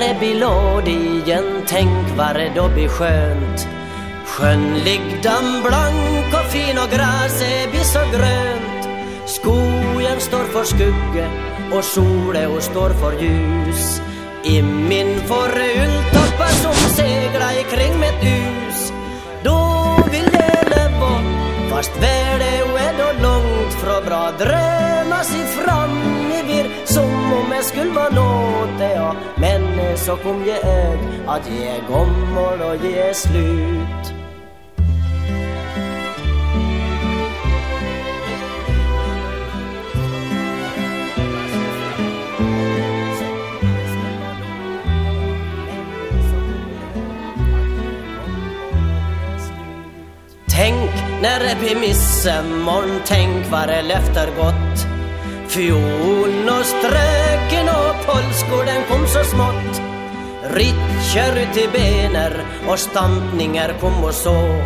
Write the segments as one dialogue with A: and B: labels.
A: när det blir låd igen, tänk vad det då blir skönt. Sjön ligger blank och fin och gräset blir så grönt. Skogen står för skugge och solen står för ljus. I min forre ulltoppa som seglar kring mitt hus. Då vill jag leva, fast världen är då långt från bra. Drömma sig fram som skulle man låta ja. Men så kom jag att jag kommer och ge slut. Tänk när det blir midsommarn, tänk vad det löfter gott. fjol och strö ströken och polskor den kom så smått. Ritcher till bener och stampningar kom och så.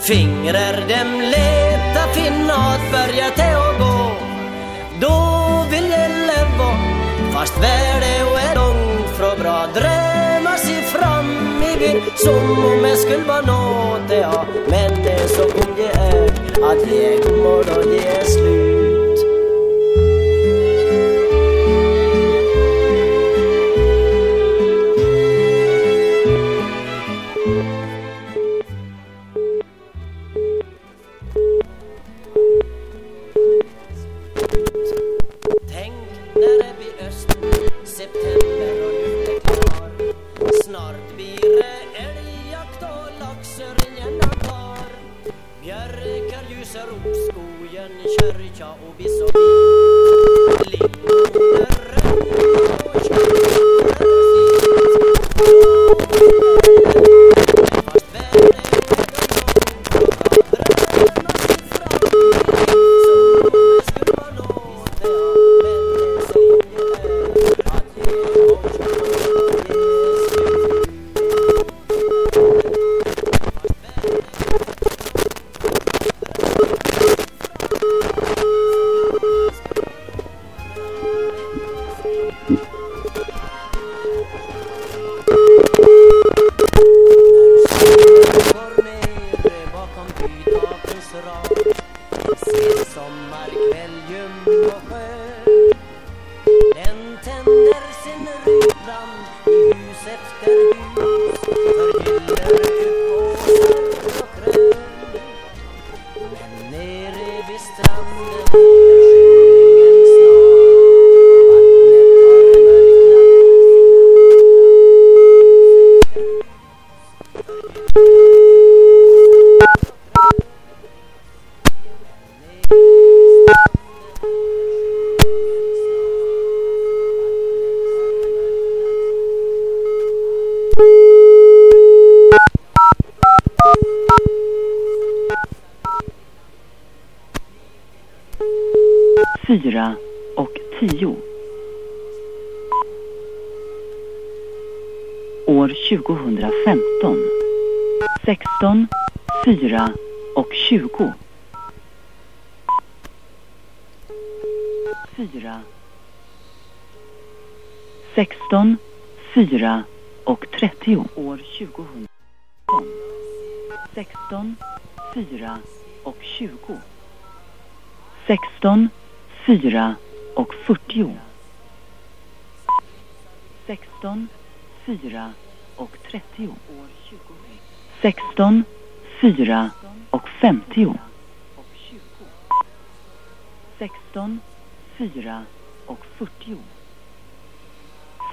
A: Fingrar dem leta finna att börja till och gå. Då vill jag leva, fast världen är långt från bra. Drömma sig fram i vir som om jag skulle vara nåt, ja. Men det så kom jag är, att jag må då är slut.
B: 2000. 16, 4 och 20. 16, 4 och 40. 16, 4 och 30. 16, 4 och 50. 16, 4 och 40.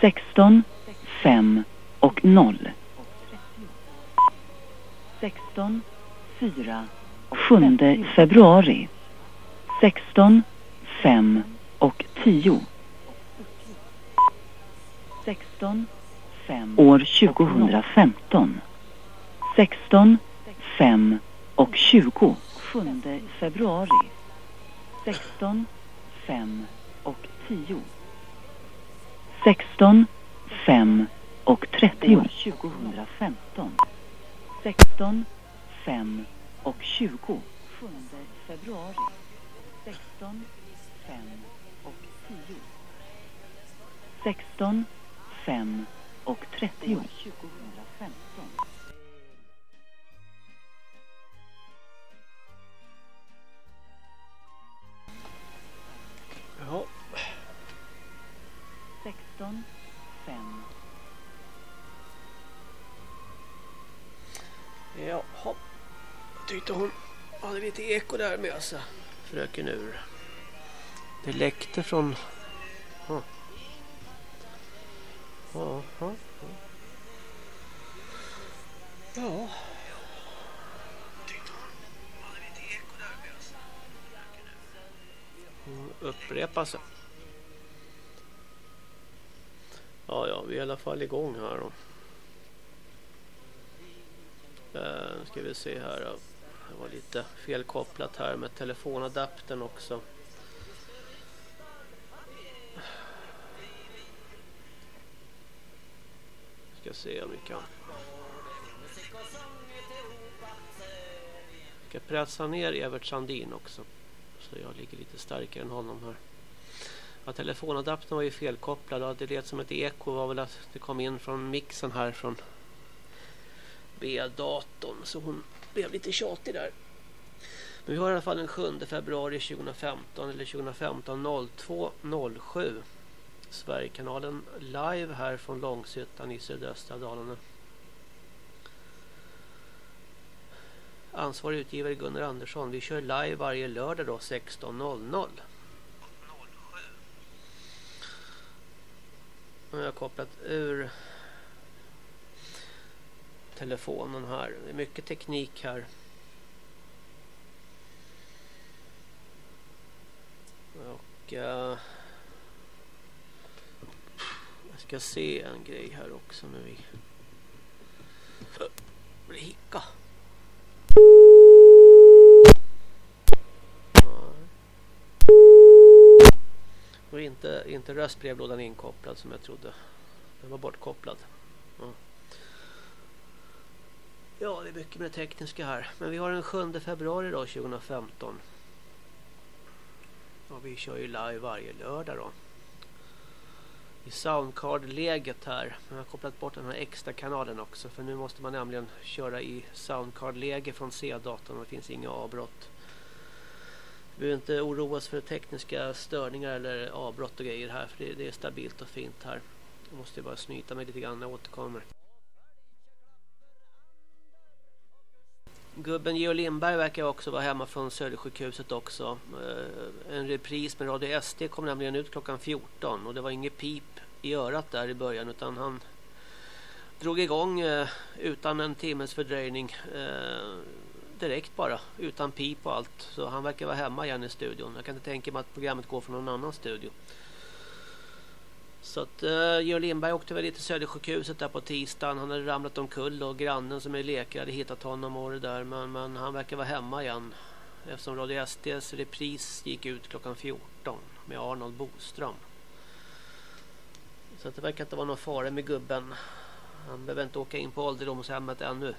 B: 16, 4 och 7 februari. 16, 5 och 10. 16, 5 år 2015. 16, 5 och 20. 7 februari. 16, 5 och 10. 16, 5 och 30. År 2015. 16, 5 och 20. 7 februari. 16, 5 och 10. 16, 5 och 30.
C: Tyckte hon hade lite eko där med sig. Fröken Ur. Det läckte från... Ja. Ja, ja, ja. Mm, Upprepa sig. Ja, ja, vi är i alla fall igång här då. Eh, ska vi se här då. Det var lite felkopplat här med telefonadaptern också. Ska se om vi kan. Ska pressa ner Evert Sandin också. Så jag ligger lite starkare än honom här. Ja, telefonadaptern var ju felkopplad Ja, det lät som ett eko var väl att det kom in från mixen här från B-datorn så hon blev lite tjatig där. Men vi har i alla fall den 7 februari 2015 eller 2015 02 07 Sverigekanalen live här från Långshyttan i sydöstra Dalarna. Ansvarig utgivare Gunnar Andersson. Vi kör live varje lördag då 16.00. Nu har jag kopplat ur telefonen här. Det är mycket teknik här. Och uh, jag ska se en grej här också nu. vi blir hicka. Och inte, inte röstbrevlådan inkopplad som jag trodde. Den var bortkopplad. Mm ja, det är mycket med det tekniska här. Men vi har den 7 februari då, 2015. Och vi kör ju live varje lördag då. I Soundcard-läget här. Jag har kopplat bort den här extra kanalen också. För nu måste man nämligen köra i Soundcard-läge från C-datorn. Det finns inga avbrott. Vi behöver inte oroa oss för tekniska störningar eller avbrott och grejer här. För det, det är stabilt och fint här. Jag måste bara snyta mig lite grann när jag återkommer. Gubben Geo Lindberg verkar också vara hemma från Södersjukhuset också. Eh, en repris med Radio SD kom nämligen ut klockan 14 och det var inget pip i örat där i början utan han drog igång eh, utan en timmes fördröjning eh, direkt bara utan pip och allt så han verkar vara hemma igen i studion. Jag kan inte tänka mig att programmet går från någon annan studio. Så att uh, Georg Lindberg åkte väl till Södersjukhuset där på tisdagen. Han hade ramlat omkull och grannen som är läkare hade hittat honom och det där. Men, men han verkar vara hemma igen. Eftersom Radio SDs repris gick ut klockan 14 med Arnold Boström. Så att det verkar inte vara någon fara med gubben. Han behöver inte åka in på ålderdomshemmet ännu.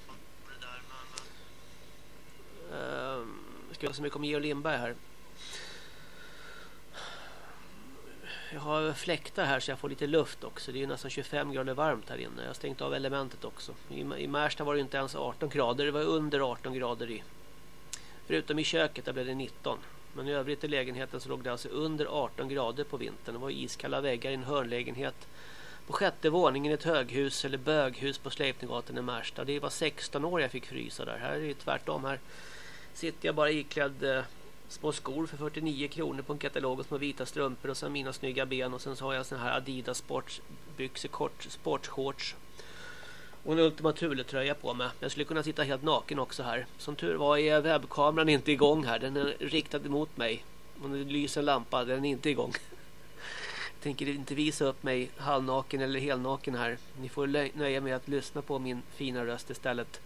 C: Uh, ska vi så mycket om Georg Lindberg här. Jag har fläktar här så jag får lite luft också. Det är ju nästan 25 grader varmt här inne. Jag har stängt av elementet också. I, Märsta var det inte ens 18 grader. Det var under 18 grader i. Förutom i köket där blev det 19. Men i övrigt i lägenheten så låg det alltså under 18 grader på vintern. Det var iskalla väggar i en hörnlägenhet. På sjätte våningen i ett höghus eller böghus på Sleipninggatan i Märsta. Det var 16 år jag fick frysa där. Här är det tvärtom. Här sitter jag bara iklädd eh, små skor för 49 kronor på en katalog och små vita strumpor och sen mina snygga ben och sen så har jag sån här Adidas sportbyxor, kort sportshorts och en Ultima Thule-tröja på mig. Jag skulle kunna sitta helt naken också här. Som tur var är webbkameran inte igång här. Den är riktad emot mig. Och det lyser en lampa, den är inte igång. Jag tänker inte visa upp mig halvnaken eller helnaken här. Ni får nöja med att lyssna på min fina röst istället.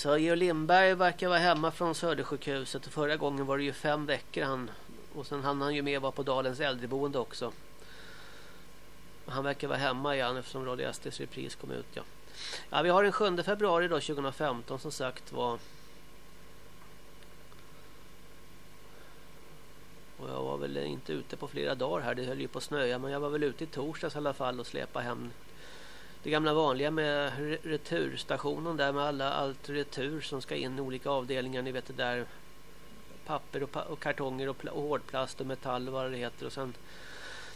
C: Så Georg Lindberg verkar vara hemma från Södersjukhuset. Förra gången var det ju fem veckor han. Och sen hann han ju med var på Dalens äldreboende också. Han verkar vara hemma igen eftersom Radio SDs repris kom ut. Ja. ja, vi har den 7 februari då 2015 som sagt var. Och jag var väl inte ute på flera dagar här. Det höll ju på att snöa men jag var väl ute i torsdags i alla fall och släpa hem det gamla vanliga med returstationen där med alla allt retur som ska in i olika avdelningar. Ni vet det där papper och, och kartonger och, och hårdplast och metall och vad det heter. Och sen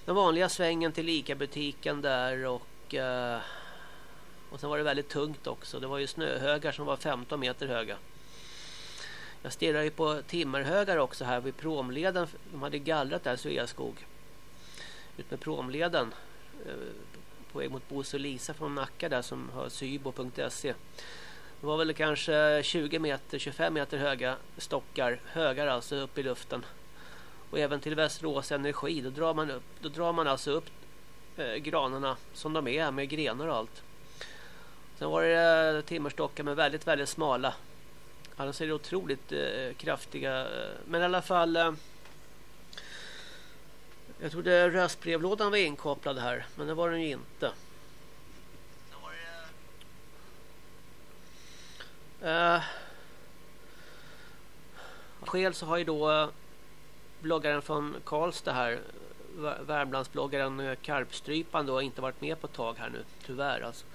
C: den vanliga svängen till ICA-butiken där och, eh, och sen var det väldigt tungt också. Det var ju snöhögar som var 15 meter höga. Jag stirrar ju på timmerhögar också här vid promleden. De hade gallrat där Sveaskog. Ut med promleden. Eh, på väg mot Bosse och Lisa från Nacka där som har sybo.se. Det var väl kanske 20 meter, 25 meter höga stockar. Högar alltså upp i luften. Och även till Västerås Energi. Då drar man, upp, då drar man alltså upp eh, granarna som de är med grenar och allt. Sen var det eh, timmerstockar med väldigt, väldigt smala Annars är det otroligt eh, kraftiga. Eh, men i alla fall. Eh, jag trodde röstbrevlådan var inkopplad här. Men det var den ju inte. Eh, skäl så har ju då eh, bloggaren från Karlstad här Värmlandsbloggaren eh, Karpstrypan då inte varit med på ett tag här nu tyvärr alltså.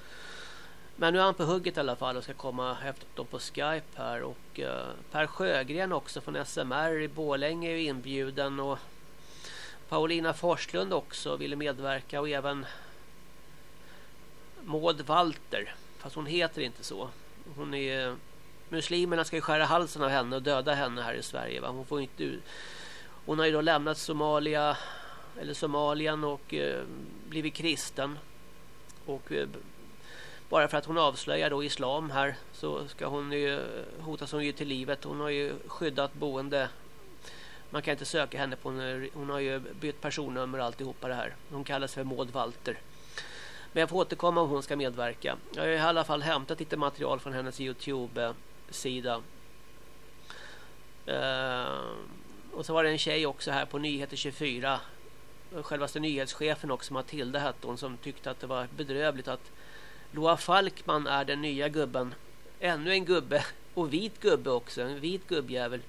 C: Men nu är han på hugget i alla fall och ska komma efter dem på Skype här. Och eh, Per Sjögren också från SMR i Bålänge är ju inbjuden. Och Paulina Forslund också ville medverka och även Maud Walter. Fast hon heter inte så. Hon är muslimerna ska ju skära halsen av henne och döda henne här i Sverige. Va? Hon får inte Hon har ju då lämnat Somalia eller Somalien och eh, blivit kristen och eh, bara för att hon avslöjar då islam här så ska hon ju hotas hon ju till livet. Hon har ju skyddat boende. Man kan inte söka henne på hon, hon har ju bytt personnummer och alltihopa det här. Hon kallas för Maud Walter. Men jag får återkomma om hon ska medverka. Jag har i alla fall hämtat lite material från hennes Youtube-sida. Uh, och så var det en tjej också här på Nyheter 24. Självaste nyhetschefen också, Matilda hette hon, som tyckte att det var bedrövligt att Loa Falkman är den nya gubben. Ännu en gubbe. Och vit gubbe också. En vit gubbjävel.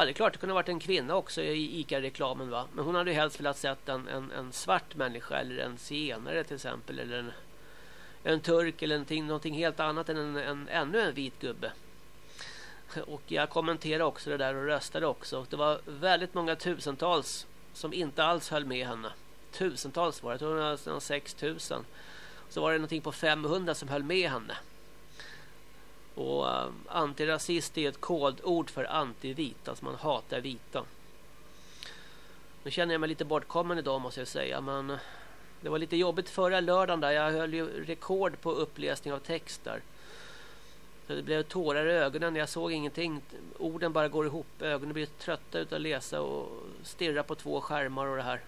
C: Ja, det är klart det kunde ha varit en kvinna också i ICA-reklamen va. Men hon hade ju helst velat sett en, en, en svart människa eller en zigenare till exempel. Eller en, en turk eller någonting, någonting helt annat än en, en, ännu en vit gubbe. Och jag kommenterade också det där och röstade också. Det var väldigt många tusentals som inte alls höll med henne. Tusentals var det. Jag tror det var 6 000. så var det någonting på 500 som höll med henne. Och uh, antirasist är ett kodord för antivit, alltså man hatar vita. Nu känner jag mig lite bortkommen idag måste jag säga, men det var lite jobbigt förra lördagen där. Jag höll ju rekord på uppläsning av texter. Så det blev tårar i ögonen. Jag såg ingenting. Orden bara går ihop. Ögonen blir trötta utav att läsa och stirra på två skärmar och det här.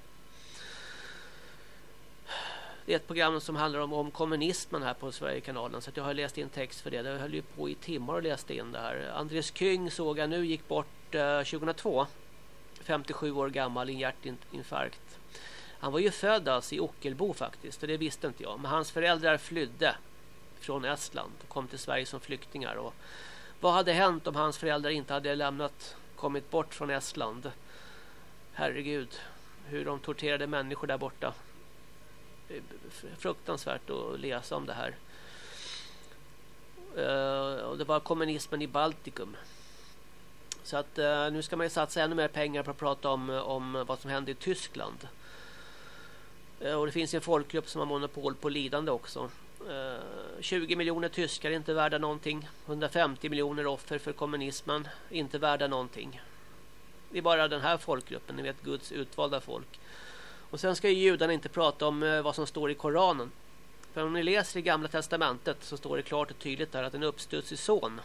C: Det är ett program som handlar om, om kommunismen här på Sverigekanalen. Så jag har läst in text för det. Jag höll ju på i timmar och läste in det här. Andres Kyng såg jag nu gick bort eh, 2002. 57 år gammal i en hjärtinfarkt. Han var ju född alltså i Ockelbo faktiskt. Och det visste inte jag. Men hans föräldrar flydde från Estland. Och kom till Sverige som flyktingar. Och vad hade hänt om hans föräldrar inte hade lämnat, kommit bort från Estland? Herregud. Hur de torterade människor där borta Eh, fruktansvärt att läsa om det här. Eh, och det var kommunismen i Baltikum. Så att eh, nu ska man ju satsa ännu mer pengar på att prata om, om vad som hände i Tyskland. Och det finns en folkgrupp som har monopol på lidande också. 20 miljoner tyskar är inte värda någonting. 150 miljoner offer för kommunismen inte värda någonting. Det är bara den här folkgruppen, ni vet Guds utvalda folk. Och sen ska ju judarna inte prata om eh, vad som står i Koranen. För om ni läser i Gamla Testamentet så står det klart och tydligt där att en uppstudsig son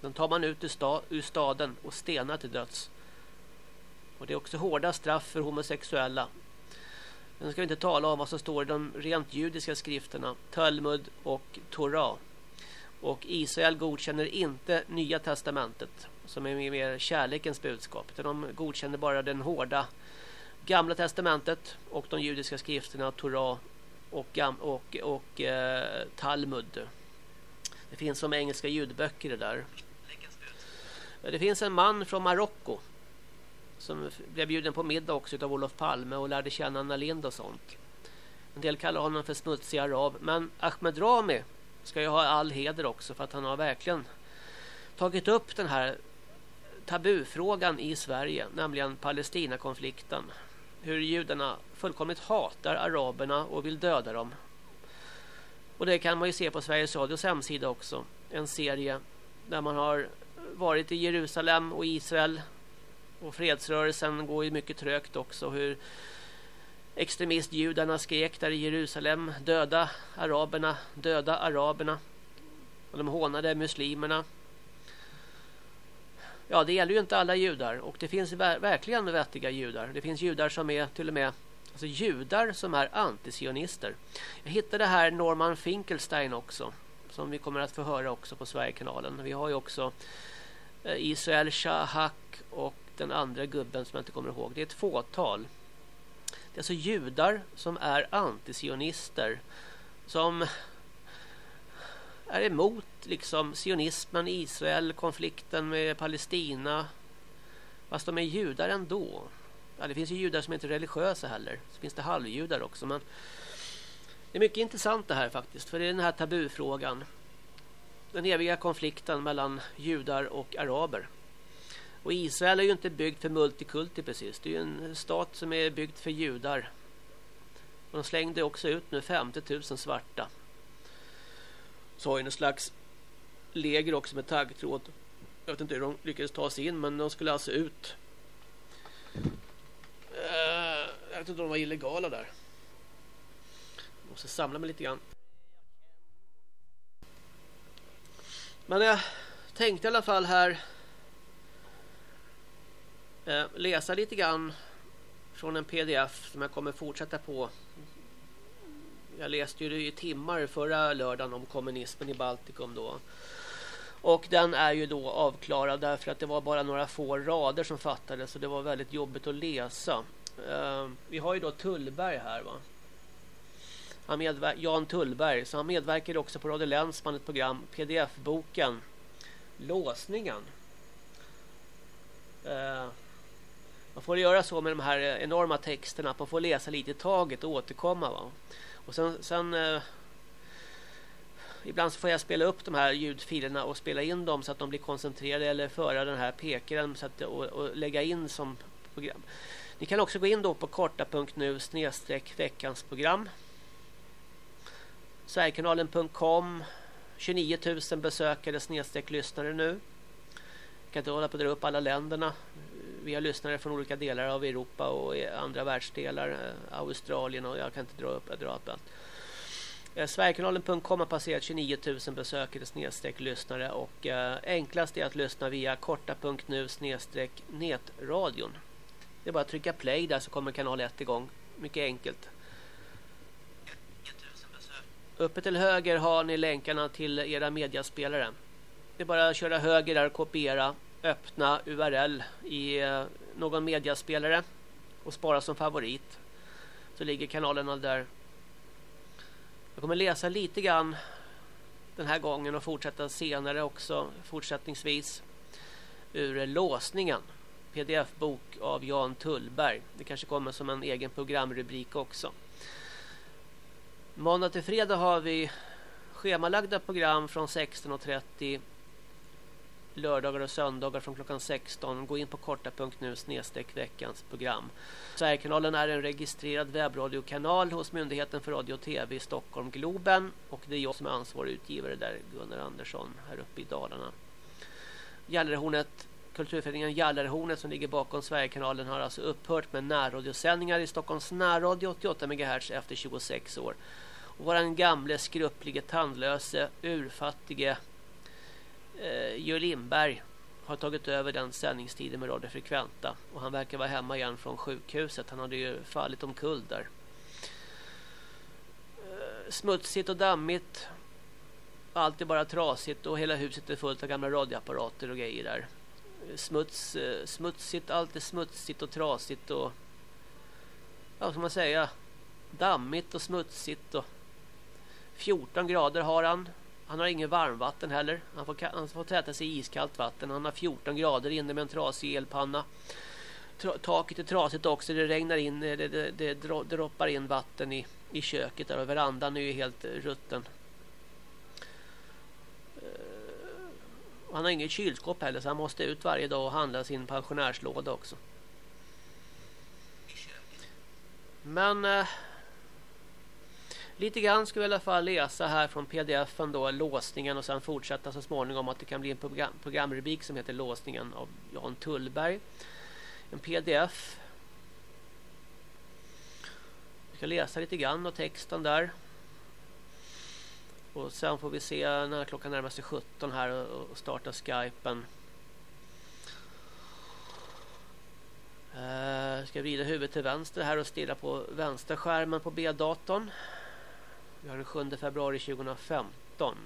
C: den tar man ut ur, sta ur staden och stenar till döds. Och det är också hårda straff för homosexuella. Men ska vi inte tala om vad som står i de rent judiska skrifterna, Talmud och Torah. Och Israel godkänner inte Nya Testamentet som är mer kärlekens budskap. Utan de godkänner bara den hårda Gamla testamentet och de judiska skrifterna Torah och, och, och eh, Talmud. Det finns som engelska ljudböcker det där. Det finns en man från Marocko som blev bjuden på middag också av Olof Palme och lärde känna Anna Lind och sånt. En del kallar honom för smutsig arab. Men Ahmed Rami ska ju ha all heder också för att han har verkligen tagit upp den här tabufrågan i Sverige, nämligen Palestinakonflikten. Hur judarna fullkomligt hatar araberna och vill döda dem. Och det kan man ju se på Sveriges Radios hemsida också. En serie där man har varit i Jerusalem och Israel. Och fredsrörelsen går ju mycket trögt också. Hur extremistjudarna skrek där i Jerusalem. Döda araberna, döda araberna. Och de hånade muslimerna. Ja, det gäller ju inte alla judar. Och det finns verkligen vettiga judar. Det finns judar som är till och med Alltså judar som är antisionister. Jag hittade här Norman Finkelstein också. Som vi kommer att få höra också på Sverigekanalen. Vi har ju också eh, Israel Shahak och den andra gubben som jag inte kommer ihåg. Det är ett fåtal. Det är alltså judar som är antisionister. Som är emot liksom sionismen, Israel, konflikten med Palestina. Fast de är judar ändå. Ja, det finns ju judar som inte är religiösa heller. Så finns det halvjudar också. Men det är mycket intressant det här faktiskt. För det är den här tabufrågan. Den eviga konflikten mellan judar och araber. Och Israel är ju inte byggt för multikulti precis. Det är ju en stat som är byggd för judar. Och de slängde också ut nu 50 000 svarta. Så har ju någon slags läger också med taggtråd. Jag vet inte hur de lyckades ta sig in men de skulle alltså ut Uh, jag vet inte om de var illegala där. Jag måste samla mig lite grann. Men jag tänkte i alla fall här uh, läsa lite grann från en pdf som jag kommer fortsätta på. Jag läste ju det i timmar förra lördagen om kommunismen i Baltikum då. Och den är ju då avklarad därför att det var bara några få rader som fattades. Så det var väldigt jobbigt att läsa. Uh, vi har ju då Tullberg här va. Han Jan Tullberg. Så han medverkade också på Radio Länsman ett program. Pdf-boken. Låsningen. Uh, man får göra så med de här enorma texterna. Att man får läsa lite i taget och återkomma va. Och sen... sen eh, ibland så får jag spela upp de här ljudfilerna och spela in dem så att de blir koncentrerade eller föra den här pekaren så att, och, och lägga in som program. Ni kan också gå in då på korta.nu snedstreck veckans program. Sverigekanalen.com 29 000 besökare snedstreck lyssnare nu. Jag kan inte hålla på att dra upp alla länderna. Vi har lyssnare från olika delar av Europa och andra världsdelar. Eh, Australien och jag kan inte dra upp, dra upp allt. Eh, Sverigekanalen.com har passerat 29 000 besökare snedstreck lyssnare och eh, enklast är att lyssna via korta.nu snedstreck netradion. Det är bara att trycka play där så kommer kanal 1 igång. Mycket enkelt. Uppe till höger har ni länkarna till era mediaspelare. Det är bara att köra höger där och kopiera. Öppna URL i eh, någon mediaspelare och spara som favorit. Så ligger kanalerna där jag kommer läsa lite grann den här gången och fortsätta senare också fortsättningsvis ur låsningen. Pdf-bok av Jan Tullberg. Det kanske kommer som en egen programrubrik också. Måndag till fredag har vi schemalagda program från 16.30 lördagar och söndagar från klockan 16. Gå in på korta.nu snedstreck veckans program. Sverigekanalen är en registrerad webbradiokanal hos Myndigheten för radio och tv i Stockholm, Globen. Och det är jag som är ansvarig utgivare där, Gunnar Andersson, här uppe i Dalarna. Gallerhornet, Kulturföreningen Gallerhornet som ligger bakom Sverigekanalen har alltså upphört med närradiosändningar i Stockholms närradio 88 MHz efter 26 år. Och våran gamle, skruppliga, tandlöse, urfattige eh, Georg Lindberg har tagit över den sändningstiden med Radio Frekventa. Och han verkar vara hemma igen från sjukhuset. Han hade ju fallit omkull där. Eh, smutsigt och dammigt. Allt är bara trasigt och hela huset är fullt av gamla radioapparater och grejer där. Eh, smuts, eh, smutsigt, allt är smutsigt och trasigt och ja, vad ska man säga? Dammigt och smutsigt och 14 grader har han. Han har ingen varmvatten heller. Han får, han får täta sig i iskallt vatten. Han har 14 grader inne med en trasig elpanna. taket är trasigt också. Det regnar in, det, det, det droppar in vatten i, i köket där och verandan är ju helt rutten. Han har inget kylskåp heller så han måste ut varje dag och handla sin pensionärslåda också. Men eh, lite grann ska vi i alla fall läsa här från pdfen då låsningen och sen fortsätta så småningom att det kan bli en program, programrubrik som heter låsningen av Jan Tullberg. En pdf. Vi ska läsa lite grann av texten där. Och sen får vi se när klockan närmar sig 17 här och starta skypen. Uh, ska vrida huvudet till vänster här och stirra på vänsterskärmen på B-datorn. Vi har den 7 februari 2015.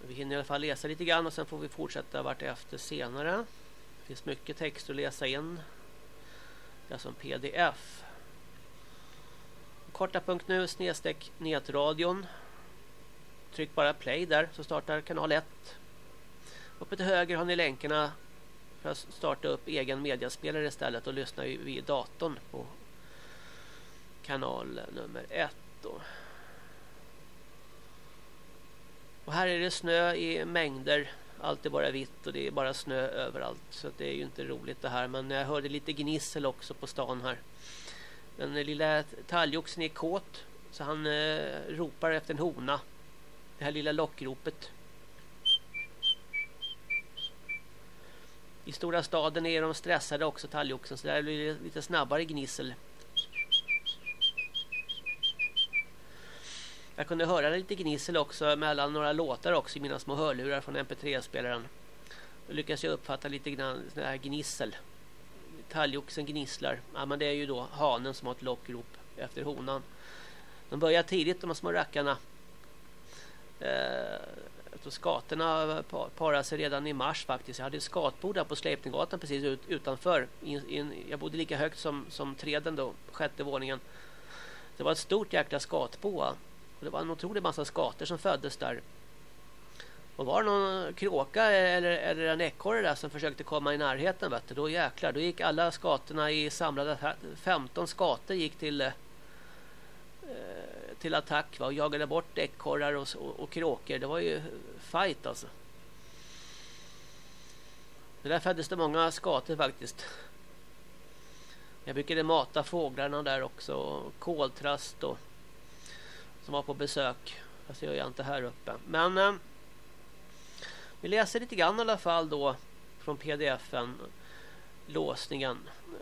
C: Vi hinner i alla fall läsa lite grann och sen får vi fortsätta vart efter senare. Det finns mycket text att läsa in det är alltså som pdf. Korta punkt nu snedstreck nätradion. Tryck bara play där så startar kanal 1. Uppe till höger har ni länkarna jag startade upp egen mediaspelare istället och lyssna vid datorn på kanal nummer 1 Och här är det snö i mängder allt är bara vitt och det är bara snö överallt. Så det är ju inte roligt det här. Men jag hörde lite gnissel också på stan här. Den lilla talgoxen är kåt. Så han eh, ropar efter en hona. Det här lilla lockropet. I stora staden är de stressade också talgoxen. Så där blir det lite snabbare gnissel. Jag kunde höra lite gnissel också mellan några låtar också i mina små hörlurar från MP3-spelaren. Då lyckas jag uppfatta lite grann sån här gnissel. Talgoxen gnisslar. Ja, men det är ju då hanen som har ett lockrop efter honan. De börjar tidigt de små rackarna. Eh, Alltså, skatorna parar sig redan i mars faktiskt. Jag hade ett skatbord där på Släpninggatan precis ut, utanför. In, in, jag bodde lika högt som, som träden då, sjätte våningen. Det var ett stort jäkla skatbo. Och det var en otrolig massa skator som föddes där. Och var det någon kråka eller, eller en ekorre där som försökte komma i närheten vet du, då jäklar, då gick alla skatorna i samlade 15 skator gick till eh, till attack va? och jagade bort ekorrar och, och, och kråkor. Det var ju fight alltså. Det där föddes det många skator faktiskt. Jag brukade mata fåglarna där också. Och koltrast och som var på besök. Fast det gör jag inte här uppe. Men eh, vi läser lite grann i alla fall då från pdfen låsningen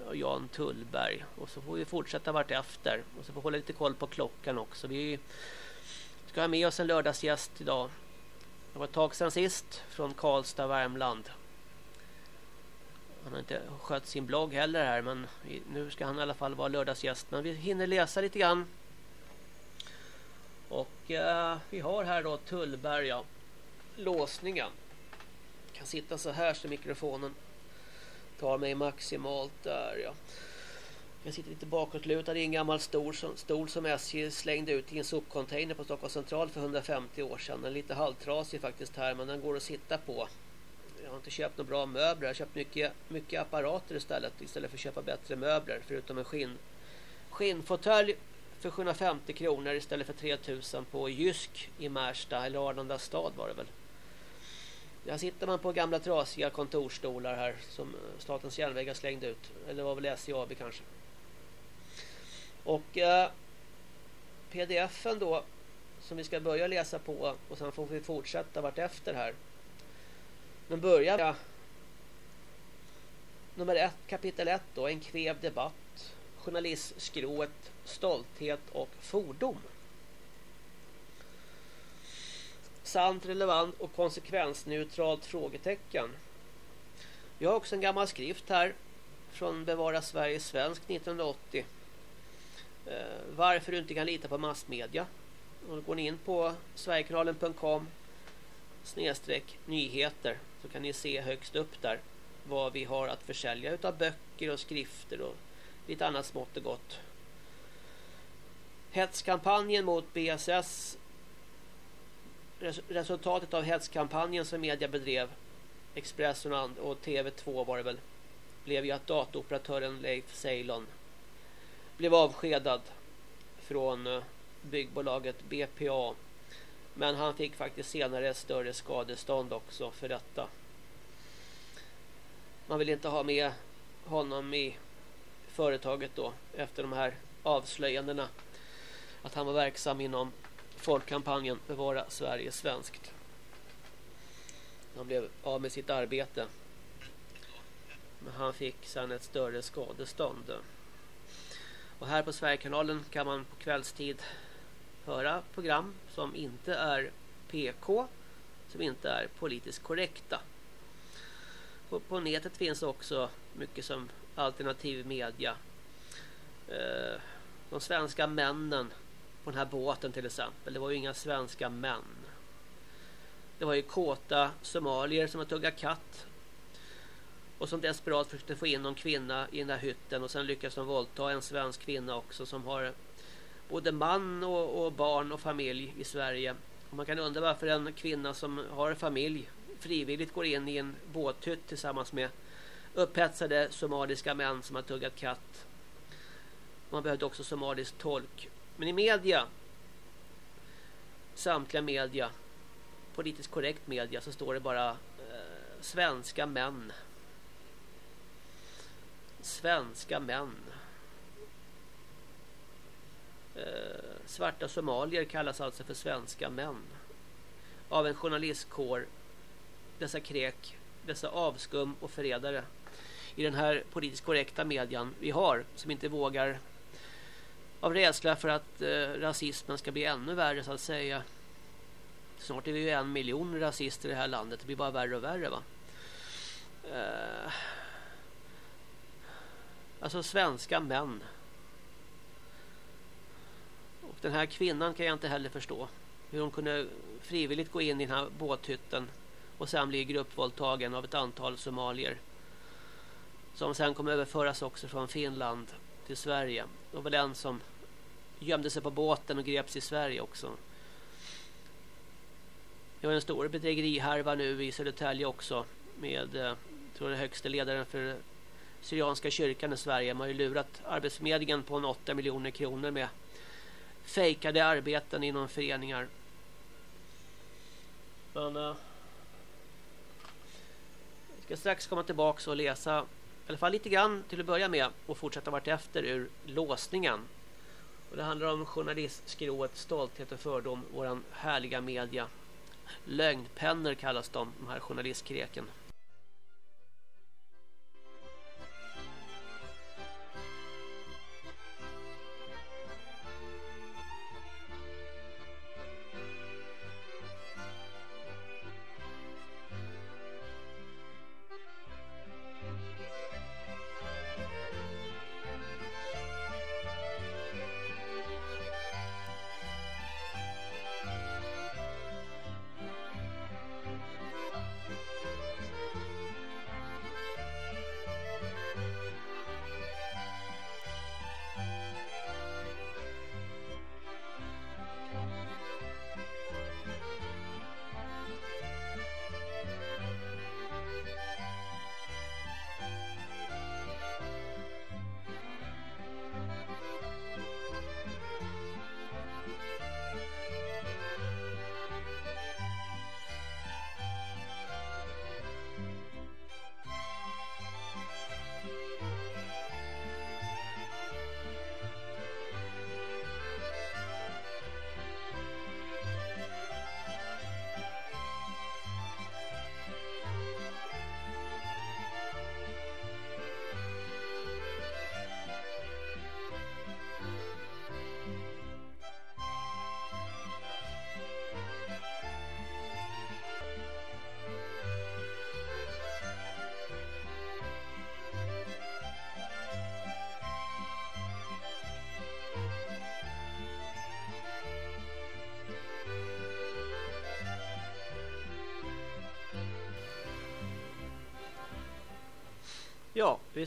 C: och Jan Tullberg och så får vi fortsätta vart efter och så får vi hålla lite koll på klockan också. Vi ska ha med oss en lördagsgäst idag. Det var ett tag sedan sist från Karlstad, Värmland. Han har inte skött sin blogg heller här men nu ska han i alla fall vara lördagsgäst. Men vi hinner läsa lite grann och eh, vi har här då Tullberga låsningen. Kan sitta så här så mikrofonen tar mig maximalt där ja. Jag sitter lite bakåtlutad i en gammal stol som, stol som SJ slängde ut i en sopcontainer på Stockholms central för 150 år sedan. Den är lite halvtrasig faktiskt här men den går att sitta på. Jag har inte köpt några bra möbler. Jag har köpt mycket, mycket apparater istället. Istället för att köpa bättre möbler. Förutom en skinn, skinnfåtölj för 750 kronor istället för 3000 på Jysk i Märsta eller Arlanda stad var det väl. Där sitter man på gamla trasiga kontorstolar här som eh, Statens järnvägar slängde ut. Eller var väl SJAB kanske. Och eh, pdfen då som vi ska börja läsa på och sen får vi fortsätta vart efter här. Men börja med nummer ett, kapitel 1 då, en kväv debatt. Journalistskrået stolthet och fordom. Sant, relevant och konsekvensneutralt frågetecken. Vi har också en gammal skrift här från Bevara Sverige svensk 1980. Eh, varför du inte kan lita på massmedia. Och då går ni in på sverigekanalen.com snedstreck nyheter så kan ni se högst upp där vad vi har att försälja utav böcker och skrifter och lite annat smått och gott. Hetskampanjen mot BSS resultatet av hetskampanjen som media bedrev Expressen och TV2 var det väl blev ju att dataoperatören Leif Ceylon blev avskedad från eh, byggbolaget BPA men han fick faktiskt senare större skadestånd också för detta. Man vill inte ha med honom i företaget då efter de här avslöjandena att han var verksam inom folkkampanjen Bevara Sverige svenskt. Han blev av med sitt arbete. Men han fick sedan ett större skadestånd. Och här på Sverigekanalen kan man på kvällstid höra program som inte är PK, som inte är politiskt korrekta. På, på nätet finns också mycket som alternativ media. Eh, de svenska männen på den här båten till exempel. Det var ju inga svenska män. Det var ju kåta somalier som har tuggat katt. Och som desperat försökte få in någon kvinna i den här hytten. Och sen lyckades de våldta en svensk kvinna också som har både man och, och barn och familj i Sverige. Och man kan undra varför en kvinna som har familj frivilligt går in i en båthytt tillsammans med upphetsade somaliska män som har tuggat katt. Man behövde också somalisk tolk. Men i media, samtliga media, politiskt korrekt media, så står det bara eh, svenska män. Svenska män. Eh, svarta somalier kallas alltså för svenska män. Av en journalistkår. Dessa krek, dessa avskum och förrädare i den här politiskt korrekta median vi har som inte vågar av rädsla för att eh, rasismen ska bli ännu värre så att säga. Snart är vi ju en miljon rasister i det här landet. Det blir bara värre och värre va. Eh, alltså svenska män. Och den här kvinnan kan jag inte heller förstå. Hur hon kunde frivilligt gå in i den här båthytten och sen bli gruppvåldtagen av ett antal somalier. Som sen kommer överföras också från Finland till Sverige. Det var den som gömde sig på båten och greps i Sverige också. Det var en stor bedrägerihärva nu i Södertälje också med eh, tror jag, högsta ledaren för Syrianska kyrkan i Sverige. Man har ju lurat Arbetsförmedlingen på en 8 miljoner kronor med fejkade arbeten inom föreningar. Men uh, jag ska strax komma tillbaka och läsa alla fall lite grann till att börja med och fortsätta vart efter ur låsningen. Och det handlar om journalistskrået, stolthet och fördom, våran härliga media. Lögnpennor kallas de, de här journalistkreken.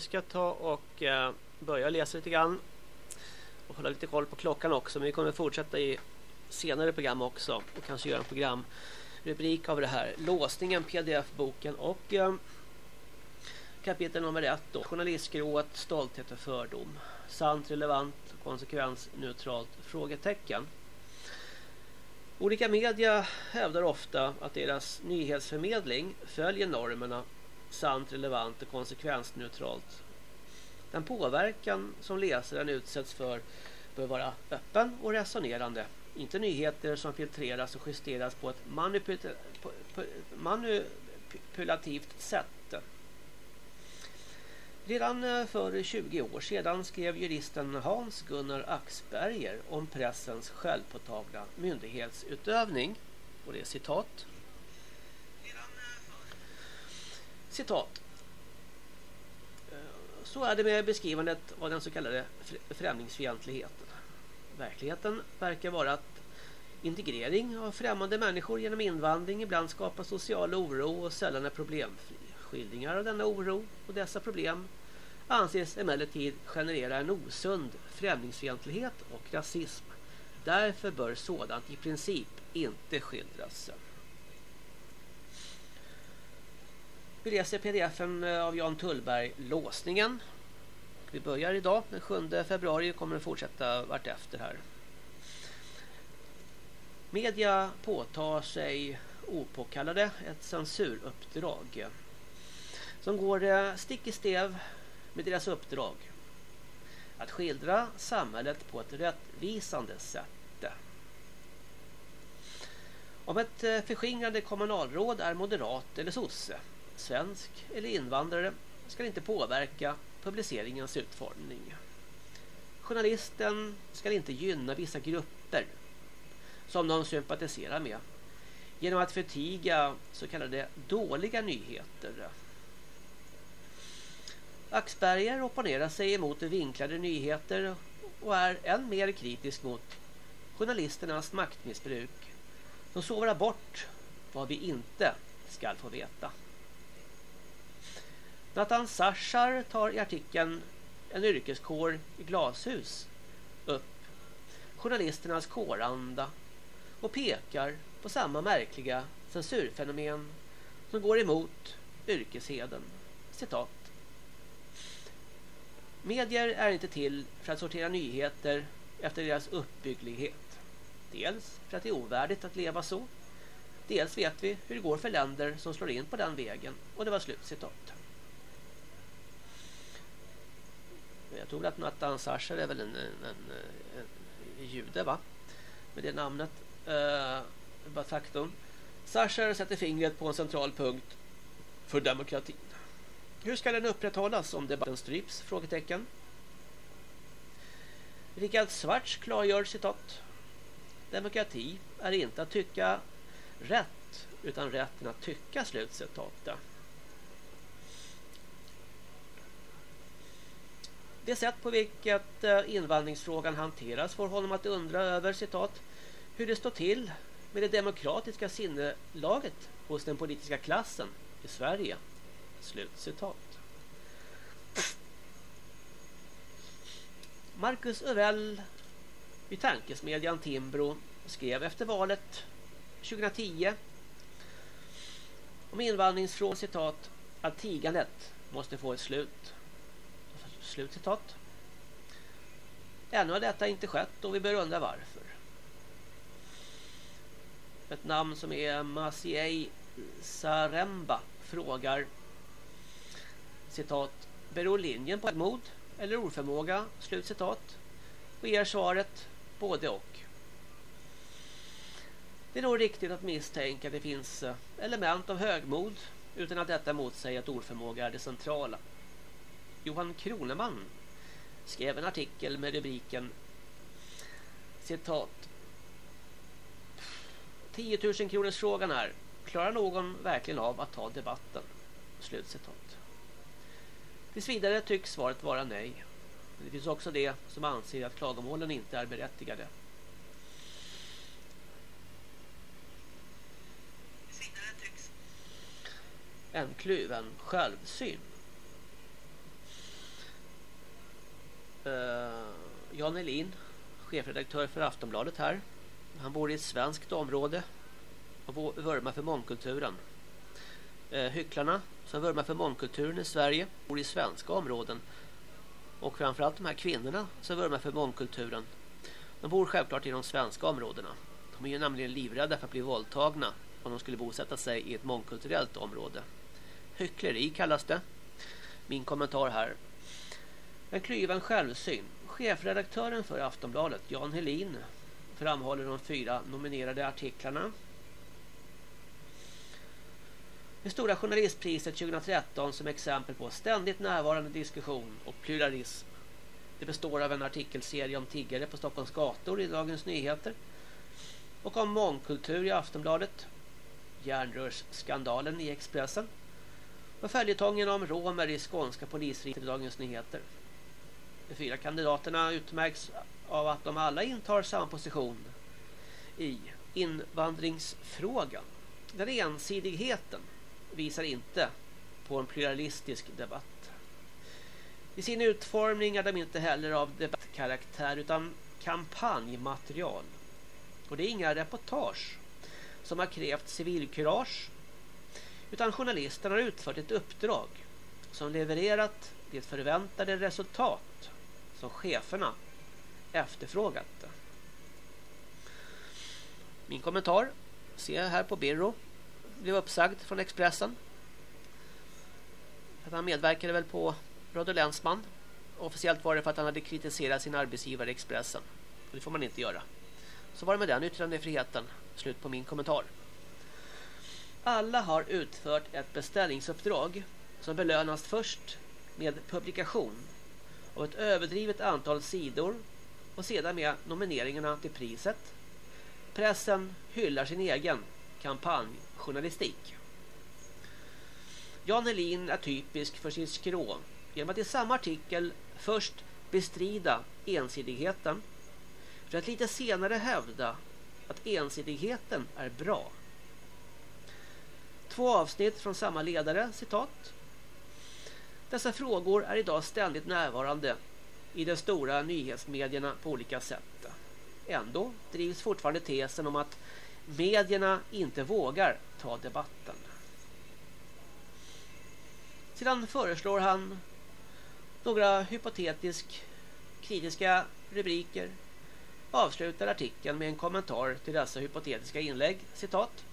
C: Ska ta och eh, börja läsa lite grann. Och hålla lite koll på klockan också. Men vi kommer fortsätta i senare program också och kanske göra en programrubrik av det här. Låsningen, pdf-boken och eh, kapitel nummer ett då. Journalistskrået, stolthet och fördom. Sant, relevant, konsekvensneutralt, frågetecken. Olika media hävdar ofta att deras nyhetsförmedling följer normerna sant, relevant och konsekvensneutralt. Den påverkan som läsaren utsätts för bör vara öppen och resonerande. Inte nyheter som filtreras och justeras på ett manipulativt sätt. Redan eh, för 20 år sedan skrev juristen Hans-Gunnar Axberger om pressens självpåtagna myndighetsutövning. Och det är citat. Citat. Eh, så är det med beskrivandet av den så kallade främlingsfientligheten. Verkligheten verkar vara att integrering av främmande människor genom invandring ibland skapar social oro och sällan är problemfri. Skildringar av denna oro och dessa problem anses emellertid generera en osund främlingsfientlighet och rasism. Därför bör sådant i princip inte skildras. Vi läser pdf-en eh, av Jan Tullberg, Låsningen. Vi börjar idag, den 7 februari, och kommer att fortsätta vartefter här. Media påtar sig opåkallade ett censuruppdrag eh, som går eh, stick i stäv med deras uppdrag att skildra samhället på ett rättvisande sätt. Om ett förskingrande kommunalråd är moderat eller sosse, svensk eller invandrare ska inte påverka publiceringens utformning. Journalisten ska inte gynna vissa grupper som de sympatiserar med genom att förtiga så kallade dåliga nyheter Axberger opponerar sig emot vinklade nyheter och är än mer kritisk mot journalisternas maktmissbruk De sovrar bort vad vi inte ska få veta. Nathan Sachar tar i artikeln En yrkeskår i glashus upp journalisternas kåranda och pekar på samma märkliga censurfenomen som går emot yrkesheden. Citat. Medier är inte till för att sortera nyheter efter deras uppbygglighet. Dels för att det är ovärdigt att leva så. Dels vet vi hur det går för länder som slår in på den vägen. Och det var slut citat. Jag tror att Nathan Sacher är väl en, en, en, en jude va? Med det namnet. Uh, bara faktum. Sascher sätter fingret på en central punkt för demokratin. Hur ska den upprätthållas om debatten stryps? Frågetecken. Richard Svarts klargör citat. Demokrati är inte att tycka rätt utan rätten att tycka slutcitat. Det sätt på vilket eh, invandringsfrågan hanteras får honom att undra över citat hur det står till med det demokratiska sinnelaget hos den politiska klassen i Sverige. Slut citat. Marcus Övell vid tankesmedjan Timbro skrev efter valet 2010 om invandringsfrågan citat att tigandet måste få ett slut. Slut citat. Ännu har detta inte skett och vi bör undra varför. Ett namn som är Masiei Saremba frågar citat beror linjen på mod eller oförmåga slutcitat och ger svaret både och. Det är nog riktigt att misstänka att det finns element av högmod utan att detta motsäger att ordförmåga är det centrala. Johan Kroneman skrev en artikel med rubriken citat 10 000 kronors frågan är klarar någon verkligen av att ta debatten? Slutcitat. Tills vidare tycks svaret vara nej. Men det finns också det som anser att klagomålen inte är berättigade. En kluven självsyn. Uh, Jan Elin, chefredaktör för Aftonbladet här, Han bor i ett svenskt område och vurmar för mångkulturen. Eh, hycklarna som vurmar för mångkulturen i Sverige bor i svenska områden. Och framförallt de här kvinnorna som vurmar för mångkulturen. De bor självklart i de svenska områdena. De är ju nämligen livrädda för att bli våldtagna om de skulle bosätta sig i ett mångkulturellt område. Hyckleri kallas det. Min kommentar här. En klyven självsyn. Chefredaktören för Aftonbladet, Jan Helin, framhåller de fyra nominerade artiklarna. Det stora journalistpriset 2013 som exempel på ständigt närvarande diskussion och pluralism. Det består av en artikelserie om tiggare på Stockholms gator i Dagens Nyheter och om mångkultur i Aftonbladet, järnrörsskandalen i Expressen och följetongen om romer i skånska polisriket i Dagens Nyheter. De fyra kandidaterna utmärks av att de alla intar samma position i invandringsfrågan. Den ensidigheten visar inte på en pluralistisk debatt. I sin utformning är de inte heller av debattkaraktär utan kampanjmaterial. Och det är inga reportage som har krävt civilkurage utan journalisterna har utfört ett uppdrag som levererat det förväntade resultat som cheferna efterfrågat. Min kommentar ser jag här på Birro blev uppsagd från Expressen. Att han medverkade väl på Radio Länsman. Officiellt var det för att han hade kritiserat sin arbetsgivare Expressen. Och det får man inte göra. Så var det med den yttrandefriheten. Slut på min kommentar. Alla har utfört ett beställningsuppdrag som belönas först med publikation av ett överdrivet antal sidor och sedan med nomineringarna till priset. Pressen hyllar sin egen kampanjjournalistik. Jan Helin är typisk för sin skrå genom att i samma artikel först bestrida ensidigheten för att lite senare hävda att ensidigheten är bra. Två avsnitt från samma ledare, citat. Dessa frågor är idag ständigt närvarande i de stora nyhetsmedierna på olika sätt. Ändå drivs fortfarande tesen om att medierna inte vågar ta debatten. Sedan föreslår han några hypotetisk kritiska rubriker avslutar artikeln med en kommentar till dessa hypotetiska inlägg. Citat.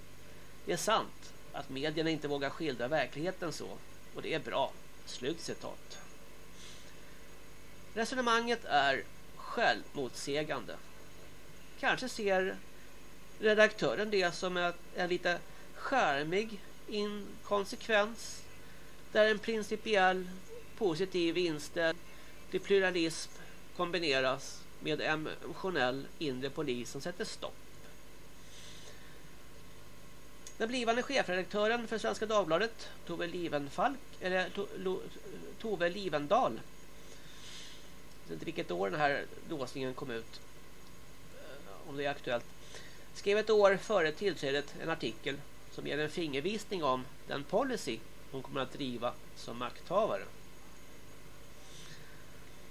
C: Det är sant att medierna inte vågar skildra verkligheten så och det är bra. Slutcitat. Resonemanget är självmotsägande. Kanske ser redaktören det som en, en lite skärmig inkonsekvens där en principiell positiv inställning till pluralism kombineras med emotionell inre polis som sätter stopp. Den blivande chefredaktören för Svenska Dagbladet, Tove Livenfalk, eller to, lo, Tove Livendal. Jag vet inte vilket år den här låsningen kom ut. Eh, om det är aktuellt skrev ett år före tillträdet en artikel som ger en fingervisning om den policy hon kommer att driva som makthavare.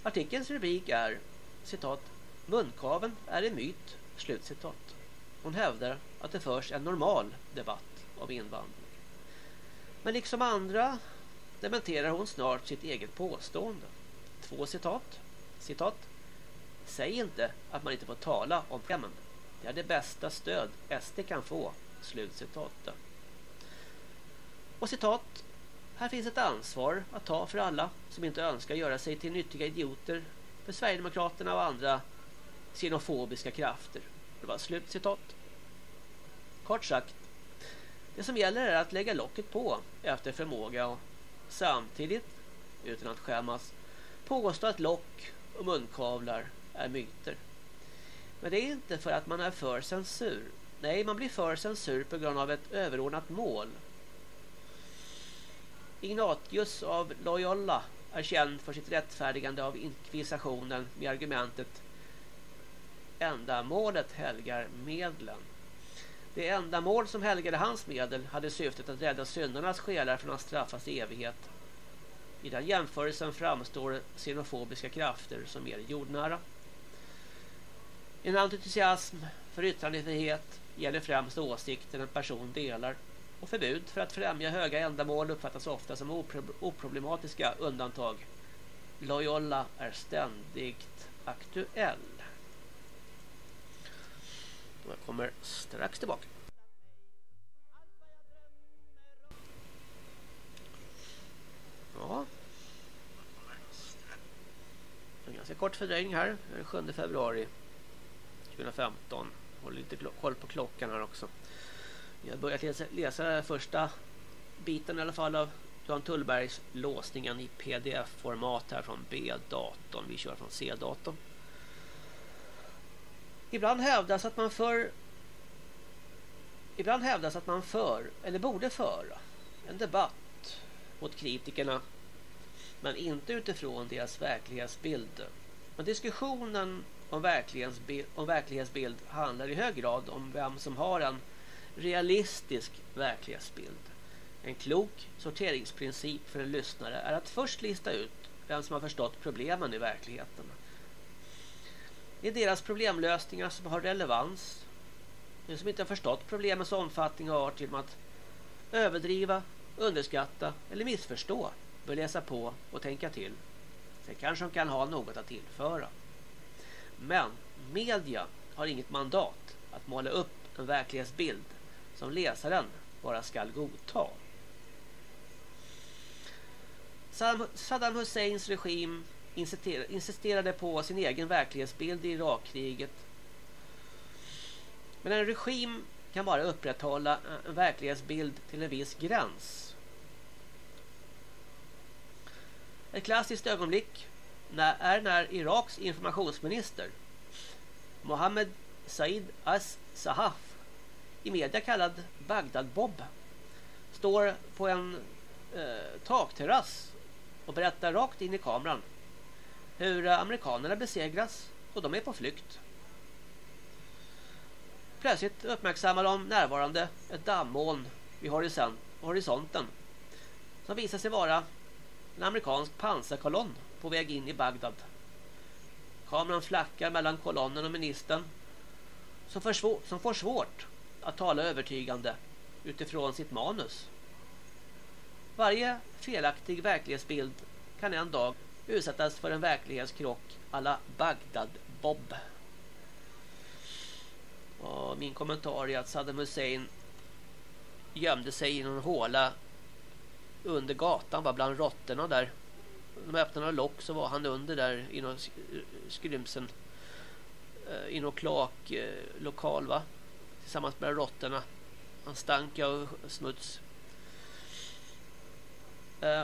C: Artikelns rubrik är citat Munkaven är en myt, slutcitat. Hon hävdar att det förs en normal debatt om invandring. Men liksom andra dementerar hon snart sitt eget påstående. Två citat. Citat. Säg inte att man inte får tala om problemen. Det är det bästa stöd SD kan få. Slutcitat. Och citat. Här finns ett ansvar att ta för alla som inte önskar göra sig till nyttiga idioter för Sverigedemokraterna och andra xenofobiska krafter. Det var slutcitat. Kort sagt. Det som gäller är att lägga locket på efter förmåga och samtidigt, utan att skämmas, påstå att lock och munkavlar är myter. Men det är inte för att man är för censur. Nej, man blir för censur på grund av ett överordnat mål. Ignatius av Loyola är känd för sitt rättfärdigande av inkvisationen med argumentet ändamålet helgar medlen. Det ändamål som helgade hans medel hade syftet att rädda syndarnas själar från att straffas i evighet. I den jämförelsen framstår xenofobiska krafter som mer jordnära. En entusiasm för yttrandefrihet gäller främst åsikter en person delar och förbud för att främja höga ändamål uppfattas ofta som oproblematiska undantag. Loyola är ständigt aktuell. Jag kommer strax tillbaka. Ja. En ganska kort fördröjning här. Den 7 februari 2015. Håller lite koll på klockan här också. Jag har börjat läsa, läsa första biten i alla fall av Jan Tullbergs låsningen i pdf-format här från B-datorn. Vi kör från C-datorn. Ibland hävdas att man för Ibland hävdas att man för eller borde föra en debatt mot kritikerna men inte utifrån deras verklighetsbild. Men diskussionen om verklighetsbild, om verklighetsbild handlar i hög grad om vem som har en realistisk verklighetsbild. En klok sorteringsprincip för en lyssnare är att först lista ut vem som har förstått problemen i verkligheten. Det är deras problemlösningar som har relevans. De som inte har förstått problemens omfattning och art genom att överdriva, underskatta eller missförstå bör läsa på och tänka till. Sen kanske de kan ha något att tillföra. Men media har inget mandat att måla upp en verklighetsbild som läsaren bara skall godta. Saddam Husseins regim insisterade på sin egen verklighetsbild i Irakkriget. Men en regim kan bara upprätthålla eh, en verklighetsbild till en viss gräns. Ett klassiskt ögonblick är när Iraks informationsminister Mohammed Said As-Sahaf i media kallad Bagdad-Bob står på en eh, takterrass och berättar rakt in i kameran hur eh, amerikanerna besegras och de är på flykt. Plötsligt uppmärksammar de närvarande ett dammoln vid horisonten som visar sig vara en amerikansk pansarkolonn på väg in i Bagdad. Kameran flackar mellan kolonnen och ministern som får, svår, som får svårt att tala övertygande utifrån sitt manus. Varje felaktig verklighetsbild kan en dag utsättas för en verklighetskrock alla Bagdad-Bob. Min kommentar är att Saddam Hussein gömde sig i någon håla under gatan var bland råttorna där. De öppnade några lock så var han under där i någon skrymsen eh, i någon kloaklokal eh, va tillsammans med råttorna. Han stank av smuts. Eh,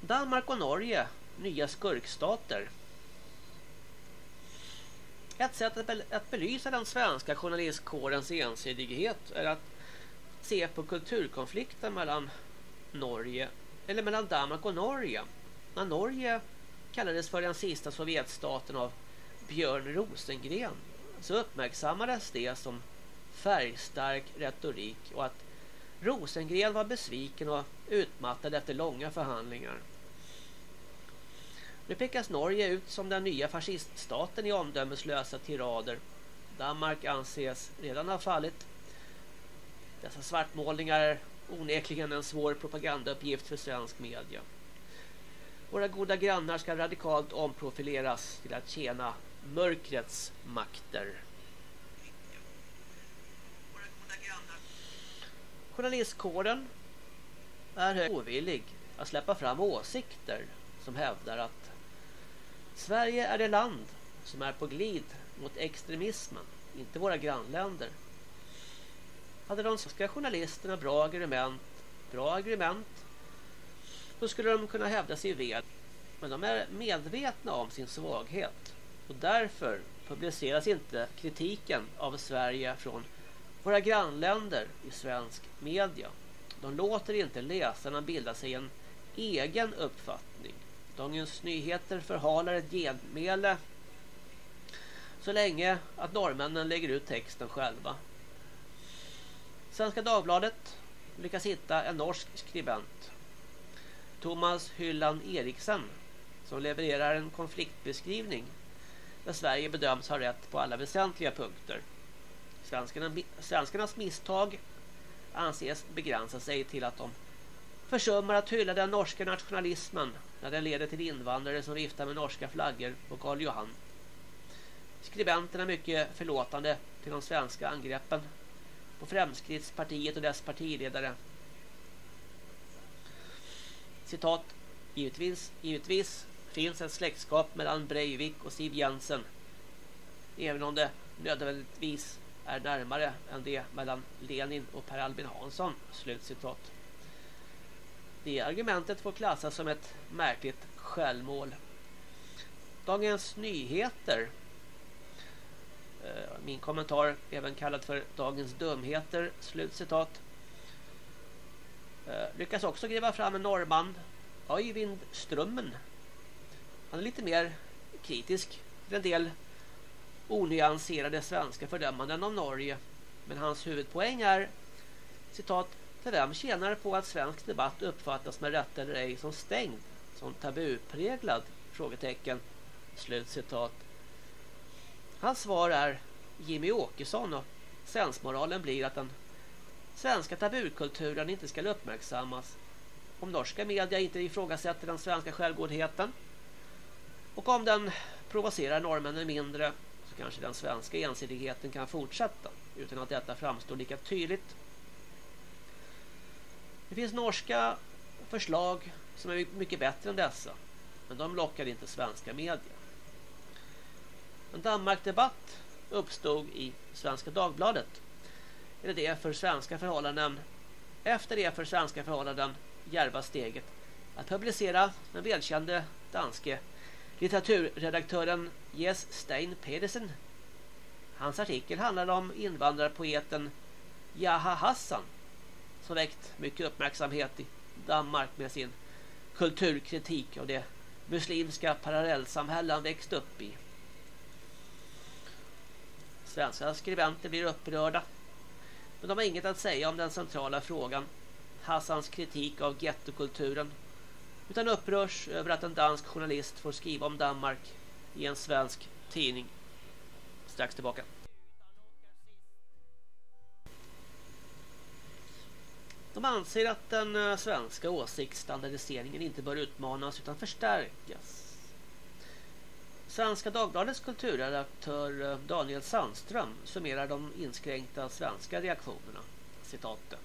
C: Danmark och Norge, nya skurkstater. Ett sätt att belysa den svenska journalistkårens ensidighet är att se på kulturkonflikten mellan Norge eller mellan Danmark och Norge. När Norge kallades för den sista Sovjetstaten av Björn Rosengren så uppmärksammades det som färgstark retorik och att Rosengren var besviken och utmattad efter långa förhandlingar. Nu pekas Norge ut som den nya fasciststaten i omdömeslösa tirader. Danmark anses redan ha fallit. Dessa svartmålningar är onekligen en svår propagandauppgift för svensk media. Våra goda grannar ska radikalt omprofileras till att tjäna mörkrets makter. Journalistkåren är ovillig att släppa fram åsikter som hävdar att Sverige är det land som är på glid mot extremismen, inte våra grannländer. Hade de svenska journalisterna bra argument, bra argument, då skulle de kunna hävda sig väl. Men de är medvetna om sin svaghet. Och därför publiceras inte kritiken av Sverige från våra grannländer i svensk media. De låter inte läsarna bilda sig en egen uppfattning. Dagens Nyheter förhalar ett genmäle så länge att norrmännen lägger ut texten själva. Svenska Dagbladet lyckas hitta en norsk skribent. Thomas Hyllan Eriksen som levererar en konfliktbeskrivning där Sverige bedöms ha rätt på alla väsentliga punkter. Svenskarna, svenskarnas misstag anses begränsa sig till att de försummar att hylla den norska nationalismen när den leder till invandrare som viftar med norska flaggor på Karl Johan. Skribenterna är mycket förlåtande till de svenska angreppen på Fremskrittspartiet och dess partiledare. Citat Givetvis, givetvis finns ett släktskap mellan Breivik och Siv Jensen. Även om det nödvändigtvis är närmare än det mellan Lenin och Per Albin Hansson. Slutcitat. Det argumentet får klassas som ett märkligt självmål. Dagens Nyheter. Eh, min kommentar även kallad för Dagens dumheter slutcitat. Eh, lyckas också gräva fram en norrman Öyvind Strömmen. Han är lite mer kritisk till en del onyanserade svenska fördömanden av Norge men hans huvudpoäng är citat för vem tjänar på att svensk debatt uppfattas med rätt eller ej som stängd, som tabupreglad? Frågetecken. Slutcitat. Hans svar är Jimmy Åkesson och sensmoralen blir att den svenska tabukulturen inte ska uppmärksammas. Om norska media inte ifrågasätter den svenska självgodheten och om den provocerar norrmännen mindre så kanske den svenska ensidigheten kan fortsätta utan att detta framstår lika tydligt det finns norska förslag som är mycket bättre än dessa. Men de lockar inte svenska media. En Danmark-debatt uppstod i Svenska Dagbladet. Eller det för svenska förhållanden. Efter det för svenska förhållanden järva steget att publicera den välkände danske litteraturredaktören Jes Stein Pedersen. Hans artikel handlade om invandrarpoeten Jaha Hassan som väckt mycket uppmärksamhet i Danmark med sin kulturkritik av det muslimska parallellsamhälle han växt upp i. Svenska skribenter blir upprörda. Men de har inget att säga om den centrala frågan. Hassans kritik av gettokulturen. Utan upprörs över att en dansk journalist får skriva om Danmark i en svensk tidning. Strax tillbaka. De anser att den eh, svenska åsiktsstandardiseringen inte bör utmanas utan förstärkas. Svenska Dagbladets kulturredaktör eh, Daniel Sandström summerar de inskränkta svenska reaktionerna. Citatet.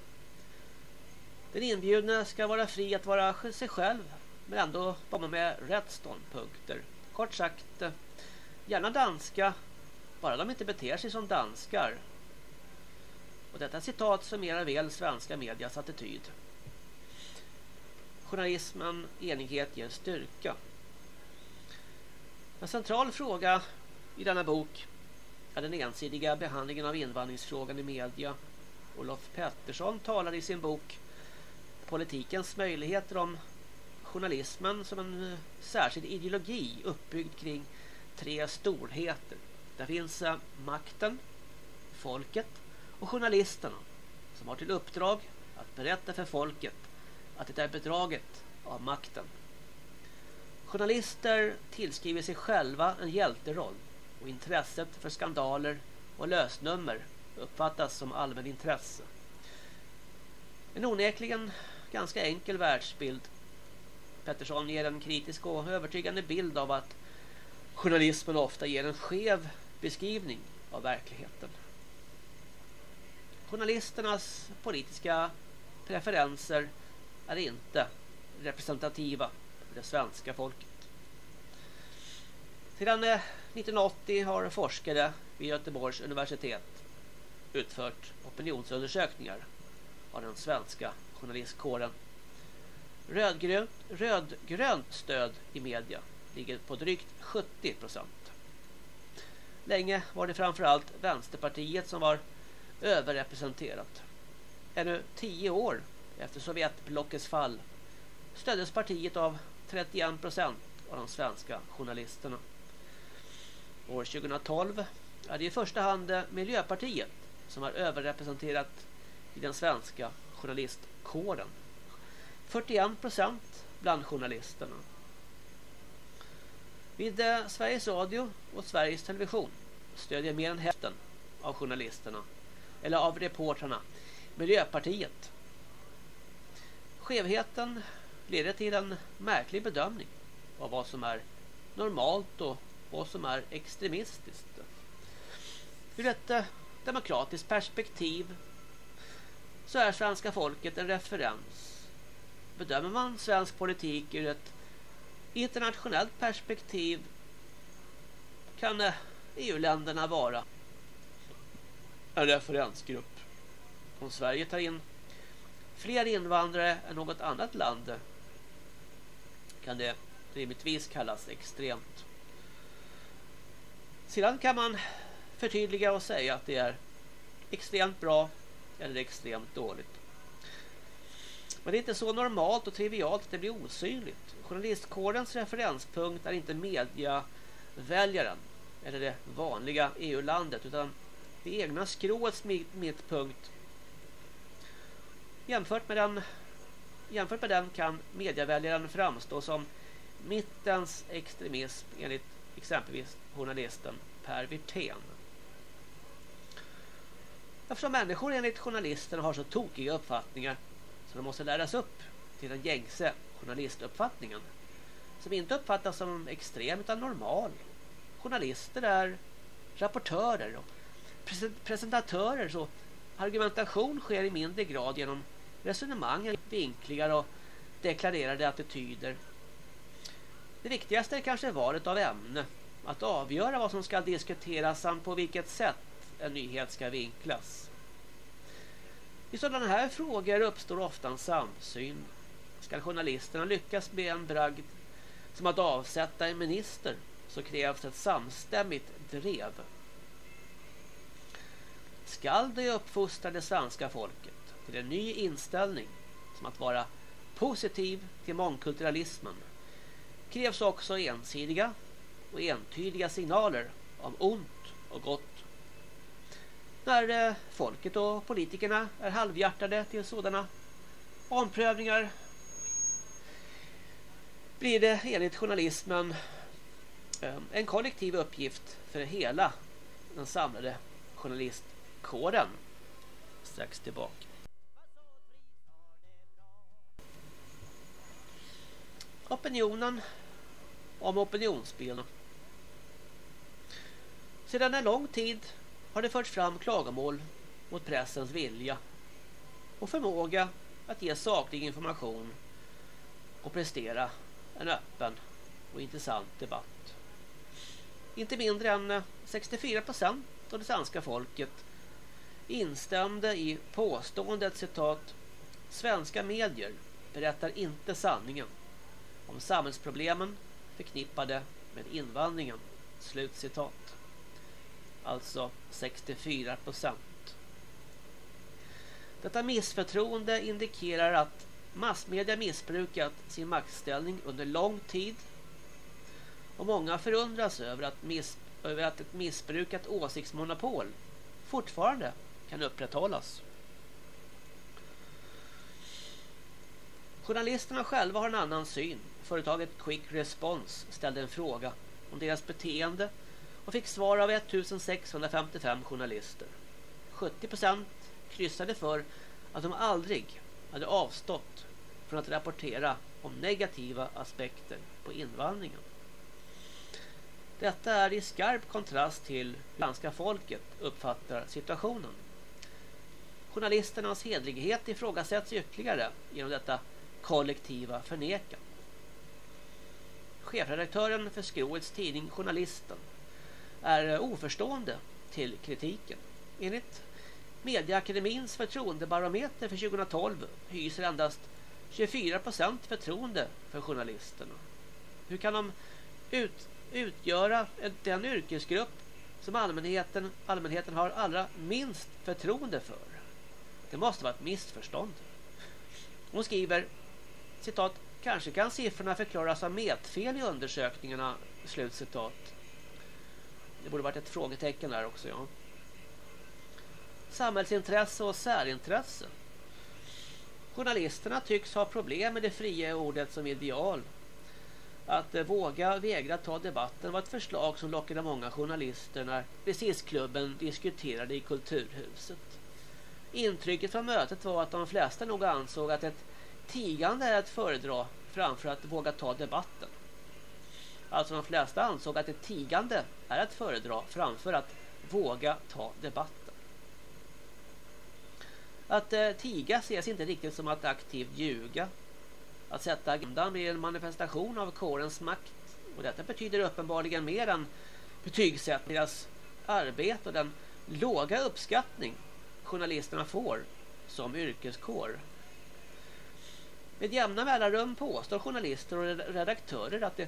C: Den inbjudna ska vara fri att vara sig själv men ändå komma med rätt ståndpunkter. Kort sagt, eh, gärna danska, bara de inte beter sig som danskar och detta citat summerar väl svenska medias attityd. Journalismen, enighet ger styrka. En central fråga i denna bok är den ensidiga behandlingen av invandringsfrågan i media. Olof Pettersson talar i sin bok Politikens möjligheter om journalismen som en eh, särskild ideologi uppbyggd kring tre storheter. Där finns eh, makten, folket och journalisterna som har till uppdrag att berätta för folket att det är bedraget av makten. Journalister tillskriver sig själva en hjälteroll och intresset för skandaler och lösnummer uppfattas som allmän intresse. En onekligen ganska enkel världsbild. Pettersson ger en kritisk och övertygande bild av att journalismen ofta ger en skev beskrivning av verkligheten journalisternas politiska preferenser är inte representativa för det svenska folket. Sedan eh, 1980 har forskare vid Göteborgs universitet utfört opinionsundersökningar av den svenska journalistkåren. Rödgrönt, rödgrönt stöd i media ligger på drygt 70 procent. Länge var det framförallt Vänsterpartiet som var överrepresenterat. Ännu tio år efter Sovjetblockets fall stöddes partiet av 31 procent av de svenska journalisterna. År 2012 är det i första hand Miljöpartiet som är överrepresenterat i den svenska journalistkåren. 41 procent bland journalisterna. Vid eh, Sveriges Radio och Sveriges Television stödjer mer än hälften av journalisterna eller av reportrarna Miljöpartiet. Skevheten leder till en märklig bedömning av vad som är normalt och vad som är extremistiskt. Ur ett eh, demokratiskt perspektiv så är svenska folket en referens. Bedömer man svensk politik ur ett internationellt perspektiv kan eh, EU-länderna vara en referensgrupp. Om Sverige tar in fler invandrare än något annat land kan det rimligtvis kallas extremt. Sedan kan man förtydliga och säga att det är extremt bra eller extremt dåligt. Men det är inte så normalt och trivialt att det blir osynligt. Journalistkårens referenspunkt är inte mediaväljaren eller det vanliga EU-landet utan det egna skråets mittpunkt. Jämfört med den jämfört med den kan medieväljaren framstå som mittens extremism enligt exempelvis journalisten Per Wirtén. Eftersom människor enligt journalisten har så tokiga uppfattningar så de måste läras upp till den gängse journalistuppfattningen som inte uppfattas som extrem utan normal. Journalister är rapportörer och presentatörer så argumentation sker i mindre grad genom resonemang, vinklingar och deklarerade attityder. Det viktigaste är kanske valet av ämne, att avgöra vad som ska diskuteras samt på vilket sätt en nyhet ska vinklas. I sådana här frågor uppstår ofta en samsyn. Ska journalisterna lyckas med en bragd som att avsätta en minister så krävs ett samstämmigt drev. Skall det uppfostra det svenska folket till en ny inställning som att vara positiv till mångkulturalismen krävs också ensidiga och entydiga signaler om ont och gott. När eh, folket och politikerna är halvhjärtade till sådana omprövningar blir det enligt journalismen eh, en kollektiv uppgift för hela den samlade journalistkåren. Strax tillbaka. Opinionen om opinionsspel. Sedan en lång tid har det förts fram klagomål mot pressens vilja och förmåga att ge saklig information och prestera en öppen och intressant debatt. Inte mindre än 64 procent av det svenska folket instämde i påståendet citat Svenska medier berättar inte sanningen om samhällsproblemen förknippade med invandringen. Slut citat. Alltså 64 procent. Detta missförtroende indikerar att massmedia missbrukat sin maktställning under lång tid och många förundras över att, miss, över att ett missbrukat åsiktsmonopol fortfarande kan upprätthållas. Journalisterna själva har en annan syn. Företaget Quick Response ställde en fråga om deras beteende och fick svar av 1655 journalister. 70% kryssade för att de aldrig hade avstått från att rapportera om negativa aspekter på invandringen. Detta är i skarp kontrast till hur svenska folket uppfattar situationen. Journalisternas hedlighet ifrågasätts ytterligare genom detta kollektiva förnekan. Chefredaktören för Skroets tidning Journalisten är oförstående till kritiken. Enligt Mediaakademins förtroendebarometer för 2012 hyser endast 24 procent förtroende för journalisterna. Hur kan de ut, utgöra den yrkesgrupp som allmänheten, allmänheten har allra minst förtroende för? Det måste vara ett missförstånd. Hon skriver citat Kanske kan siffrorna förklaras av mätfel i undersökningarna slutcitat. Det borde varit ett frågetecken där också, ja. Samhällsintresse och särintresse. Journalisterna tycks ha problem med det fria ordet som ideal. att eh, våga vägra ta debatten var ett förslag som lockade många journalister när precisklubben diskuterade i Kulturhuset. Intrycket från mötet var att de flesta nog ansåg att ett tigande är att föredra framför att våga ta debatten. Alltså de flesta ansåg att ett tigande är att föredra framför att våga ta debatten. Att eh, tiga ses inte riktigt som att aktivt ljuga. Att sätta agendan blir en manifestation av kårens makt. Och detta betyder uppenbarligen mer än betygsättning deras arbete och den låga uppskattning journalisterna får som yrkeskår. Med jämna mellanrum påstår journalister och redaktörer att det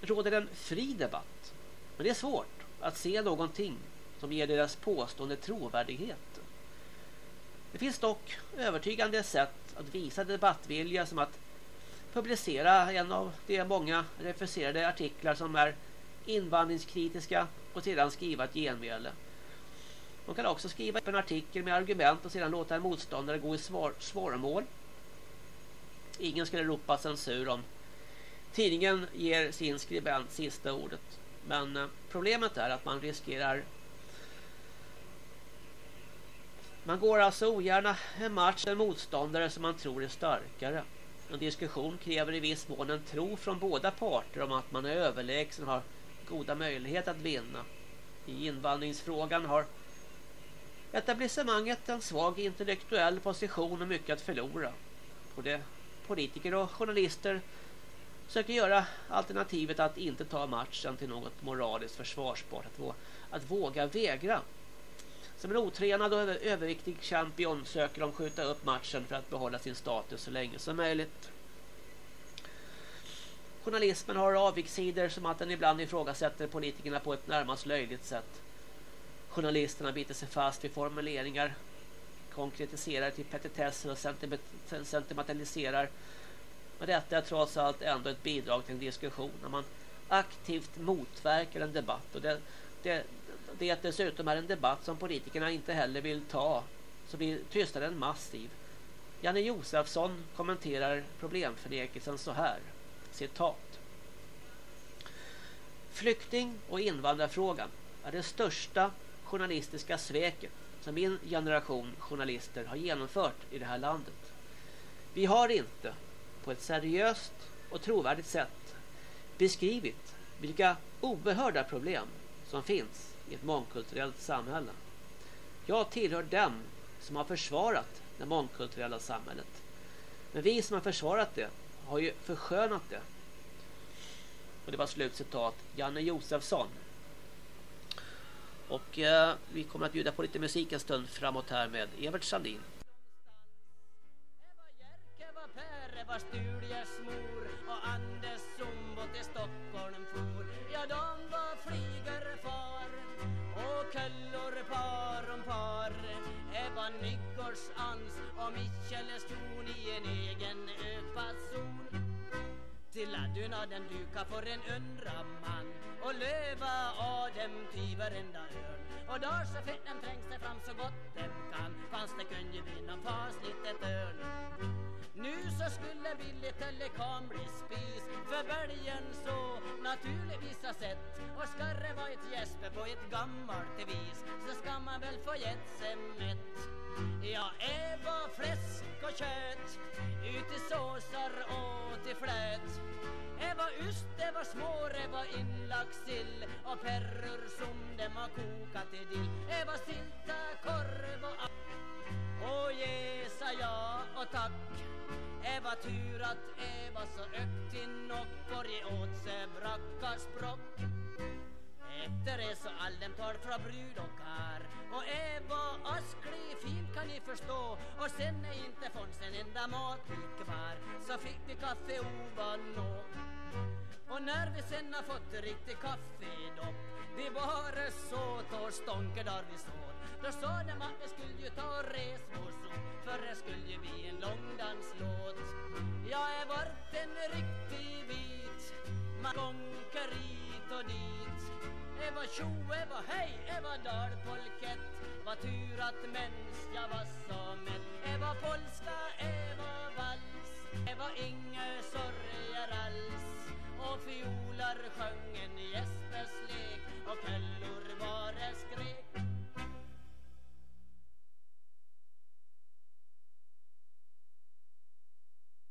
C: råder en fri debatt. Men det är svårt att se någonting som ger deras påstående trovärdighet. Det finns dock övertygande sätt att visa debattvilja som att publicera en av de många refuserade artiklar som är invandringskritiska och sedan skriva ett genmäle. De kan också skriva en artikel med argument och sedan låta en motståndare gå i svar svaromål. Ingen skulle ropa censur om tidningen ger sin skribent sista ordet. Men eh, problemet är att man riskerar man går alltså ogärna en match en motståndare som man tror är starkare. En diskussion kräver i viss mån en tro från båda parter om att man är överlägsen och har goda möjligheter att vinna. I invandringsfrågan har etablissemanget en svag intellektuell position och mycket att förlora. Både politiker och journalister söker göra alternativet att inte ta matchen till något moraliskt försvarsbart. Att, att våga vägra. Som en otränad och överviktig champion söker de skjuta upp matchen för att behålla sin status så länge som möjligt. Journalismen har avviksidor som att den ibland ifrågasätter politikerna på ett närmast löjligt sätt. Journalisterna biter sig fast vid formuleringar, konkretiserar till petitesser och sentimentaliserar. Men detta är trots allt ändå ett bidrag till en diskussion när man aktivt motverkar en debatt. Och det, det, det dessutom är en debatt som politikerna inte heller vill ta så blir tystnaden massiv. Janne Josefsson kommenterar problemförnekelsen så här. Citat. Flykting- och invandrarfrågan är det största journalistiska sveket som min generation journalister har genomfört i det här landet. Vi har inte på ett seriöst och trovärdigt sätt beskrivit vilka oerhörda problem som finns i ett mångkulturellt samhälle. Jag tillhör dem som har försvarat det mångkulturella samhället. Men vi som har försvarat det har ju förskönat det. Och det var slutcitat Janne Josefsson. Och eh, vi kommer att bjuda på lite musik en stund framåt här med Evert Sandin. var mor och Anders Zumbo till Stockholm for. Ja, de var och köllor par om par. Ans och Michel stod i en egen öpason. Till laddun den duka för en undra och löva av dem till varenda hörn. Och då så fick dem trängs sig fram så gott dem kan fast det kunde bli någon fasligt litet öl. Nu så skulle billig Telekom bli spis för bälgen så naturligtvis ha sett och ska det vara ett gäspe på ett gammalt vis så ska man väl få gett sig mätt. Ja, Eva fläsk och kött ut i såsar och till flöt det var yst, det var små, det var inlagd sill och perror som de har kokat i dill. Det var sylta, korv och app. Och ge, sa ja och tack. Det var tur att det var så öktin och får ge åt sig brackarsprock. Efter det så all dem tar från brud och kar. Och Eva asklig fint kan ni förstå. Och sen är inte fanns en enda matbit kvar Så fick vi kaffe ovanå och när vi sen har fått riktigt kaffedopp Vi bara så tar stånker där vi står. Då sa de att vi skulle ju ta res vår sol För det skulle ju bli en långdanslåt. Jag är vart en riktig bit Man gånger hit och dit. Eva tjo, Eva hej, Eva dalpolkett Vad tur att mens jag var så mätt Eva polska, Eva vals. Eva inga sorger alls.
A: Och fiolar sjöng en gäspes lek. Och källor bara skrek.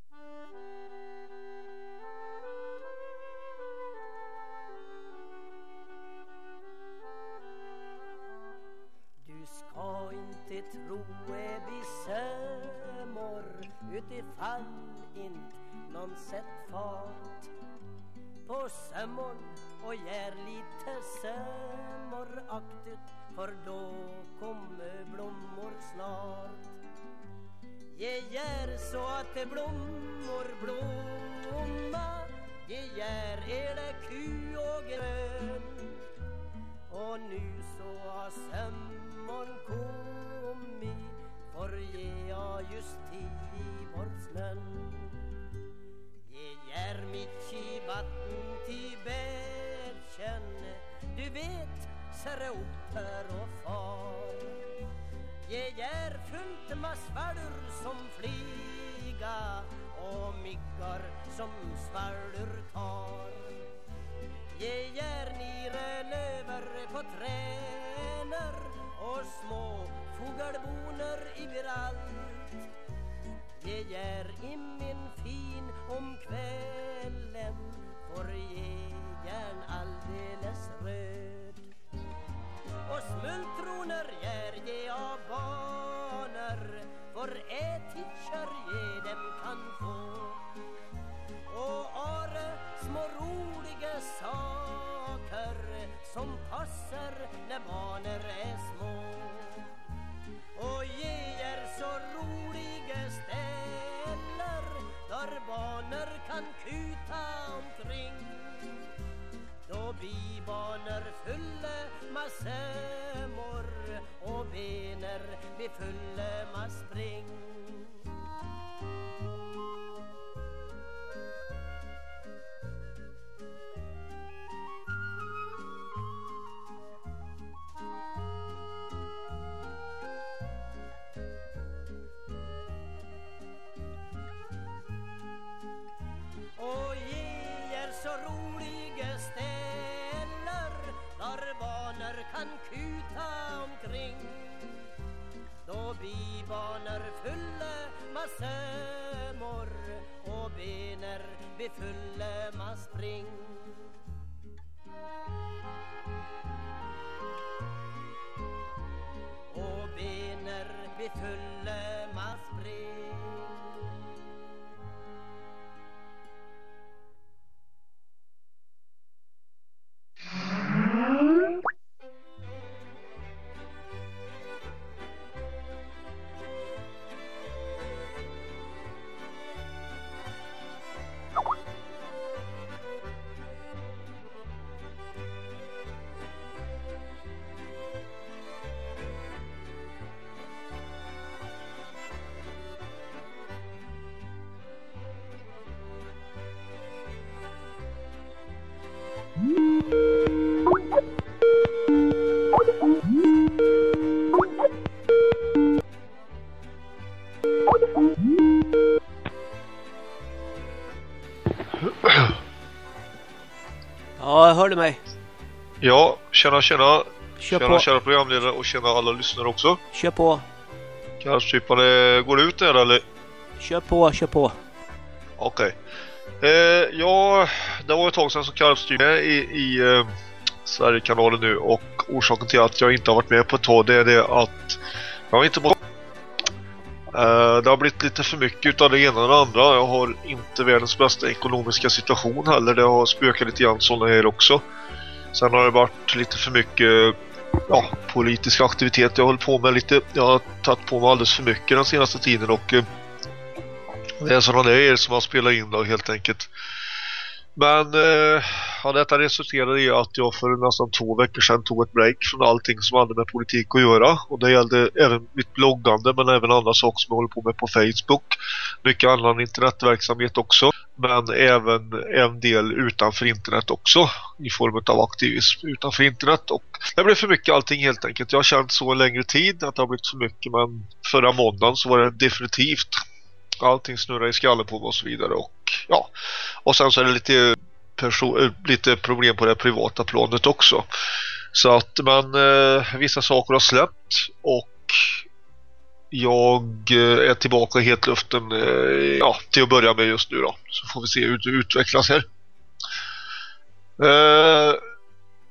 A: Du ifall inte någon sett fart. På sömmor och gör lite sömmoraktigt för då kommer blommor snart. Ge gör så att det blommor blomma Ge gör ele ku och grön. Och nu så har sömmon kommit för ge jag just tid bort snön Ge gär mitt i vatten till bärkänne Du vet, serre otter och far. Ge gär fullt med svalor som flyga och myggar som svalor tar. Ge järnire löver på träner och små fågelboner överallt Ge i min fin om kvällen får ge järn alldeles röd. Och smultroner gär ge av barner för ätitcher ge dem kan få. Och are små roliga saker som passar när barnen är fulle och bener med fulle ma spring. Vi barner fulle massemor och bener vi fulle ma spring. Och bener vi fulle
D: tjena tjena.
C: Kör
D: tjena
C: på.
D: kära programledare och tjena alla lyssnare också.
C: Kör på.
D: Karlstrypare går ut där eller?
C: Kör på, kör på.
D: Okej. Eh, ja, det var ett tag sedan som Karlstryp är i, i eh, Sverigekanalen nu och orsaken till att jag inte har varit med på ett tag det är det att jag har inte bara eh, det har blivit lite för mycket utav det ena och det andra. Jag har inte världens bästa ekonomiska situation heller. Det har spökat lite grann sådana här också. Sen har det varit lite för mycket ja, politisk aktivitet jag håller på med lite. Jag har tagit på mig alldeles för mycket den senaste tiden och eh, det är sådana grejer som har spelat in då helt enkelt. Men eh, ja, detta resulterade i att jag för nästan två veckor sedan tog ett break från allting som hade med politik att göra. Och det gällde även mitt bloggande men även andra saker som jag håller på med på Facebook. Mycket annan internetverksamhet också. Men även en del utanför internet också. I form av aktivism utanför internet. Och det blev för mycket allting helt enkelt. Jag har känt så en längre tid att det har blivit för mycket. Men förra måndagen så var det definitivt allting snurrar i skallen på mig och så vidare och ja och sen så är det lite eh, lite problem på det privata planet också. Så att man eh, vissa saker har släppt och jag eh, är tillbaka i hetluften eh, ja, till att börja med just nu då. Så får vi se hur det utvecklas här. Eh,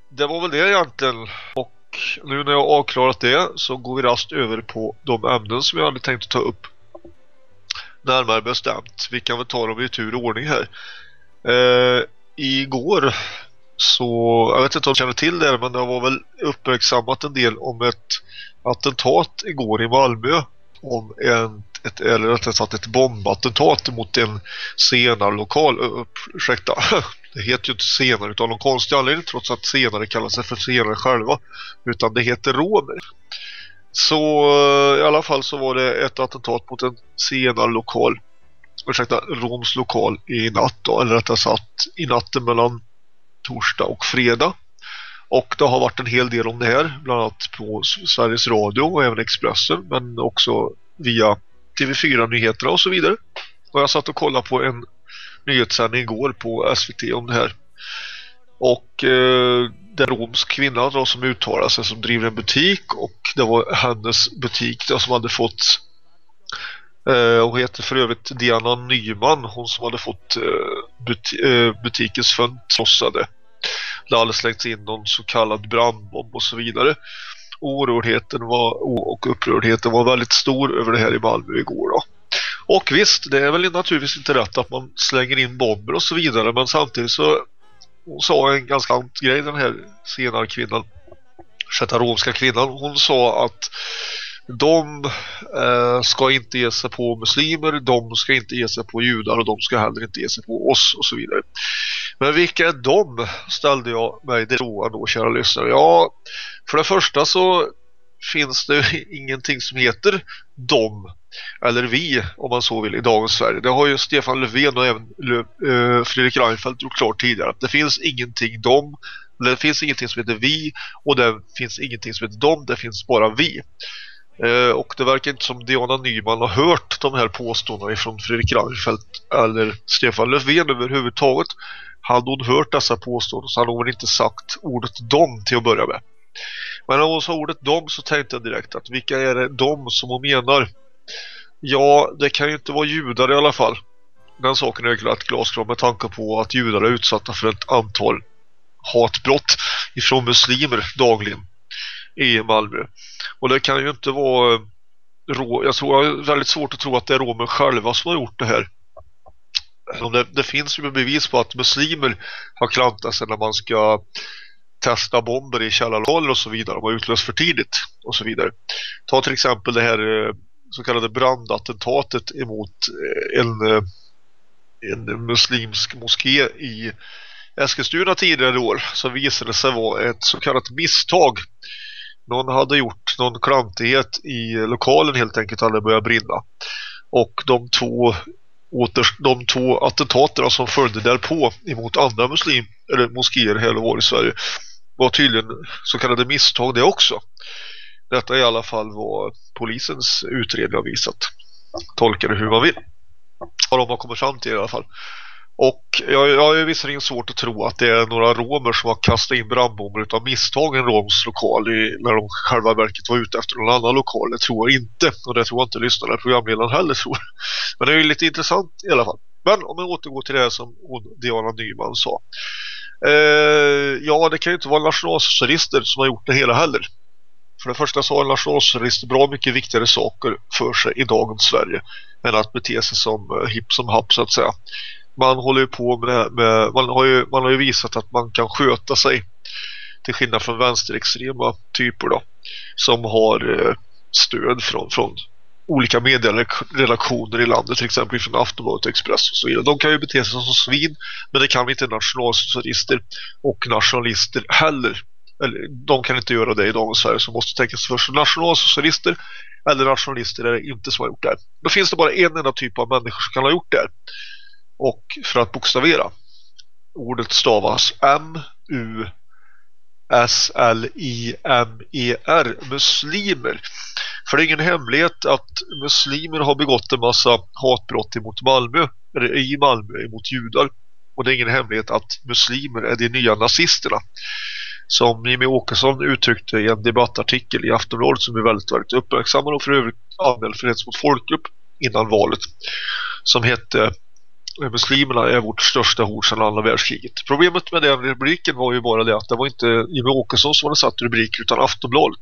D: det var väl det egentligen. Och nu när jag har avklarat det så går vi rast över på de ämnen som jag hade tänkt att ta upp. Närmare bestämt. Vi kan väl ta dem i tur och ordning här. Eh, igår så, jag vet inte om du känner till det men det var väl uppmärksammat en del om ett attentat igår i Malmö om en, ett, eller rättare sagt ett bombattentat mot en senarlokal. Ursäkta, det heter ju inte senare utan någon konstig anledning trots att senare kallar sig för senare själva. Utan det heter romer. Så eh, i alla fall så var det ett attentat mot en senarlokal. Ursäkta, Roms lokal i natt då, eller rättare sagt i natten mellan torsdag och fredag. Och det har varit en hel del om det här, bland annat på Sveriges Radio och även Expressen, men också via TV4-nyheterna och så vidare. Och jag satt och kollade på en nyhetssändning igår på SVT om det här. Och eh, den romsk kvinna då, som uttalar sig som driver en butik och det var hennes butik då, som hade fått eh, hon heter för övrigt Diana Nyman hon som hade fått eh, buti eh, butikens fönster krossade det hade slängts in någon så kallad brandbomb och så vidare. Oerhörheten var, och upprördheten var väldigt stor över det här i Malmö igår då. Och visst, det är väl naturligtvis inte rätt att man slänger in bomber och så vidare men samtidigt så hon sa en ganska grej den här senare kvinnan Chetarovska kvinnan, hon sa att de eh, ska inte ge sig på muslimer, de ska inte ge sig på judar och de ska heller inte ge sig på oss och så vidare. Men vilka är de? Ställde jag mig det frågan då, kära lyssnare. Ja, för det första så finns det ingenting som heter de eller vi om man så vill i dagens Sverige. Det har ju Stefan Löfven och även eh, Fredrik Reinfeldt gjort klart tidigare att det finns ingenting de det finns ingenting som heter vi och det finns ingenting som heter de, det finns bara vi. Eh, och det verkar inte som Diana Nyman har hört de här påståendena från Fredrik Reinfeldt eller Stefan Löfven överhuvudtaget. Hade hon hört dessa påståenden så hade hon inte sagt ordet dom till att börja med. Men när hon sa ordet dom så tänkte jag direkt att vilka är det dom som hon menar? Ja, det kan ju inte vara judar i alla fall. Den saken är klart glasklar med tanke på att judar är utsatta för ett antal hatbrott ifrån muslimer dagligen i Malmö. Och det kan ju inte vara eh, rå, jag tror jag är väldigt svårt att tro att det är romer själva som har gjort det här. Alltså, det, det, finns ju bevis på att muslimer har klantat sig när man ska testa bomber i källarlokaler och så vidare. De har utlöst för tidigt och så vidare. Ta till exempel det här eh, så kallade brandattentatet emot eh, en, en muslimsk moské i Eskilstuna tidigare år så visade det sig vara ett så kallat misstag. Någon hade gjort någon klantighet i lokalen helt enkelt hade börjat brinna. Och de två åter de två attentaterna som följde därpå emot andra muslim eller moskéer här och var i Sverige var tydligen så kallade misstag det också. Detta är i alla fall vad polisens utredning har visat. Tolkar det hur man vill. Vad de har kommit fram till i alla fall. Och jag, jag är visserligen svårt att tro att det är några romer som har kastat in brandbomber utan misstag i en roms lokal i, när de själva verket var ute efter någon annan lokal. Det tror jag inte. Och det tror jag inte lyssnarna programledaren heller tror. Men det är ju lite intressant i alla fall. Men om jag återgår till det som Diana Nyman sa. Eh, ja, det kan ju inte vara nationalsocialister som har gjort det hela heller. För det första så har nationalsocialister bra mycket viktigare saker för sig i dagens Sverige än att bete sig som eh, hipp som happ så att säga man håller ju på med, med man, har ju, man har ju visat att man kan sköta sig till skillnad från vänsterextrema typer då som har eh, stöd från, från olika medieredaktioner i landet till exempel från Aftonbladet Express och så vidare. De kan ju bete sig som svin men det kan inte nationalsocialister och nationalister heller. Eller, de kan inte göra det i dagens Sverige så måste tänka sig för nationalsocialister eller nationalister är det inte som har gjort det. Då finns det bara en enda typ av människor som kan ha gjort det här och för att bokstavera ordet stavas M-U S-L-I-M-E-R muslimer. För det är ingen hemlighet att muslimer har begått en massa hatbrott emot Malmö eller i Malmö emot judar Och det är ingen hemlighet att muslimer är de nya nazisterna. Som Jimmy Åkesson uttryckte i en debattartikel i Aftonbladet som är väldigt, väldigt uppmärksammad och för övrigt anmäld för hets mot folkgrupp innan valet. Som hette Muslimerna är vårt största hot sedan andra världskriget. Problemet med den rubriken var ju bara det att det var inte Jimmy Åkesson som hade satt rubriker utan Aftonbladet.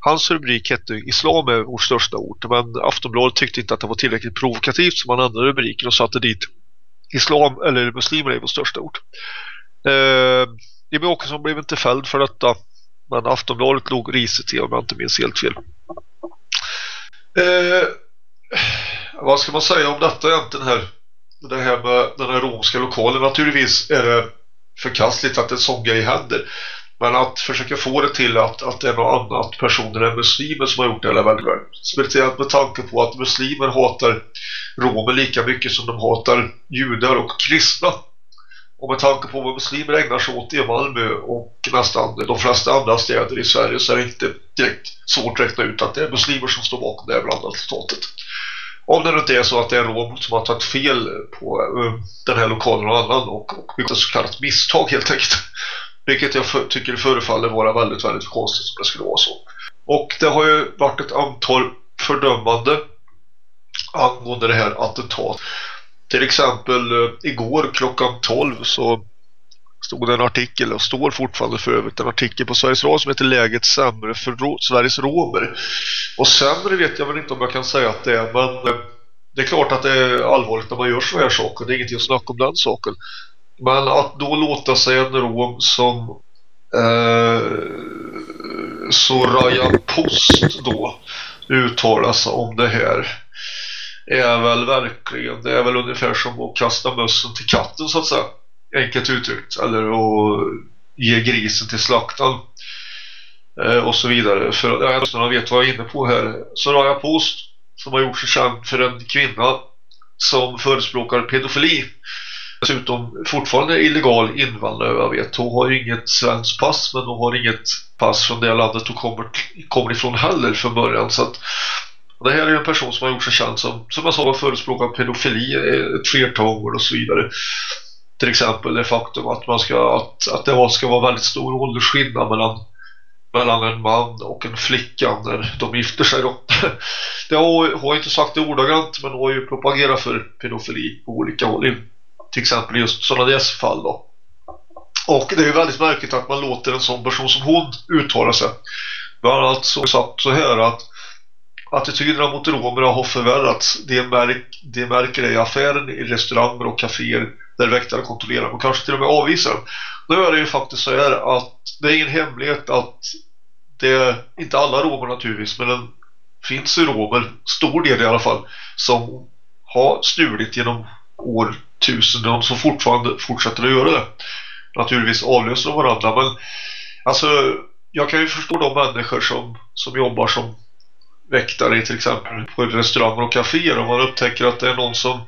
D: Hans rubrik hette Islam är vårt största hot” men Aftonbladet tyckte inte att det var tillräckligt provokativt så man ändrade rubriken och satte dit Islam eller muslimer är vårt största hot”. Eh, Jimmy Åkesson blev inte fälld för detta men Aftonbladet låg riset till om jag inte minns helt fel. Eh, vad ska man säga om detta egentligen här? Det här med den här romska lokalen. Naturligtvis är det förkastligt att en sån grej händer. Men att försöka få det till att, att det är någon annan personer än muslimer som har gjort det eller väldigt bra. Speciellt med tanke på att muslimer hatar romer lika mycket som de hatar judar och kristna. Och med tanke på vad muslimer ägnar sig åt i Malmö och nästan de flesta andra städer i Sverige så är det inte direkt svårt att räkna ut att det är muslimer som står bakom det här blandade statet. Om det inte är så att det är en rom som har tagit fel på eh, den här lokalen och annan och, och gjort ett så kallat misstag helt enkelt. Vilket jag för, tycker förefaller vara väldigt, väldigt konstigt som det skulle vara så. Och det har ju varit ett antal fördömande angående det här attentatet. Till exempel eh, igår klockan 12 så stod det en artikel och står fortfarande för övrigt en artikel på Sveriges Radio som heter Läget sämre för Sveriges romer. Och sämre vet jag väl inte om jag kan säga att det är men eh, det är klart att det är allvarligt när man gör så här saker. Det är ingenting att snacka om den saken. Men att då låta sig en rom som eh, Soraya Post då uttalas om det här är väl verkligen det är väl ungefär som att kasta mössen till katten så att säga enkelt uttryckt eller att ge grisen till slaktan eh, och så vidare. För att jag vet vad jag är inne på här. Så har jag Post som har gjort sig känd för en kvinna som förespråkar pedofili. Dessutom fortfarande illegal invandrare jag vet. Hon har inget svenskt pass men hon har inget pass från det landet hon kommer, kommer ifrån heller från början. Så att det här är en person som har gjort sig känd som, som jag sa förespråkar pedofili eh, ett flertal år och så vidare till exempel det faktum att man ska att, att det ska vara väldigt stor åldersskillnad mellan mellan en man och en flicka när de gifter sig då. Det har, har inte sagt det ordagrant men har ju propagerat för pedofili på olika håll till exempel just sådana dess fall då. Och det är ju väldigt märkligt att man låter en sån person som hon uttala sig. Bland annat så sagt så här att attityderna mot romer har förvärrats. Det, märk, det märker det i affären, i restauranger och kaféer där väktare kontrollerar och kanske till och med avvisar dem. Nu är det ju faktiskt så här att det är ingen hemlighet att det är inte alla romer naturligtvis men det finns ju romer, stor del i alla fall, som har stulit genom årtusenden som fortfarande fortsätter att göra det. Naturligtvis avlöser de varandra men alltså jag kan ju förstå de människor som, som jobbar som väktare till exempel på restauranger och kaféer om man upptäcker att det är någon som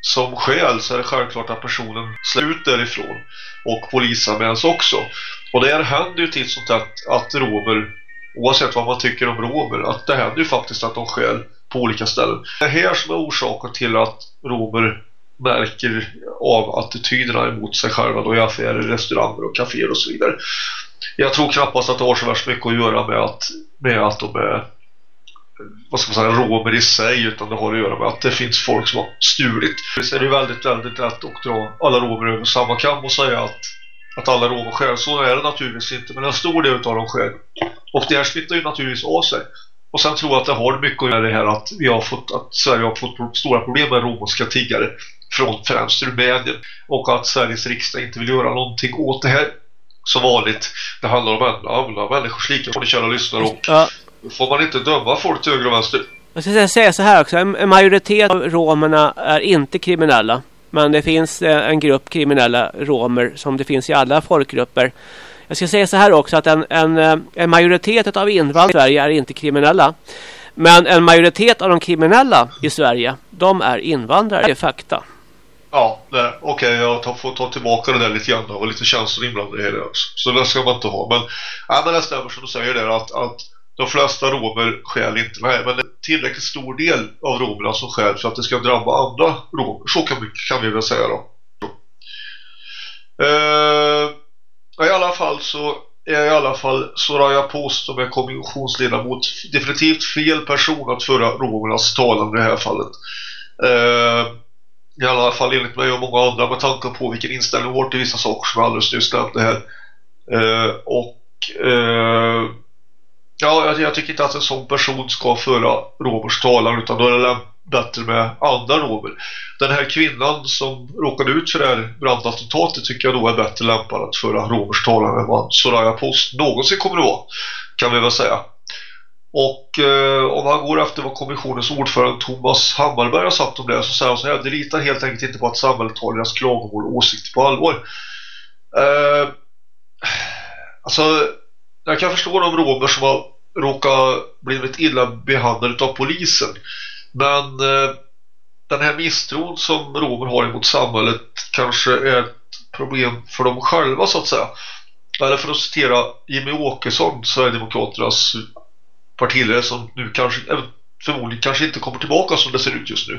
D: som skäl så är det självklart att personen släpps ut därifrån och polisanmäls också. Och det händer ju till sånt att, att romer, oavsett vad man tycker om romer, att det händer ju faktiskt att de skäl på olika ställen. Det är här som är orsaken till att romer märker av attityderna emot sig själva då i affärer, restauranger och kaféer och så vidare. Jag tror knappast att det har så värst mycket att göra med att, med att de är vad ska man säga, romer i sig utan det har att göra med att det finns folk som har stulit. Så är det väldigt, väldigt lätt att dra alla romer över samma kam och säga att, att alla romer skäl. Så är det naturligtvis inte, men en stor del av dem skäl. Och det här smittar ju naturligtvis av sig. Och sen tror jag att det har mycket att göra med det här att vi har fått att Sverige har fått stora problem med romerska tiggare från främst Rumänien och att Sveriges riksdag inte vill göra någonting åt det här som vanligt. Det handlar om alla människors lika får ni kära lyssnare och ja får man inte döma folk till höger och vänster.
C: Jag ska säga så här också. En majoritet av romerna är inte kriminella. Men det finns eh, en grupp kriminella romer som det finns i alla folkgrupper. Jag ska säga så här också att en, en, eh, en majoritet av invandrare i Sverige är inte kriminella. Men en majoritet av de kriminella i Sverige, de är invandrare. Det är fakta.
D: Ja, okej, okay, jag tar, får ta tillbaka det där lite grann och lite känslor inblandade i det också. Så det ska man inte ha. Men, ja, men det stämmer som du säger där att, att de flesta romer skäl inte nej, men en tillräckligt stor del av romerna som skäl för att det ska drabba andra romer. Så kan vi, kan vi väl säga då. Eh, I alla fall så är i alla fall Soraya Post som är kommissionsledamot definitivt fel person att föra romernas talan i det här fallet. Eh, I alla fall enligt mig och många andra med tanke på vilken inställning vårt till vissa saker som jag alldeles nyss nämnde här. Eh, och eh, ja, jag, jag, tycker inte att en sån person ska föra Roberts talan utan då är det bättre med andra romer. Den här kvinnan som råkade ut för det här brandattentatet tycker jag då är bättre lämpad att föra Roberts talan än vad Soraya Post någonsin kommer att vara, kan vi väl säga. Och eh, om man går efter vad kommissionens ordförande Thomas Hammarberg har sagt om det så säger han så här, det litar helt enkelt inte på att samhället tar deras klagomål och åsikter på allvar. Eh, alltså, jag kan förstå de romer som har råkat blivit illa behandlade av polisen. Men eh, den här misstron som romer har emot samhället kanske är ett problem för dem själva så att säga. Eller för att citera Jimmy Åkesson, Sverigedemokraternas partiledare som nu kanske eh, förmodligen kanske inte kommer tillbaka som det ser ut just nu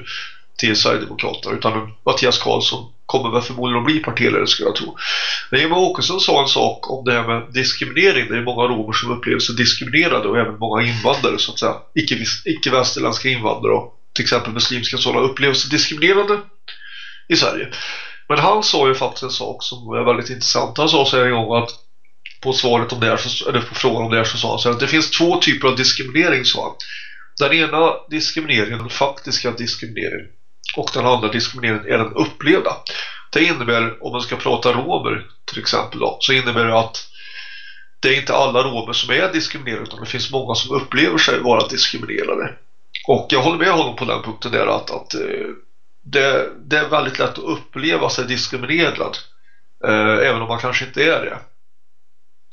D: till Sverigedemokraterna utan Mattias Karlsson kommer väl förmodligen att bli partiledare skulle jag tro. Men Jimmy Åkesson sa en sak om det här med diskriminering. Det är många romer som upplever sig diskriminerade och även många invandrare så att säga. Icke-västerländska icke invandrare och till exempel muslimska sådana upplever sig diskriminerade i Sverige. Men han sa ju faktiskt en sak som är väldigt intressant. Han sa så här en gång att på svaret om det här, eller på frågan om det här så sa han så här, att det finns två typer av diskriminering sa han. Den ena diskrimineringen, den faktiska diskrimineringen och den andra diskrimineringen är den upplevda. Det innebär, om man ska prata romer till exempel då, så innebär det att det är inte alla romer som är diskriminerade utan det finns många som upplever sig vara diskriminerade. Och jag håller med honom på den punkten där att, att eh, det, det, är väldigt lätt att uppleva sig diskriminerad eh, även om man kanske inte är det.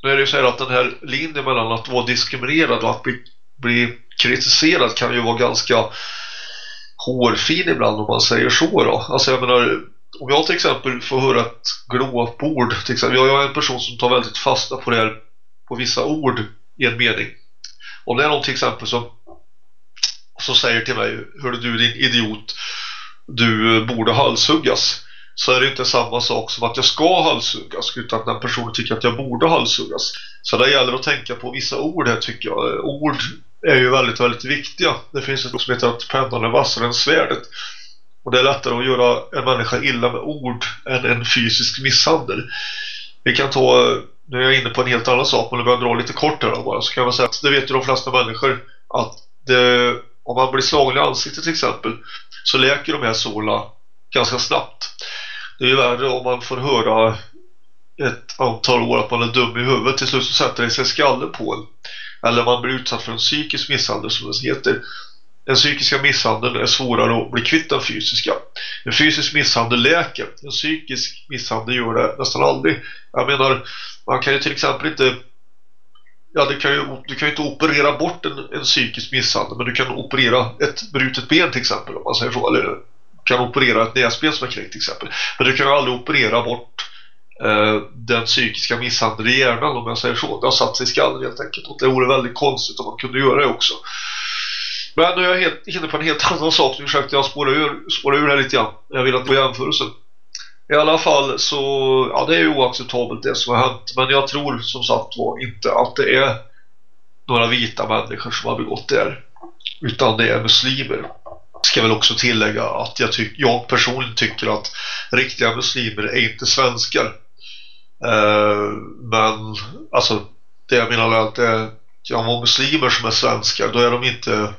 D: Nu är det ju så här att den här linjen mellan att vara diskriminerad och att bli, bli kritiserad kan ju vara ganska hårfin ibland om man säger så då. Alltså jag menar, om jag till exempel får höra ett glåpord, till exempel, jag är en person som tar väldigt fasta på det här, på vissa ord i en mening. Om det är någon till exempel som, som säger till mig, hörde du din idiot, du eh, borde halshuggas så är det inte samma sak som att jag ska halshuggas utan att den personen tycker att jag borde halshuggas. Så det gäller att tänka på vissa ord här tycker jag. Ord är ju väldigt, väldigt viktiga. Det finns ett ord som heter att pennan är vassare än svärdet. Och det är lättare att göra en människa illa med ord än en fysisk misshandel. Vi kan ta, nu är jag inne på en helt annan sak men jag börjar dra lite kort här bara. Så kan man säga att det vet ju de flesta människor att det, om man blir slagen i ansiktet till exempel så läker de här sårna ganska snabbt. Det är ju värre om man får höra ett antal år att man är dum i huvudet till slut så sätter det sig skallen på en eller man blir utsatt för en psykisk misshandel som det heter. Den psykiska misshandeln är svårare att bli kvitt än fysiska. En fysisk misshandel läker. En psykisk misshandel gör det nästan aldrig. Jag menar, man kan ju till exempel inte Ja, du kan ju, du kan ju inte operera bort en, en psykisk misshandel men du kan operera ett brutet ben till exempel om man säger så. Eller kan operera ett näsben som är knäckt till exempel. Men du kan ju aldrig operera bort Eh, den psykiska misshandeln i hjärnan om jag säger så. Det har satt sig i skallen helt enkelt och det vore väldigt konstigt om man kunde göra det också. Men nu är jag helt, inne på en helt annan sak. Nu försökte jag spåra ur, spåra ur här lite grann. Jag vill att det jämförelsen. I alla fall så, ja det är ju oacceptabelt det som har hänt. Men jag tror som sagt var inte att det är några vita människor som har begått det här. Utan det är muslimer. Ska väl också tillägga att jag, tyck, jag personligen tycker att riktiga muslimer är inte svenskar. Eh, men alltså det jag menar är att det kan vara muslimer som är svenskar. Då är de inte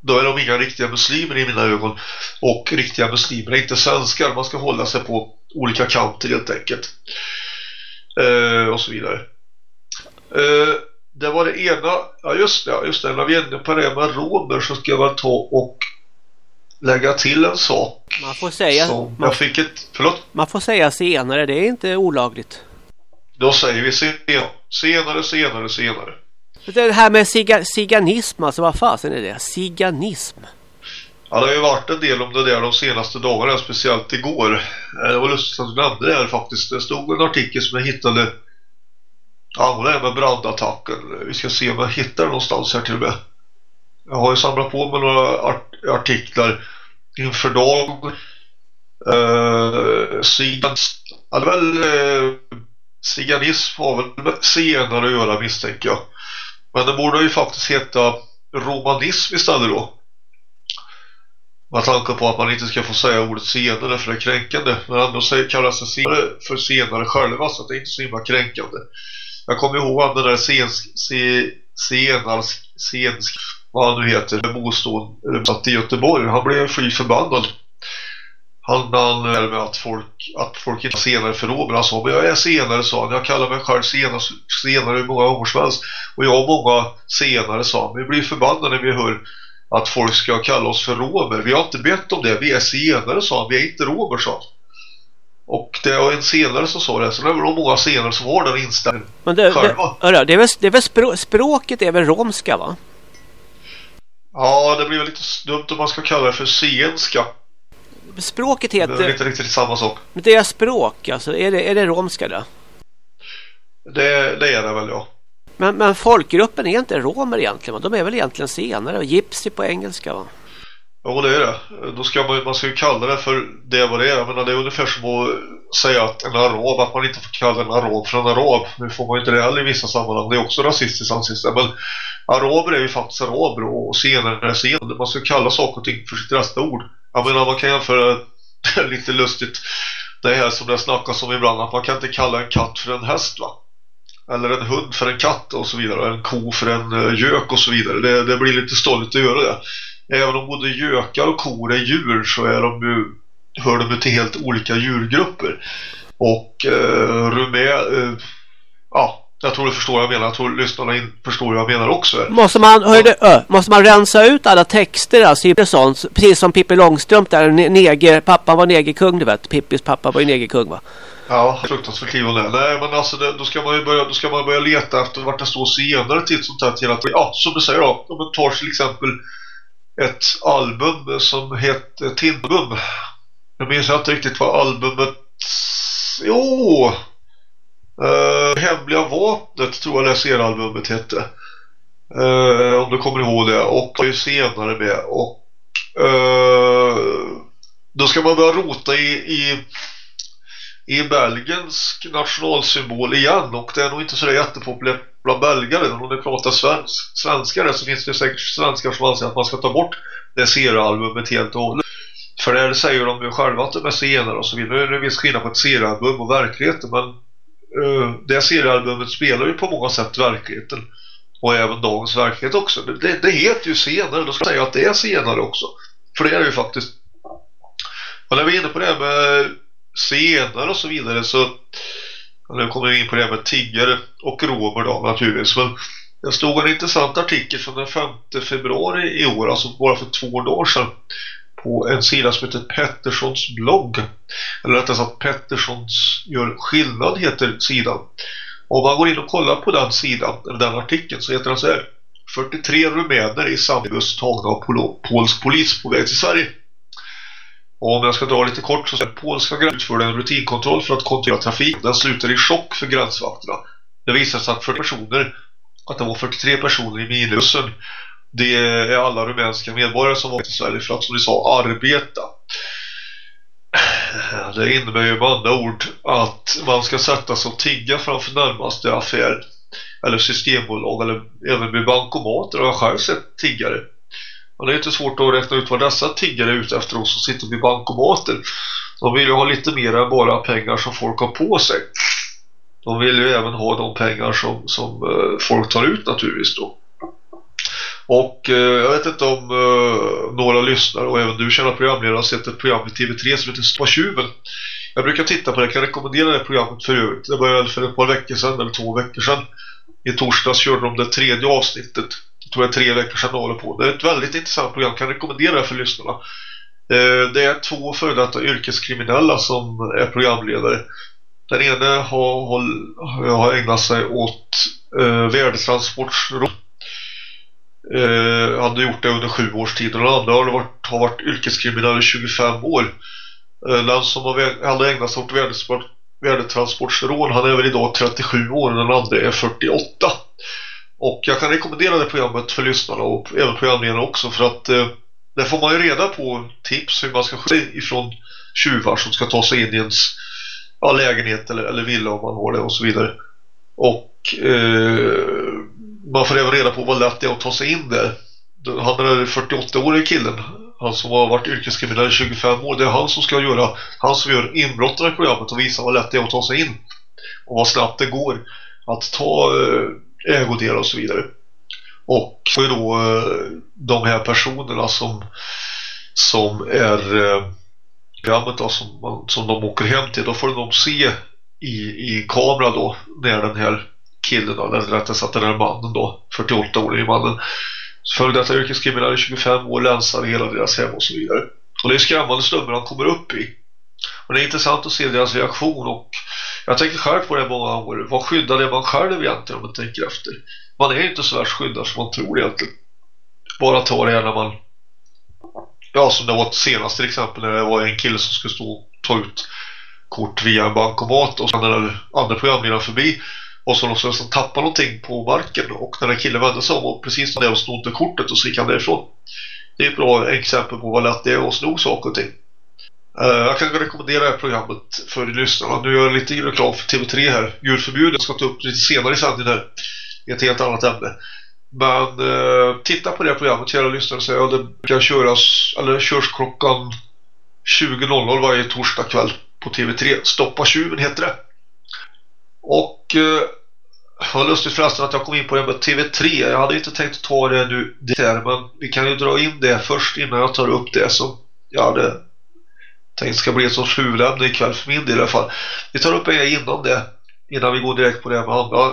D: då är de inga riktiga muslimer i mina ögon. Och riktiga muslimer är inte svenskar. Man ska hålla sig på olika kanter helt enkelt. Uh, och så vidare. Uh, det var det ena. Ja just det, just det. När vi är inne på det med romer så ska jag väl ta och lägga till en sak
C: man får säga
D: man, jag fick ett, förlåt?
C: man får säga senare, det är inte olagligt
D: då säger vi senare, senare, senare.
C: Det här med siga, siganism, alltså vad fasen är det? Siganism?
D: Ja, det har ju varit en del om det där de senaste dagarna, speciellt igår. Eh, det var lustigt att du nämnde det här faktiskt. Det stod en artikel som jag hittade angående det med brandattacken. Vi ska se om jag hittar det någonstans här till och med. Jag har ju samlat på mig några art artiklar inför dagen Uh, Sigans, ja, det väl uh, Siganism har väl med senare att göra misstänker jag. Men det borde ju faktiskt heta romanism istället då. Med tanke på att man inte ska få säga ordet senare för det är kränkande. Men ändå kallas det senare för senare själva så att det är inte så himla kränkande. Jag kommer ihåg att den där sensk, se, senarsk, sensk, vad han nu heter, motstånd eh, i Göteborg. Han blev fly förbannad. Han, han med att folk, att folk inte senare för då, men han sa, men jag är senare, sa han. Jag kallar mig själv senare, senare många gånger som helst. Och jag och många senare, sa han. Vi blir förbannade när vi hör att folk ska kalla oss för romer. Vi har inte bett om det. Vi är senare, sa han. Vi är inte romer, sa han. Och det var en senare som sa det. Så det var nog många senare som har den inställningen
C: Men det, det, det, är väl, det är väl språk, språket är väl romska, va?
D: Ja, det blir väl lite dumt om man ska kalla det för zigenska.
C: Språket heter...
D: Det är inte riktigt samma sak.
C: Men det är språk, alltså. Är det, är det romska då?
D: Det, det är det väl, ja.
C: Men, men folkgruppen är inte romer egentligen, va? De är väl egentligen senare. Gypsy på engelska, va?
D: Ja, det är det. Då ska man, man ska ju kalla det för det vad det är. Men det är ungefär som att säga att en arab, att man inte får kalla en arab för en arab. Nu får man inte det heller i vissa sammanhang. Det är också rasistiskt anses det. Men araber är ju faktiskt araber och senare är senare. Man ska kalla saker och ting för sitt rätta ord. Jag menar, man kan jämföra lite lustigt. Det här som det snackas om ibland, att man kan inte kalla en katt för en häst va? Eller en hund för en katt och så vidare. En ko för en eh, gök och så vidare. Det, det blir lite stolligt att göra det. Även om både gökar och kor är djur så är de ju, hör de till helt olika djurgrupper. Och eh, rumä, eh, ja, jag tror du förstår vad jag menar. Jag tror lyssnarna förstår vad jag menar också.
C: Måste man, hörde, ö, måste man rensa ut alla texter alltså, sånt, precis som Pippi Långstrump där, neger, pappa var negerkung du vet. Pippis pappa var ju negerkung va?
D: Ja, fruktansvärt liv och det. Nej, men alltså det, då, ska man ju börja, då ska man börja leta efter vart det står senare till sånt här till att, ja, som du säger då, om man tar till exempel ett album som heter Tindbum. Jag minns inte riktigt vad albumet, jo, Uh, Hemliga vapnet tror jag det seriealbumet hette. Uh, om du kommer ihåg det. Och var ju senare med. Och uh, då ska man börja rota i, i, i Belgiens nationalsymbol igen. Och det är nog inte så jättepopulärt bland belgare. Om du pratar svensk, svenskare så finns det säkert svenskar som anser att man ska ta bort det seriealbumet helt och hållet. För det säger de ju själva att de är senare och så vidare. Nu är det en viss skillnad på ett seriealbum och verkligheten men uh, det seriealbumet spelar ju på många sätt verkligheten och även dagens verklighet också. Det, det heter ju senare, då ska jag säga att det är senare också. För det är det ju faktiskt. Och när vi är inne på det här med senare och så vidare så nu kommer vi in på det här med tiggare och romer då naturligtvis. Men det stod en intressant artikel från den 5 februari i år, alltså bara för två dagar sedan på en sida som heter Petterssons blogg. Eller rättare sagt Petterssons gör skillnad heter sidan. Om man går in och kollar på den sidan, eller den artikeln så heter den så här 43 rumäner i sambuss tagna av polsk polis på väg till Sverige. Och om jag ska dra lite kort så är polska gräns utförde en rutinkontroll för att kontrollera trafik. Den slutar i chock för gränsvakterna. Det visade sig att 40 personer, att det var 43 personer i minibussen det är alla rumänska medborgare som åkte i Sverige för att som du sa arbeta. Det innebär ju med andra ord att man ska sätta sig och tigga framför närmaste affär eller systembolag eller även vid bankomater. Jag har själv sett tiggare. Och det är inte svårt att räkna ut vad dessa tiggare är ute efter oss som sitter vid bankomater. De vill ju ha lite mer än bara pengar som folk har på sig. De vill ju även ha de pengar som, som eh, folk tar ut naturligtvis då. Och eh, jag vet inte om eh, några lyssnar och även du känner programledare har sett ett program i TV3 som heter Stoppa tjuven. Jag brukar titta på det, jag kan rekommendera det programmet för övrigt. Det började för ett par veckor sedan, eller två veckor sedan. I torsdags körde de det tredje avsnittet. Det tror jag tre veckor sedan håller på. Det är ett väldigt intressant program, jag kan rekommendera det för lyssnarna. Eh, det är två före detta yrkeskriminella som är programledare. Den ene har, har ägnat sig åt eh, värdetransportråd eh, hade gjort det under sju års tid och den andra har varit, har varit yrkeskriminell i 25 år. Eh, den som har, hade ägnat sig åt värdetransport, värdetransportsrån han är väl idag 37 år och den andra är 48. Och jag kan rekommendera det programmet för lyssnarna och även programledarna också för att eh, där får man ju reda på tips hur man ska skydda ifrån tjuvar som ska ta sig in i ens ja, lägenhet eller, eller villa om man har det och så vidare. Och eh, man får även reda på vad lätt det är att ta sig in där. Han är 48-årig killen, han som har varit yrkeskriminell i 25 år, det är han som ska göra, han som gör inbrott i programmet och visa vad lätt det är att ta sig in. Och vad snabbt det går att ta eh, ägodelar och så vidare. Och så är då eh, de här personerna som som är eh, programmet då, som, som de åker hem till, då får de se i, i kamera då när den här killen, eller rättare sagt den här mannen då, 48-årig mannen för detta yrkeskriminell i 25 år länsar hela deras hem och så vidare. Och det är skrämmande stunder han kommer upp i. Och det är intressant att se deras reaktion och jag tänker själv på det många år. Vad skyddar det man själv egentligen om man tänker efter? Man är inte så värst skyddad som man tror egentligen. Bara ta det här när man ja som det var senast till exempel när det var en kille som skulle stå och ta ut kort via en bankomat och sen när den andra programledaren förbi och så så, så tappade någonting på marken och när den killen vände sig om och precis när de stod snodde kortet och så gick han därifrån. Det är ett bra exempel på vad lätt det är att sno saker och ting. Uh, jag kan rekommendera det här programmet för lyssnarna. Nu gör jag lite reklam för TV3 här. Djurförbud ska ta upp lite senare i sändningen här. I ett helt annat ämne. Men uh, titta på det här programmet, kära lyssnare. Så jag, det brukar köras, eller körs klockan 20.00 varje torsdag kväll på TV3. Stoppa tjuven heter det. Och uh, vad lustigt förresten att jag kom in på det med TV3. Jag hade inte tänkt ta det nu där, men vi kan ju dra in det först innan jag tar upp det som jag hade tänkt ska bli ett sorts huvudämne ikväll för min del i alla fall. Vi tar upp en grej innan det, innan vi går direkt på det med andra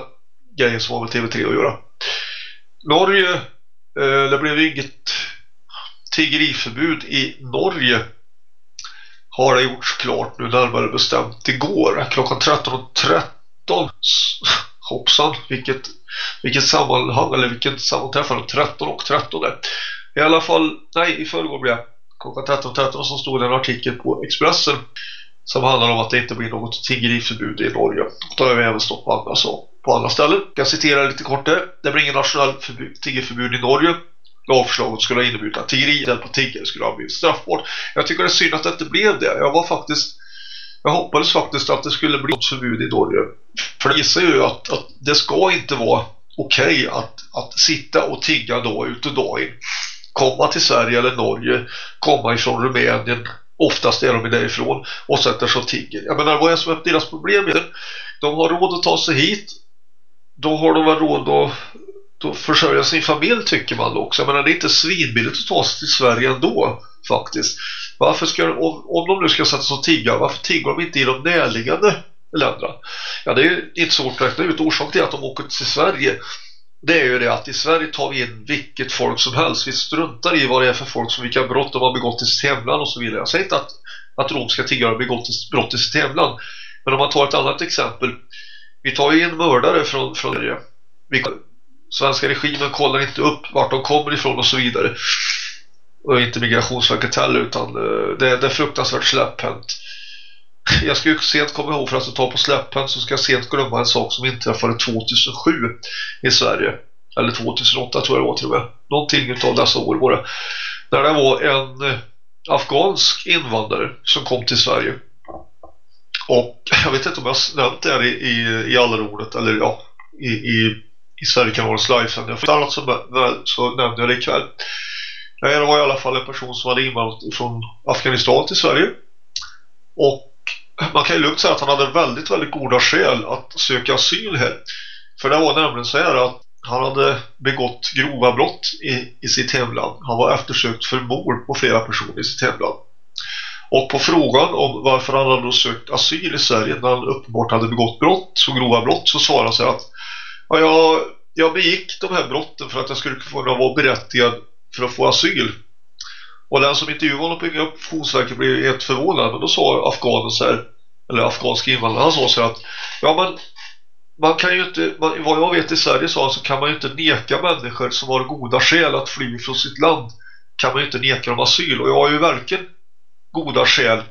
D: grejer som har med TV3 att göra. Norge, eh, det blev inget tiggeriförbud i Norge har det gjorts klart nu närmare bestämt igår klockan 13.30. .13 hoppsan, vilket, vilket sammanhang eller vilket sammanträffande 13 och 13 i alla fall, nej i förrgår blev klockan 13.13 13 som stod en artikel på Expressen som handlar om att det inte blir något tiggeriförbud i Norge. Då har vi även stått på andra, så, på andra ställen. Jag citerar lite kort där. Det blir ingen nationell tiggeriförbud i Norge. Lagförslaget skulle ha inneburit att tiggeri hjälp på tiggare skulle ha blivit straffbart. Jag tycker det är synd att det inte blev det. Jag var faktiskt jag hoppades faktiskt att det skulle bli ett förbud i Norge. För det visar ju att, att det ska inte vara okej okay att, att sitta och tigga dag ut och dag in. Komma till Sverige eller Norge, komma ifrån Rumänien, oftast är de därifrån och sätter sig och tigger. Jag menar, vad är som är deras problem? De har råd att ta sig hit. Då har de väl råd att då försörja sin familj tycker man också. Jag menar, det är inte svinbilligt att ta sig till Sverige ändå faktiskt. Varför ska om, om de nu ska sätta sig och tigga, varför tigger de inte i de närliggande länderna? Ja, det är inte svårt att räkna ut. Orsaken till att de åker till Sverige det är ju det att i Sverige tar vi in vilket folk som helst. Vi struntar i vad det är för folk som vilka brott de har begått i sitt hemland och så vidare. Jag säger inte att, att romska tiggare har begått brott i sitt hemland. Men om man tar ett annat exempel. Vi tar ju in mördare från, från Sverige. Vi, svenska regimen kollar inte upp vart de kommer ifrån och så vidare och inte Migrationsverket heller utan eh, det, det är fruktansvärt släpphänt. Jag ska ju sent komma ihåg för att ta på släpphänt så ska jag sent glömma en sak som inträffade 2007 i Sverige. Eller 2008 tror jag det var till och med. Någonting av dessa år var det. När det var en eh, afghansk invandrare som kom till Sverige. Och jag vet inte om jag har nämnt det här i, i, i Allerordet eller ja, i, i, i Sverigekanalens livesändning. För annat så, så nämnde jag det ikväll. Eh, det var i alla fall en person som hade invandrat från Afghanistan till Sverige. Och man kan ju lugnt säga att han hade väldigt, väldigt goda skäl att söka asyl här. För det var nämligen så här att han hade begått grova brott i, i sitt hemland. Han var eftersökt för mord på flera personer i sitt hemland. Och på frågan om varför han hade sökt asyl i Sverige när han uppenbart hade begått brott, så grova brott, så svarade han sig att ja, jag, jag begick de här brotten för att jag skulle kunna vara berättigad för att få asyl. Och den som intervjuade honom på Migrationsverket blev helt förvånad. Men då sa afghanen så här, eller afghansk invandrare, han sa så här att ja men man kan ju inte, man, vad jag vet i Sverige så kan man ju inte neka människor som har goda skäl att fly från sitt land kan man ju inte neka dem asyl och jag har ju verkligen goda skäl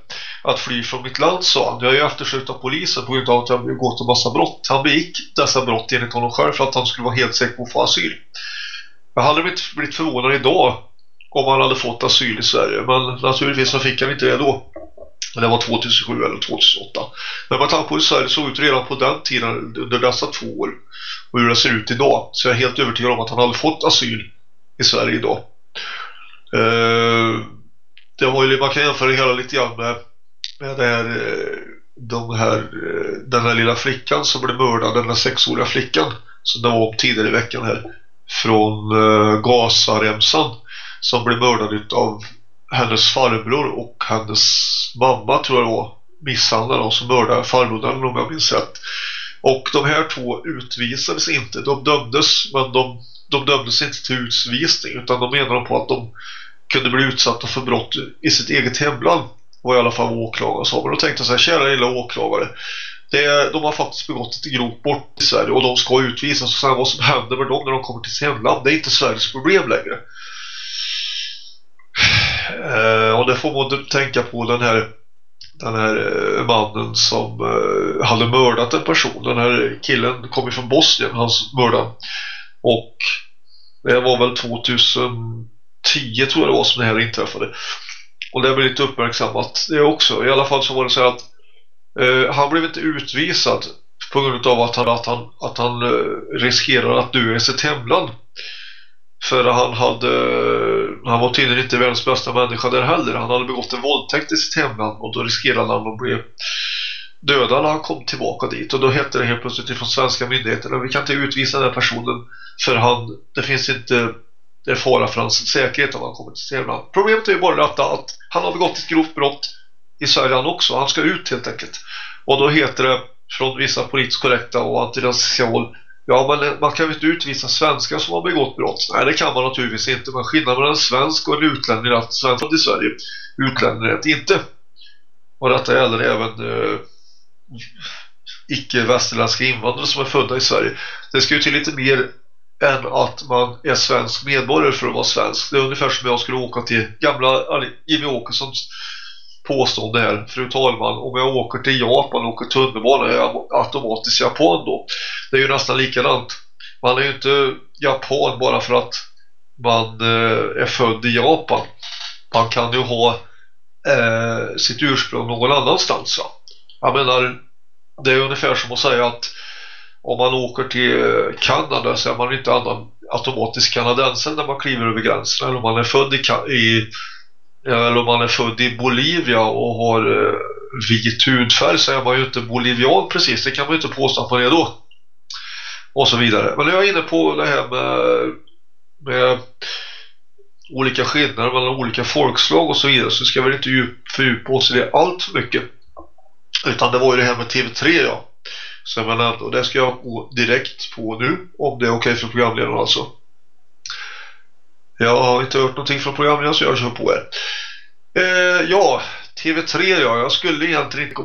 D: att fly från mitt land sa han. Jag är ju eftersökt av polisen på grund av att jag begått en massa brott. Han begick dessa brott enligt honom själv för att han skulle vara helt säker på att få asyl. Jag hade blivit förvånad idag om han hade fått asyl i Sverige. Men naturligtvis så fick han inte det då. Det var 2007 eller 2008. Men med tanke på hur Sverige såg ut redan på den tiden under dessa två år och hur det ser ut idag så är jag helt övertygad om att han hade fått asyl i Sverige idag. Uh, det var ju, man kan jämföra det hela lite grann med, med det här, eh, de här, eh, den här lilla flickan som blev mördad, den här sexåriga flickan som det var om tidigare i veckan här från uh, Gazaremsan som blev mördad av hennes farbror och hennes mamma tror jag var misshandlade och som mördade farbrodern om jag minns rätt. Och de här två utvisades inte. De dömdes men de, de dömdes inte till utvisning utan de menade på att de kunde bli utsatta för brott i sitt eget hemland var i alla fall åklagare sa. Men då tänkte jag så här, kära lilla åklagare det, de har faktiskt begått ett grovt brott i Sverige och de ska utvisas och sen vad som händer med dem när de kommer till sitt hemland det är inte Sveriges problem längre. Eh, och det får man tänka på den här den här eh, mannen som eh, hade mördat en person. Den här killen kom från Bosnien, hans mördare. Och det var väl 2010 tror jag det var som det här inträffade. Och det har lite uppmärksammat det också. I alla fall så var det så att Eh, han blev inte utvisad på grund av att han, att han, att han eh, riskerar att dö i sitt hemland. För han hade han var tydligen inte världens bästa människa där heller. Han hade begått en våldtäkt i sitt hemland och då riskerade han att bli dödad när han kom tillbaka dit. Och då hette det helt plötsligt från svenska myndigheter vi kan inte utvisa den här personen för han, det finns inte det är fara för hans säkerhet om han kommer till sitt hemland. Problemet är ju bara detta att han har begått ett grovt brott i Sverige han också. Han ska ut helt enkelt. Och då heter det från vissa politiskt korrekta och antirasistiska håll Ja, men man kan ju inte utvisa svenskar som har begått brott. Nej, det kan man naturligtvis inte. Men skillnaden mellan en svensk och en utlänning är att svensk i Sverige utlänning är inte. Och detta gäller även eh, icke-västerländska invandrare som är födda i Sverige. Det ska ju till lite mer än att man är svensk medborgare för att vara svensk. Det är ungefär som jag skulle åka till gamla Jimmy Åkessons påstående här, fru talman. Om jag åker till Japan och åker tunnelbana är jag automatiskt japan då. Det är ju nästan likadant. Man är ju inte japan bara för att man eh, är född i Japan. Man kan ju ha eh, sitt ursprung någon annanstans. Va? Jag menar, det är ungefär som att säga att om man åker till eh, Kanada så är man inte annan automatiskt kanadensare när man kliver över gränsen eller om man är född i, i eller om man är född i Bolivia och har eh, vit hudfärg så är man ju inte bolivian precis. Det kan man ju inte påstå att man är då. Och så vidare. Men jag är inne på det här med, med olika skillnader mellan olika folkslag och så vidare så ska vi inte fördjupa oss i det allt för mycket. Utan det var ju det här med TV3 ja. Som jag nämnde och det ska jag gå direkt på nu om det är okej okay för programledaren alltså. Jag har inte hört någonting från programledaren så jag kör på er. Eh, ja, TV3 ja, jag skulle egentligen inte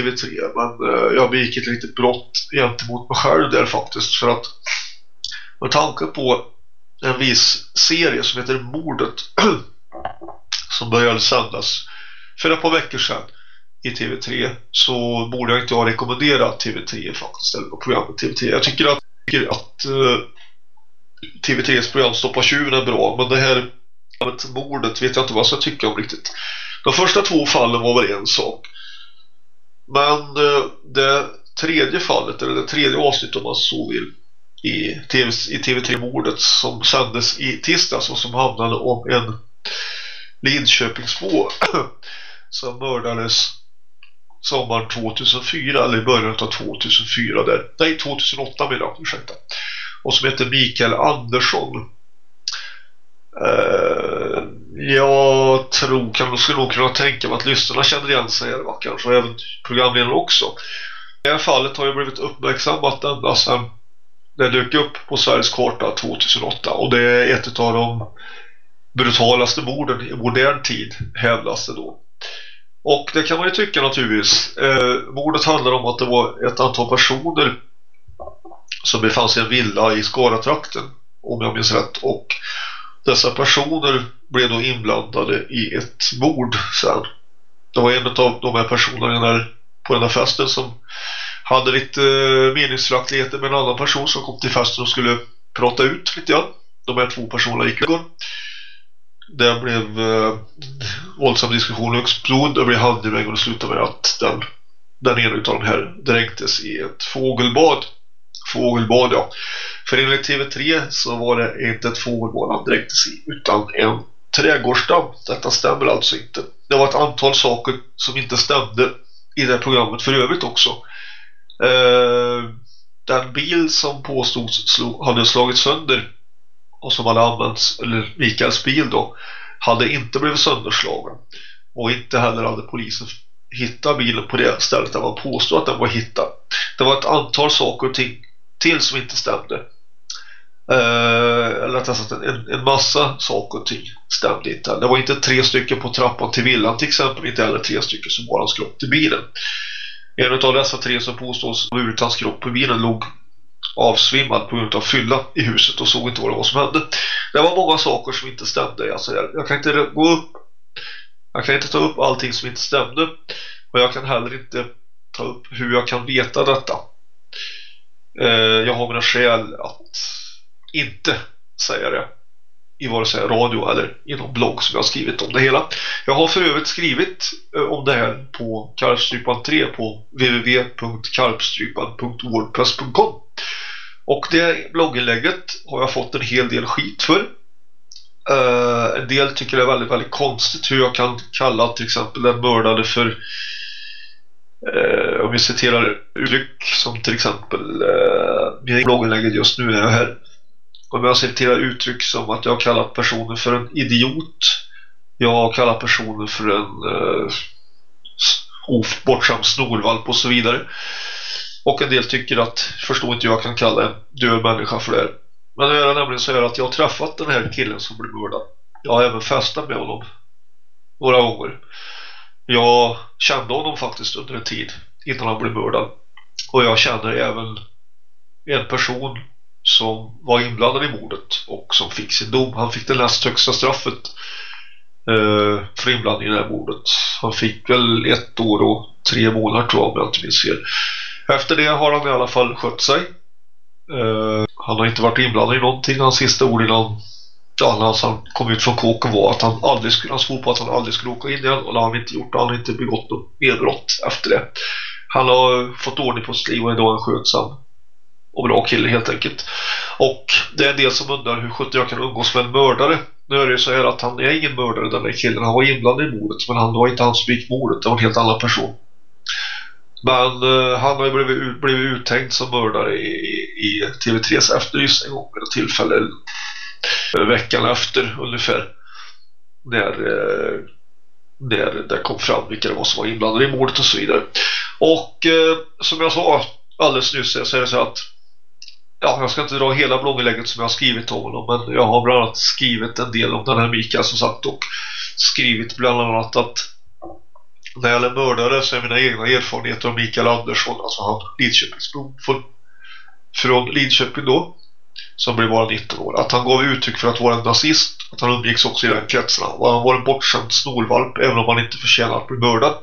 D: TV3 men eh, jag begick ett litet brott gentemot mig själv där faktiskt för att med tanke på en viss serie som heter Mordet som började sändas för ett par veckor sedan i TV3 så borde jag inte ha rekommenderat TV3 faktiskt eller programmet TV3. Jag tycker att, att eh, TV3s program Stoppa tjuven är bra men det här mordet vet jag inte vad jag ska tycka om riktigt. De första två fallen var väl en sak. Men eh, det tredje fallet eller det tredje avsnittet om man så vill i, TV, i TV3-mordet som sändes i tisdags och som handlade om en Linköpingsbo som mördades sommaren 2004 eller i början av 2004 där. Nej, 2008 menar jag, ursäkta. Och som heter Mikael Andersson. Uh, jag tror, kan, skulle nog kunna tänka mig att lyssnarna känner igen sig eller vad kanske, och även programledaren också. Det här fallet har ju blivit uppmärksammat ända sedan det dök upp på Sveriges karta 2008 och det är ett av de brutalaste morden i modern tid hävdas det då. Och det kan man ju tycka naturligtvis. Eh, mordet handlar om att det var ett antal personer som befann sig i en villa i Skaratrakten om jag minns rätt och dessa personer blev då inblandade i ett mord sen. Det var en av de här personerna på den här festen som hade lite eh, meningsföraktligheter med en annan person som kom till festen och skulle prata ut lite grann. De här två personerna gick igång. Det blev eh, våldsam diskussion och explod. Det blev handgemäng och det slutade med att den, den ena utav de här dränktes i ett fågelbad. Fågelbad, ja. För enligt TV3 så var det inte ett fågelbad han dränktes i utan en trädgårdsdamm. Detta stämmer alltså inte. Det var ett antal saker som inte stämde i det programmet för övrigt också. Eh, den bil som påstods slog, hade slagit sönder och som hade använts, eller Mikaels bil då, hade inte blivit sönderslagen. Och inte heller hade polisen hittat bilen på det stället där man påstod att den var hittad. Det var ett antal saker och ting tills som inte stämde. Eh, eller att en, en massa saker och ting stämde inte. Det var inte tre stycken på trappan till villan till exempel, inte heller tre stycken som var hans kropp till bilen. En av dessa tre som påstås ha burit hans kropp på bilen låg avsvimmad på grund av fylla i huset och såg inte vad det var som hände. Det var många saker som inte stämde. Alltså jag, jag kan inte gå upp jag kan inte ta upp allting som inte stämde och jag kan heller inte ta upp hur jag kan veta detta. Eh, jag har mina skäl att inte säga det i vare sig radio eller i någon blogg som jag har skrivit om det hela. Jag har för övrigt skrivit eh, om det här på Karpstrypan 3 på www.karpstrypan.wordpress.com och det blogginlägget har jag fått en hel del skit för. Uh, en del tycker det är väldigt, väldigt konstigt hur jag kan kalla till exempel den mördade för Eh, om vi citerar uttryck som till exempel eh, min blogginlägget just nu är jag här om jag citerar uttryck som att jag har kallat personen för en idiot jag har kallat personen för en eh, bortsam snorvalp och så vidare och en del tycker att, förstår inte jag kan kalla en död människa för det Men det är nämligen så här att jag har träffat den här killen som blev mördad. Jag har även festat med honom några gånger. Jag kände honom faktiskt under en tid innan han blev mördad. Och jag känner även en person som var inblandad i mordet och som fick sin dom. Han fick det näst högsta straffet eh, för inblandning i det här mordet. Han fick väl ett år och tre månader tror jag om jag inte minns fel. Efter det har han i alla fall skött sig. Eh, han har inte varit inblandad i någonting. Hans sista ord innan ja, alltså, han kom ut från kåken var att han aldrig skulle, han svor på att han aldrig skulle åka in igen och det har han inte gjort. Han har inte begått något mer brott efter det. Han har fått ordning på sitt liv och är idag en skötsam och bra kille helt enkelt. Och det är en del som undrar hur sjutton jag kan umgås med en mördare. Nu är det ju så här att han är ingen mördare den där killen. Han var inblandad i mordet men han var inte han som gick mordet. Det var en helt annan person. Men uh, han har ju blivit, blivit uttänkt som mördare i, i TV3s efterlysning en gång vid tillfälle veckan efter ungefär när, när det eh, kom fram vilka det var som var inblandade i mordet och så vidare. Och eh, som jag sa alldeles nyss så är det så att ja, jag ska inte dra hela blogginlägget som jag har skrivit om honom men jag har bland annat skrivit en del om den här Mikael som sagt och skrivit bland annat att när det gäller mördare så är mina egna erfarenheter av Mikael Andersson, alltså han Lidköpingsbron från Lidköping då, som blev bara 19 år, att han gav uttryck för att vara en nazist, att han umgicks också i den kretsen. Och han var en bortskämd snorvalp, även om han inte förtjänade att bli mördad.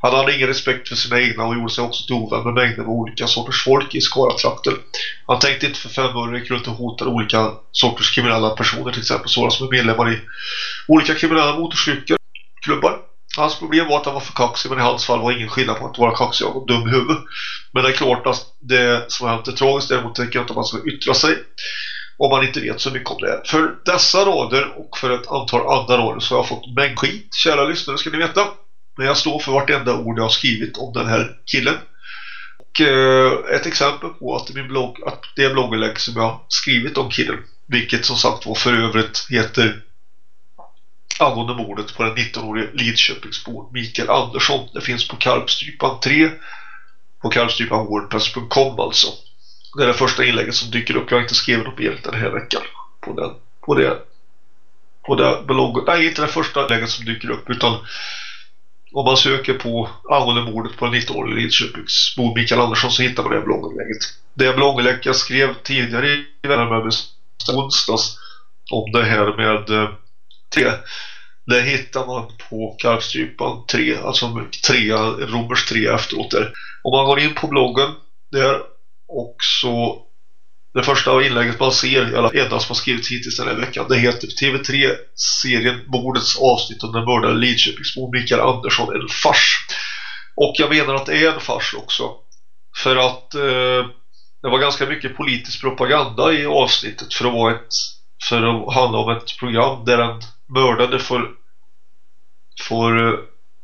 D: Han hade ingen respekt för sina egna och gjorde sig också till ovän med mängder av olika sorters folk i Skaratrakter. Han tänkte inte för fem år gick runt och hotade olika sorters kriminella personer, till exempel sådana som är medlemmar i olika kriminella motorcykelklubbar. Alltså, hans problem var att han var för kaxig men i hans fall var ingen skillnad på att vara kaxig och dum i huvudet. Men det är klart att det som har hänt är tragiskt däremot tänker jag inte att man ska yttra sig om man inte vet så mycket om det. För dessa rader och för ett antal andra rader så har jag fått mängd skit, kära lyssnare ska ni veta. Men jag står för vartenda ord jag har skrivit om den här killen. Och eh, ett exempel på att, min blogg, att det blogginlägg som jag har skrivit om killen, vilket som sagt var för övrigt heter angående mordet på den 19-årige Lidköpingsbon Mikael Andersson. Det finns på Karpstrypan 3 på karpstrypanwordpress.com alltså. Det är det första inlägget som dyker upp. Jag har inte skrivit något mer den här veckan på den på det på det bloggen. Nej, inte det första inlägget som dyker upp utan om man söker på angående mordet på den 19-årige Lidköpingsbon Mikael Andersson så hittar man det blogginlägget. Det blogginlägg jag skrev tidigare i veckan med onsdags om det här med eh, eh, 3. Det hittar man på kalkstrypan 3, alltså 3, romers 3 efteråt där. Om man går in på bloggen där och så Det första inlägget man ser, eller enda som har skrivit hittills den här veckan, det heter TV3-serien Mordets avsnitt om den mördade Lidköpingsbo Mikael Andersson, en fars. Och jag menar att det är en fars också. För att eh, det var ganska mycket politisk propaganda i avsnittet för att vara ett för att handla om ett program där en mördade får får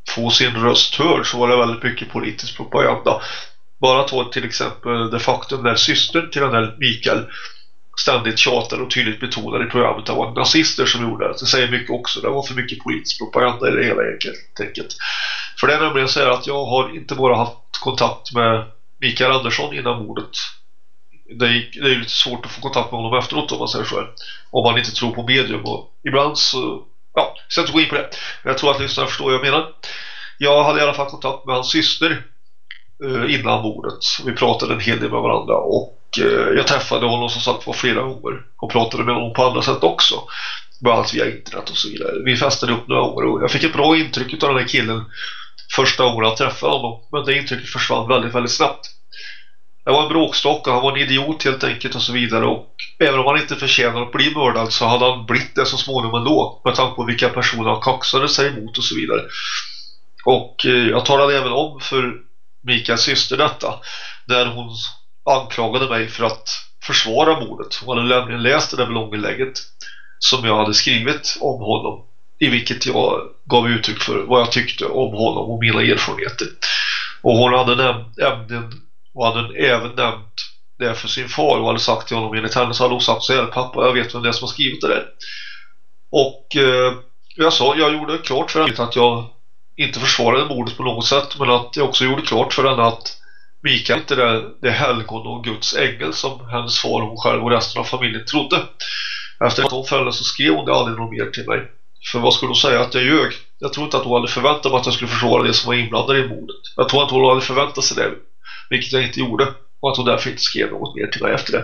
D: få sin röst hörd så var det väldigt mycket politisk propaganda. Bara ta till exempel det faktum när systern till den här Mikael ständigt tjatar och tydligt betonar i programmet att det var nazister som gjorde det. Det säger mycket också. Det var för mycket politisk propaganda i det hela enkelt. För det är nämligen så att jag har inte bara haft kontakt med Mikael Andersson innan mordet. Det är, det är lite svårt att få kontakt med honom efteråt om man säger så. Om man inte tror på medium. Och ibland så... Ja, jag ska inte gå in på det. Men jag tror att lyssnarna förstår vad jag menar. Jag hade i alla fall kontakt med hans syster eh, innan mordet. Vi pratade en hel del med varandra och eh, jag träffade honom som sagt var flera gånger och pratade med honom på andra sätt också. Bland annat via internet och så vidare. Vi festade upp några år och jag fick ett bra intryck av den här killen första året jag träffade honom. Men det intrycket försvann väldigt, väldigt snabbt. Jag var en bråkstock och han var en idiot helt enkelt och så vidare och även om han inte förtjänar att bli mördad så hade han blivit det så småningom ändå med tanke på vilka personer han kaxade sig emot och så vidare. Och eh, jag talade även om för Mikaels syster detta där hon anklagade mig för att försvara mordet. Hon hade nämligen läst det där blogginlägget som jag hade skrivit om honom i vilket jag gav uttryck för vad jag tyckte om honom och mina erfarenheter. Och hon hade nämnt ämnen och hade även nämnt det för sin far och hade sagt till honom enligt henne så hade hon sagt så här pappa jag vet vem det är som har skrivit det där. Och eh, jag sa, jag gjorde klart för henne att jag inte försvarade mordet på något sätt men att jag också gjorde klart för henne att Mikael inte är det helgon och Guds ängel som hennes far, hon själv och resten av familjen trodde. Efter att hon följde så skrev hon det aldrig något mer till mig. För vad skulle hon säga att jag ljög? Jag tror inte att hon hade förväntat mig att jag skulle försvara det som var inblandad i mordet. Jag tror att hon hade förväntat sig det, vilket jag inte gjorde. Och att hon därför inte skrev något mer till mig efter det.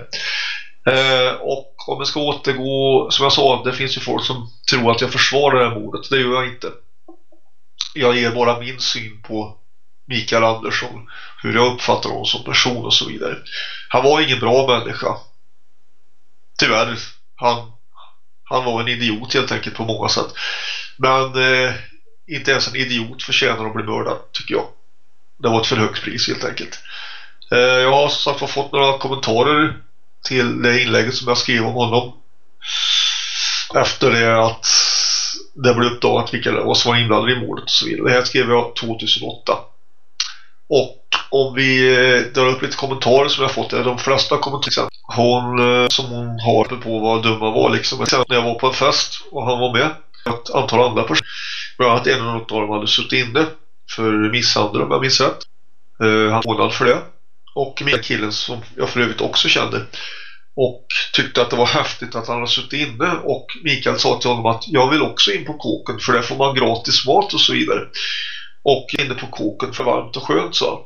D: Eh, och om jag ska återgå, som jag sa, det finns ju folk som tror att jag försvarar det här mordet. Det gör jag inte. Jag ger bara min syn på Mikael Andersson, hur jag uppfattar honom som person och så vidare. Han var ingen bra människa. Tyvärr. Han, han var en idiot helt enkelt på många sätt. Men eh, inte ens en idiot förtjänar att bli mördad, tycker jag. Det var ett för högt pris helt enkelt. Eh, jag har som sagt fått några kommentarer till det inlägget som jag skrev om honom. Efter det att det blev uppdagat vilka det var som var inblandade i mordet och så vidare. Det här skrev jag 2008. Och om vi eh, drar upp lite kommentarer som jag fått, de flesta kommentarer hon eh, som hon har på vad dum han var liksom. Sen när jag var på en fest och han var med, ett antal andra personer, bland annat en av dem hade suttit inne för misshandel om jag minns rätt. Uh, han månad för det. Och med killen som jag för övrigt också kände. Och tyckte att det var häftigt att han hade suttit inne. Och Mikael sa till honom att jag vill också in på kåken för där får man gratis mat och så vidare. Och inne på kåken för varmt och skönt så.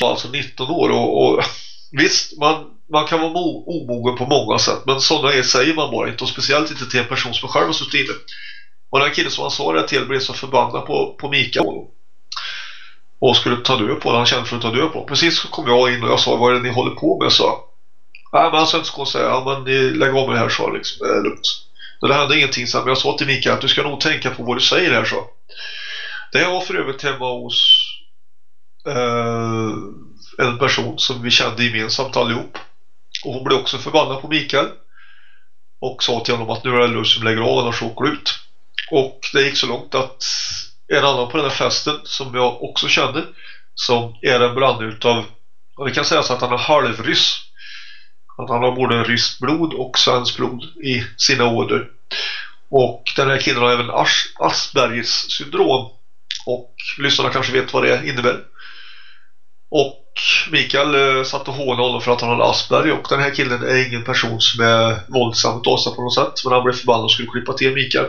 D: var alltså 19 år och, och visst, man, man kan vara omogen på många sätt. Men sådana är säger man bara inte. Och speciellt inte till en person som själv har suttit inne. Och den här killen som han sa det till blev så förbannad på, på Mikael och skulle ta död på han kände för att ta död på Precis så kom jag in och jag sa, vad är det ni håller på med? Så. Nej men han sa inte så säga, ja men ni lägger av med det här så liksom, det är lugnt. Så det hände ingenting så men jag sa till Mikael att du ska nog tänka på vad du säger här så. Det var för övrigt hemma hos eh, en person som vi kände gemensamt allihop. Och hon blev också förbannad på Mikael. Och sa till honom att nu är det lust som lägger av annars åker ut. Och det gick så långt att en annan på den här festen som jag också kände som är en blandning utav och det kan sägas att han är halvryss. Att han har både ryskt blod och svensk blod i sina åder. Och den här killen har även Aspergers syndrom och lyssnarna kanske vet vad det innebär. Och Mikael eh, satt och hånade honom för att han hade Asperger och den här killen är ingen person som är våldsam av på något sätt men han blev förbannad och skulle klippa till Mikael.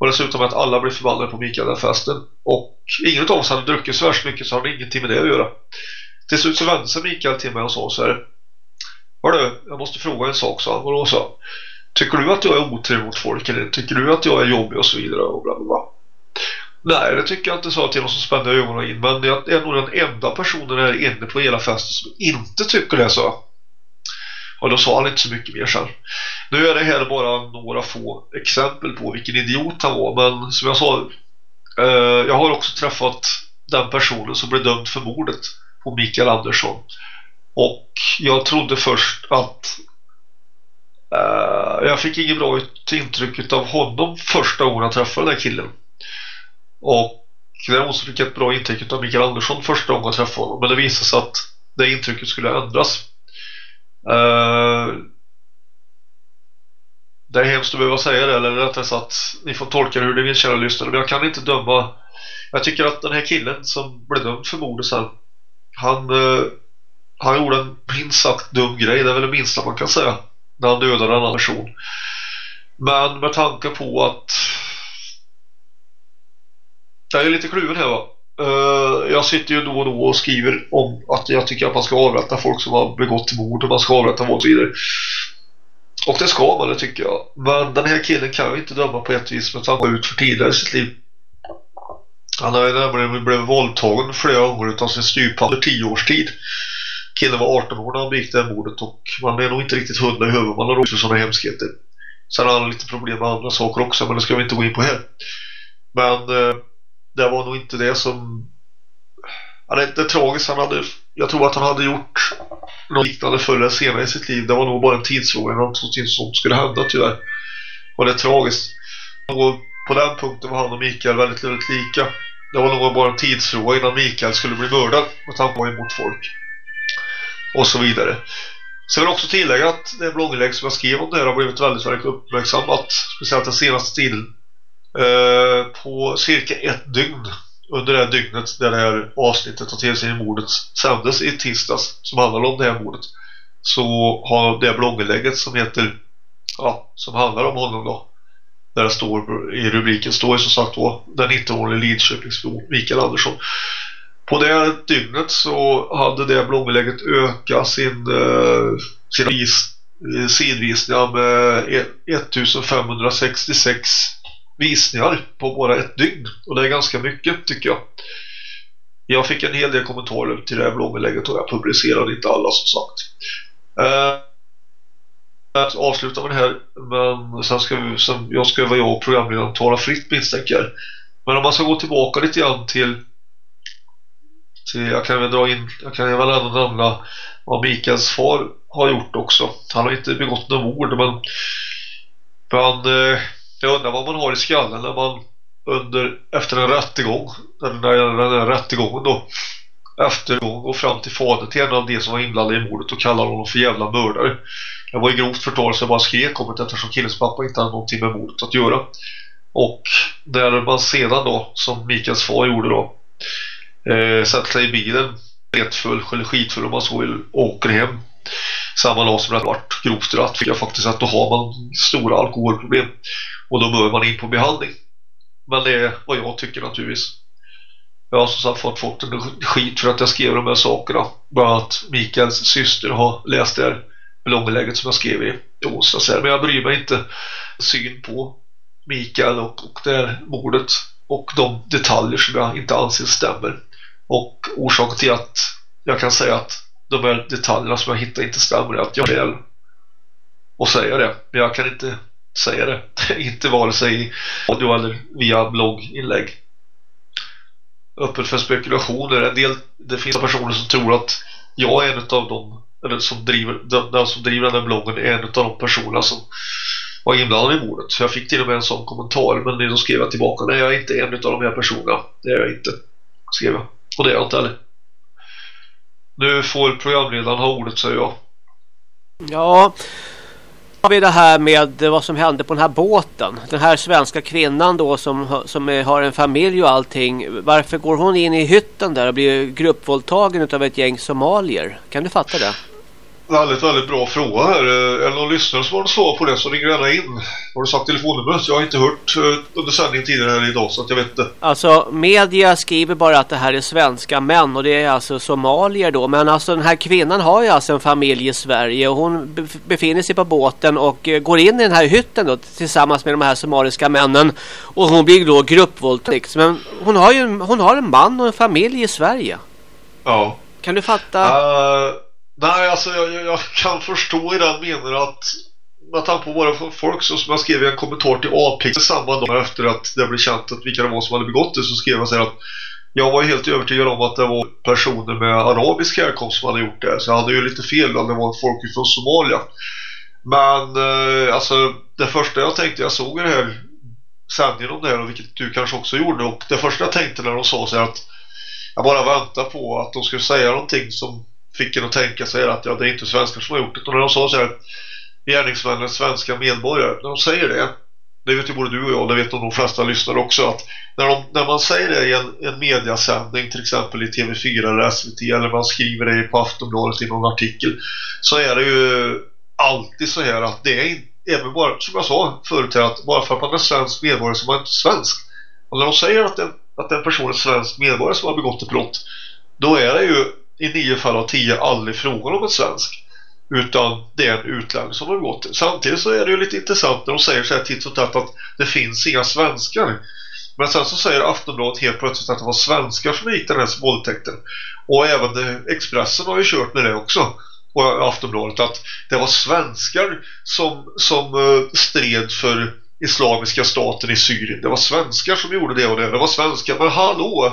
D: Och dessutom att alla blev förbannade på Mikael den festen. Och ingen av oss hade druckit så värst mycket så hade ingenting med det att göra. Till slut så vände sig Mikael till mig och sa så här Hörru, jag måste fråga en sak, sa han. Och då sa Tycker du att jag är otrevlig mot folk eller tycker du att jag är jobbig och så vidare och bla bla bla. Nej, det tycker jag inte sa till någon som spände ögonen in. Men jag är nog den enda personen här inne på hela festen som inte tycker det så. Och då sa han inte så mycket mer sen. Nu är det här bara några få exempel på vilken idiot han var. Men som jag sa, eh, jag har också träffat den personen som blev dömd för mordet på Mikael Andersson. Och jag trodde först att eh, jag fick inget bra intryck av honom första gången jag träffade den här killen. Och däremot så fick jag ett bra intryck av Mikael Andersson första gången jag träffade honom. Men det visade sig att det intrycket skulle ändras. Uh, det är hemskt att behöva säga det eller rättare sagt ni får tolka det hur ni vill kära lyssnare men jag kan inte döma. Jag tycker att den här killen som blev dömd för mordet sen han, uh, han gjorde en minst sagt dum grej det är väl det minsta man kan säga när han dödade en annan person. Men med tanke på att jag är lite kluven här va uh, jag sitter ju då och då och skriver om att jag tycker att man ska avrätta folk som har begått mord och man ska avrätta mord och så vidare och det ska man, det tycker jag. Men den här killen kan ju inte döma på ett vis med att han var ut för tidigare i sitt liv. Han har ju nämligen blivit våldtagen flera gånger av sin styvpappa under tio års tid. Killen var 18 år när han begick det här mordet och man är nog inte riktigt hundra i huvudet. Man har också sådana hemskheter. Sen har han lite problem med andra saker också men det ska vi inte gå in på här. Men eh, det var nog inte det som... Ja, det, det tragiskt. Han hade, jag tror att han hade gjort något liknande förr eller senare i sitt liv. Det var nog bara en tidsfråga när något sånt skulle hända tyvärr. Och det är tragiskt. Och på den punkten var han och Mikael väldigt, väldigt lika. Det var nog bara en tidsfråga innan Mikael skulle bli mördad och han var emot folk. Och så vidare. Så jag vill också tillägga att det blogginlägg som jag skrev om det här har blivit väldigt, väldigt uppmärksammat. Speciellt den senaste tiden. Eh, på cirka ett dygn under det här dygnet där det här avsnittet av tv-serien mordet sändes i tisdags som handlar om det här mordet så har det blogginlägget som heter ja, som handlar om honom då där det står i rubriken står ju som sagt då den 19-årige Lidköpingsbo Mikael Andersson. På det här dygnet så hade det blogginlägget ökat sin eh, uh, sina vis, eh, sidvisningar med 1566 visningar på bara ett dygn. Och det är ganska mycket tycker jag. Jag fick en hel del kommentarer till det här blogginlägget och jag publicerade inte alla som sagt. Eh, att avsluta med det här men sen ska vi, sen, jag ska vara jag och programledaren tala fritt misstänker jag. Men om man ska gå tillbaka lite grann till, till jag kan väl dra in jag kan väl ändå nämna vad Mikaels far har gjort också. Han har inte begått några mord men men eh, jag undrar vad man har i skallen när man under, efter en rättegång när den här rättegången då eftergång och fram till fadern till en av de som var inblandade i mordet och kallar honom för jävla mördare. Jag var i grovt förtal så jag bara skrek om det eftersom killens pappa inte hade någonting med mordet att göra. Och när man sedan då, som Mikaels far gjorde då, eh, sätter sig i bilen, retfull eller skitfull om man så vill, åker hem samma dag som det varit grovt ratt fick jag faktiskt att då har man stora alkoholproblem och då bör man in på behandling. Men det är vad jag tycker naturligtvis. Jag har som sagt fått, fått en skit för att jag skrev de här sakerna. Bara att Mikaels syster har läst det här blogginlägget som jag skrev i onsdags. Men jag bryr mig inte syn på Mikael och, och det här mordet och de detaljer som jag inte anser stämmer. Och orsaken till att jag kan säga att de här detaljerna som jag hittar inte stämmer är att jag är och säga det. Men jag kan inte säga det. inte vare sig i radio eller via blogginlägg. Öppet för spekulationer. En del, det finns personer som tror att jag är en av dem eller som driver, den som driver den här bloggen är en av de personerna som var inblandad i mordet. Jag fick till och med en sån kommentar men då skrev jag tillbaka nej jag är inte en av de här personerna. Det är jag inte. Skrev jag. Och det är jag inte heller. Nu får programledaren ha ordet säger jag.
C: Ja, har vi det här med vad som hände på den här båten. Den här svenska kvinnan då som, som har en familj och allting. Varför går hon in i hytten där och blir gruppvåldtagen av ett gäng somalier? Kan du fatta det?
D: Väldigt, väldigt bra fråga här. Är det någon lyssnare som har något svar på det så ring gärna in. Har du sagt telefonnumret? Jag har inte hört eh, under sändning tidigare här idag så att jag vet inte.
C: Alltså media skriver bara att det här är svenska män och det är alltså somalier då. Men alltså den här kvinnan har ju alltså en familj i Sverige och hon befinner sig på båten och eh, går in i den här hytten då tillsammans med de här somaliska männen. Och hon blir då gruppvåldtäkt. Men hon har ju hon har en man och en familj i Sverige.
D: Ja.
C: Kan du fatta?
D: Uh Nej, alltså jag, jag, jag kan förstå i den meningen att med tanke på våra folk så som jag skrev i en kommentar till Apex samma dag efter att det blev känt att vilka det var som hade begått det så skrev jag så här att jag var helt övertygad om att det var personer med arabisk härkomst som hade gjort det. Så jag hade ju lite fel om det var folk från Somalia. Men eh, alltså det första jag tänkte jag såg det här sändningen om det här och vilket du kanske också gjorde och det första jag tänkte när de sa så här att jag bara väntar på att de skulle säga någonting som fick en att tänka sig att ja, det är inte svenskar som har gjort det. Och när de sa så här gärningsmännen svenska medborgare, när de säger det det vet ju både du och jag, det vet de flesta lyssnare också att när, de, när man säger det i en, en mediasändning till exempel i TV4 eller SVT eller man skriver det på Aftonbladet i någon artikel så är det ju alltid så här att det är inte även bara, som jag sa förut här, att bara för att man är svensk medborgare så är man inte svensk. Och när de säger att en, att en person är svensk medborgare som har begått ett brott då är det ju i nio fall av tio aldrig frågan om en svensk utan det är en utlänning som har begått. Samtidigt så är det ju lite intressant när de säger så här titt och tätt att det finns inga svenskar. Men sen så säger Aftonbladet helt plötsligt att det var svenskar som gick den här våldtäkten. Och även Expressen har ju kört med det också. Och Aftonbladet att det var svenskar som, som eh, stred för islamiska staten i Syrien. Det var svenskar som gjorde det och det. Det var svenskar. Men hallå!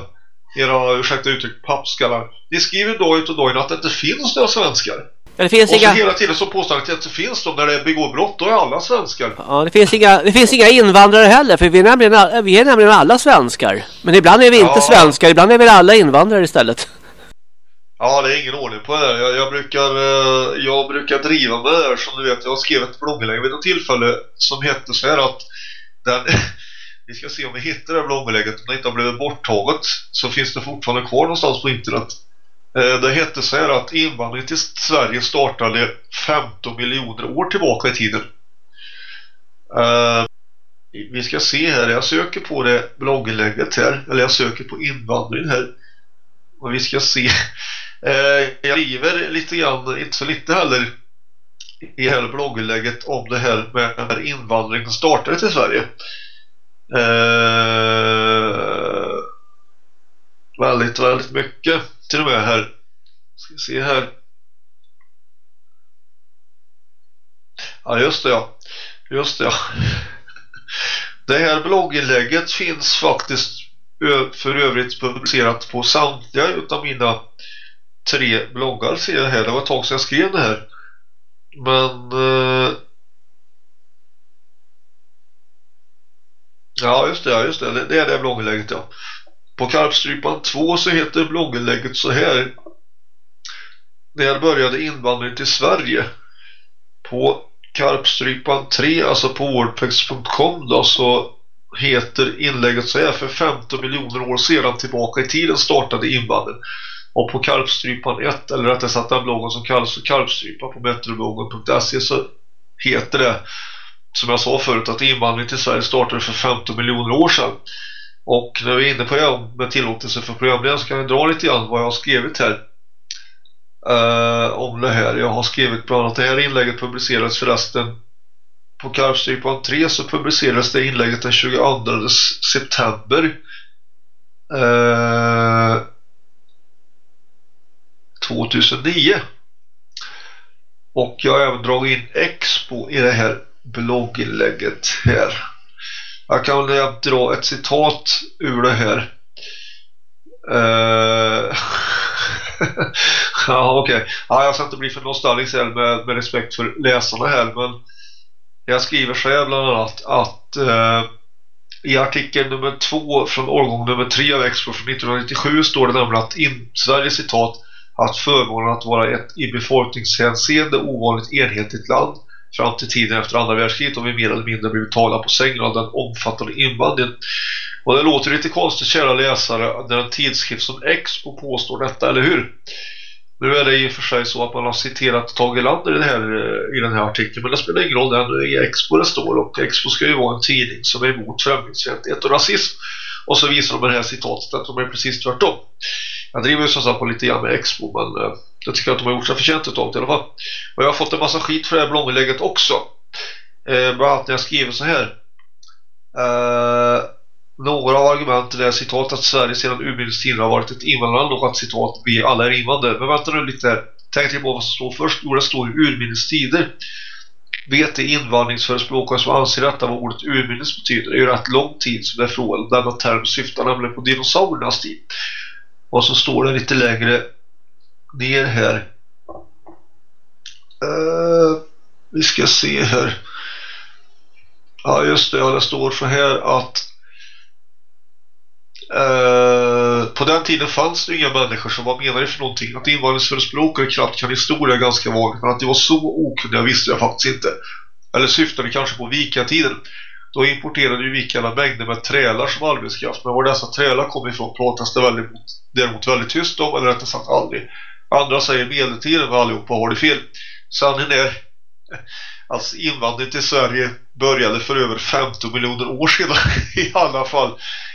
D: Era, ursäkta uttryck, pappskallar. Ni skriver ut och in att det inte finns några svenskar.
C: Ja, det finns
D: och
C: inga...
D: så hela tiden så påstår att det finns de när det begår brott, då är alla svenskar.
C: Ja, det finns, inga, det finns inga invandrare heller, för vi är, nämligen, all- vi är nämligen alla svenskar. Men ibland är vi inte
D: Ja.
C: svenskar, ibland är vi alla invandrare istället.
D: Ja, det är ingen ordning på det där. Jag, jag, brukar, eh, jag brukar driva med det där som du vet. Jag skrivit ett blogginlägg vid något tillfälle som hette så här att den, vi ska se om vi hittar det här blogginlägget. Om det inte har blivit borttaget så finns det fortfarande kvar någonstans på internet. Eh, det hette så här att invandring till Sverige startade 15 miljoner år tillbaka i tiden. Eh, vi ska se här, jag söker på det blogginlägget här, eller jag söker på invandring här. Och vi ska se. Eh, jag skriver lite grann, inte så lite heller, i det här blogginlägget om det här med när invandringen startade till Sverige. Eh, väldigt, väldigt mycket till och med här. Ska vi se här. Ja, just det ja. Just det ja. Det här blogginlägget finns faktiskt för övrigt publicerat på samtliga utav mina tre bloggar ser jag här. Det var ett tag sedan jag skrev det här. Men eh, Ja just det, ja, just det. Det- Det är det blogginlägget ja. På Karpstrypan 2 så heter blogginlägget så här. När började invandring till Sverige? På Karpstrypan 3, alltså på wordpress.com då så heter inlägget så här för 15 miljoner år sedan tillbaka i tiden startade invandringen. Och på Karpstrypan 1, eller rättare sagt den bloggen som kallas för Karpstrypan på metrobloggen.se så heter det som jag sa förut att invandring till Sverige startade för 15 miljoner år sedan. Och när vi är inne på det med tillåtelse för programledaren så kan jag dra lite grann vad jag har skrivit här Uh, om det här. Jag har skrivit bland annat det här inlägget publicerades förresten på Karpstrypan 3 så publicerades det inlägget den 22 september eh, uh, 2009. Och jag har även dragit in Expo i det här blogginlägget här. Jag kan väl dra ett citat ur det här. Uh, ja, okej. Ja, jag ska inte bli för nostalgisk här med, med respekt för läsarna här, men jag skriver så här bland annat att uh, i artikel nummer två från årgång nummer tre av Expo från 1997 står det nämligen att in, Sverige citat att förmånen att vara ett i befolkningshänseende ovanligt enhetligt land fram till tiden efter andra världskriget och vi mer eller mindre blivit tagna på sängen av den omfattande invandringen. Och det låter lite konstigt kära läsare när en tidskrift som Expo påstår detta, eller hur? Nu är det i och för sig så att man har citerat Tage Lander i, det här, eh, i den här artikeln men det spelar ingen roll, det är i Expo det står och Expo ska ju vara en tidning som är emot främlingsfientlighet och rasism. Och så visar de med det här citatet att de är precis tvärtom. Jag driver ju som sagt på lite grann med Expo men eh, så jag tycker att de har gjort sig förtjänt av det i alla fall. Och jag har fått en massa skit för det här blogginlägget också. Eh, bland annat när jag skriver så här. Eh, några av argumenten är citat att Sverige sedan urminnes tider har varit ett invandrarland och att citat vi alla är invandrare. Men vänta nu lite här. tänkte på vad som står först. Jo, det står urminnes tider. Vet det invandringsförespråkare som anser detta vad ordet urminnes betyder. Det är ju rätt lång tid som det är från. Denna term syftar nämligen på dinosauriernas tid. Och så står det lite längre ner här. Uh, vi ska se här. Ja just det, det står så här att Uh, på den tiden fanns det inga människor som var menade för någonting. Att invandringsförespråkare knappt kan historia är ganska vagt, Men att det var så okunniga visste jag faktiskt inte. Eller syftade kanske på vikatiden. Då importerade ju vikarna mängder med trälar som arbetskraft. Men var dessa trälar kom ifrån pratas det väldigt, däremot väldigt tyst om. Eller rättare sagt aldrig. Andra säger medeltiden och allihopa har det fel. Sanningen är Alltså invandringen till Sverige började för över 15 miljoner år sedan i alla fall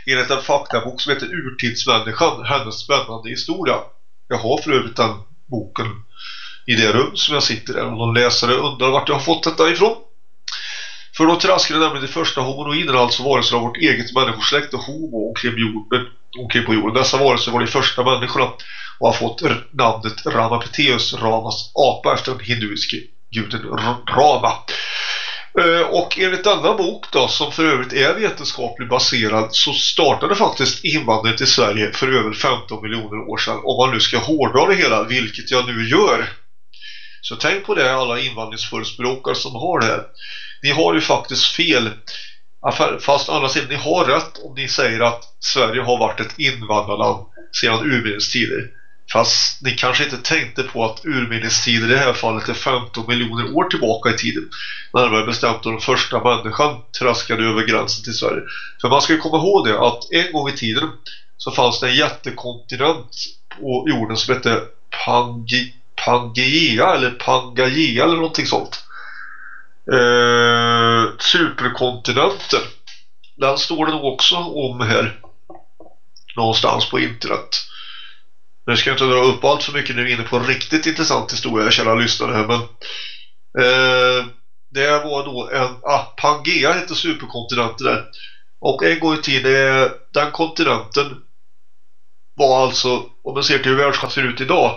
D: enligt en faktabok som heter Urtidsmänniskan, hennes spännande historia. Jag har för övrigt den boken i det rum som jag sitter där. Om någon läsare undrar vart jag har fått detta ifrån. För då traskade nämligen de första hominoiderna alltså varelser av vårt eget människosläkt och homo omkring, jorden, omkring på jorden. Dessa varelser var de första människorna och har fått namnet Ramapeteus Ramas apa efter den hinduiske guden Rama. Eh, och enligt denna bok då, som för övrigt är vetenskapligt baserad så startade faktiskt invandringen till Sverige för över 15 miljoner år sedan. Om man nu ska hårdra det hela, vilket jag nu gör. Så tänk på det alla invandringsförespråkare som har det här. Ni har ju faktiskt fel. Fast andra sidan, ni har rätt om ni säger att Sverige har varit ett invandrarland sedan urminnes tider. Fast ni kanske inte tänkte på att urminnes i det här fallet är 15 miljoner år tillbaka i tiden. Närmare bestämt då den första människan traskade över gränsen till Sverige. För man ska ju komma ihåg det att en gång i tiden så fanns det en jättekontinent på jorden som hette Pangi, Pangea eller Pangaea eller någonting sånt. Eh, superkontinenten. Den står det nog också om här någonstans på internet. Nu ska jag inte dra upp allt så mycket nu inne på en riktigt intressant historia, kära lyssnare här, men eh, det var då en, ah, Pangea heter superkontinenten där. Och en gång i tiden, eh, den kontinenten var alltså, om man ser till hur världskartan ser ut idag,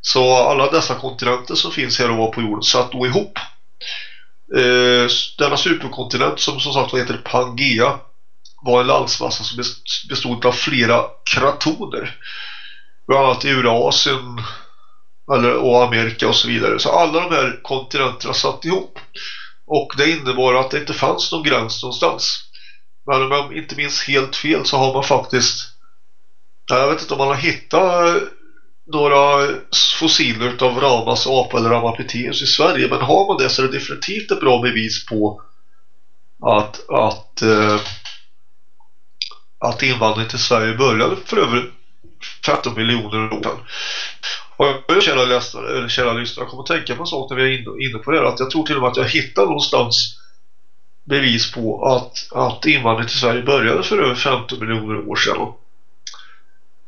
D: så alla dessa kontinenter som finns här och var på jorden satt då ihop. Eh, denna superkontinent som som sagt heter Pangea var en landsmassa som bestod av flera kratoner bland annat Eurasien eller, och Amerika och så vidare. Så alla de här kontinenterna satt ihop. Och det innebar att det inte fanns någon gräns någonstans. Men om jag inte minns helt fel så har man faktiskt jag vet inte om man har hittat eh, några fossiler av Ramas apa eller Ramapiteus i Sverige men har man det så är det definitivt ett bra bevis på att att, eh, att invandringen till Sverige började för övrigt 15 miljoner år sedan. Och jag kära läsare, eller kära lyssnare, jag kommer att tänka på en sak när vi är inne, på det att jag tror till och med att jag hittar någonstans bevis på att, att invandringen till Sverige började för över 15 miljoner år sedan.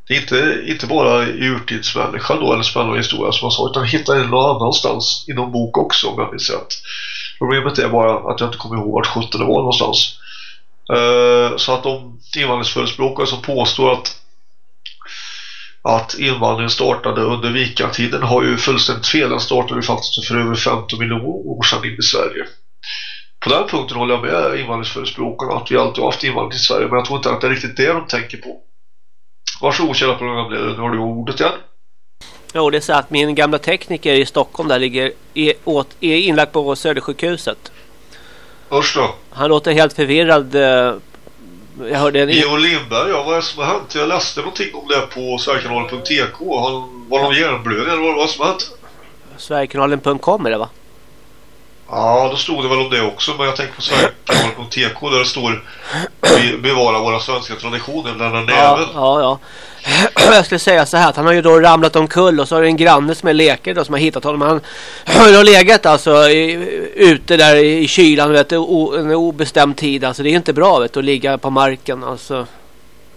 D: Det är inte, inte bara i urtidsmänniskan då, eller spännande historia som jag sa, utan jag hittar en någon annanstans i någon bok också om jag minns rätt. Problemet är bara att jag inte kommer ihåg vart 17 det var någonstans. Uh, så att de invandringsförespråkare som påstår att att invandringen startade under vikatiden har ju fullständigt fel. Den startade faktiskt för över 15 miljoner år sedan in i Sverige. På den punkten håller jag med invandringsförespråkarna att vi alltid har haft invandring till Sverige men jag tror inte att det är riktigt det de tänker på. Varsågod kära programledare, nu har du ordet igen.
C: Jo, det är så att min gamla tekniker i Stockholm där ligger är, åt, är inlagd på Södersjukhuset.
D: Usch då.
C: Han låter helt förvirrad eh,
D: jag hörde en... Geo Lindberg, ja, vad är det som har hänt? Jag läste någonting om det på Sverigekanalen.tk. Var någon hjärnblödning eller vad var det som har hänt?
C: Sverigekanalen.com är det va?
D: Ja, då stod det väl om det också. Men jag tänker på Sverigekanalen.tk där det står bevara våra svenska traditioner. Den är
C: ja, ja, ja. jag skulle säga så här att han har ju då ramlat omkull och så har det en granne som är läkare då, som har hittat honom. Han har legat alltså i, ute där i kylan vet, o, en obestämd tid. Alltså det är inte bra vet, att ligga på marken. Alltså.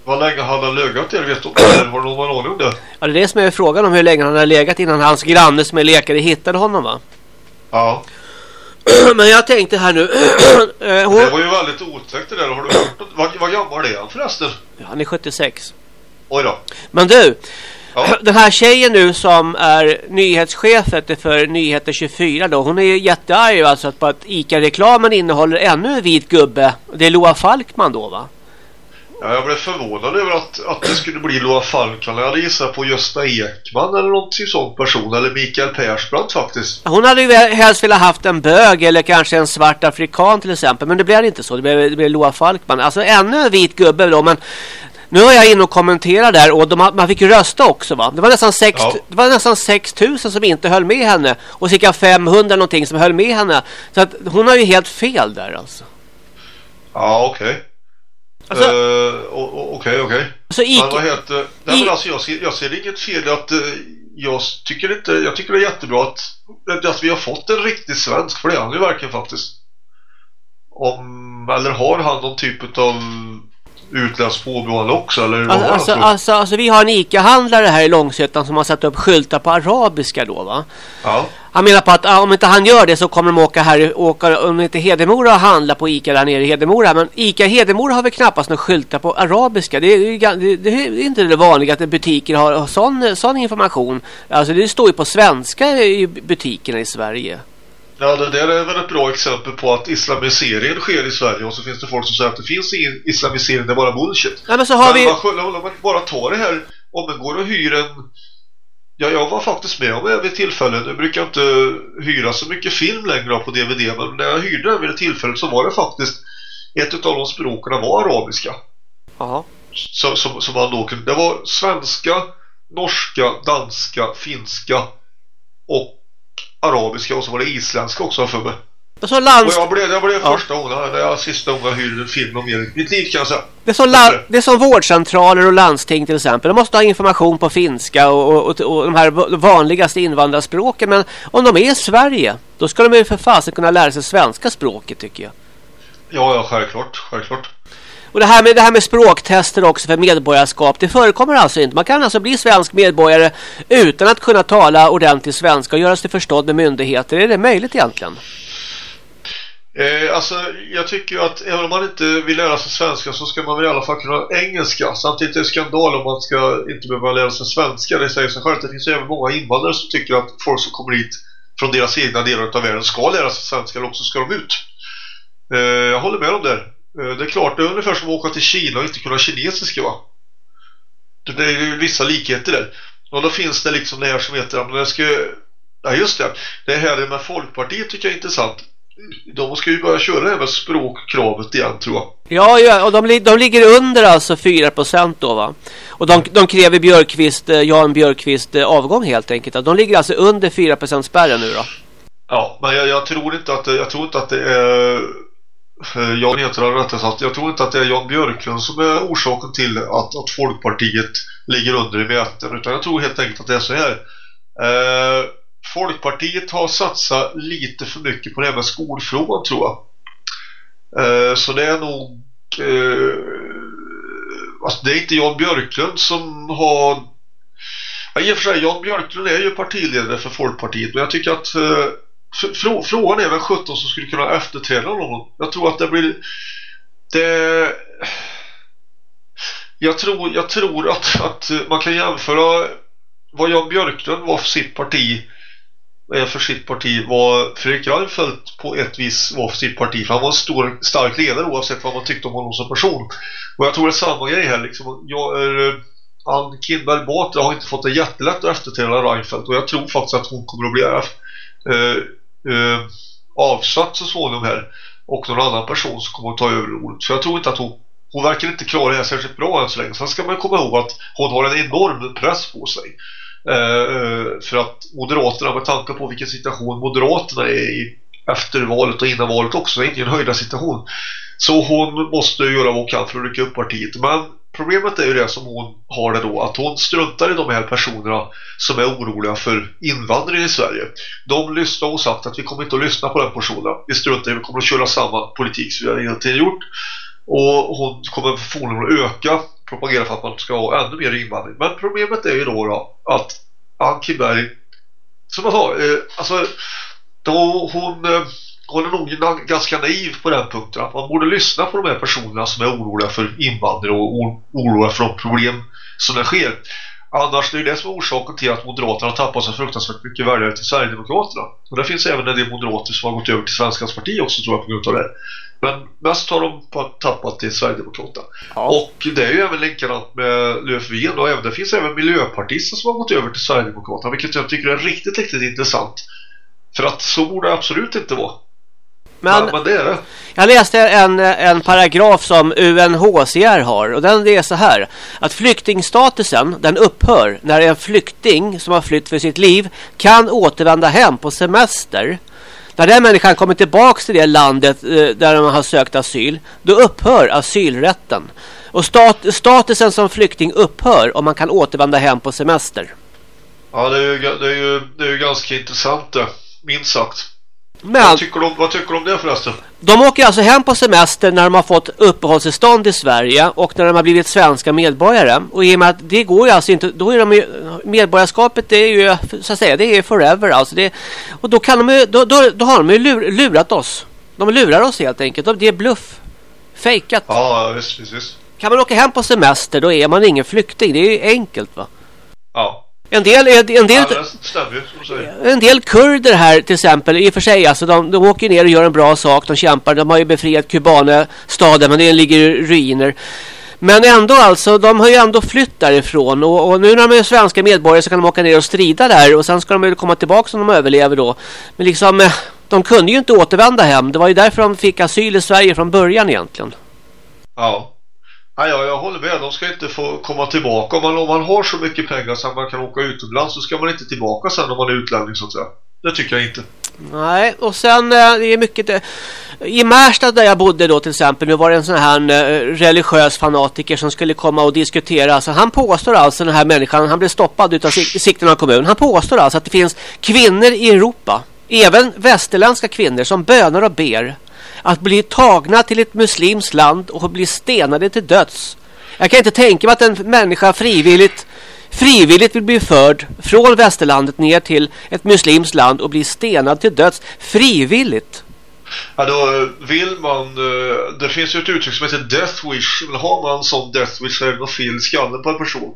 D: Vad länge han har legat där vet du? Har du någon aning om det?
C: Ja, det är det som är frågan om hur länge han har legat innan hans granne som är läkare hittade honom va?
D: Ja.
C: Men jag tänkte här nu.
D: Eh, hon... Det var ju väldigt otäckt det där. Har du hört vad, vad gammal är han förresten?
C: Ja, han är 76.
D: Oj då.
C: Men du,
D: Ja.
C: Den här tjejen nu som är nyhetschef för Nyheter 24 då, hon är ju jättearg alltså på att ICA-reklamen innehåller ännu en vit gubbe. Det är Loa Falkman då va?
D: Ja, jag blev förvånad över att, att det skulle bli Loa Falkland. Jag hade gissat på Gösta Ekman eller någonting sån person. Eller Mikael Persbrandt faktiskt.
C: Hon hade ju helst velat haft en bög eller kanske en svart afrikan till exempel. Men det blev inte så. Det blev, det blev Loa Falkman. Alltså ännu en vit gubbe då. Men nu har jag in och kommenterat där och de, man fick ju rösta också va. Det var nästan 6
D: Ja.
C: det var nästan 6000 som inte höll med henne och cirka 500 någonting som höll med henne. Så att hon har ju helt fel där alltså.
D: Ja, okej.
C: Alltså-
D: Eh, Okej, okej.
C: Så
D: Men vad heter... Nej, men alltså jag ser, jag ser inget fel att... eh, Jag tycker inte... Jag tycker det är jättebra att, att vi har fått en riktig svensk. För det är han ju verkligen faktiskt. Om... Eller har han någon typ av utländskt påbrå också? Eller
C: alltså, alltså, alltså, alltså vi har en Ica-handlare här i Långsötan som har satt upp skyltar på arabiska då va.
D: Ja.
C: Han menar på att ah, om inte han gör det så kommer de åka här åka om inte Hedemora och handla på Ica där nere i Hedemora. Men Ica Hedemora har väl knappast några skyltar på arabiska. Det är, det, det är inte det vanliga att butiker har, sån, sån information. Alltså det står ju på svenska i butikerna i Sverige.
D: Ja, det där är väl ett bra exempel på att islamiseringen sker i Sverige och så finns det folk som säger att det finns ingen islamisering, det är bara bullshit.
C: Nej men så har
D: Men
C: vi...
D: man, man bara tar det här, om man går och hyr en... Ja, jag var faktiskt med om det vid tillfällen. Nu brukar jag inte hyra så mycket film längre på DVD, men när jag hyrde den vid det tillfället så var det faktiskt ett av de språken var arabiska.
C: Jaha.
D: Så, som, som man då kunde, det var svenska, norska, danska, finska och arabiska och så var det isländska också jag för mig.
C: Och så
D: Och
C: lands...
D: jag blev, jag blev
C: Ja.
D: första gången, när jag sista gången jag hyrde film om. Mitt liv kan jag säga.
C: Det är, som la- det är som vårdcentraler och landsting till exempel. De måste ha information på finska och, och, och, och de här vanligaste invandrarspråken. Men om de är i Sverige, då ska de ju för fasen kunna lära sig svenska språket tycker jag.
D: Ja, ja, självklart, självklart.
C: Och det här, med, det här med språktester också för medborgarskap, det förekommer alltså inte. Man kan alltså bli svensk medborgare utan att kunna tala ordentlig svenska och göra sig förstådd med myndigheter. Är det möjligt egentligen?
D: Eh, alltså, jag tycker ju att även om man inte vill lära sig svenska så ska man väl i alla fall kunna engelska. Samtidigt är det skandal om man ska inte behöva lära sig svenska. Det säger sig självt. Det finns ju även många invandrare som tycker att folk som kommer hit från deras egna delar av världen ska lära sig svenska eller också ska de ut. Eh, jag håller med om det. Eh, det är klart, det är ungefär som att åka till Kina och inte kunna kinesiska va? Det, är ju vissa likheter där. Och då finns det liksom det här som heter, men det ska, ja just det, det här med Folkpartiet tycker jag är intressant. De ska ju börja köra med språkkravet igen tror jag.
C: Ja, ja och de, de ligger under alltså 4% då va? Och de, de kräver Björkqvist, eh, Jan Björkqvist eh, avgång helt enkelt. De ligger alltså under 4% spärren nu då.
D: Ja, men jag, jag tror inte att jag tror inte att det är eh, Jan heter han rättare sagt. Jag tror inte att det är Jan Björklund som är orsaken till att, att Folkpartiet ligger under i mäten utan jag tror helt enkelt att det är så här. Eh, Folkpartiet har satsat lite för mycket på det här med skolfrågan tror jag. Eh, så det är nog eh, alltså det är inte Jan Björklund som har Ja, i och för sig, Jan Björklund är ju partiledare för Folkpartiet men jag tycker att eh, frå- frågan är vem 17 som skulle kunna efterträda honom. Jag tror att det blir det jag tror, jag tror att, att man kan jämföra vad Jan Björklund var för sitt parti Eh, för sitt parti vad Fredrik Reinfeldt på ett vis var för sitt parti för han var en stor, stark ledare oavsett vad man tyckte om honom som person och jag tror det är samma grej här liksom. jag är eh, Ann Kindberg Batra har inte fått det jättelätt att efterträda Reinfeldt och jag tror faktiskt att hon kommer att bli eh, eh, avsatt så småningom här och någon annan person som kommer att ta över ordet för jag tror inte att hon hon verkar inte klara det här särskilt bra än så länge. Sen ska man komma ihåg att hon har en enorm press på sig. Eh, eh, för att Moderaterna, med tanke på vilken situation Moderaterna är i efter valet och innan valet också, är inte i en höjda situation. Så hon måste göra vad hon kan för att rycka upp partiet. Men problemet är ju det som hon har det då, att hon struntar i de här personerna som är oroliga för invandring i Sverige. De lyssnar och sagt att vi kommer inte att lyssna på den personen. Vi struntar i, vi kommer att köra samma politik som vi har hela gjort. Och hon kommer förmodligen att öka propagera för att man ska ha ännu mer invandring. Men problemet är ju då, då att Ann Kinberg som jag sa, eh, alltså då hon, eh, hon är nog ganska naiv på den punkten att man borde lyssna på de här personerna som är oroliga för invandring och oroliga för de problem som det sker. Annars det är ju det som är orsaken till att Moderaterna har tappat så fruktansvärt mycket väljare till Sverigedemokraterna. Och det finns även en del moderater som har gått över till Svenskans parti också tror jag på grund av det. Men mest har de tappat till Sverigedemokraterna. Ja. Och det är ju även likadant med Löfven och även, det finns även miljöpartister som har gått över till Sverigedemokraterna vilket jag tycker är riktigt, riktigt intressant. För att så borde det absolut inte vara. Men, men det är det.
C: Jag läste en, en paragraf som UNHCR har och den är så här att flyktingstatusen den upphör när en flykting som har flytt för sitt liv kan återvända hem på semester. När den människan kommer tillbaka till det landet eh, där man har sökt asyl då upphör asylrätten. Och stat, statusen som flykting upphör om man kan återvända hem på semester.
D: Ja, det är ju, det är ju, det är ju ganska intressant det, minst sagt. Men, vad, tycker du, vad tycker du om det förresten?
C: De åker alltså hem på semester när de har fått uppehållstillstånd i Sverige och när de har blivit svenska medborgare. Och i och med att det går ju alltså inte, då är de medborgarskapet det är ju så att säga, det är forever alltså. Det, och då, kan de, då, då, då har de ju lurat oss. De lurar oss helt enkelt. Det är bluff. Fejkat.
D: Ja, visst, visst, visst.
C: Kan man åka hem på semester då är man ingen flykting. Det är ju enkelt va?
D: Ja.
C: En del, en del, en del kurder här till exempel, i och för sig, alltså de, de åker ner och gör en bra sak, de kämpar, de har ju befriat Kubane-staden, men det ligger i ruiner. Men ändå alltså, de har ju ändå flytt därifrån och, och, nu när de är svenska medborgare så kan de åka ner och strida där och sen ska de ju komma tillbaka om de överlever då. Men liksom, eh, de kunde ju inte återvända hem, det var ju därför de fick asyl i Sverige från början egentligen.
D: Ja. Ja, ja, jag håller med. De ska inte få komma tillbaka. Om man, om man har så mycket pengar så att man kan åka utomlands så ska man inte tillbaka sen om man är utlänning så att säga. Det tycker jag inte.
C: Nej, och sen eh, det är mycket... Eh, I Märsta där jag bodde då till exempel, nu var det en sån här eh, religiös fanatiker som skulle komma och diskutera. Alltså, han påstår alltså, den här människan, han blev stoppad utav Sigtuna kommun. Han påstår alltså att det finns kvinnor i Europa, även västerländska kvinnor som bönar och ber att bli tagna till ett muslims land och bli stenade till döds. Jag kan inte tänka mig att en människa frivilligt frivilligt vill bli förd från västerlandet ner till ett muslimskt land och bli stenad till döds frivilligt.
D: Ja, då vill man... Eh, det finns ju ett uttryck som heter death wish. Har man en sån death wish är det något fel i skallen på en person.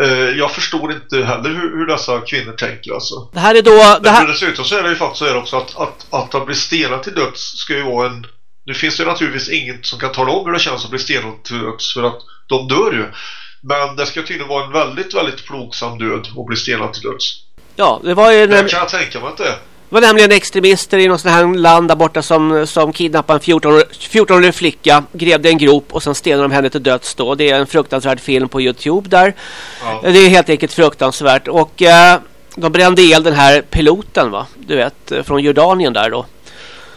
D: Eh, jag förstår inte heller hur, hur dessa kvinnor tänker alltså.
C: Det här är då... Det här...
D: Dessutom så är det ju faktiskt så också att, att, att, att bli stenad till döds ska ju vara en... Nu finns det naturligtvis inget som kan tala om hur det känns att bli stenad till döds för att de dör ju. Men det ska tydligen vara en väldigt, väldigt plågsam död att bli stenad till döds.
C: Ja, det var ju...
D: Det kan jag tänka mig att det är.
C: Det var nämligen extremister i något sånt här land där borta som, som kidnappade en 14-årig 14 flicka, grävde en grop och sen stenade de henne till döds då. Det är en fruktansvärd film på Youtube där. Ja. Det är helt enkelt fruktansvärt. Och eh, de brände el den här piloten va? Du vet, från Jordanien där då.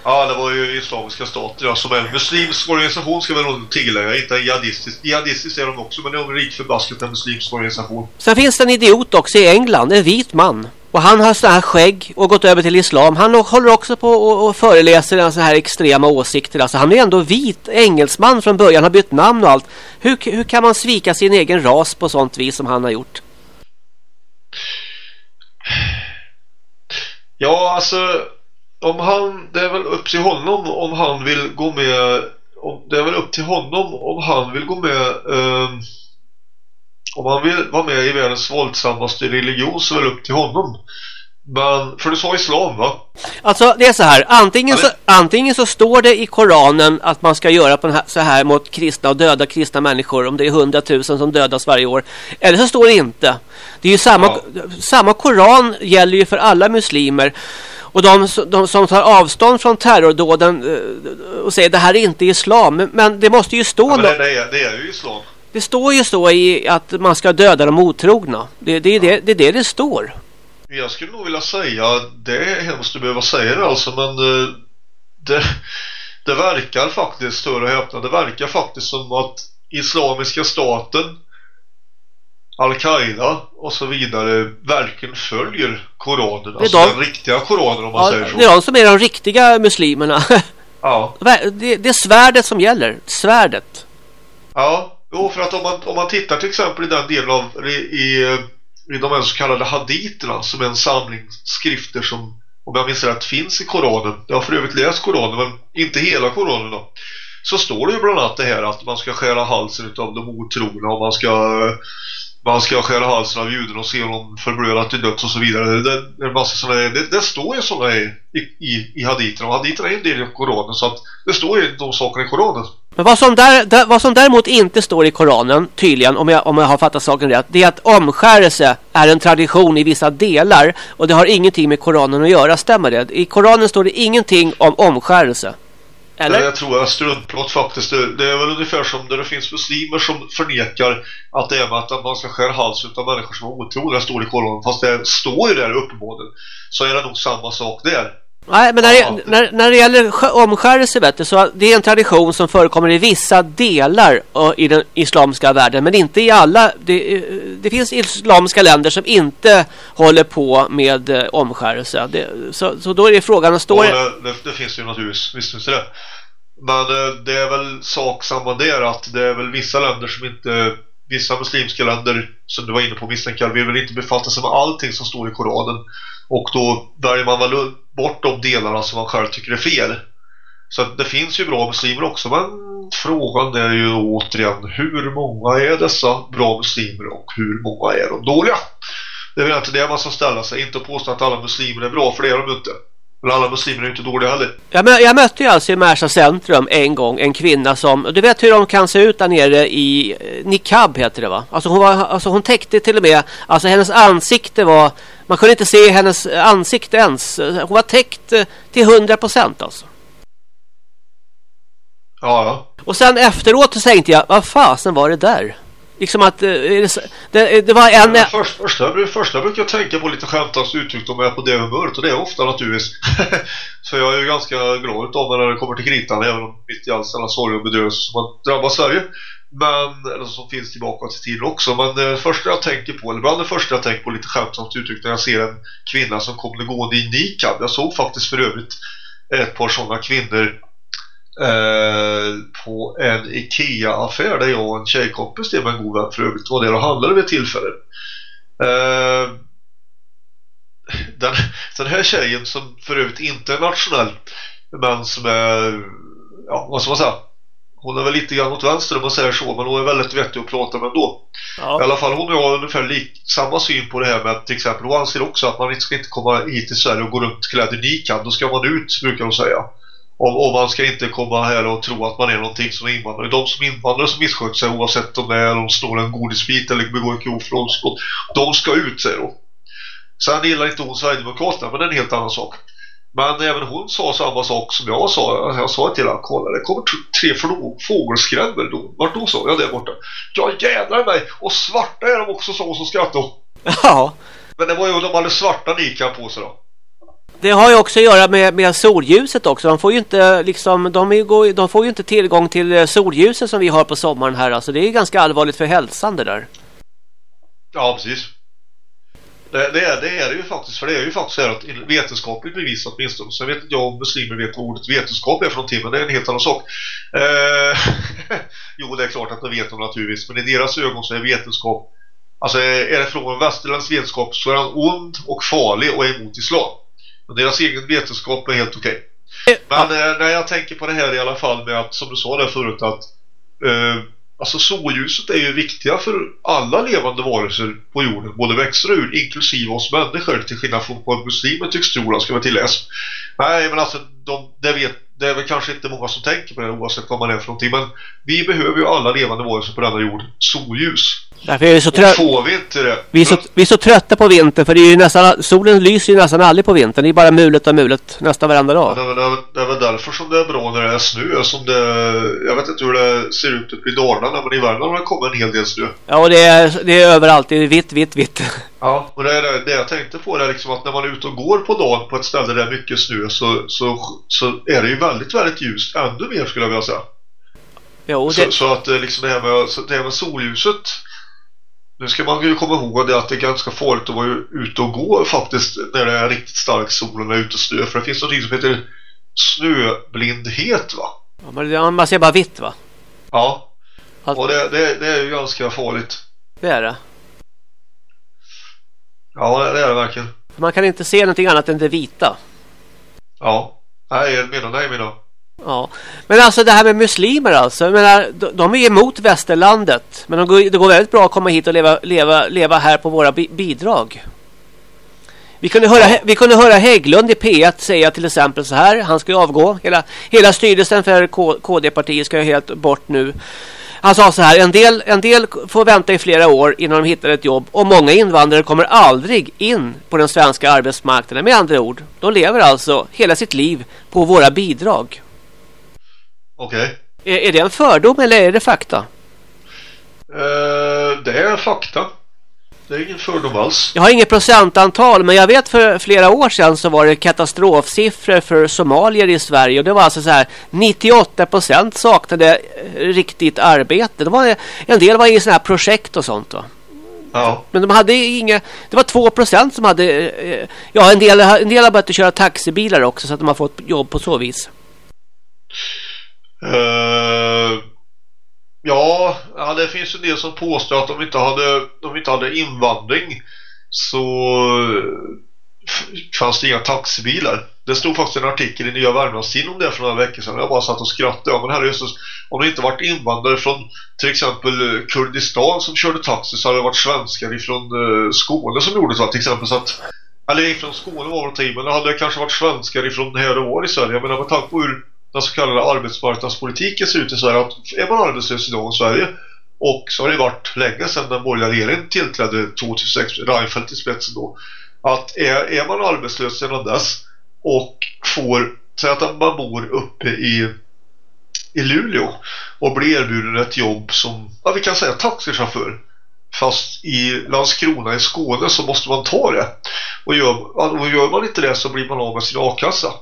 D: Ja, det var ju Islamiska stater ja, som en muslimsk organisation ska vi nog tillägga. Inte en jihadistisk. Jihadistisk är de också, men det är en rik förbaskat en muslimsk organisation.
C: Sen finns det en idiot också i England, en vit man. Och han har sådana här skägg och gått över till islam. Han håller också på och, och föreläser en här extrema åsikter. Alltså han är ändå vit, engelsman från början, har bytt namn och allt. Hur, hur kan man svika sin egen ras på sånt vis som han har gjort?
D: Ja, alltså om han, det är väl upp till honom om han vill gå med om, det är väl upp till honom om han vill gå med eh, om han vill vara med i världens våldsammaste religion så är det upp till honom. Men, för du sa islam va?
C: Alltså det är så här, antingen så, antingen så står det i Koranen att man ska göra på här, så här mot kristna och döda kristna människor om det är hundratusen som dödas varje år. Eller så står det inte. Det är ju samma, ja. samma Koran gäller ju för alla muslimer. Och de, de, som tar avstånd från terrordåden uh, och säger det här är inte islam. Men, det måste ju stå... Ja,
D: det, är, det är ju islam.
C: Det står ju så i att man ska döda de otrogna. Det, det, är, det, det är det det står.
D: Jag skulle nog vilja säga, det är hemskt att behöva säga det alltså, men uh, det, det verkar faktiskt, större häpna, det verkar faktiskt som att Islamiska staten Al-Qaida och så vidare verkligen följer Koranen. Alltså de, den riktiga Koranen om man ja, säger så.
C: Det är de som är de riktiga muslimerna.
D: Ja.
C: Det, det är svärdet som gäller. Svärdet.
D: Ja, jo, för att om man, om man tittar till exempel i den delen av i, i, i de här så kallade haditerna som är en samling skrifter som om jag minns rätt finns i Koranen. Jag har för övrigt läst Koranen men inte hela Koranen då. Så står det ju bland annat det här att man ska skära halsen av de otrogna och man ska man ska skära halsen av juden och se honom förblöda till döds och så vidare. Det, det, är massa såna, det, det står ju sådana i, i, i haditerna och haditerna är en del i Koranen så att det står ju de sakerna i Koranen.
C: Men vad som, där, vad som däremot inte står i Koranen, tydligen, om jag, om jag har fattat saken rätt, det är att omskärelse är en tradition i vissa delar och det har ingenting med Koranen att göra, stämmer det? I Koranen står det ingenting om omskärelse. Eller?
D: Jag tror jag struntprat faktiskt. Det, det är väl ungefär som där det finns muslimer som förnekar att det är med att man ska skära halsen av människor som är otroliga står i Koranen. Fast det står ju där uppenbarligen. Så är det nog samma sak där.
C: Nej, men när, det, när, när det gäller omskärelse vet du, så det är en tradition som förekommer i vissa delar i den islamska världen, men inte i alla. Det, det finns islamska länder som inte håller på med eh, omskärelse. Det, så, så då är det frågan, står
D: ja, det, det, finns ju naturligtvis, visst finns det. Men eh, det är väl sak samma där att det är väl vissa länder som inte vissa muslimska länder som du var inne på misstänkar vill väl inte befatta sig med allting som står i Koranen och då väljer man väl bort de delarna som man själv tycker är fel. Så det finns ju bra muslimer också men frågan är ju återigen hur många är dessa bra muslimer och hur många är de dåliga? Det är väl inte det man ska ställa sig, inte påstå att alla muslimer är bra för det är de inte. Men alla muslimer är inte dåliga heller.
C: Jag, mö jag mötte ju alltså i Märsta centrum en gång en kvinna som, du vet hur de kan se ut där nere i eh, Nikab heter det va? Alltså hon, var, alltså hon täckte till och med, alltså hennes ansikte var, man kunde inte se hennes ansikte ens. Hon var täckt eh, till 100 procent alltså.
D: Ja, ja.
C: Och sen efteråt så tänkte jag, vad fasen var det där? Liksom att eh, det, det, var en...
D: Ja, först, första, första brukar jag tänka på lite skämtast uttryckt om jag är på det humöret och det är ofta naturligtvis. För jag är ju ganska glad av när det kommer till kritan även om mitt i all sorg och bedrövelse som har drabbat Sverige. Men, eller som finns tillbaka till tiden också. Men det första jag tänker på, eller bland det första jag tänker på lite skämtsamt uttryckt när jag ser en kvinna som kommer gående i nikab. Jag såg faktiskt för övrigt ett par sådana kvinnor Eh, på en Ikea-affär där jag och en tjejkompis det var en god vän för övrigt var där och handlade vid tillfället. Eh, den, den här tjejen som för övrigt inte är nationell men som är ja, vad ska man säga hon är väl lite grann åt vänster om man säger så men hon är väldigt vettig att prata med ändå. Ja. I alla fall hon har ungefär lik, samma syn på det här med till exempel hon anser också att man inte ska inte komma hit till Sverige och gå runt klädd i nikan. Då ska man ut brukar hon säga. Och, och, man ska inte komma här och tro att man är någonting som är invandrare. De som invandrare som missköter sig oavsett om det är de snor en godisbit eller begår våldsbrott. De ska ut, säger hon. Sen gillar inte hon Sverigedemokraterna, men det är en helt annan sak. Men även hon sa samma sak som jag sa. Jag sa till henne, kolla det kommer tre fågelskrämmor då. Vart då sa jag där borta? Ja jädrar mig! Och svarta är de också, sa hon som skrattade.
C: Ja.
D: Men det var ju de hade svarta nikar på sig då.
C: Det har ju också att göra med, med solljuset också. De får ju inte liksom de, är, de får ju inte tillgång till eh, solljuset som vi har på sommaren här. Alltså det är ganska allvarligt för hälsan det där.
D: Ja, precis. Det, det, är, det är det ju faktiskt, för det är ju faktiskt så att vetenskapligt bevis åtminstone. Sen vet inte jag om muslimer vet vad ordet vetenskap är för någonting, men det är en helt annan sak. Eh, jo, det är klart att det vet de naturligtvis, men i deras ögon så är vetenskap, alltså är det från västerländsk vetenskap så är han ond och farlig och är emot islam. Men deras egen vetenskap är helt okej. Okay. Men eh, när jag tänker på det här i alla fall med att, som du sa där förut, att eh, alltså solljuset är ju viktiga för alla levande varelser på jorden, både växter och djur, inklusive oss människor, till skillnad från vad muslimer tycks tro, ska vi tilläsa. Nej, men alltså, de, det, vet, det är väl kanske inte många som tänker på det oavsett vad man är för någonting, men vi behöver ju alla levande varelser på denna jord, solljus.
C: Därför är vi så trötta.
D: Får vi inte det?
C: Vi är, så, vi är så trötta på vintern för det är ju nästan, solen lyser ju nästan aldrig på vintern. Det är bara mulet och mulet nästan varenda dag.
D: Ja, det, är, det är väl därför som det är bra när det är snö. Som det, jag vet inte hur det ser ut uppe i Dalarna men i Värmland har det kommit en hel del snö.
C: Ja, och det är, det är överallt. Det är vitt, vitt, vitt.
D: Ja, och det, är det, det jag tänkte på är liksom att när man är ute och går på dagen på ett ställe där det är mycket snö så, så, så är det ju väldigt, väldigt ljust. Ännu mer skulle jag vilja säga.
C: Jo, det...
D: så, så att eh, liksom det här med, det här med solljuset nu ska man ju komma ihåg det att det är ganska farligt att vara ute och gå faktiskt när det är riktigt stark sol och det är ute och snö. För det finns något som heter snöblindhet va?
C: Ja, men man ser bara vitt va?
D: Ja. Och det, det, det är ju ganska farligt.
C: Det är det.
D: Ja, det är det verkligen.
C: Man kan inte se någonting annat än det vita.
D: Ja. Nej, menar nej, menar.
C: Ja, men alltså det här med muslimer alltså. Jag menar, de, de är emot västerlandet. Men de går, det går väldigt bra att komma hit och leva, leva, leva här på våra bi bidrag. Vi kunde, höra, vi kunde höra Hägglund i P1 säga till exempel så här. Han ska ju avgå. Hela, hela styrelsen för KD-partiet ska ju helt bort nu. Han sa så här. En del, en del får vänta i flera år innan de hittar ett jobb. Och många invandrare kommer aldrig in på den svenska arbetsmarknaden. Med andra ord. De lever alltså hela sitt liv på våra bidrag.
D: Okej. Okay.
C: Är, är, det en fördom eller är det fakta?
D: Uh, det är fakta. Det är ingen fördom alls.
C: Jag har inget procentantal men jag vet för flera år sedan så var det katastrofsiffror för somalier i Sverige och det var alltså så här 98% saknade eh, riktigt arbete. Det var en del var i sådana här projekt och sånt va.
D: Ja.
C: Men de hade inga det var 2% som hade eh, ja en del en del har börjat köra taxibilar också så att de har fått jobb på så vis.
D: Uh, ja, ja, det finns en del som påstår att om vi inte hade, om vi inte hade invandring så eh, fanns det inga taxibilar. Det stod faktiskt en artikel i Nya Värmlandstidningen om det för några veckor sedan. Jag bara satt och skrattade. Ja, men här är just, om det inte varit invandrare från till exempel Kurdistan som körde taxi så hade det varit svenskar ifrån uh, Skåne som gjorde så till exempel. Så att, eller ifrån Skåne var det men det hade kanske varit svenskar ifrån här och var i Sverige. Jag menar med tanke på hur den så kallade arbetsmarknadspolitiken ser ut i Sverige. Att är man arbetslös idag i Sverige och så har det varit länge sedan den borgerliga regeringen tillträdde 2006, Reinfeldt i spetsen då att är, är man arbetslös sedan dess och får, säg att man bor uppe i i Luleå och blir erbjuden ett jobb som, ja vi kan säga taxichaufför fast i Landskrona i Skåne så måste man ta det. Och gör, och gör man inte det så blir man av med sin a-kassa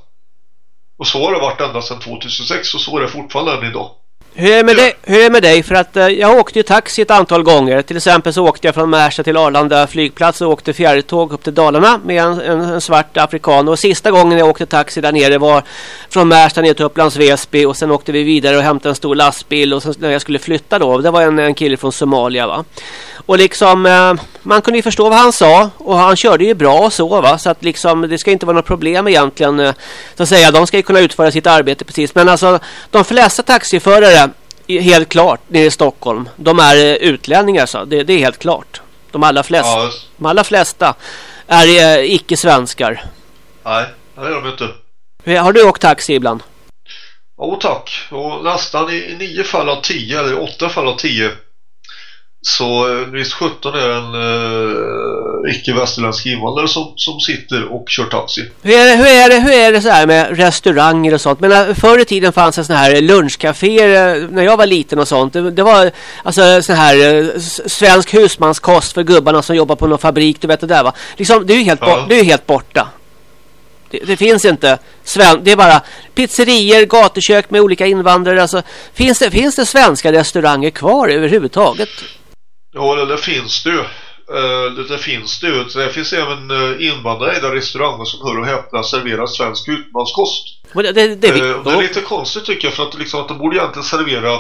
D: och så har det varit ända sedan 2006 och så är det fortfarande än idag.
C: Hur är, med dig, hur är med dig? För att eh, jag åkte ju taxi ett antal gånger. Till exempel så åkte jag från Märsta till Arlanda flygplats och åkte fjärrtåg upp till Dalarna med en, en, en, svart afrikan. Och sista gången jag åkte taxi där nere var från Märsta ner till Upplands Väsby. Och sen åkte vi vidare och hämtade en stor lastbil. Och sen när jag skulle flytta då, det var en, en kille från Somalia va. Och liksom, eh, man kunde ju förstå vad han sa. Och han körde ju bra och så va. Så att liksom, det ska inte vara något problem egentligen. Eh, så att säga, de ska ju kunna utföra sitt arbete precis. Men alltså, de flesta taxiförare, helt klart, nere i Stockholm. De är eh, utlänningar så. Det, det, är helt klart. De allra flesta, ja. de allra flesta är icke-svenskar.
D: Nej, det är de inte.
C: Har du åkt taxi ibland?
D: Jo tack. Och nästan i nio fall av tio, eller åtta fall av tio så eh, visst 17 är en uh, icke-västerländsk invandrare som, som sitter och kör taxi.
C: Hur är, det, hur, är det, hur är det så här med restauranger och sånt? Men förr i tiden fanns det såna här lunchcaféer uh, när jag var liten och sånt. Det, det var alltså sån här uh, svensk husmanskost för gubbarna som jobbar på någon fabrik. Du vet det där va? Liksom, det är ju helt, ja. det är helt borta. Det, det, finns inte sven det är bara pizzerier, gatukök med olika invandrare. Alltså, finns, det, finns det svenska restauranger kvar överhuvudtaget?
D: Ja, det, finns det ju. Uh, det, finns det ju. Det finns även uh, invandrarägda restauranger som hör och häpna serverar svensk utmanskost.
C: Det, det, det,
D: det är lite konstigt tycker jag för att, liksom, att de borde egentligen servera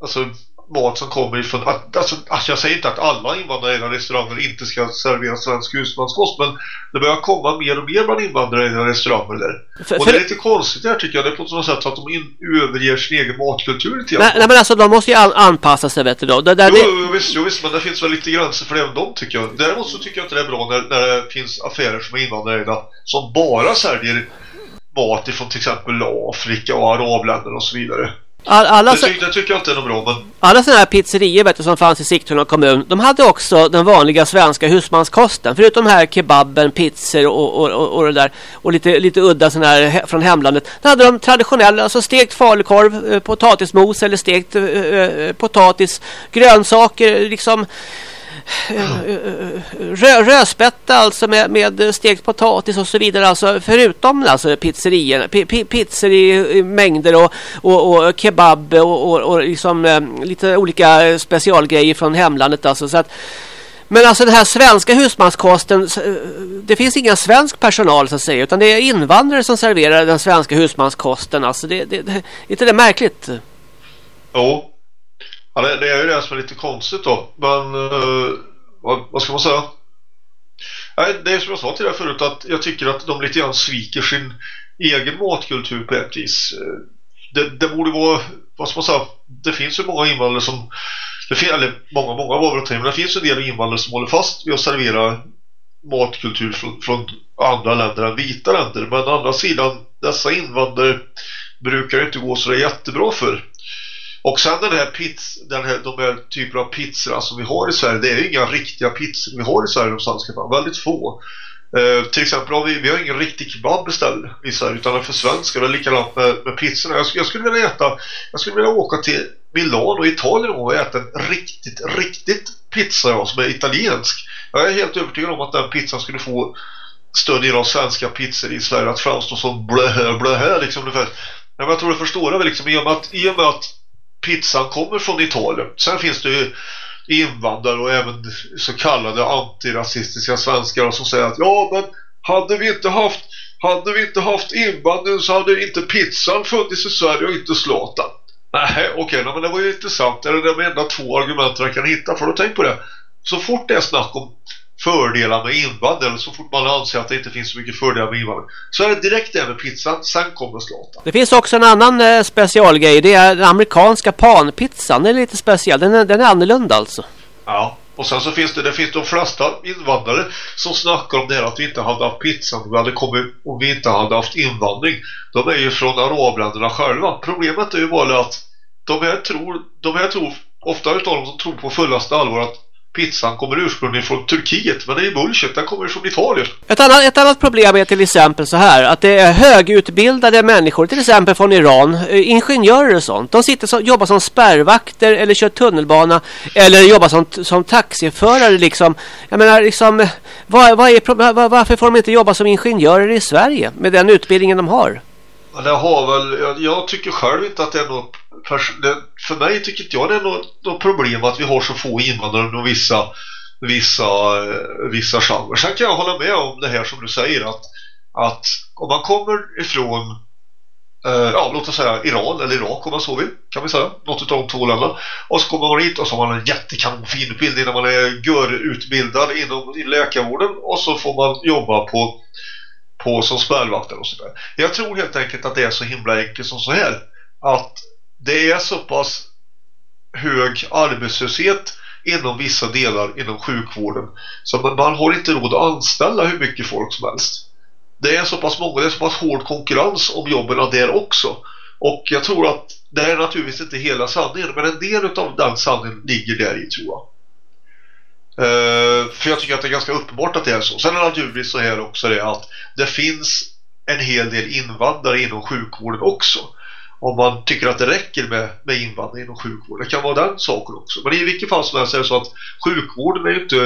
D: alltså, mat som kommer ifrån alltså, alltså jag säger inte att alla invandrare restauranger inte ska servera svensk husmanskost men det börjar komma mer och mer bland invandrare restauranger där. För, och det är lite konstigt där tycker jag. Det är på något sätt att de in, överger sin egen matkultur lite
C: nej, nej men alltså de måste ju an anpassa sig vet du då. Det,
D: det, jo, jo, visst, jo visst men det finns väl lite gränser för även de tycker jag. Däremot så tycker jag inte det är bra när, när det finns affärer som är invandrare som bara säljer mat ifrån till exempel Afrika och arabländer och så vidare.
C: All, alla
D: det, ty det tycker jag inte är något bra men...
C: Alla sådana här pizzerier vet du, som fanns i Sigtuna kommun De hade också den vanliga svenska husmanskosten. Förutom här kebaben, pizzor och, och, och, och det där Och lite, lite udda sådana här från hemlandet Då hade de traditionella, alltså stekt falukorv, eh, potatismos eller stekt eh, eh potatis Grönsaker, liksom Eh, eh, eh, rö, rödspätta alltså med, med stekt potatis och så vidare. Alltså förutom alltså pizzerier, p pizzor i, mängder och, och, och kebab och, och, och liksom lite olika specialgrejer från hemlandet alltså. Så att men alltså den här svenska husmanskosten det finns ingen svensk personal så att säga utan det är invandrare som serverar den svenska husmanskosten alltså. Det, det, det är inte det märkligt?
D: Jo, Ja, det, det, är ju det som är lite konstigt då. Men uh, vad, vad, ska man säga? Nej, det är som jag sa till dig förut att jag tycker att de lite grann sviker sin egen matkultur på ett vis. Eh, det, det borde vara, vad ska man säga, det finns ju många invandrare som, det finns, eller många, många var det men det finns ju en del invandrare som håller fast vid att servera matkultur från, från andra länder än vita länder. Men å andra sidan, dessa invandrare brukar inte gå så jättebra för. Och sen den här pizz, den här, de här typer av pizzor som vi har i Sverige, det är ju inga riktiga pizzor vi har i Sverige de svenska väldigt få. Uh, till exempel har vi, vi har ingen riktig kebab istället i Sverige utan det är för svenska och likadant med, med pizzorna. Jag, jag, skulle vilja äta, jag skulle vilja åka till Milano och Italien och äta en riktigt, riktigt pizza ja, som är italiensk. Jag är helt övertygad om att den pizzan skulle få större av svenska pizzor i Sverige att framstå som blöhö, blöhö liksom ungefär. Men jag tror du förstår det liksom, i och med att, i och med att pizzan kommer från Italien. Sen finns det ju invandrare och även så kallade antirasistiska svenskar som säger att ja men hade vi inte haft hade vi inte haft invandring så hade inte pizzan funnits i Sverige och inte Zlatan. Nej, okej, okay, men det var ju intressant. Det är de enda två argumenten jag kan hitta. För att tänka på det. Så fort det är snack om fördelar med invandring så fort man anser att det inte finns så mycket fördelar med invandring så är det direkt med pizzan, sen kommer Zlatan.
C: Det finns också en annan eh, specialgrej, det är den amerikanska panpizzan, den är lite speciell, den är, den är annorlunda alltså.
D: Ja, och sen så finns det, det finns de flesta invandrare som snackar om det här att vi inte hade haft pizzan om vi hade kommit om vi inte hade haft invandring. De är ju från arabländerna själva. Problemet är ju bara att de här tror, de här tror ofta utav dem som tror på fullaste allvar att pizzan kommer ursprungligen från Turkiet men det är bullshit, den kommer från Italien.
C: Ett annat, ett annat problem är till exempel så här att det är högutbildade människor till exempel från Iran, eh, ingenjörer och sånt. De sitter så, jobbar som spärrvakter eller kör tunnelbana eller jobbar som, som taxiförare liksom. Jag menar liksom, vad, vad är, var, varför får de inte jobba som ingenjörer i Sverige med den utbildningen de har?
D: Det har väl, jag, jag tycker själv inte att det är något för mig tycker inte jag det är något, något problem att vi har så få invandrare och vissa vissa, eh, vissa genrer. Sen kan jag hålla med om det här som du säger att, att om man kommer ifrån eh, ja, låt oss säga Iran eller Irak om man så vill, kan vi säga, något av de två länderna och så kommer man hit och så har man en jättekanonfin utbildning när man är görutbildad inom läkarvården och så får man jobba på, på som spärrvaktare och sådär. Jag tror helt enkelt att det är så himla enkelt som så här att det är så pass hög arbetslöshet inom vissa delar inom sjukvården så man, man har inte råd att anställa hur mycket folk som helst. Det är så pass många, det är så pass hård konkurrens om jobben där också. Och jag tror att det är naturligtvis inte hela sanningen men en del av den sanningen ligger där i tror jag. Uh, för jag tycker att det är ganska uppenbart att det är så. Sen är det naturligtvis så här också det att det finns en hel del invandrare inom sjukvården också om man tycker att det räcker med, med invandring inom sjukvård. Det kan vara den saken också. Men i vilket fall som helst är det så att sjukvården är ju inte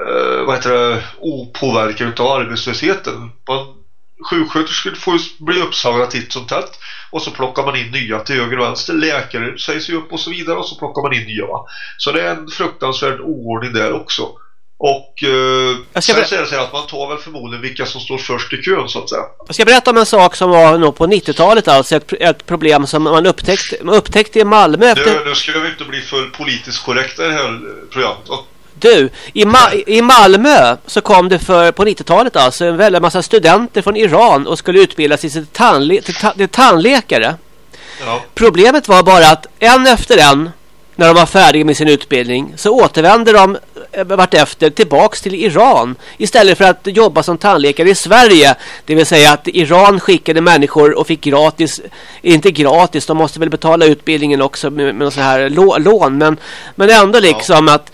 D: eh, vad heter det, opåverkad av arbetslösheten. Man, sjuksköterskor får bli uppsagda titt som tätt och så plockar man in nya till höger och vänster. Läkare sägs ju upp och så vidare och så plockar man in nya. Va? Så det är en fruktansvärd oordning där också. Och eh, sen säger det att man tar väl förmodligen vilka som står först i kön så att säga.
C: Jag ska berätta om en sak som var nog på 90-talet alltså ett, ett problem som man upptäckte, man upptäckte i Malmö. Efter...
D: Nu, nu ska vi inte bli för politiskt korrekta i det här programmet. Va?
C: Du, i, Ma i Malmö så kom det för på 90-talet alltså en väldigt massa studenter från Iran och skulle utbilda sig till, tandle till, ta till tandläkare. Ja. Problemet var bara att en efter en när de var färdiga med sin utbildning så återvände de eh, vartefter tillbaks till Iran istället för att jobba som tandläkare i Sverige. Det vill säga att Iran skickade människor och fick gratis, inte gratis, de måste väl betala utbildningen också med, med sån här lån, men, men ändå liksom ja. att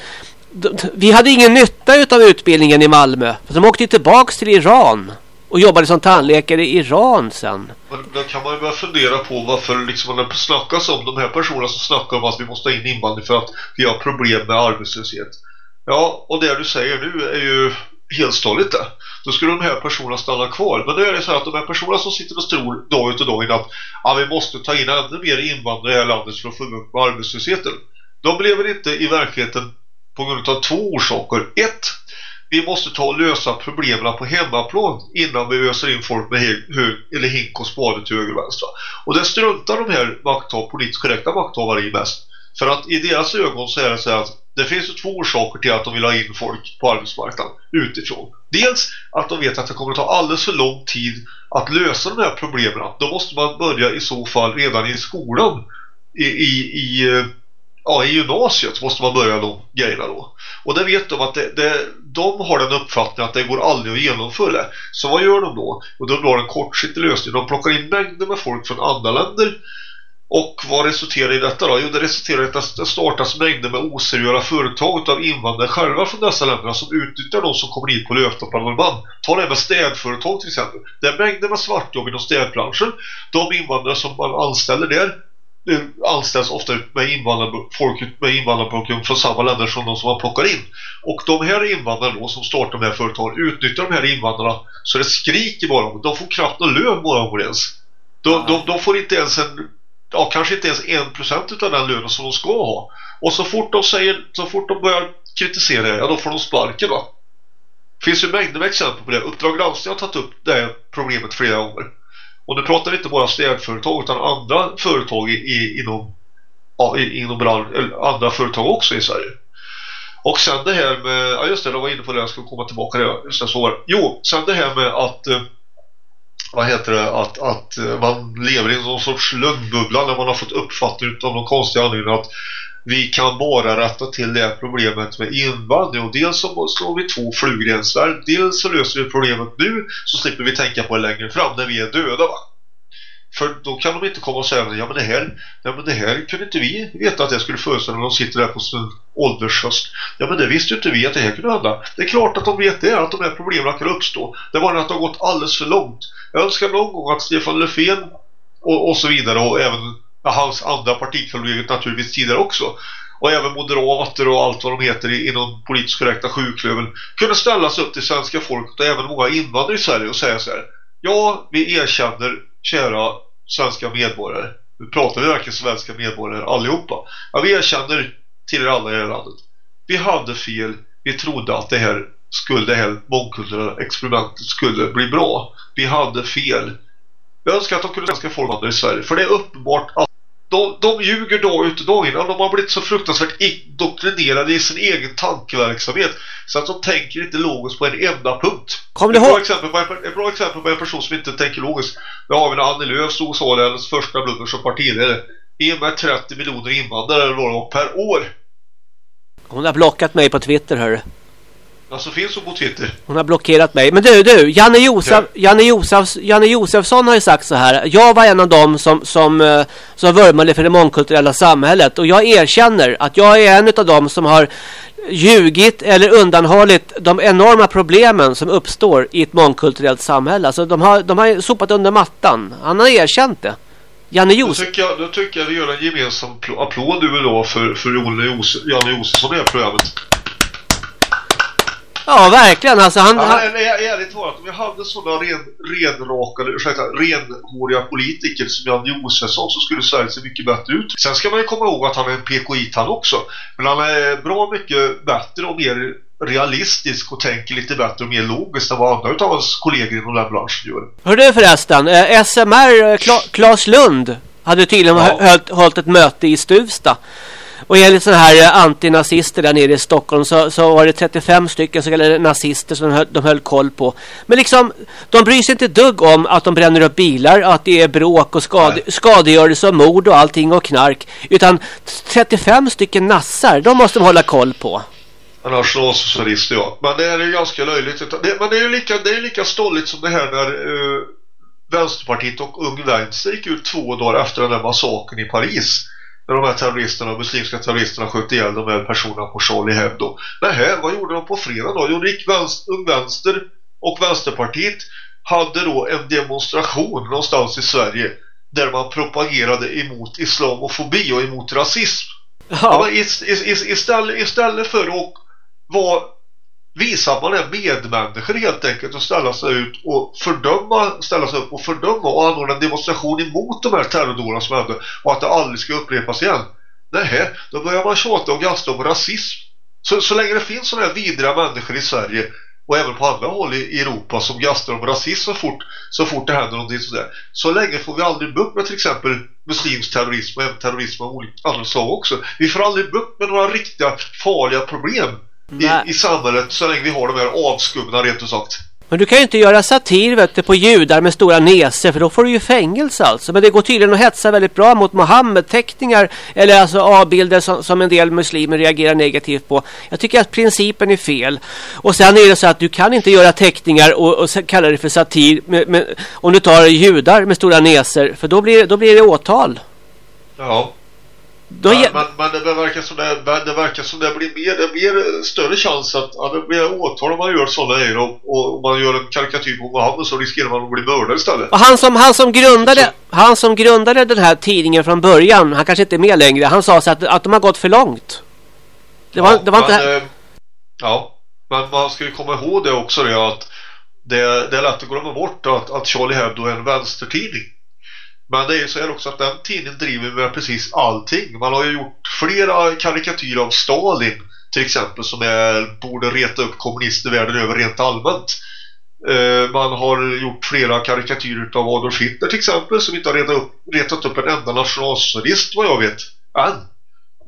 C: vi hade ingen nytta av utbildningen i Malmö. För de åkte tillbaks till Iran och jobbade som tandläkare i Iran sen.
D: Men då kan man ju börja fundera på varför liksom man snackas om de här personerna som snackar om att vi måste ha in invandring för att vi har problem med arbetslöshet. Ja, och det du säger nu är ju helt stolligt det. Då skulle de här personerna stanna kvar. Men då är det så att de här personerna som sitter och tror dag ut och dag in att ja, vi måste ta in ännu mer invandrare i det här landet för att få upp arbetslösheten. De lever inte i verkligheten på grund av två orsaker. Ett, vi måste ta och lösa problemen på hemmaplan innan vi öser in folk med hög, eller hink och spade till höger och vänster. Och det struntar de här makthav, politiskt korrekta makthavare i mest. För att i deras ögon så är det så att Det finns ju två orsaker till att de vill ha in folk på arbetsmarknaden utifrån. Dels att de vet att det kommer att ta alldeles för lång tid att lösa de här problemen. Då måste man börja i så fall redan i skolan i, i, i, eh, ja, i gymnasiet måste man börja de grejerna då. Och det vet de att det, det, de har den uppfattningen att det går aldrig att genomföra det. Så vad gör de då? Och då drar en kortsiktig lösning. De plockar in mängder med folk från andra länder och vad resulterar i detta då? Jo, det resulterar i att det startas mängder med oseriösa företag av invandrare själva från dessa länder som utnyttjar de som kommer hit på löften på Ta det med städföretag till exempel. Det är mängder med svartjobb inom städbranschen. De invandrare som man anställer där anställs ofta med invandrarfolk med invandrarbakgrund från samma länder som de som man plockar in. Och de här invandrarna då, som startar de här företagen utnyttjar de här invandrarna så det skriker bara om. De får knappt någon lön bara om ens. De, de, de får inte ens en ja, kanske inte ens en procent av den lönen som de ska ha. Och så fort de säger, så fort de börjar kritisera ja då får de sparken va. Det finns ju mängder med exempel på det. Uppdrag granskning har tagit upp det här problemet flera gånger. Och nu pratar vi inte bara städföretag utan andra företag i, i, inom, ja, inom eller andra företag också i Sverige. Och sen det här med, ja just det, jag var inne på det, jag ska komma tillbaka det, just det, Jo, sen det här med att eh, vad heter det, att, att eh, man lever i någon sorts lögnbubbla när man har fått uppfattning av någon konstig anledning att vi kan bara rätta till det här problemet med invandring och dels så slår vi två flugor i en. Dels så löser vi problemet nu så slipper vi tänka på det längre fram när vi är döda va? För då kan de inte komma och säga ja men det här, ja, men det här kunde inte vi veta att det skulle föreställa när de sitter där på sin åldershöst. Ja men det visste ju inte vi att det här kunde hända. Det är klart att de vet det, att de här problemen kan uppstå. Det var att det har gått alldeles för långt. Jag önskar någon gång att Stefan Löfven och, och så vidare och även hans andra partikollegor naturligtvis tidigare också. Och även moderater och allt vad de heter inom politiskt korrekta sjuklöven kunde ställas upp till svenska folket och även många invandrare i Sverige och säga så här Ja, vi erkänner kära svenska medborgare. Nu pratar vi verkligen svenska medborgare allihopa. Ja, vi erkänner till er alla i det här landet. Vi hade fel, vi trodde att det här skulle det här mångkulturella experimentet skulle bli bra. Vi hade fel. Jag önskar att de kunde svenska folkvandra i Sverige för det är uppenbart att de, de ljuger dag ut och dag in. De har blivit så fruktansvärt indoktrinerade i sin egen tankeverksamhet så att de tänker inte logiskt på en enda punkt.
C: Kom
D: ett, bra exempel på en, ett bra exempel på en person som inte tänker logiskt. Det har vi när Annie Lööf stod och sa det hennes första blunder som partiledare. I och med 30 miljoner invandrare eller vad per år.
C: Hon har blockat mig på Twitter, hörru.
D: Alltså finns hon på Twitter?
C: Hon har blockerat mig. Men du, du, Janne, Josef, Janne, Josef, Janne Josefsson har ju sagt så här. Jag var en av dem som, som, eh, som vurmade för det mångkulturella samhället. Och jag erkänner att jag är en av dem som har ljugit eller undanhållit de enorma problemen som uppstår i ett mångkulturellt samhälle. Alltså de har, de har sopat under mattan. Han har erkänt det. Janne Josef.
D: Då tycker, jag, då tycker jag vi gör en gemensam applåd du då för, för Janne Josefsson i det här programmet.
C: Ja, verkligen. Alltså, han,
D: ja,
C: han...
D: Ärligt talat, om vi hade sådana ren, renrakade, ursäkta, renhåriga politiker som Jan Josefsson så skulle Sverige se mycket bättre ut. Sen ska man ju komma ihåg att han är en PKI han också. Men han är bra mycket bättre och mer realistisk och tänker lite bättre och mer logiskt än vad andra av hans kollegor inom den branschen gör.
C: Hör du förresten, eh, SMR, Kla Claes Lund hade tydligen ja. hållit ett möte i Stuvsta och enligt sådana här eh, antinazister där nere i Stockholm så, så var det 35 stycken så kallade nazister som de höll, de höll koll på. Men liksom, de bryr sig inte dugg om att de bränner upp bilar, att det är bråk och skade, skadegörelse och mord och allting och knark. Utan 35 stycken nassar, de måste de hålla koll på.
D: Nationalsocialist, ja. Men det är ju ganska löjligt. Det, men det är ju lika, det är lika stolligt som det här när uh, Vänsterpartiet och Ung Vänster gick ut två dagar efter den där massakern i Paris när de här terroristerna, muslimska terroristerna sköt ihjäl de här personerna på Charlie Hebdo. Nej, vad gjorde de på fredag då? Jo, gick vänster, Ung Vänster och Vänsterpartiet hade då en demonstration någonstans i Sverige där man propagerade emot islamofobi och emot rasism. Ja. istället, istället för att vara visa att man är medmänniskor helt enkelt och ställa sig ut och fördöma, ställa sig upp och fördöma och anordna en demonstration emot de här terrordådarna som hände och att det aldrig ska upprepas igen. Nej, då börjar man tjata och gasta om rasism. Så, så länge det finns sådana här vidriga människor i Sverige och även på andra håll i, Europa som gastar om rasism så fort, så fort det händer någonting sådär. Så länge får vi aldrig bukt med till exempel muslimsk terrorism och även terrorism av olika andra slag också. Vi får aldrig bukt med några riktiga farliga problem i, i samhället så länge vi har de här avskumna rent ut sagt.
C: Men du kan ju inte göra satir vet du, på judar med stora näsor för då får du ju fängelse alltså. Men det går tydligen att hetsa väldigt bra mot Mohammed-teckningar eller alltså avbilder som, som en del muslimer reagerar negativt på. Jag tycker att principen är fel. Och sen är det så att du kan inte göra teckningar och, och kalla det för satir med, med, om du tar judar med stora näsor för då blir, då blir det åtal.
D: Ja.
C: Då
D: men,
C: ge-
D: men, men det verkar som det, det verkar som det blir mer, det blir större chans att ja, det blir åtal om man gör sådana grejer och, och om man gör en karikatyr på Mohammed så riskerar man att bli mördad istället.
C: Och han som, han som grundade
D: Så-
C: han som grundade den här tidningen från början, han kanske inte är med längre. Han sa så att, att de har gått för långt. Det var,
D: ja,
C: det var
D: men,
C: inte
D: eh, Ja, men man ska ju komma ihåg det också det att det, det är lätt att glömma bort att, att Charlie Hebdo är en vänstertidning. Men det är ju så här också att den tidningen driver med precis allting. Man har ju gjort flera karikatyrer av Stalin till exempel som är, borde reta upp kommunister världen över rent allmänt. Eh, man har gjort flera karikatyrer av Adolf Hitler till exempel som inte har retat upp, retat upp en enda nationalsocialist vad jag vet. Än.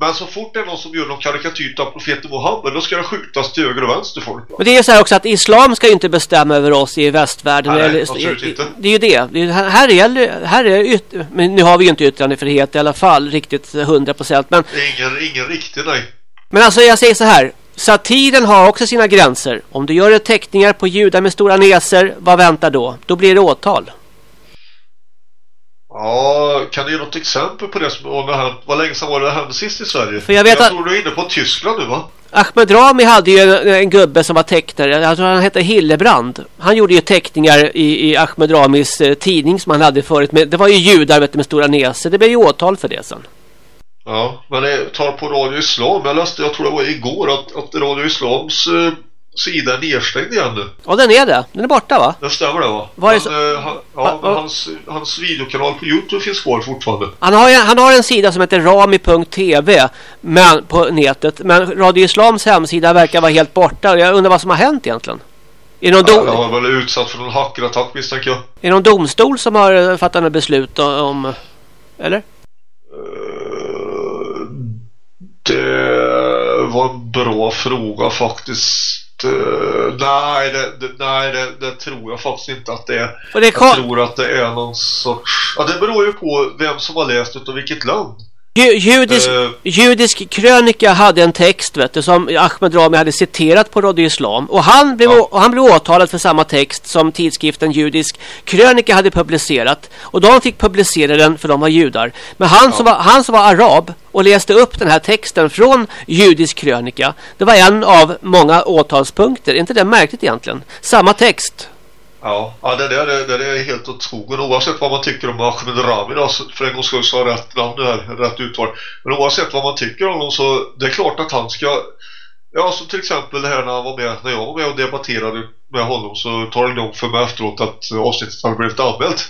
D: Men så fort det är någon som gör någon karikatyr av profeten Mohammed då ska det skjutas till höger och vänster folk.
C: Men det är ju så här också att islam ska ju inte bestämma över oss i västvärlden.
D: Nej,
C: eller,
D: absolut inte.
C: Det är ju det. det är, här gäller, här är yt, men nu har vi ju inte yttrandefrihet i alla fall riktigt 100 procent. Men,
D: Det är ingen, ingen riktig nej.
C: men alltså jag säger så här. Satiren har också sina gränser. Om du gör teckningar på judar med stora näsor, vad väntar då? Då blir det åtal.
D: Ja, kan du ge något exempel på det som har hänt? Vad länge sedan var det hände sist i Sverige?
C: För jag vet att-
D: tror du är inne på Tyskland nu va?
C: Ahmed Rami hade ju en, en gubbe som var tecknare. Jag tror han hette Hillebrand. Han gjorde ju teckningar i, i Ahmed Ramis eh, tidning som han hade förut. Men det var ju judar vet du, med stora näsor. Det blev ju åtal för det sen.
D: Ja, men det tar på Radio Islam. Jag läste, jag tror det var igår, att, att Radio Islams eh, sida är nedstängd igen nu.
C: Ja, den är det. Den är borta va?
D: Det stämmer det va?
C: Vad är
D: men,
C: så-
D: eh, han, ja,
C: Va- va-
D: hans, hans videokanal på Youtube finns kvar fortfarande.
C: Han har, han har en sida som heter rami.tv men, på nätet. Men Radio Islams hemsida verkar vara helt borta. Jag undrar vad som har hänt egentligen. Är någon, dom,
D: han var väl utsatt för någon hackerattack misstänker jag.
C: är det någon domstol som har eh, fattat något beslut om... Eller?
D: Eh, Det var en bra fråga faktiskt. Eh, Nej, det, det, nej det, det tror jag faktiskt inte att det är.
C: Och
D: Jag tror att det är någon sorts... Ja, det beror ju på vem som har läst utav vilket land.
C: Ju, judisk,
D: Eh.
C: judisk krönika hade en text vet du, som Ahmed Rami hade citerat på Radio Islam. Och han, blev,
D: Ja.
C: och han blev åtalad för samma text som tidskriften Judisk krönika hade publicerat. Och de fick publicera den för de var judar. Men han, som, var, han som var arab och läste upp den här texten från Judisk krönika. Det var en av många åtalspunkter. Är inte det märkligt egentligen? Samma text.
D: Ja, ja det, där, det, det är helt åt skogen. Oavsett vad man tycker om Ahmed Rami då, för en gångs skull så har jag rätt namn nu här, rätt uttal. Men oavsett vad man tycker om honom så det är klart att han ska... Ja, som till exempel det här när han var med, när jag var med och debatterade med honom så talade de för mig efteråt att avsnittet hade blivit anmält.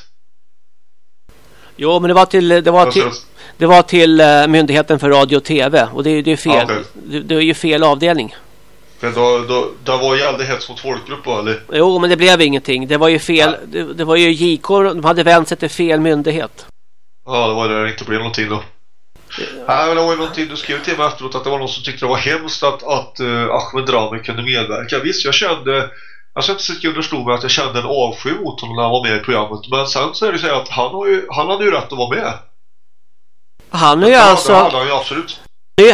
C: Jo, men det var till, det var till, det var till eh, Myndigheten för radio och tv. Och det, är- det är fel.
D: Ja.
C: Det, det är ju fel avdelning.
D: Men då, då, då var gällde hets mot folkgrupp då, eller?
C: Jo, men det blev ingenting. Det var ju fel. Det, det var ju JK. De hade vänt sig till fel myndighet.
D: Ja, det var det det inte blev någonting då. Nej, men det var ju någonting du skrev till mig efteråt att det var någon som tyckte det var hemskt att, att uh, Ahmed Rami kunde medverka. Visst, jag kände... Jag ska inte sticka under stol med att jag kände en avsky mot honom när han var med i programmet. Men sen så är det så att han, har ju, han hade ju rätt att vara med.
C: Han är ju
D: Ja, det
C: alltså...
D: hade han ju absolut.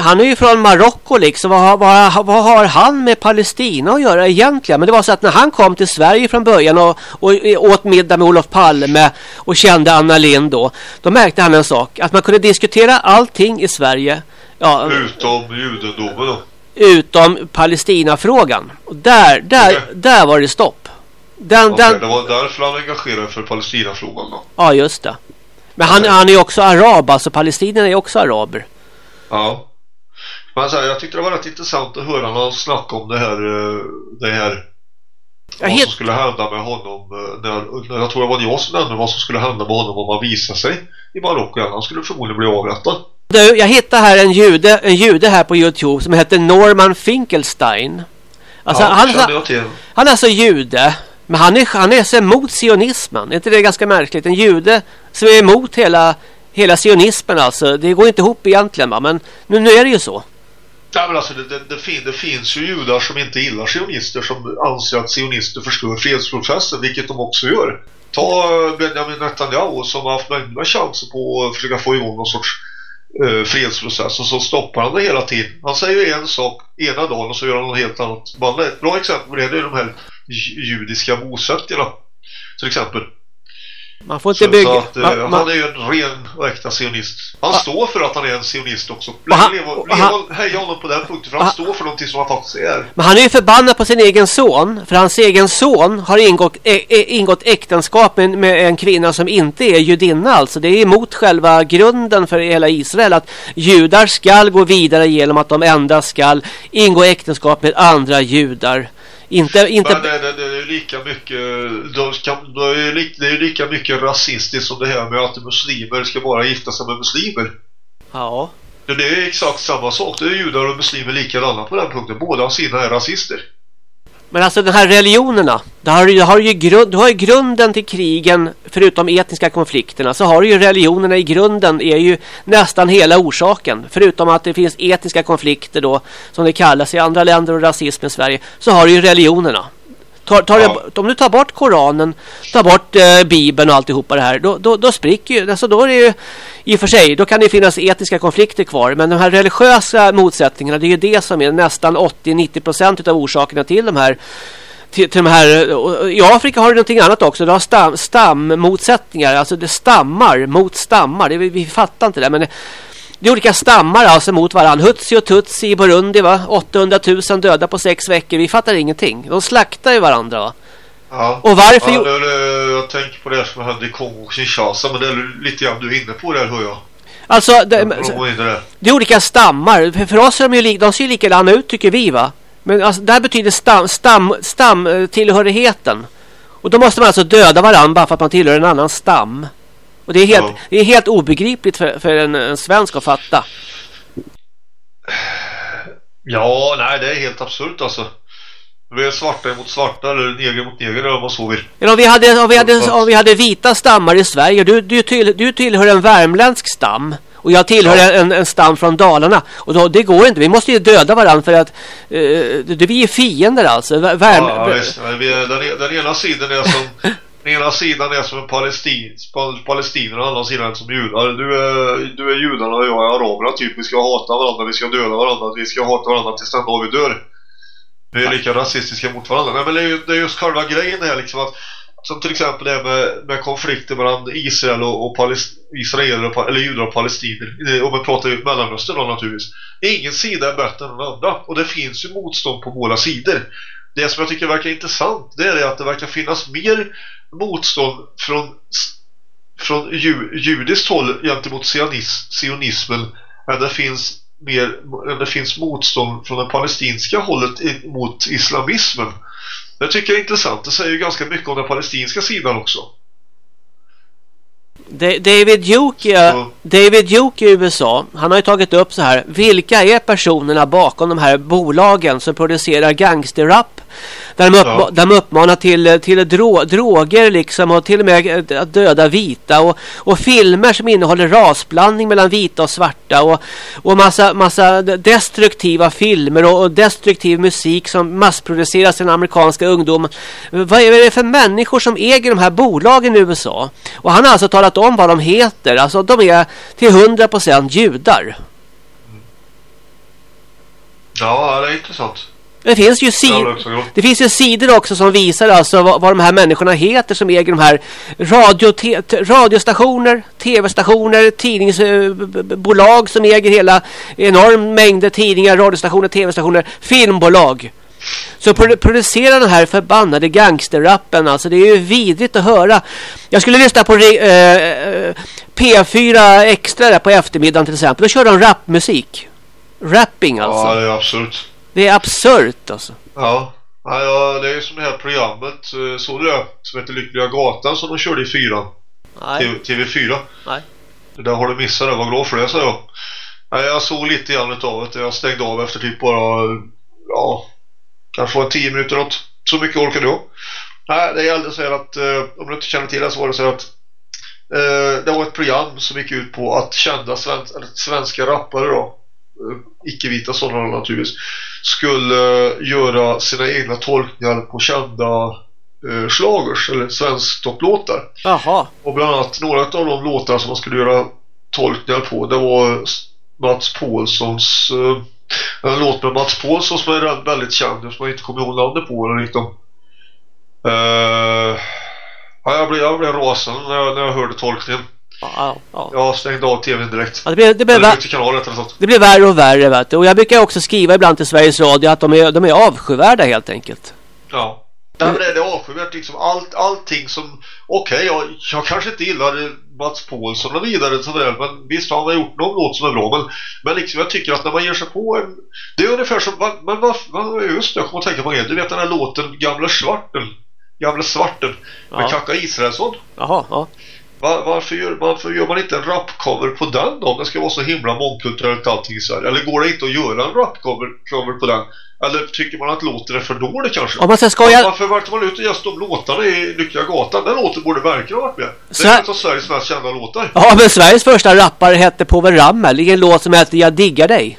C: Han är ju från Marocko liksom. Vad, har- vad, vad har han med Palestina att göra egentligen? Men det var så att när han kom till Sverige från början och, och åt middag med Olof Palme och kände Anna Lind då. Då märkte han en sak. Att man kunde diskutera allting i Sverige. Ja,
D: Utom judendomen då.
C: utom Palestinafrågan. Och där, där,
D: Okej.
C: där var det stopp. Den,
D: Okej,
C: den,
D: det var därför han engagerade för Palestinafrågan då.
C: ja, just det. Men han, han är ju också arab, alltså palestinierna är också araber.
D: Ja. Men så här, jag tyckte det var rätt intressant att höra när han snackade om det här, eh, det här vad
C: helt-
D: som skulle hända med honom eh, när, när jag tror det var jag som nämnde vad som skulle hända med honom om han visade sig i Marocko. Han skulle förmodligen bli avrättad.
C: Du, jag hittade här en jude, en jude här på Youtube som heter Norman Finkelstein. Alltså,
D: ja,
C: han, han är alltså jude. Men han är, han är så emot sionismen. Är inte det ganska märkligt? En jude som är emot hela, hela sionismen alltså. Det går inte ihop egentligen va? Men nu, nu är det ju så.
D: Nej, men alltså, det, det, det, fin, det finns ju judar som inte gillar sionister som anser att sionister förstör fredsprocessen, vilket de också gör. Ta eh, Benjamin Netanyahu som har haft mängder med chanser på att försöka få igång någon sorts eh, fredsprocess och så stoppar han det hela tiden. Han säger en sak ena dagen och så gör han något helt annat. Ett bra exempel på det är de här judiska bosättningarna till exempel.
C: Man får inte
D: Så,
C: bygga...
D: så att, eh,
C: man,
D: han är ju en ren och äkta sionist. Han
C: Ah.
D: står för att han är en sionist också.
C: han- han-
D: heja honom på den punkten för han
C: Ah.
D: står för någonting som han faktiskt är.
C: men han är ju förbannad på sin egen son. För hans egen son har ingått, ä, ä, ingått äktenskap med, med en kvinna som inte är judinna. Alltså det är emot själva grunden för hela Israel. Att judar skall gå vidare genom att de endast skall ingå äktenskap med andra judar. Inte, inte,
D: Men det, det, det är ju lika mycket de det, är ju li, det är ju lika mycket rasistiskt som det här med att muslimer ska bara gifta sig med muslimer.
C: ja.
D: Det det är exakt samma sak. Det är judar och muslimer likadana på den punkten. Båda sina är rasister.
C: Men alltså de här religionerna, det har, det har ju grund, du har ju grunden till krigen förutom etniska konflikterna så har du ju religionerna i grunden är ju nästan hela orsaken. Förutom att det finns etniska konflikter då som det kallas i andra länder och rasism i Sverige så har du ju religionerna. Tar, tar
D: Ja.
C: det, om du tar bort Koranen, tar bort eh, Bibeln och alltihopa det här, då, då, då spricker ju, alltså då är det ju, i och för sig, då kan det finnas etiska konflikter kvar, men de här religiösa motsättningarna, det är ju det som är nästan 80-90% av orsakerna till de här till, till de här, I Afrika har du någonting annat också. Du har stam, stammotsättningar. Alltså det stammar mot stammar. Det, vi, vi fattar inte det. Men det, det är olika stammar alltså mot varandra. Hutsi och Tutsi i Burundi va? 800 000 döda på sex veckor. Vi fattar ingenting. De slaktar ju varandra va?
D: Ja.
C: Och varför
D: Ja, det, det, jag tänker på det som hände i Kongo och Kinshasa. Men det är lite grann du är inne på det hör jag.
C: Alltså det,
D: Jag det.
C: det är olika stammar. För, för oss är de ju li, de ser ju likadana ut tycker vi va? Men alltså, det här betyder stam, stam, stam tillhörigheten. Och då måste man alltså döda varandra bara för att man tillhör en annan stam. Och det är helt,
D: Ja.
C: det är helt obegripligt för, för en, en svensk att fatta.
D: Ja, nej det är helt absurt alltså. Det är svarta mot svarta eller neger mot neger eller vad man så vill.
C: Men om vi hade, om vi hade, om vi hade vita stammar i Sverige. Du, du, till, du tillhör en värmländsk stam. Och jag tillhör
D: Ja.
C: en, en stam från Dalarna. Och då, det går inte. Vi måste ju döda varandra för att det, vi är fiender alltså. Vär- Värm,
D: Ja, visst. Men vi är- Den, e- den ena sidan är som den ena sidan är som en palestin, palestinier och den andra sidan är som judar. Du är, du är judarna och jag är araberna typ. Vi ska hata varandra, vi ska döda varandra, vi ska hata varandra tills den dag vi dör. Vi är lika rasistiska mot varandra. Nej, men det är, ju, det är just själva grejen här liksom att som till exempel det här med, med konflikter mellan Israel och, och israeler och, eller judar och palestinier. Om man pratar ju Mellanöstern då naturligtvis. Ingen sida är bättre än den andra. Och det finns ju motstånd på båda sidor. Det som jag tycker verkar intressant det är det att det verkar finnas mer motstånd från, från ju, judiskt håll gentemot sionis, sionismen än det finns mer än det finns motstånd från det palestinska hållet mot islamismen. Det tycker jag är intressant. Det säger ju ganska mycket om den palestinska sidan också.
C: Da- David Duke, David Duke i USA, han har ju tagit upp så här. Vilka är personerna bakom de här bolagen som producerar gangsterrap? Där de, uppma-
D: Ja.
C: där de uppmanar till, till dro droger liksom och till och med att döda vita och, och filmer som innehåller rasblandning mellan vita och svarta och, och massa, massa destruktiva filmer och, och destruktiv musik som massproduceras i den amerikanska ungdomen. Vad är det för människor som äger de här bolagen i USA? Och han har alltså talat om vad de heter. Alltså de är till 100% judar.
D: Ja, det är intressant.
C: Det finns ju
D: Ja, det
C: finns ju sidor också som visar alltså vad, vad de här människorna heter som äger de här radio, te, radiostationer, tv-stationer, tidningsbolag som äger hela enorm mängder tidningar, radiostationer, tv-stationer, filmbolag. Så produ producerar den här förbannade gangsterrappen alltså det är ju vidrigt att höra. Jag skulle lyssna på re- eh, P4 Extra där på eftermiddagen till exempel. Då kör de rapmusik. Rapping alltså.
D: Ja, det är absurt.
C: Det är absurt alltså.
D: Ja. Ja, ja, det är ju som det här programmet, eh, såg du det? Som heter Lyckliga Gatan som de körde i fyran.
C: Nej.
D: TV, TV4.
C: Nej.
D: Det där har du missat, jag var glad för det, sa jag. Nej, jag såg lite grann utav det. Jag stängde av efter typ bara, ja, Kanske var 10 minuter åt. Så mycket orkar du. Nej, det gällde så här att eh, om du inte känner till det så var det så här att eh, det var ett program som gick ut på att kända sven svenska rappare då icke-vita sådana naturligtvis skulle eh, göra sina egna tolkningar på kända eh, slagers eller svensktopplåtar.
C: Jaha.
D: Och bland annat några av de låtar som man skulle göra tolkningar på det var Mats Paulssons eh, en låt med Mats Paulsson som är väldigt känd som jag inte kommer ihåg namnet på eller riktigt. Uh, ja, jag blev, jag blev rasande när jag, när jag hörde tolkningen.
C: Ja, ja.
D: Jag stängde av tvn direkt.
C: Ja, det, blev, det, blev
D: Eller
C: det blev värre och värre vet du. Och jag brukar också skriva ibland till Sveriges Radio att de är, de är avskyvärda helt enkelt.
D: Ja. Nej, men det, är avskyvärt liksom allt, allting som Okej, jag, jag kanske inte gillar Mats Paulsson och vidare sådär, men visst har han gjort någon låt som är bra men, men liksom, jag tycker att när man ger sig på en Det är ungefär som, men vad, vad just det, jag kommer att tänka på det Du vet den här låten Gamla Svarten Gamla Svarten med
C: Ja.
D: Kaka Israelsson
C: Jaha, ja.
D: Var, varför, gör, varför gör man inte en rapcover på den då? Om det ska vara så himla mångkulturellt allting i Sverige. Eller går det inte att göra en rapcover cover på den? Eller tycker man att låten är för dålig kanske?
C: Om man ska skoja...
D: Varför vart man ute just de låtarna i Lyckliga Gatan? Den låten borde verkligen ha varit med. Det är en av Sveriges mest kända låtar.
C: Ja, men Sveriges första rappare hette Povel Ramel. Det är en låt som heter Jag diggar dig.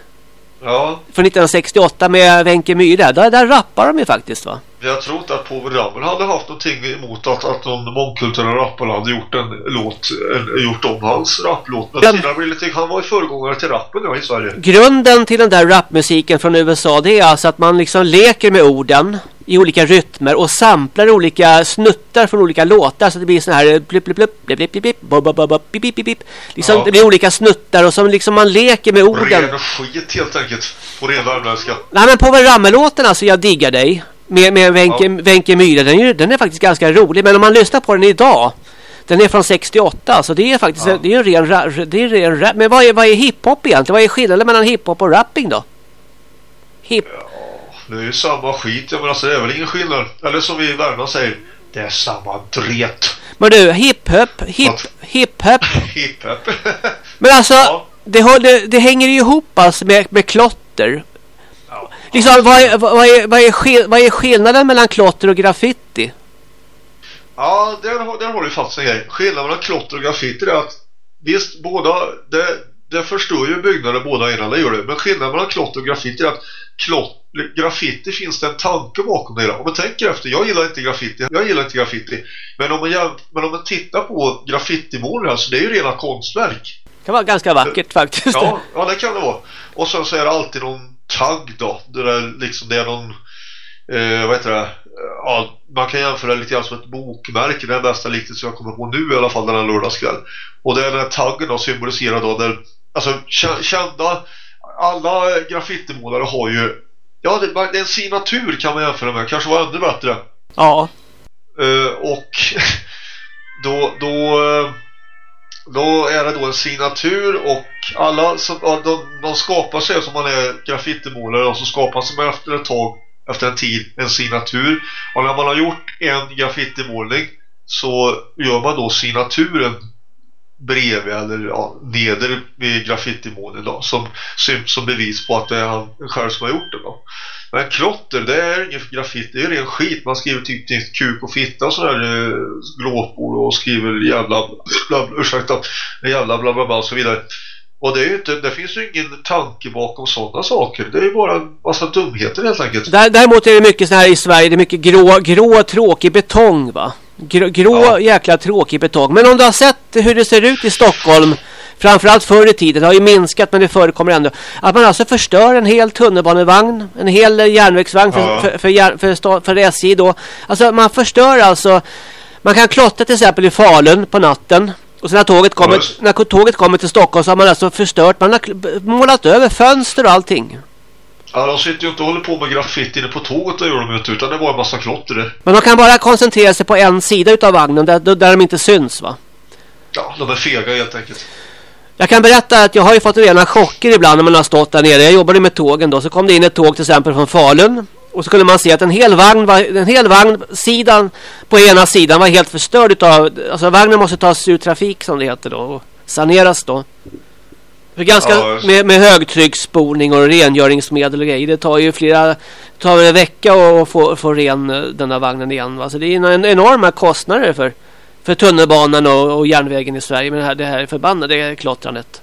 D: Ja,
C: Från 1968 med Wenche Myhre. Där, där rappar de ju faktiskt va?
D: Jag tror inte att Povel Ramel hade haft någonting emot att, att de mångkulturella rapparna hade gjort en låt, en, gjort om hans rapplåt. Men det lite, han var ju föregångare till rappen ja, i Sverige.
C: Grunden till den där rapmusiken från USA det är alltså att man liksom leker med orden i olika rytmer och samplar olika snuttar från olika låtar så det blir sån här blip blip blip blip blip blip blip bob, bob, bob, bip bip bip bip. Liksom
D: Ja.
C: det blir olika snuttar och som liksom man leker med orden.
D: Ren skit helt enkelt. På ren värmländska.
C: Nej men Povel Ramel-låten alltså Jag diggar dig med, med Wenche,
D: Ja.
C: Wenche Myhre den är, den är faktiskt ganska rolig men om man lyssnar på den idag den är från 68 så det är faktiskt
D: Ja.
C: det är en ren, det är ren rap. Men vad är, vad är hiphop egentligen? Vad är skillnaden mellan hiphop och rapping då? Hip,
D: Det är ju samma skit. Jag menar, alltså, det är väl ingen skillnad. Eller som vi i Värmland säger. Det är samma dret.
C: men du, hiphop, hip, hiphop.
D: Hiphop.
C: Men alltså,
D: Ja.
C: det, det, det hänger ju ihop alltså med, med klotter. Liksom, vad är, vad, är, vad, är vad är skillnaden mellan klotter och graffiti?
D: Ja, där, har- där har du faktiskt en grej. Skillnaden mellan klotter och graffiti är att visst, båda, det, det förstör ju byggnader båda ena, det gör det. Men skillnaden mellan klotter och graffiti är att klott, graffiti finns det en tanke bakom det hela. Om man tänker efter, jag gillar inte graffiti, jag gillar inte graffiti. Men om man, men om man tittar på graffitimål, alltså det är ju rena konstverk.
C: Det kan vara ganska vackert faktiskt.
D: Ja, ja, det kan det vara. Och sen så är det alltid någon tagg då. Det där liksom, det är någon eh, vad heter det? Ja, man kan jämföra lite grann som ett bokmärke. Det är bästa liknelse jag kommer på nu i alla fall den här lördagskväll. Och det är den här taggen då symboliserar då där, alltså kä- kända, alla graffitimålare har ju, ja det, det är en signatur kan man jämföra med, kanske var ännu bättre.
C: ja.
D: Eh, och då, då, eh, då är det då en signatur och alla som, de, de skapar sig som man är graffitimålare och så skapar sig efter ett tag, efter en tid, en signatur. Och när man har gjort en graffitimålning så gör man då signaturen bredvid eller ja, neder vid graffitimålningen då som, som, som bevis på att det är han själv som har gjort det då. Men klotter, det är ingen graffiti, det är ren skit. Man skriver typ kuk och fitta och sådär eh, glåpord och skriver jävla, bla, bla, ursäkta, jävla bla bla bla och så vidare. Och det är ju inte, det finns ju ingen tanke bakom sådana saker. Det är ju bara en massa dumheter helt enkelt.
C: Däremot är det mycket så här i Sverige, det är mycket grå, grå tråkig betong va? Grå, grå
D: Ja.
C: jäkla tråkig betong. Men om du har sett hur det ser ut i Stockholm, framförallt förr i tiden, det har ju minskat men det förekommer ändå, att man alltså förstör en hel tunnelbanevagn, en hel eh, järnvägsvagn för,
D: Ja.
C: för, för, för, sta- för SJ då. Alltså man förstör alltså, man kan klottra till exempel i Falun på natten. Och sen när tåget kommer,
D: just.
C: när tåget kommer till Stockholm så har man alltså förstört, man har målat över fönster och allting.
D: Ja, de sitter ju inte och håller på med graffiti inne på tåget och gör de inte utan det var en massa klotter det.
C: Men de kan bara koncentrera sig på en sida utav vagnen där, där de inte syns va?
D: Ja, de är fega helt enkelt.
C: Jag kan berätta att jag har ju fått rena chocker ibland när man har stått där nere. Jag jobbade med tågen då. Så kom det in ett tåg till exempel från Falun. Och så kunde man se att en hel vagn, var, en hel vagn sidan på ena sidan var helt förstörd utav... Alltså vagnen måste tas ur trafik som det heter då. Och saneras då. För ganska
D: Ja,
C: med, med högtrycksspolning och rengöringsmedel och grejer. Det tar ju flera, tar en vecka att få, få ren eh, den här vagnen igen. Va? Så det är en enorma kostnader för, för tunnelbanan och, och järnvägen i Sverige med det här, det här förbannade klottrandet.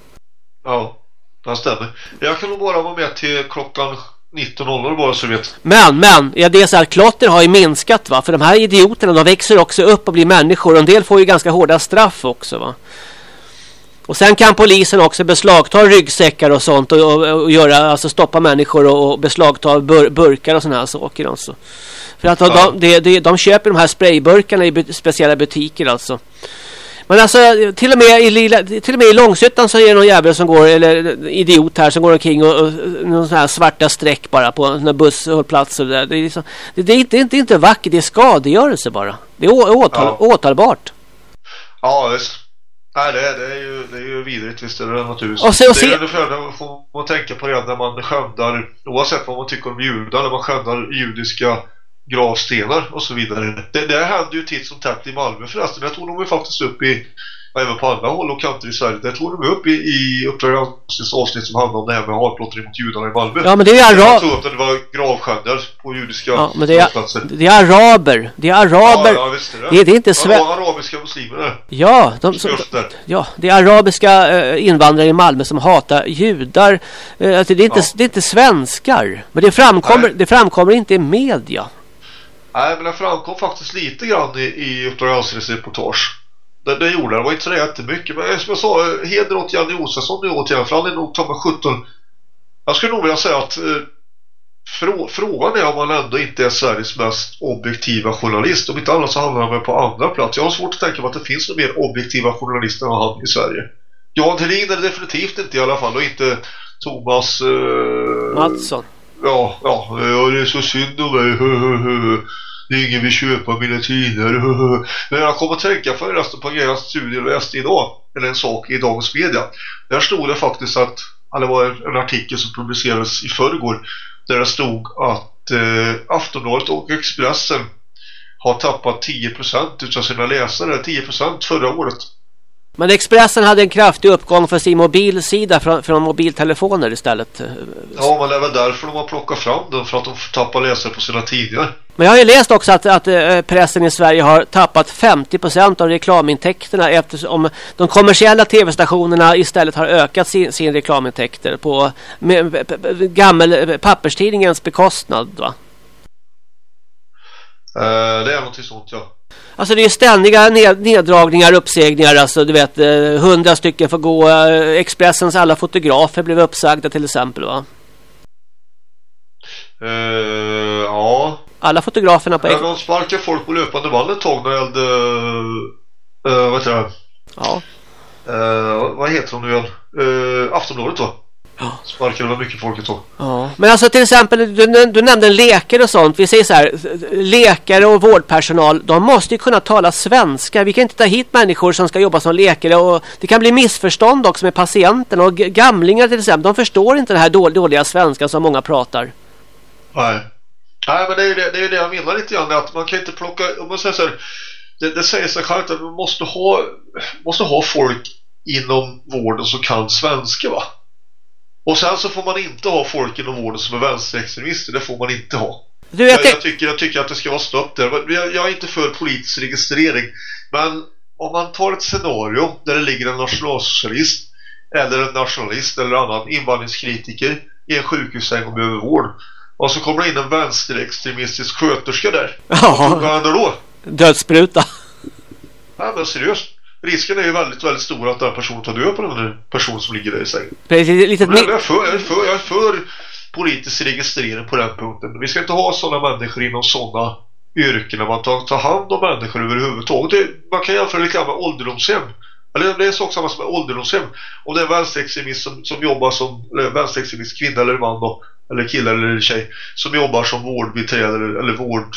D: Ja, det stämmer. Jag kan nog bara vara med till klockan 19.00 bara så vet.
C: Men, men, ja, det är så här, klotter har ju minskat va. För de här idioterna, de växer också upp och blir människor. En del får ju ganska hårda straff också va. Och sen kan polisen också beslagta ryggsäckar och sånt och, och, och göra, alltså stoppa människor och, och beslagta bur, burkar och såna här saker alltså. För att
D: Ja.
C: de, de, de, de köper de här sprayburkarna i speciella butiker alltså. Men alltså till och med i, lilla, till och med i Långshyttan så är det någon jävel som går, eller idiot här som går omkring och, och någon sån här svarta streck bara på några busshållplatser. Där. Det, är liksom, det, det, är inte, det är inte, inte vackert, det är skadegörelse bara. Det är å, åtal,
D: Ja.
C: åtalbart.
D: Ja, visst. Nej, det, är- det, är ju, det är ju vidrigt, visst är det naturligtvis.
C: Och se- och
D: det
C: se-
D: är ungefär när man får man tänka på det när man skändar, oavsett vad man tycker om judar, när man skändar judiska gravstenar och så vidare. Det, det händer ju titt som tätt i Malmö förresten. Jag tog ju faktiskt upp i, och även på andra håll och kanter i Sverige. Det tog de upp i, i Uppdrag avsnitt som handlade om det här med hatbrotten mot judarna i Malmö.
C: Ja men det är
D: Jag
C: arab,
D: tog upp att det var gravskändar på judiska
C: ja, men det är,
D: gravplatser.
C: det är araber. Det är araber.
D: Ja, ja, visst är det.
C: Det är- det är inte
D: Ja,
C: sve-
D: det var arabiska muslimer.
C: Ja, de, som, ja, det är arabiska eh, invandrare i Malmö som hatar judar. Eh, alltså det, är inte,
D: Ja.
C: det är inte svenskar. Men det framkommer,
D: Nej.
C: det framkommer inte i media.
D: Nej, men det framkom faktiskt lite grann i, i Uppdrag reportage. Det, det gjorde det. Det var inte så jättemycket. Men som jag sa, eh, heder åt Janne Josefsson nu återigen. För han är nog med 17. Jag skulle nog vilja säga att eh, frå, frågan är om han ändå inte är Sveriges mest objektiva journalist. Om inte annat så hamnar han väl på andra plats. Jag har svårt att tänka mig att det finns några mer objektiva journalister än han i Sverige. Jan Helin är det definitivt inte i alla fall. Och inte Thomas... Eh,
C: Mattsson.
D: Ja, ja, ja, det är så synd om mig. Det är ingen vill köpa mina tidningar. Men jag kommer att tänka förresten på en grej jag läste idag. Eller en sak i dagens media. Där stod det faktiskt att, eller det var en, en artikel som publicerades i förrgår. Där det stod att eh, Aftonbladet och Expressen har tappat 10% utav sina läsare. 10% förra året.
C: Men Expressen hade en kraftig uppgång för sin mobilsida från, från mobiltelefoner istället.
D: Ja, men det är väl därför de har plockat fram den. För att de får tappa läsare på sina tidningar.
C: Men jag har ju läst också att, att eh, pressen i Sverige har tappat 50% av reklamintäkterna eftersom de kommersiella tv-stationerna istället har ökat sin, sin reklamintäkter på med, p- gammel eh, papperstidningens bekostnad. Va?
D: Eh, det är någonting sånt, ja.
C: Alltså det är ständiga ned, neddragningar, uppsägningar. Alltså du vet, eh, hundra stycken får gå. eh, Expressens alla fotografer blev uppsagda till exempel. Va?
D: Eh, ja.
C: Alla fotograferna på... Ex-
D: de sparkade folk på löpande band ett tag när det gällde... Uh, vad heter det?
C: ja.
D: Eh, vad heter de nu igen? Uh, Aftonbladet då?
C: Ja.
D: Sparkade väl mycket folk tag.
C: Ja, men alltså till exempel, du, du nämnde läkare och sånt. Vi säger så här, läkare och vårdpersonal, de måste ju kunna tala svenska. Vi kan inte ta hit människor som ska jobba som läkare och det kan bli missförstånd också med patienten och gamlingar till exempel. De förstår inte den här dåliga, dåliga svenska som många pratar.
D: Nej. Nej, men det är ju det, det, är det jag menar lite grann. Att man kan inte plocka... Om man säger så här, det, det säger sig självt att man måste ha, måste ha folk inom vården som kan svenska, va? Och sen så får man inte ha folk inom vården som är vänsterextremister. Det får man inte ha.
C: Du vet,
D: Jag, jag, tycker, jag tycker att det ska vara stopp där. Jag, jag är inte för politisk registrering. Men om man tar ett scenario där det ligger en nationalsocialist eller en nationalist eller annan invandringskritiker i en sjukhussäng och behöver vård. Och så kommer det in en vänsterextremistisk sköterska där.
C: ja,
D: Vad händer då?
C: dödsspruta.
D: Nej men seriöst. Risken är ju väldigt, väldigt stor att den personen tar död på den där personen som ligger där i sängen.
C: Precis, litet
D: Men jag är, för, jag, är för, jag är för politisk registrering på den punkten. Vi ska inte ha sådana människor inom sådana yrken när man tar, tar hand om människor överhuvudtaget. Det, man kan jämföra lite grann med ålderdomshem. Eller det är sak samma som ålderdomshem. Om det är en vänsterextremist som, som jobbar som vänsterextremist kvinna eller man då, eller kille eller tjej som jobbar som vårdbiträde eller, eller vård,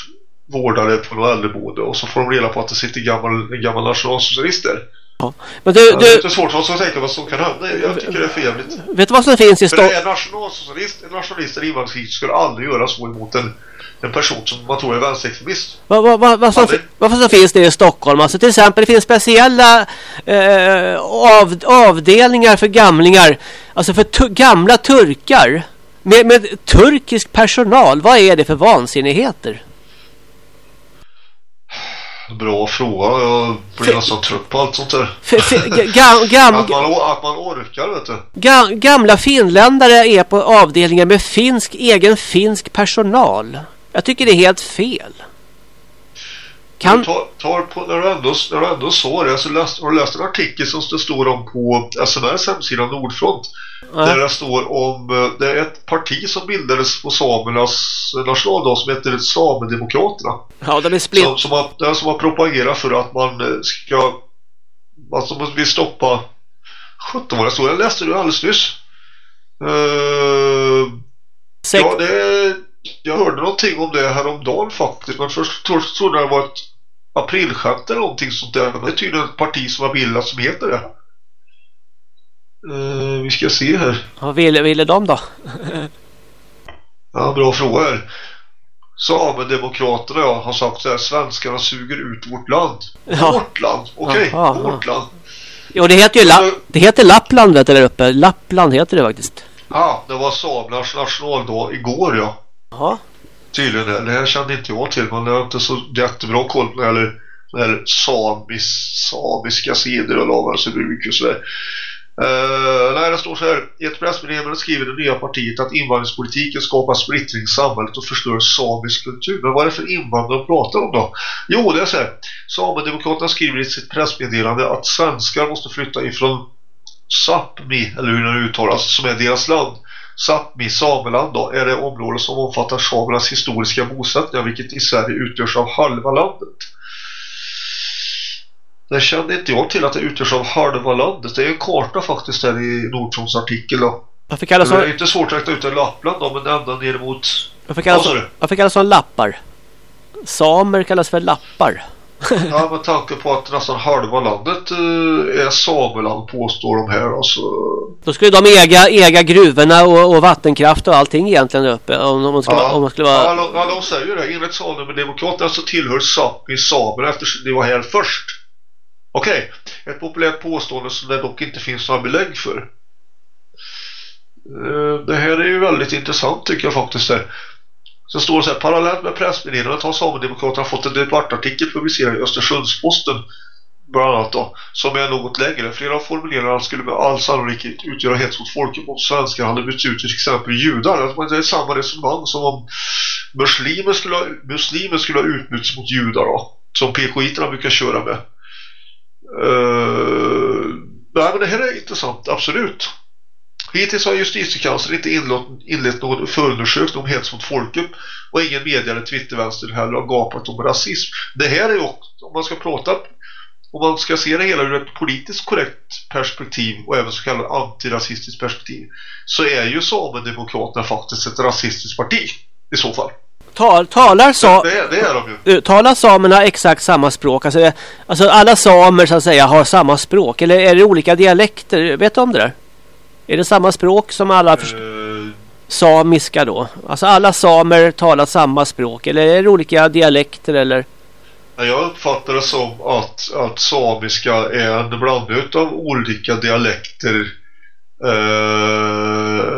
D: vårdare på något äldreboende och så får de reda på att det sitter gammal, gammal nationalsocialist där.
C: Ja. Men du,
D: Det är
C: du
D: lite svårt att tänka vad som kan hända. Jag tycker det är för jävligt.
C: vet du vad som finns i
D: För
C: Stockholm?
D: en nationalsocialist, en nationalist eller invandringskritiker skulle aldrig göra så emot en, en person som man tror är vänsterextremist.
C: Vad, vad, vad, vad, som, vad som finns det i Stockholm? Alltså till exempel det finns speciella eh, av, avdelningar för gamlingar. Alltså för tu gamla turkar. Med, med turkisk personal. Vad är det för vansinnigheter?
D: Bra fråga. Jag blir nästan trött på allt sånt där. Att man, att man orkar vet du.
C: ga, gamla finländare är på avdelningar med finsk, egen finsk personal. Jag tycker det är helt fel. Kan,
D: Ta, tar på, när, du ändå, när du ändå sa det, så läst, har du läst en artikel som det står om på SMRs hemsida Nordfront? Där det står om, eh, det är ett parti som bildades på samernas nationaldag som heter Samedemokraterna.
C: ja, de är split,
D: Som, som, har, den som har propagerat för att man eh, ska, alltså man vill stoppa 17 vad det står, jag läste det alldeles nyss. Uh,
C: sex,
D: Ja, det, jag hörde någonting om det häromdagen faktiskt. Men först tro- trodde jag det var ett aprilskämt eller någonting sånt där. Men det är tydligen ett parti som har bildats som heter det. Eh, vi ska se här.
C: vad ville, ville de då?
D: Ja, bra fråga här. Samedemokraterna ja, har sagt så här. Svenskarna suger ut vårt land.
C: Ja.
D: Vårt land? Okej,
C: Ja, ja,
D: vårt land.
C: Jo, det heter ju La, det heter Lappland vet du, där uppe. Lappland heter det faktiskt.
D: Ja, det var samernas nationaldag igår ja.
C: Ja.
D: Tydligen, det här kände inte jag till men jag har inte så jättebra koll på när när samis, samiska sidor och bruk och sådär. Uh, nej, det står så här. I ett pressmeddelande skriver det nya partiet att invandringspolitiken skapar splittring i samhället och förstör samisk kultur. Men vad är det för invandrare de pratar om då? Jo, det är så här. Samedemokraterna skriver i sitt pressmeddelande att svenskar måste flytta ifrån Sápmi, eller hur det uttalas, som är deras land. Sápmi, Sameland då, är det område som omfattar samernas historiska bosättningar vilket i Sverige utgörs av halva landet. Det kände inte jag till att det utgörs av halva landet. Det är en karta faktiskt där i Nordströms artikel då.
C: Varför kallas
D: Det är inte svårt att räkna ut en Lappland då, men ända ner mot...
C: varför kallas
D: du?
C: varför kallas de lappar? Samer kallas för lappar.
D: Ja, med tanke på att nästan halva landet eh, är sameland påstår de här. Alltså,
C: Då skulle de äga, äga gruvorna och, och vattenkraft och allting egentligen uppe. Om, om, de skulle, vara- om de skulle
D: ja,
C: vara...
D: de, ja, de säger ju det. Enligt Salem-demokraterna så tillhör Sápmi samerna eftersom de var här först. Okej, ett populärt påstående som det dock inte finns några belägg för. Eh, Det här är ju väldigt intressant tycker jag faktiskt. Där. Så står det så här, parallellt med pressmeddelandet har Samedemokraterna fått en debattartikel publicerad i Östersundsposten bland annat då, som är något längre. Flera av formuleringarna skulle med all sannolikhet utgöra hets mot folket om svenskar hade bytts ut till exempel judar. Det är samma resonemang som om muslimer skulle ha, muslimer skulle ha utbytts mot judar då, som PKI-terna brukar köra med. Uh, nej men det här är intressant, absolut. Hittills har justitiekanslern inte inlett, någon förundersökning om hets mot folkgrupp och ingen media eller Twittervänster heller har gapat om rasism. Det här är ju också, om man ska prata om man ska se det hela ur ett politiskt korrekt perspektiv och även så kallat antirasistiskt perspektiv så är ju Samedemokraterna faktiskt ett rasistiskt parti i så fall.
C: Tal, talar, sa,
D: Det, är- det är de ju.
C: eh, talar samerna exakt samma språk? Alltså, eh, alltså alla samer så att säga har samma språk? Eller är det olika dialekter? Vet du om det där? Är det samma språk som alla
D: uh.
C: Samiska då? Alltså alla samer talar samma språk eller är det olika dialekter eller?
D: Jag uppfattar det som att, att samiska är en blandning av olika dialekter eh, uh,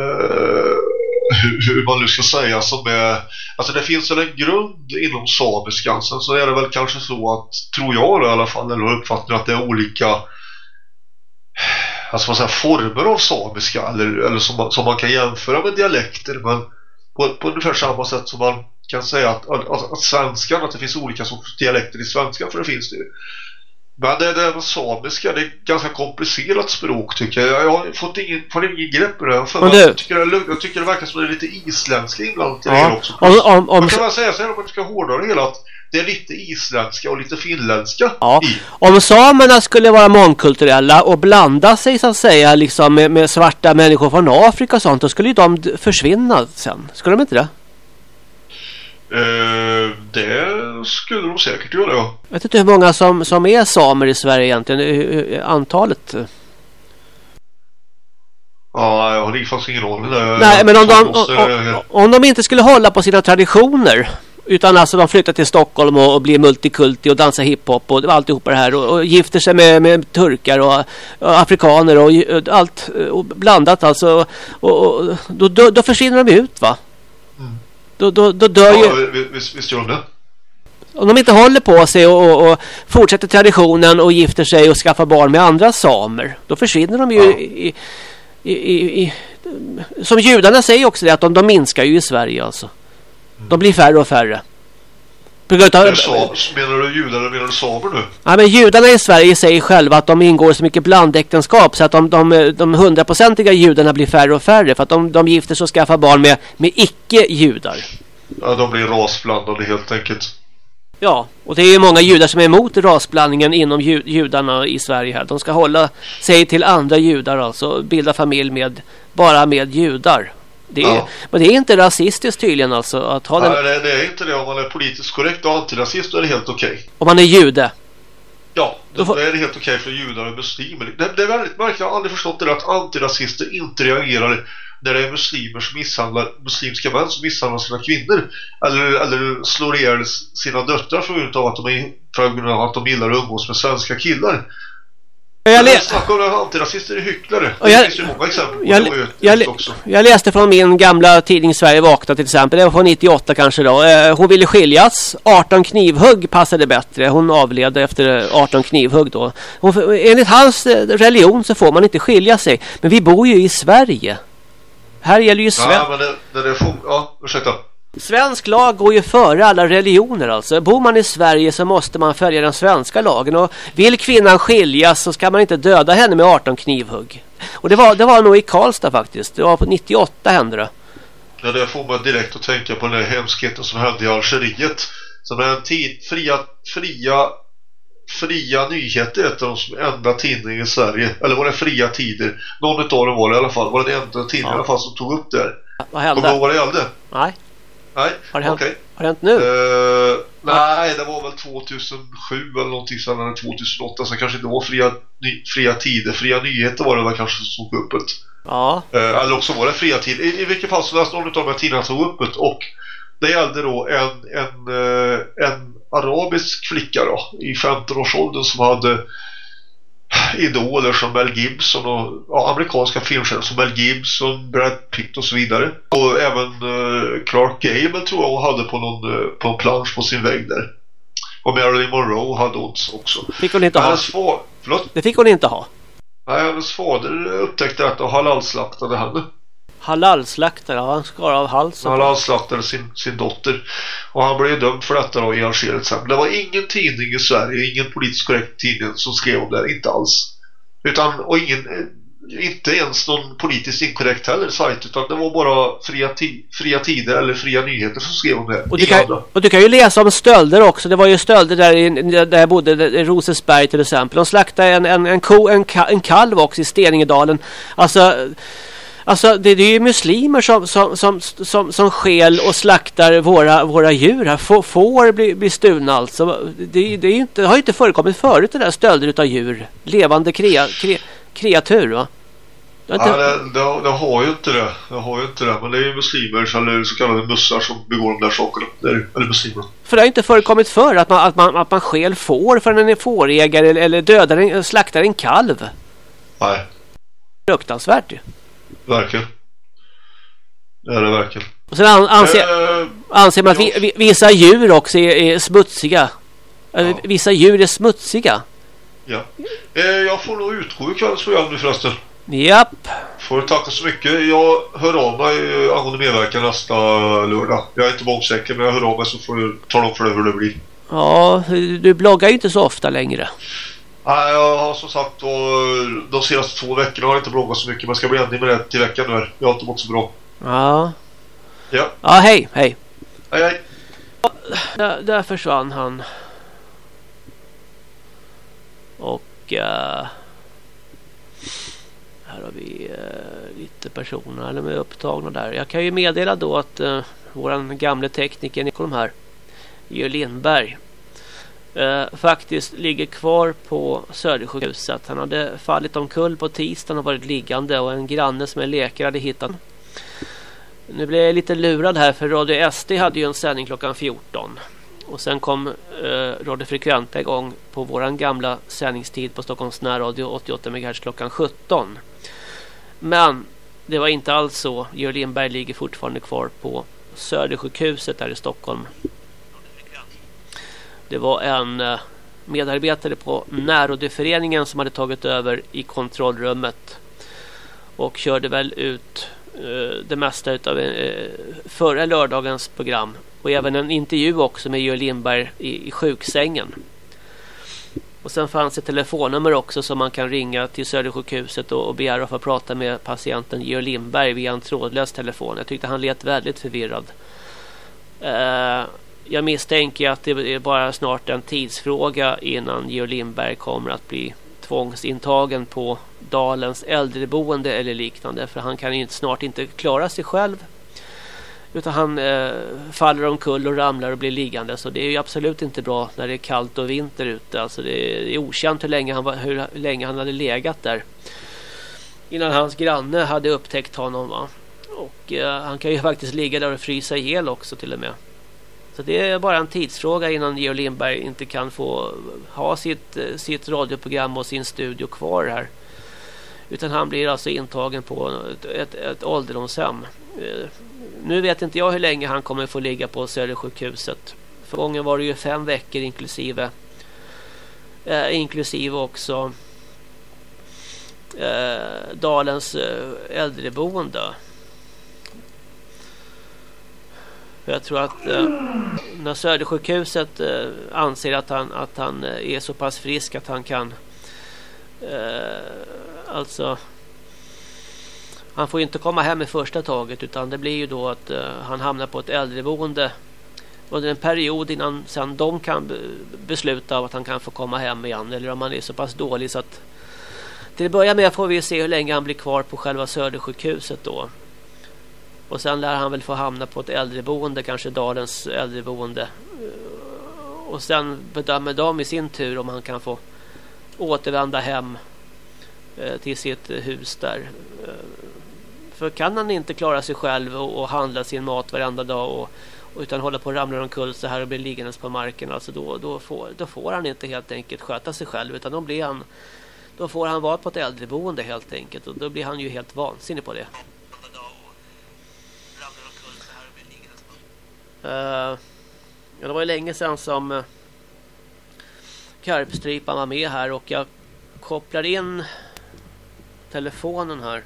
D: hur, hur man nu ska säga som är alltså det finns väl en grund inom samiskan sen så är det väl kanske så att tror jag i alla fall eller uppfattar att det är olika alltså man säger, former av samiska eller, eller som, som man kan jämföra med dialekter men på, på ungefär samma sätt som man kan säga att, att, att, svenskan, att det finns olika sorters dialekter i svenskan för det finns det ju. Men det, det samiska, det är ett ganska komplicerat språk tycker jag. Jag har fått ingen, fått ingen grepp på det. För
C: Men
D: jag,
C: du-
D: tycker det jag tycker det verkar som det är lite isländska i det
C: Ja.
D: också.
C: Om, om, om,
D: Man kan väl säga så här om man ska hårdra det hela att det är lite isländska och lite finländska
C: Ja.
D: i.
C: om samerna skulle vara mångkulturella och blanda sig så att säga liksom med, med svarta människor från Afrika och sånt då skulle ju de försvinna sen. Skulle de inte det?
D: Eh, det skulle de säkert göra, ja.
C: Jag vet inte hur många som, som är samer i Sverige egentligen. Antalet.
D: Ja, jag har faktiskt ingen aning. där.
C: Nej, men om de,
D: måste-
C: om, om de inte skulle hålla på sina traditioner. Utan alltså de flyttar till Stockholm och, och blir multikulti och dansar hiphop och alltihopa det här. Och, och gifter sig med, med turkar och, och afrikaner och, och allt och blandat alltså. Och, och då, då, då försvinner de ut va? Då, då, då dör ju...
D: Ja, vi- visst, visst gör de det.
C: Om de inte håller på sig och, och, och fortsätter traditionen och gifter sig och skaffar barn med andra samer. Då försvinner de ju
D: Ja.
C: i, i, i, i... Som judarna säger också det att de, de minskar ju i Sverige alltså. De blir färre och färre. På grund av,
D: menar du judar eller menar du samer nu?
C: ja, men judarna i Sverige säger själva att de ingår så mycket blandäktenskap så att de, de, de hundraprocentiga judarna blir färre och färre för att de, de gifter sig och skaffar barn med, med icke-judar.
D: Ja, de blir rasblandade helt enkelt.
C: Ja, och det är ju många judar som är emot rasblandningen inom ju, judarna i Sverige här. De ska hålla sig till andra judar alltså, bilda familj med bara med judar. Det är,
D: Ja.
C: Men det är inte rasistiskt tydligen alltså att ha den,
D: Nej, det, det är inte det. Om man är politiskt korrekt och antirasist då är det helt okej.
C: om man är jude.
D: Ja,
C: Då
D: då
C: får-
D: är det helt okej för judar och muslimer. Det, det är väldigt märkligt. Jag har aldrig förstått det där att antirasister inte reagerar när det är muslimer som misshandlar muslimska män som misshandlar sina kvinnor. Eller, eller slår ihjäl sina döttrar för grund av att de, är, för att de gillar att umgås med svenska killar.
C: Jag, le,
D: Jag snackar om att antirasister är hycklare.
C: Och
D: Det
C: jag-
D: finns ju många exempel på.
C: jag,
D: det
C: jag,
D: också.
C: jag läste från min gamla tidning Sverige Vakna till exempel. Det var från 98 kanske då. Eh, Hon ville skiljas. 18 knivhugg passade bättre. Hon avled efter 18 knivhugg då. Hon, enligt hans eh, religion så får man inte skilja sig. Men vi bor ju i Sverige. Här gäller ju Sverige.
D: Ja, men det, det, får, ja, ursäkta.
C: Svensk lag går ju före alla religioner alltså. Bor man i Sverige så måste man följa den svenska lagen. Och vill kvinnan skiljas så ska man inte döda henne med 18 knivhugg. Och det var, det var nog i Karlstad faktiskt. Det var på 98 hände det.
D: Ja, det får man direkt att tänka på den här hemskheten som hände i Algeriet. Som är en tid, fria, fria, fria nyheter heter de som enda tidning i Sverige. Eller var det fria tider? Någon utav dem var det i alla fall. Var det den enda tidningen
C: Ja.
D: i alla fall som tog upp det här.
C: Vad
D: Kommer du ihåg
C: hände?
D: vad det gällde?
C: Nej,
D: Nej,
C: Har det hänt?
D: okej.
C: har det hänt nu?
D: Eh, nej, det var väl 2007 eller någonting sådant, eller 2008. Så kanske inte var fria, ny, fria tider. Fria nyheter var det väl kanske som tog upp det.
C: Ja,
D: Eh, eller också var det fria tid. I, I vilket fall så läste någon av de här tidningarna tog upp det och det gällde då en, en, eh, en arabisk flicka då i 15-årsåldern som hade idoler som Mel Gibson och ja, amerikanska filmstjärnor som Mel Gibson, Brad Pitt och så vidare. Och även eh, Clark Gable tror jag hon hade på någon, eh, på en plansch på sin vägg där. Och Marilyn Monroe hade hon också.
C: fick hon inte ha.
D: Fa- förlåt?
C: Det fick hon inte ha.
D: Nej, hennes fader upptäckte detta och halalslaktade henne.
C: Halalslaktare, han skar av halsen.
D: Han avslaktade sin, sin dotter. Och han blev dömd för detta då i Algeriet sen. Det var ingen tidning i Sverige, ingen politiskt korrekt tidning som skrev om det här, inte alls. Utan, och ingen, eh, inte ens någon politiskt inkorrekt heller sajt, utan det var bara fria, ti, fria tider eller fria nyheter som skrev om det.
C: Och du, kan, och du kan ju läsa om stölder också. Det var ju stölder där, i, där jag bodde, i Rosesberg till exempel. De slaktade en, en, en, ko, en, ka, en kalv också i Steningedalen. Alltså, alltså det, det är ju muslimer som, som, som, som, som skäl och slaktar våra, våra djur här. Får, får blir, blir stulna alltså. Det, det, är ju inte, det har ju inte förekommit förut det där stölder utav djur. Levande krea, kre, kreatur va? Det har
D: Ja,
C: inte,
D: det, det, det har ju inte det. Det har ju inte det. Men det är ju muslimer, eller så kallade mussar som begår de där sakerna. Det är, eller muslimer.
C: För det har inte förekommit förr att man, att man, att man skäl får för en fårägare eller, eller dödar en, slaktar en kalv.
D: Nej,
C: Fruktansvärt ju.
D: Verkligen. Det är det verkligen.
C: Och sen an, anser,
D: Eh,
C: anser man att vi, vi, vissa djur också är, är smutsiga.
D: Ja.
C: Vissa djur är smutsiga.
D: Ja. Eh, jag får nog utgå i kvällens program nu förresten.
C: Japp.
D: Får tacka så mycket. Jag hör av mig eh, angående medverkan nästa lördag. Jag är inte bombsäker men jag hör av mig så får du tala om för dig hur det blir.
C: Ja, du bloggar ju inte så ofta längre.
D: Nej, jag har som sagt de senaste två veckorna har jag inte bloggat så mycket men jag ska bli ändring med det till veckan nu. Jag har inte mått så bra.
C: Ja.
D: Ja,
C: Ja, hej, hej.
D: hej hej.
C: Där, där försvann han. Och eh, här har vi eh, lite personer eller med upptagna där. Jag kan ju meddela då att uh, våran gamle tekniker Nikolom här Georg Lindberg eh, faktiskt ligger kvar på Södersjukhuset. Han hade fallit omkull på tisdagen och varit liggande och en granne som är läkare hade hittat nu blev jag lite lurad här för Radio SD hade ju en sändning klockan 14. Och sen kom eh, Radio Frekventa igång på våran gamla sändningstid på Stockholms närradio 88 MHz klockan 17. Men det var inte alls så. Georg Lindberg ligger fortfarande kvar på Södersjukhuset här i Stockholm. Det var en eh, medarbetare på Närrådeföreningen som hade tagit över i kontrollrummet och körde väl ut eh, det mesta av eh, förra lördagens program och även en intervju också med Georg Lindberg i, i sjuksängen. Och sen fanns ett telefonnummer också som man kan ringa till Södersjukhuset och, och begära att få prata med patienten Georg Lindberg via en trådlös telefon. Jag tyckte han lät väldigt förvirrad. Eh, jag misstänker att det är bara snart en tidsfråga innan Georg Lindberg kommer att bli tvångsintagen på Dalens äldreboende eller liknande. För han kan ju snart inte klara sig själv. Utan han eh, faller omkull och ramlar och blir liggande. Så det är ju absolut inte bra när det är kallt och vinter ute. Alltså det är, det är okänt hur länge, han var, hur länge han hade legat där. Innan hans granne hade upptäckt honom. Va? Och eh, han kan ju faktiskt ligga där och frysa ihjäl också till och med. Så det är bara en tidsfråga innan Georg Lindberg inte kan få ha sitt, eh, sitt radioprogram och sin studio kvar här. Utan han blir alltså intagen på ett, ett, ett ålderdomshem. Eh, nu vet inte jag hur länge han kommer få ligga på Södersjukhuset. För gången var det ju fem veckor inklusive eh, inklusive också eh, Dalens eh, äldreboende. För jag tror att eh, när Södersjukhuset eh, anser att han, att han eh, är så pass frisk att han kan eh, alltså han får inte komma hem i första taget utan det blir ju då att eh, han hamnar på ett äldreboende under en period innan sen de kan besluta att han kan få komma hem igen eller om han är så pass dålig så att till att börja med får vi se hur länge han blir kvar på själva Södersjukhuset då. Och sen lär han väl få hamna på ett äldreboende, kanske Dalens äldreboende. Och sen bedömer de i sin tur om han kan få återvända hem eh, till sitt hus där. Eh, för kan han inte klara sig själv och, handla sin mat varenda dag och, och utan hålla på och ramla omkull så här och bli liggandes på marken alltså då, då, får, då får han inte helt enkelt sköta sig själv utan då blir han då får han vara på ett äldreboende helt enkelt och då blir han ju helt vansinnig på det. Uh, ja, det var ju länge sedan som uh, Karpstripan var med här och jag kopplar in telefonen här.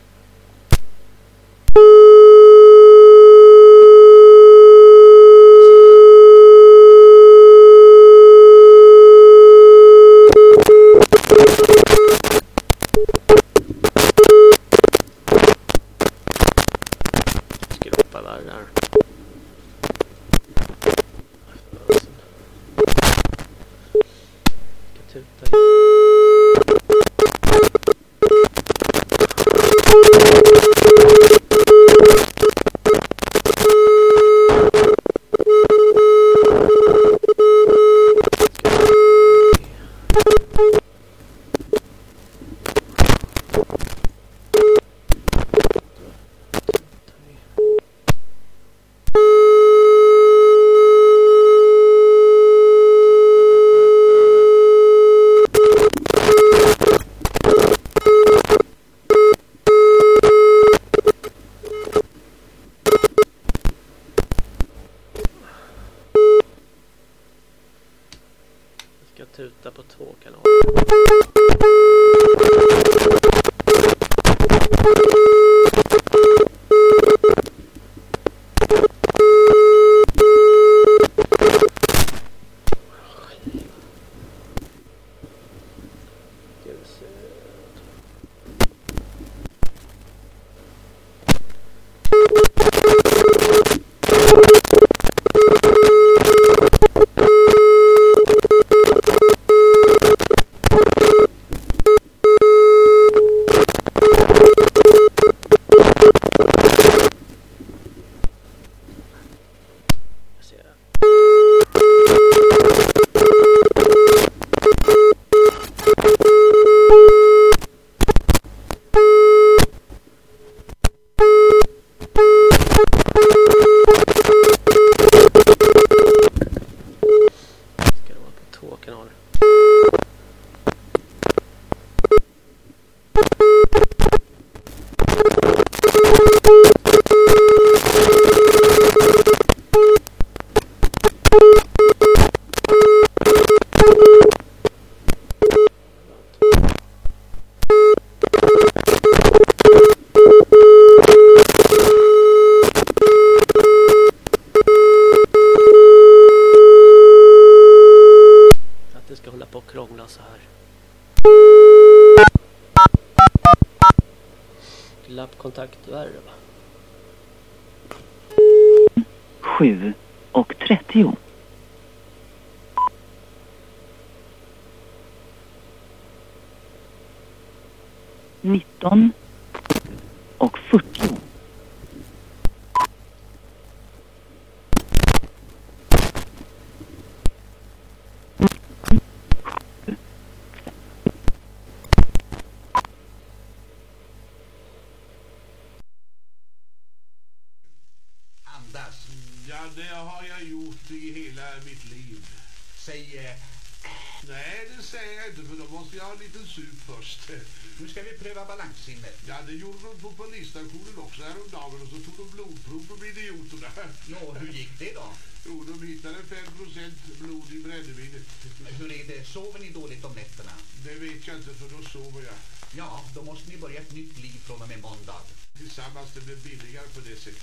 E: Tillsammans det blir billigare på det sättet.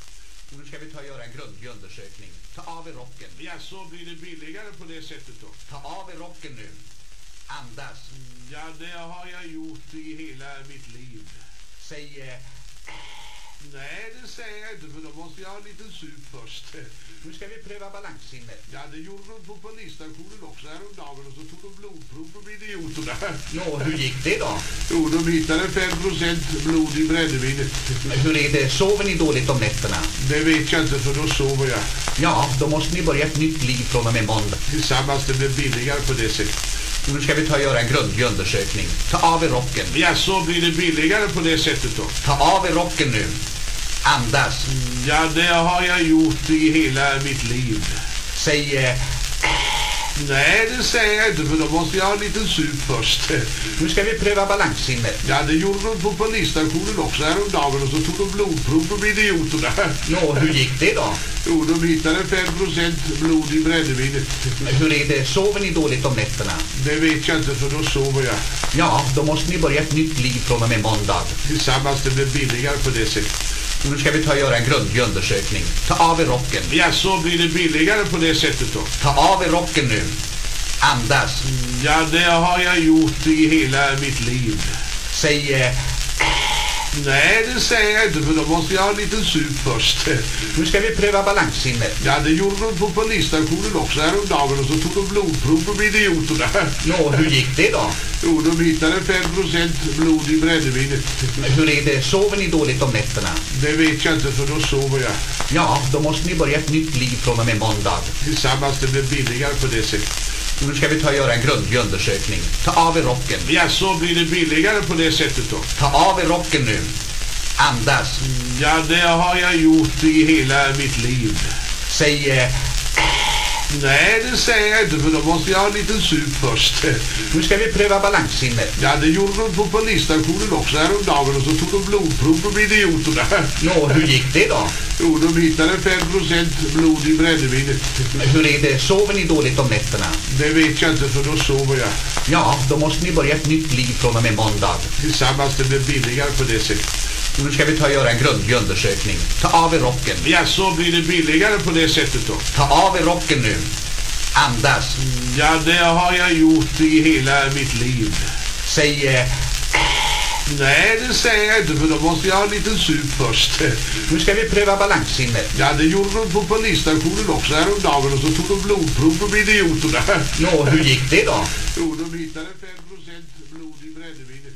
F: Nu ska vi ta och göra en grundlig undersökning. Ta av er rocken.
E: Ja, så blir det billigare på det sättet då.
F: Ta av er rocken nu. Andas.
E: Ja, det har jag gjort i hela mitt liv.
F: Säg, eh,
E: Nej, det säger jag inte för då måste jag ha en liten sup först.
F: nu ska vi pröva balanssinnet.
E: Ja, det gjorde de på polisstationen också häromdagen och så tog de blodprov på idioterna.
F: Nå, hur gick det då?
E: Jo, de hittade 5% blod i brännvinet.
F: Hur är det? Sover ni dåligt om nätterna?
E: Det vet jag inte för då sover jag.
F: Ja, då måste ni börja ett nytt liv från och med måndag.
E: Tillsammans det blir billigare på det sättet.
F: Nu ska vi ta och göra en grundlig undersökning. Ta av er rocken.
E: Ja, så blir det billigare på det sättet då.
F: Ta av er rocken nu. Andas.
E: Ja, det har jag gjort i hela mitt liv.
F: Säg, eh,
E: Nej, det säger jag inte för då måste jag ha en liten sup först.
F: nu ska vi pröva balanssinnet.
E: Ja, det gjorde de på polisstationen också häromdagen och så tog de blodprov på idioterna.
F: Nå, hur gick det då?
E: Jo, de hittade 5% blod i brännvinet.
F: Hur är det? Sover ni dåligt om nätterna?
E: Det vet jag inte för då sover jag.
F: Ja, då måste ni börja ett nytt liv från och med måndag.
E: Tillsammans det blir billigare på det sättet.
F: Nu ska vi ta och göra en grundlig undersökning. Ta av er rocken.
E: Ja, så blir det billigare på det sättet då.
F: Ta av er rocken nu. Andas.
E: Ja, det har jag gjort i hela mitt liv.
F: Säg, eh,
E: Nej, det säger jag inte för då måste jag ha en liten sup först.
F: nu ska vi pröva balanssinnet.
E: Ja, det gjorde de på polisstationen också häromdagen och så tog de blodprov på idioterna.
F: Nå, hur gick det då?
E: Jo, de hittade 5% blod i brännvinet.
F: Hur är det? Sover ni dåligt om nätterna?
E: Det vet jag inte för då sover jag.
F: Ja, då måste ni börja ett nytt liv från och med måndag.
E: Tillsammans det blir billigare på det sättet.
F: Nu ska vi ta och göra en grundlig undersökning. Ta av er rocken.
E: Ja, så blir det billigare på det sättet då.
F: Ta av er rocken nu. Andas.
E: Ja, det har jag gjort i hela mitt liv.
F: Säg, eh,
E: Nej, det säger jag inte för då måste jag ha en liten sup först.
F: nu ska vi pröva balanssinnet.
E: Ja, det gjorde de på polisstationen också häromdagen och så tog de blodprov på idioterna.
F: Nå, hur gick det då?
E: Jo, de hittade 5% blod i brännvinet.
F: Hur är det? Sover ni dåligt om nätterna?
E: Det vet jag inte för då sover jag.
F: Ja, då måste ni börja ett nytt liv från och med måndag.
E: Tillsammans det blir billigare på det sättet.
F: Nu ska vi ta och göra en grundlig undersökning. Ta av er rocken.
E: Ja, så blir det billigare på det sättet då.
F: Ta av er rocken nu. Andas.
E: Ja, det har jag gjort i hela mitt liv.
F: Säg, eh,
E: Nej, det säger jag inte för då måste jag ha en liten sup först.
F: nu ska vi pröva balanssinnet.
E: Ja, det gjorde de på polisstationen också häromdagen och så tog de blodprov på idioterna.
F: Nå, hur gick det då?
E: Jo, de hittade 5% blod i brännvinet.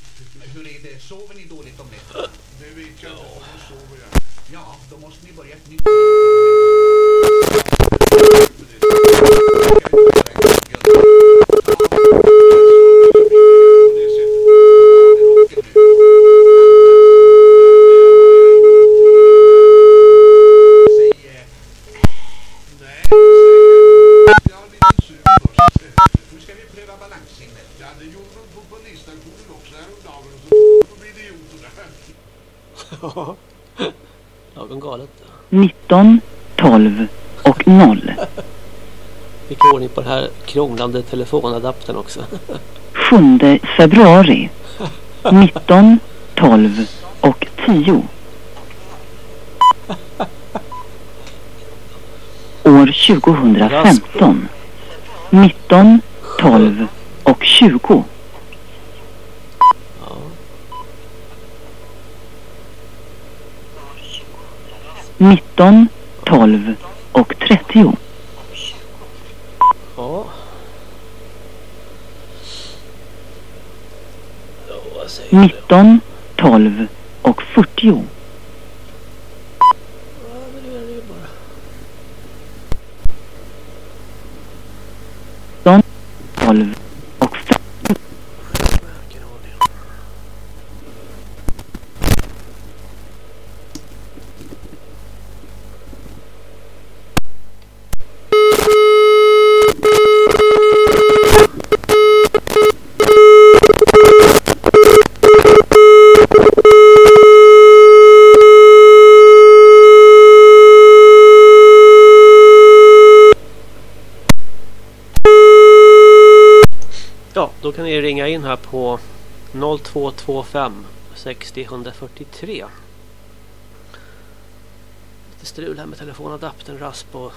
F: Hur är det? Sover ni dåligt om nätterna? Ja, då måste ni börja ett nytt. Nu ska vi pröva.
E: Ja, det gjorde de på polisstationen också häromdagen och så idioterna.
C: Lagom galet.
B: 19, 12 och 0.
C: Fick ordning på den här krånglande telefonadaptern också.
B: 7 februari. 19, 12 och 10. År 2015. 19, 12 och 20. 13, 12 och 30.
C: Ja. Ja,
B: 19, 12 och
C: 40. 2.5, 60 143. Lite strul här med telefonadaptern rasp och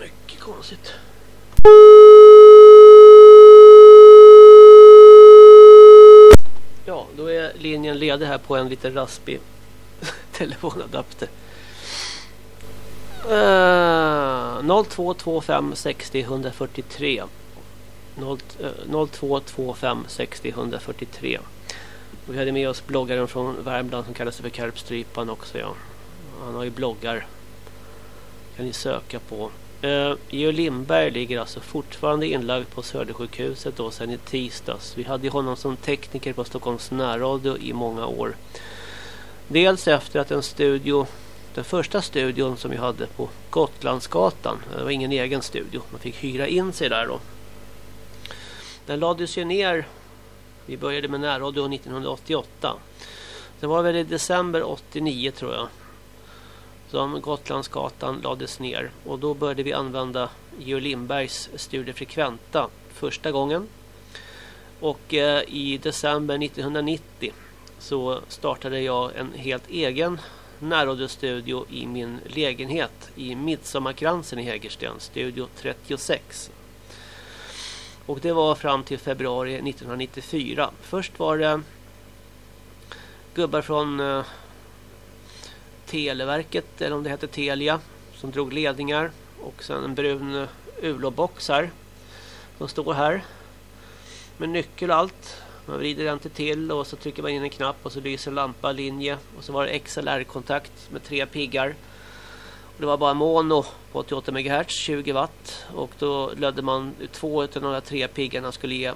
C: mycket konstigt. Ja, då är linjen ledig här på en liten raspig telefonadapter. Uh, 0225 60 143 0, uh, 0225 60 143 och Vi hade med oss bloggaren från Värmland som kallas för Karpstrypan också. Ja. Han har ju bloggar. kan ni söka på. Eh, Georg Lindberg ligger alltså fortfarande inlagd på Södersjukhuset då sedan i tisdags. Vi hade honom som tekniker på Stockholms närradio i många år. Dels efter att en studio, den första studion som vi hade på Gotlandsgatan, det var ingen egen studio, man fick hyra in sig där då. Den lades ju ner, vi började med närradio 1988. Det var väl i december 89 tror jag som Gotlandsgatan lades ner och då började vi använda Geo Lindbergs Studio Frekventa första gången. Och eh, i december 1990 så startade jag en helt egen närradiostudio i min lägenhet i Midsommarkransen i Hägersten, Studio 36. Och det var fram till februari 1994. Först var det gubbar från eh, Televerket eller om det hette Telia som drog ledningar och sen en brun ULO-box här som står här med nyckel och allt. Man vrider den till till och så trycker man in en knapp och så lyser lampa linje och så var det XLR-kontakt med tre piggar. Och det var bara mono på 88 MHz, 20 watt och då lödde man två av de här tre piggarna skulle ge eh,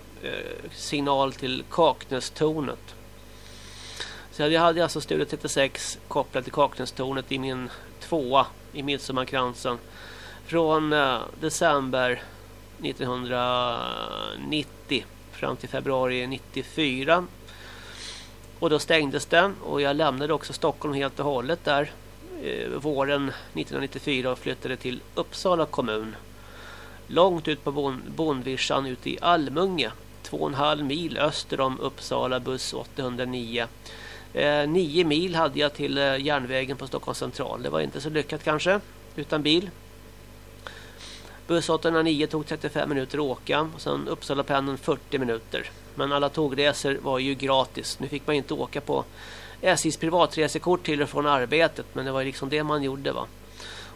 C: signal till Kaknästornet. Så jag hade alltså Studio 36 kopplat till Kaknästornet i min tvåa i Midsommarkransen från eh, december 1990 fram till februari 94. Och då stängdes den och jag lämnade också Stockholm helt och hållet där eh, våren 1994 och flyttade till Uppsala kommun. Långt ut på bon Bondvischan ute i Almunge. Två och en halv mil öster om Uppsala buss 809. Eh, nio mil hade jag till eh, järnvägen på Stockholms central. Det var inte så lyckat kanske, utan bil. Buss 809 tog 35 minuter att åka och sen Uppsala pendeln 40 minuter. Men alla tågresor var ju gratis. Nu fick man inte åka på SJs privatresekort till och från arbetet, men det var liksom det man gjorde va.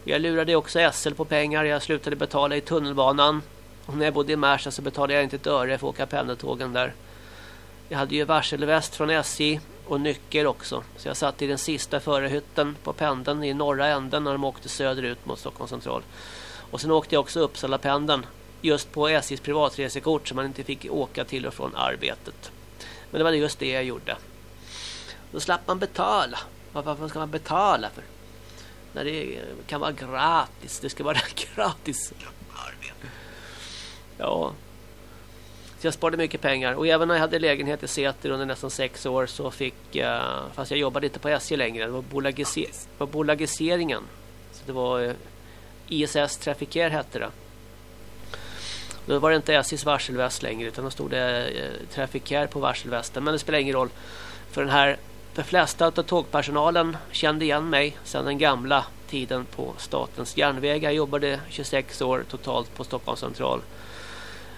C: Och jag lurade också SL på pengar. Jag slutade betala i tunnelbanan. Och när jag bodde i Märsta så betalade jag inte ett öre för att åka pendeltågen där. Jag hade ju varselväst från SJ och nyckel också. Så jag satt i den sista förarhytten på pendeln i norra änden när de åkte söderut mot Stockholms central. Och sen åkte jag också Uppsala pendeln just på SJs privatresekort så man inte fick åka till och från arbetet. Men det var just det jag gjorde. Då slapp man betala. Varför ska man betala för? När det kan vara gratis. Det ska vara gratis. Ja. Så jag sparade mycket pengar. Och även när jag hade lägenhet i Säter under nästan sex år så fick jag, fast jag jobbade inte på SJ längre, det var, bolagiser, det var bolagiseringen. Så det var eh, ISS Trafiker hette det. Då var det inte SJs varselväst längre utan då stod det eh, Trafikär på varselvästen. Men det spelar ingen roll. För den här, de flesta av tågpersonalen kände igen mig sedan den gamla tiden på Statens järnvägar. Jag jobbade 26 år totalt på Stockholms central.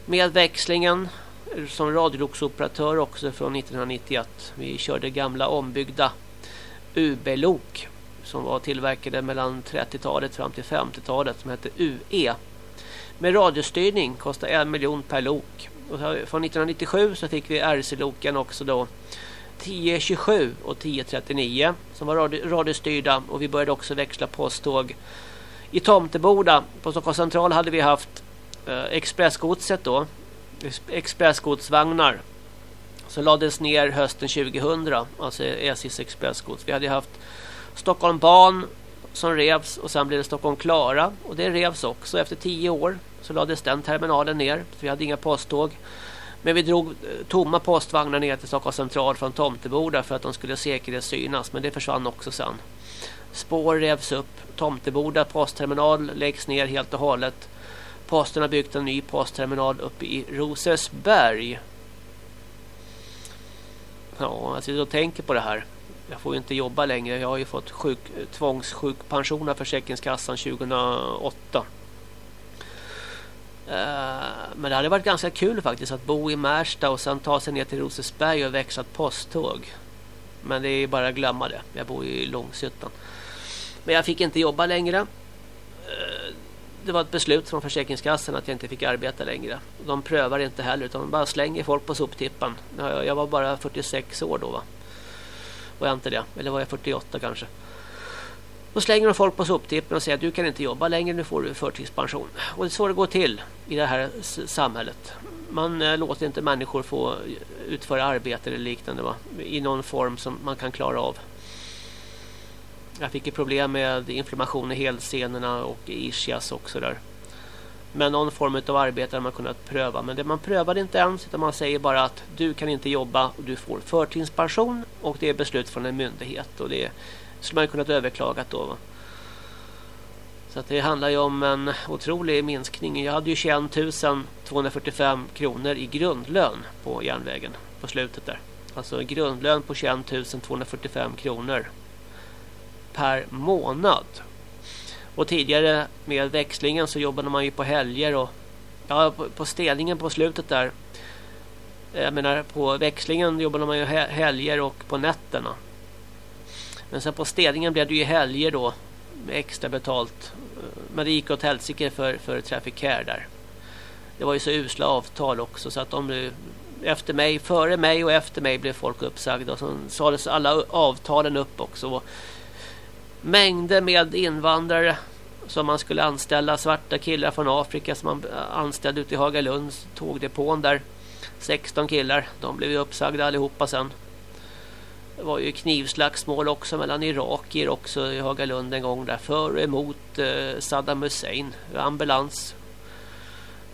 C: Med växlingen som radioloksoperatör också från 1991. Vi körde gamla ombyggda UB-lok som var tillverkade mellan 30-talet fram till 50-talet som hette UE. Med radiostyrning kostade en miljon per lok. Och från 1997 så fick vi RC-loken också då 1027 och 1039 som var radio radiostyrda och vi började också växla posttåg i Tomteboda på Stockholms central hade vi haft Eh, expressgodset då expressgodsvagnar som lades ner hösten 2000 alltså e SJs expressgods vi hade haft Stockholm ban som revs och sen blev det Stockholm Klara och det revs också efter tio år så lades den terminalen ner så vi hade inga posttåg men vi drog eh, tomma postvagnar ner till Stockholm central från Tomteboda för att de skulle säkerhetssynas. Men det försvann också sen. Spår revs upp. Tomteboda postterminal läggs ner helt och hållet. Posten har byggt en ny postterminal uppe i Rosersberg. Ja, alltså jag tänker på det här. Jag får ju inte jobba längre. Jag har ju fått sjuk, tvångssjukpension av Försäkringskassan 2008. Eh, men det hade varit ganska kul faktiskt att bo i Märsta och sen ta sig ner till Rosersberg och växla ett posttåg. Men det är bara att glömma det. Jag bor ju i Långshyttan. Men jag fick inte jobba längre. Det var ett beslut från Försäkringskassan att jag inte fick arbeta längre. De prövar inte heller utan de bara slänger folk på soptippen. Jag var bara 46 år då va. Var jag inte det? Eller var jag 48 kanske? Då slänger de folk på soptippen och säger att du kan inte jobba längre, nu får du förtidspension. Och det är så det går till i det här samhället. Man eh, låter inte människor få utföra arbete eller liknande va? i någon form som man kan klara av. Jag fick ju problem med inflammation i helscenerna och ischias också där. Men någon form av arbete har man kunnat pröva. Men det man prövade inte ens utan man säger bara att du kan inte jobba och du får förtidspension. Och det är beslut från en myndighet och det skulle man kunnat överklaga då. Va? Så att det handlar ju om en otrolig minskning. Jag hade ju 21 245 kronor i grundlön på järnvägen på slutet där. Alltså grundlön på 21 245 kronor per månad. Och tidigare med växlingen så jobbade man ju på helger och ja, på, på städningen på slutet där. Jag menar på växlingen jobbade man ju helger och på nätterna. Men sen på städningen blev det ju helger då med extra betalt. Men det gick åt helsike för, för Traffic Care där. Det var ju så usla avtal också så att de efter mig, före mig och efter mig blev folk uppsagda. Och så sades alla avtalen upp också. Och mängder med invandrare som man skulle anställa. Svarta killar från Afrika som man eh, anställde ute i Hagalunds tågdepån där. 16 killar. De blev ju uppsagda allihopa sen. Det var ju knivslagsmål också mellan irakier också i Hagalund en gång där för och emot eh, Saddam Hussein. Ambulans.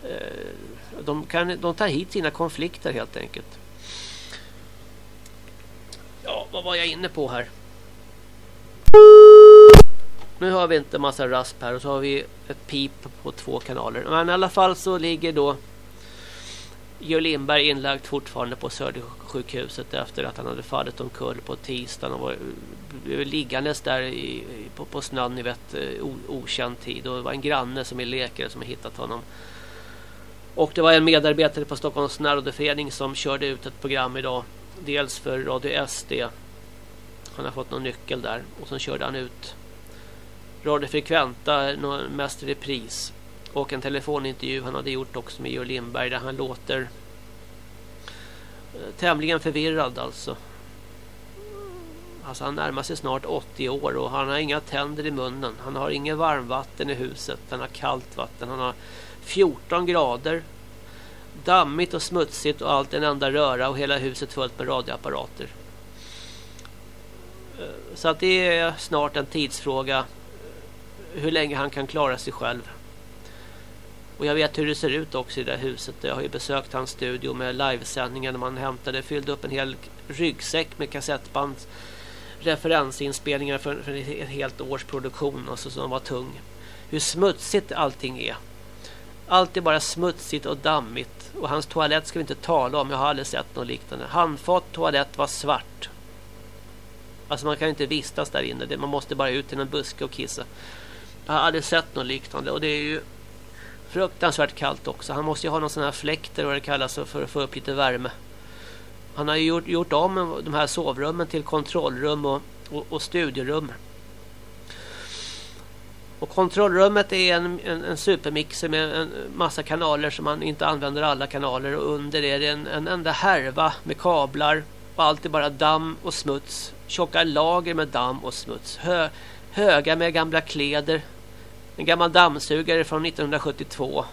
C: Eh, de, kan, de tar hit sina konflikter helt enkelt. Ja, vad var jag inne på här? Nu har vi inte massa rasp här och så har vi ett pip på två kanaler. Men i alla fall så ligger då Georg Lindberg inlagd fortfarande på Södersjukhuset efter att han hade fallit omkull på tisdagen och var eh, liggandes där i, på, på snön i vet, eh, okänd tid. Och det var en granne som är läkare som har hittat honom. Och det var en medarbetare på Stockholms närrådeförening som körde ut ett program idag. Dels för Radio SD. Han har fått någon nyckel där. Och sen körde han ut Radio Frekventa, mest repris. Och en telefonintervju han hade gjort också med Georg Lindberg där han låter eh, tämligen förvirrad alltså. Alltså han närmar sig snart 80 år och han har inga tänder i munnen. Han har inget varmvatten i huset. Han har kallt vatten. Han har 14 grader. Dammigt och smutsigt och allt en enda röra och hela huset fullt med radioapparater. Så att det är snart en tidsfråga hur länge han kan klara sig själv. Och jag vet hur det ser ut också i det här huset. Jag har ju besökt hans studio med livesändningar när man hämtade, fyllde upp en hel ryggsäck med kassettband referensinspelningar för, för ett helt års produktion och så som var tung. Hur smutsigt allting är. Allt är bara smutsigt och dammigt. Och hans toalett ska vi inte tala om. Jag har aldrig sett något liknande. Handfat toalett var svart. Alltså man kan inte vistas där inne. Man måste bara ut till en buske och kissa. Jag har aldrig sett något liknande. Och det är ju fruktansvärt kallt också. Han måste ju ha någon sån här fläkter vad det kallas för att få upp lite värme. Han har ju gjort, gjort om de här sovrummen till kontrollrum och, och, och studierum. Och kontrollrummet är en, en, en supermixer med en massa kanaler som man inte använder alla kanaler. Och under är det en, en enda härva med kablar. Och allt är bara damm och smuts. Tjocka lager med damm och smuts. Hö, höga med gamla kläder. En gammal dammsugare från 1972.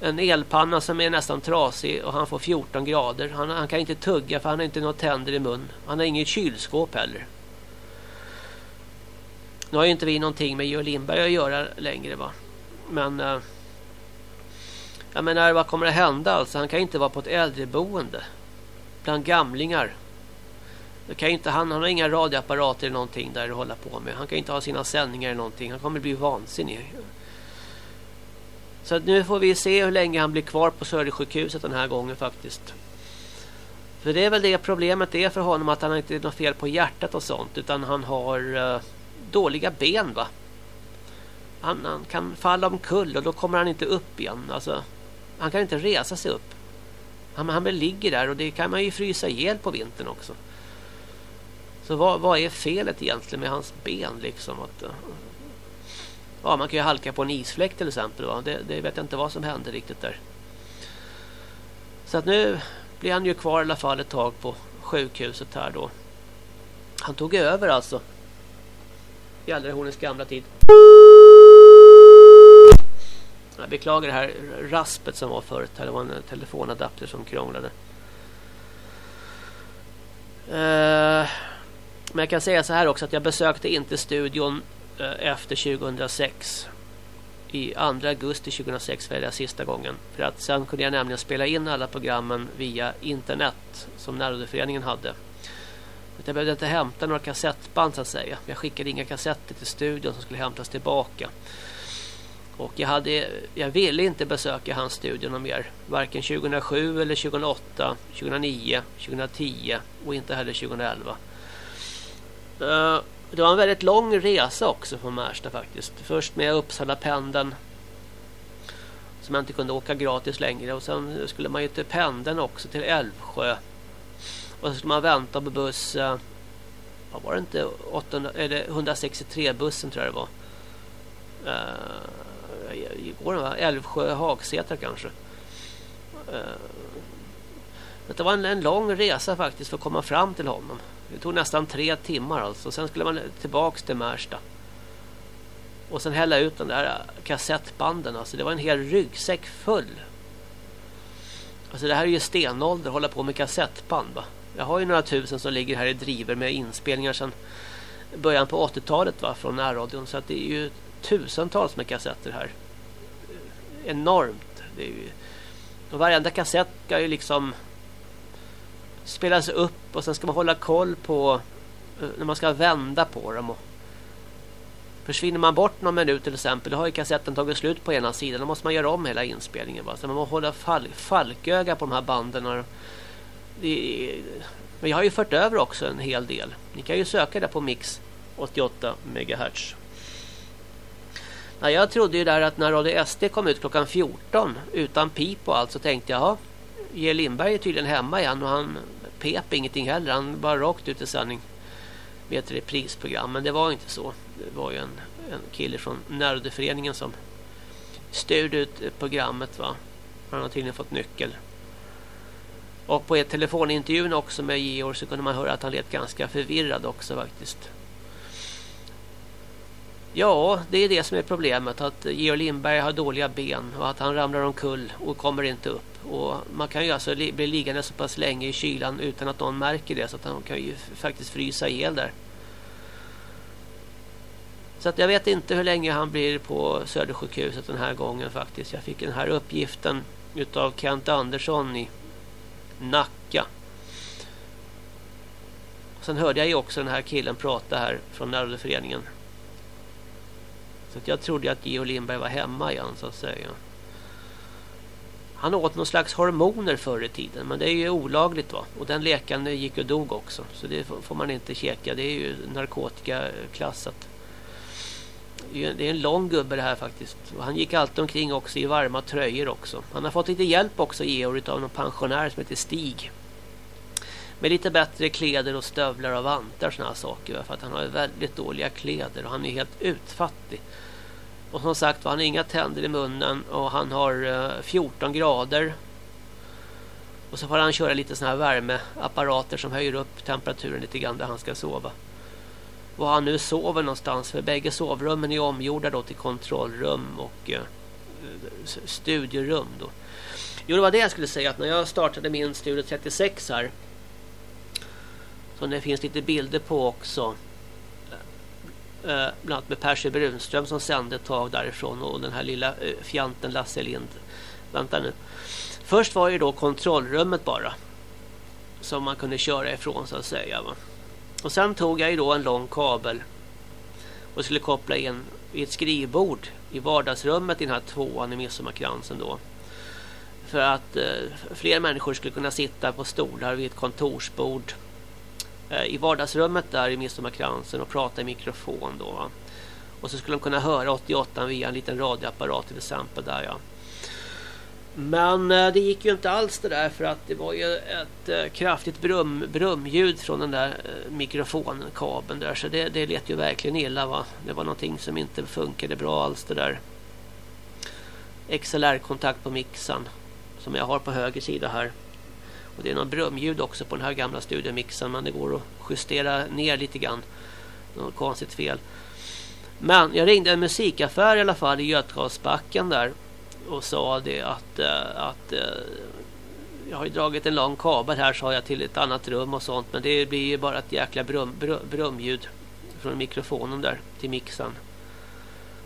C: En elpanna som är nästan trasig och han får 14 grader. Han, han kan inte tugga för han har inte några tänder i mun. Han har inget kylskåp heller. Nu har ju inte vi någonting med Georg Lindberg att göra längre va. Men eh, jag menar vad kommer att hända alltså? Han kan inte vara på ett äldreboende. Bland gamlingar. Då kan inte, han, han har inga radioapparater eller någonting där att hålla på med. Han kan inte ha sina sändningar eller någonting. Han kommer bli vansinnig. Så nu får vi se hur länge han blir kvar på Södersjukhuset den här gången faktiskt. För det är väl det problemet är för honom att han inte har något fel på hjärtat och sånt utan han har uh, dåliga ben va. Han, han, kan falla omkull och då kommer han inte upp igen. Alltså, han kan inte resa sig upp. Han, han ligger där och det kan man ju frysa ihjäl på vintern också. Så vad, vad är felet egentligen med hans ben liksom? Att, eh, ja, man kan ju halka på en isfläck till exempel. Va? Det, det vet jag inte vad som hände riktigt där. Så att nu blir han ju kvar i alla fall ett tag på sjukhuset här då. Han tog över alltså. I Gällarhornets gamla tid. Jag beklagar det här raspet som var förut. Det var en telefonadapter som krånglade. Uh, men jag kan säga så här också att jag besökte inte studion eh, efter 2006. I 2 augusti 2006 var det sista gången. För att sen kunde jag nämligen spela in alla programmen via internet som närrådeföreningen hade. Jag behövde inte hämta några kassettband så att säga. Jag skickade inga kassetter till studion som skulle hämtas tillbaka. Och jag, hade, jag ville inte besöka hans studio mer. Varken 2007 eller 2008, 2009, 2010 och inte heller 2011. Eh, det var en väldigt lång resa också från Märsta faktiskt. Först med Uppsala pendeln som jag inte kunde åka gratis längre och sen skulle man ju till pendeln också till Älvsjö. Och så skulle man vänta på buss eh, vad var det inte 800, eller 163 bussen tror jag det var. Eh, uh, igår va? Älvsjö Hagsätra kanske. Uh, det var en, en lång resa faktiskt för att komma fram till honom. Det tog nästan tre timmar alltså. Sen skulle man tillbaks till Märsta. Och sen hälla ut den där kassettbanden. Alltså det var en hel ryggsäck full. Alltså det här är ju stenålder. Hålla på med kassettband va. Jag har ju några tusen som ligger här i driver med inspelningar sedan början på 80-talet va. Från närradion. Så att det är ju tusentals med kassetter här. Enormt. Det är ju... Och varenda kassett ska ju liksom spelas upp och sen ska man hålla koll på eh, när man ska vända på dem. Och försvinner man bort någon minut till exempel, då har ju kassetten tagit slut på ena sidan. Då måste man göra om hela inspelningen. Va? Så man måste hålla fall, falköga på de här banden. Och det, men jag har ju fört över också en hel del. Ni kan ju söka där på Mix 88 MHz. Nej, jag trodde ju där att när Radio SD kom ut klockan 14 utan pip och allt så tänkte jag, J. Lindberg är tydligen hemma igen och han pep ingenting heller. Han bara rakt ut i sändning med ett reprisprogram. Men det var inte så. Det var ju en, en kille från närrådeföreningen som styrde ut programmet. Va? Han har tydligen fått nyckel. Och på ett telefonintervjun också med Georg så kunde man höra att han lät ganska förvirrad också faktiskt. Ja, det är det som är problemet. Att Georg Lindberg har dåliga ben och att han ramlar omkull och kommer inte upp. Och man kan ju alltså bli liggande så pass länge i kylan utan att någon märker det så att han kan ju faktiskt frysa ihjäl där. Så att jag vet inte hur länge han blir på Södersjukhuset den här gången faktiskt. Jag fick den här uppgiften utav Kent Andersson i Nacka. Sen hörde jag ju också den här killen prata här från närrådeföreningen. Så att jag trodde att Geo Lindberg var hemma igen så att säga. Han åt någon slags hormoner förr i tiden. Men det är ju olagligt va. Och den läkaren gick och dog också. Så det får man inte käka. Det är ju narkotikaklassat. Det är en lång gubbe det här faktiskt. Och han gick alltid omkring också i varma tröjor också. Han har fått lite hjälp också Georg av någon pensionär som heter Stig. Med lite bättre kläder och stövlar och vantar och såna här saker. För att han har väldigt dåliga kläder och han är helt utfattig. Och som sagt han har inga tänder i munnen och han har eh, 14 grader. Och så får han köra lite såna här värmeapparater som höjer upp temperaturen lite grann där han ska sova. Var han nu sover någonstans för bägge sovrummen är omgjorda då till kontrollrum och eh, studierum då. Jo det var det jag skulle säga att när jag startade min Studio 36 här som det finns lite bilder på också eh, eh bland annat med Percy Brunström som sände ett tag därifrån och den här lilla eh, fjanten Lasse Lind. Vänta nu. Först var det då kontrollrummet bara som man kunde köra ifrån så att säga. Va? Och sen tog jag ju då en lång kabel och skulle koppla in i ett skrivbord i vardagsrummet i den här tvåan i midsommarkransen då. För att eh, fler människor skulle kunna sitta på stolar vid ett kontorsbord Eh, i vardagsrummet där i midsommarkransen och prata i mikrofon då. Va? Och så skulle de kunna höra 88 via en liten radioapparat till exempel där ja. Men eh, det gick ju inte alls det där för att det var ju ett eh, kraftigt brum, brumljud från den där eh, mikrofonkabeln där så det, det lät ju verkligen illa va. Det var någonting som inte funkade bra alls det där. XLR-kontakt på mixen som jag har på höger sida här. Och det är någon brumljud också på den här gamla studiomixen men det går att justera ner lite grann. Något konstigt fel. Men jag ringde en musikaffär i alla fall i Götgasbacken där och sa det att, äh, att äh, jag har ju dragit en lång kabel här sa jag till ett annat rum och sånt men det blir ju bara ett jäkla brum, brum, brumljud från mikrofonen där till mixen.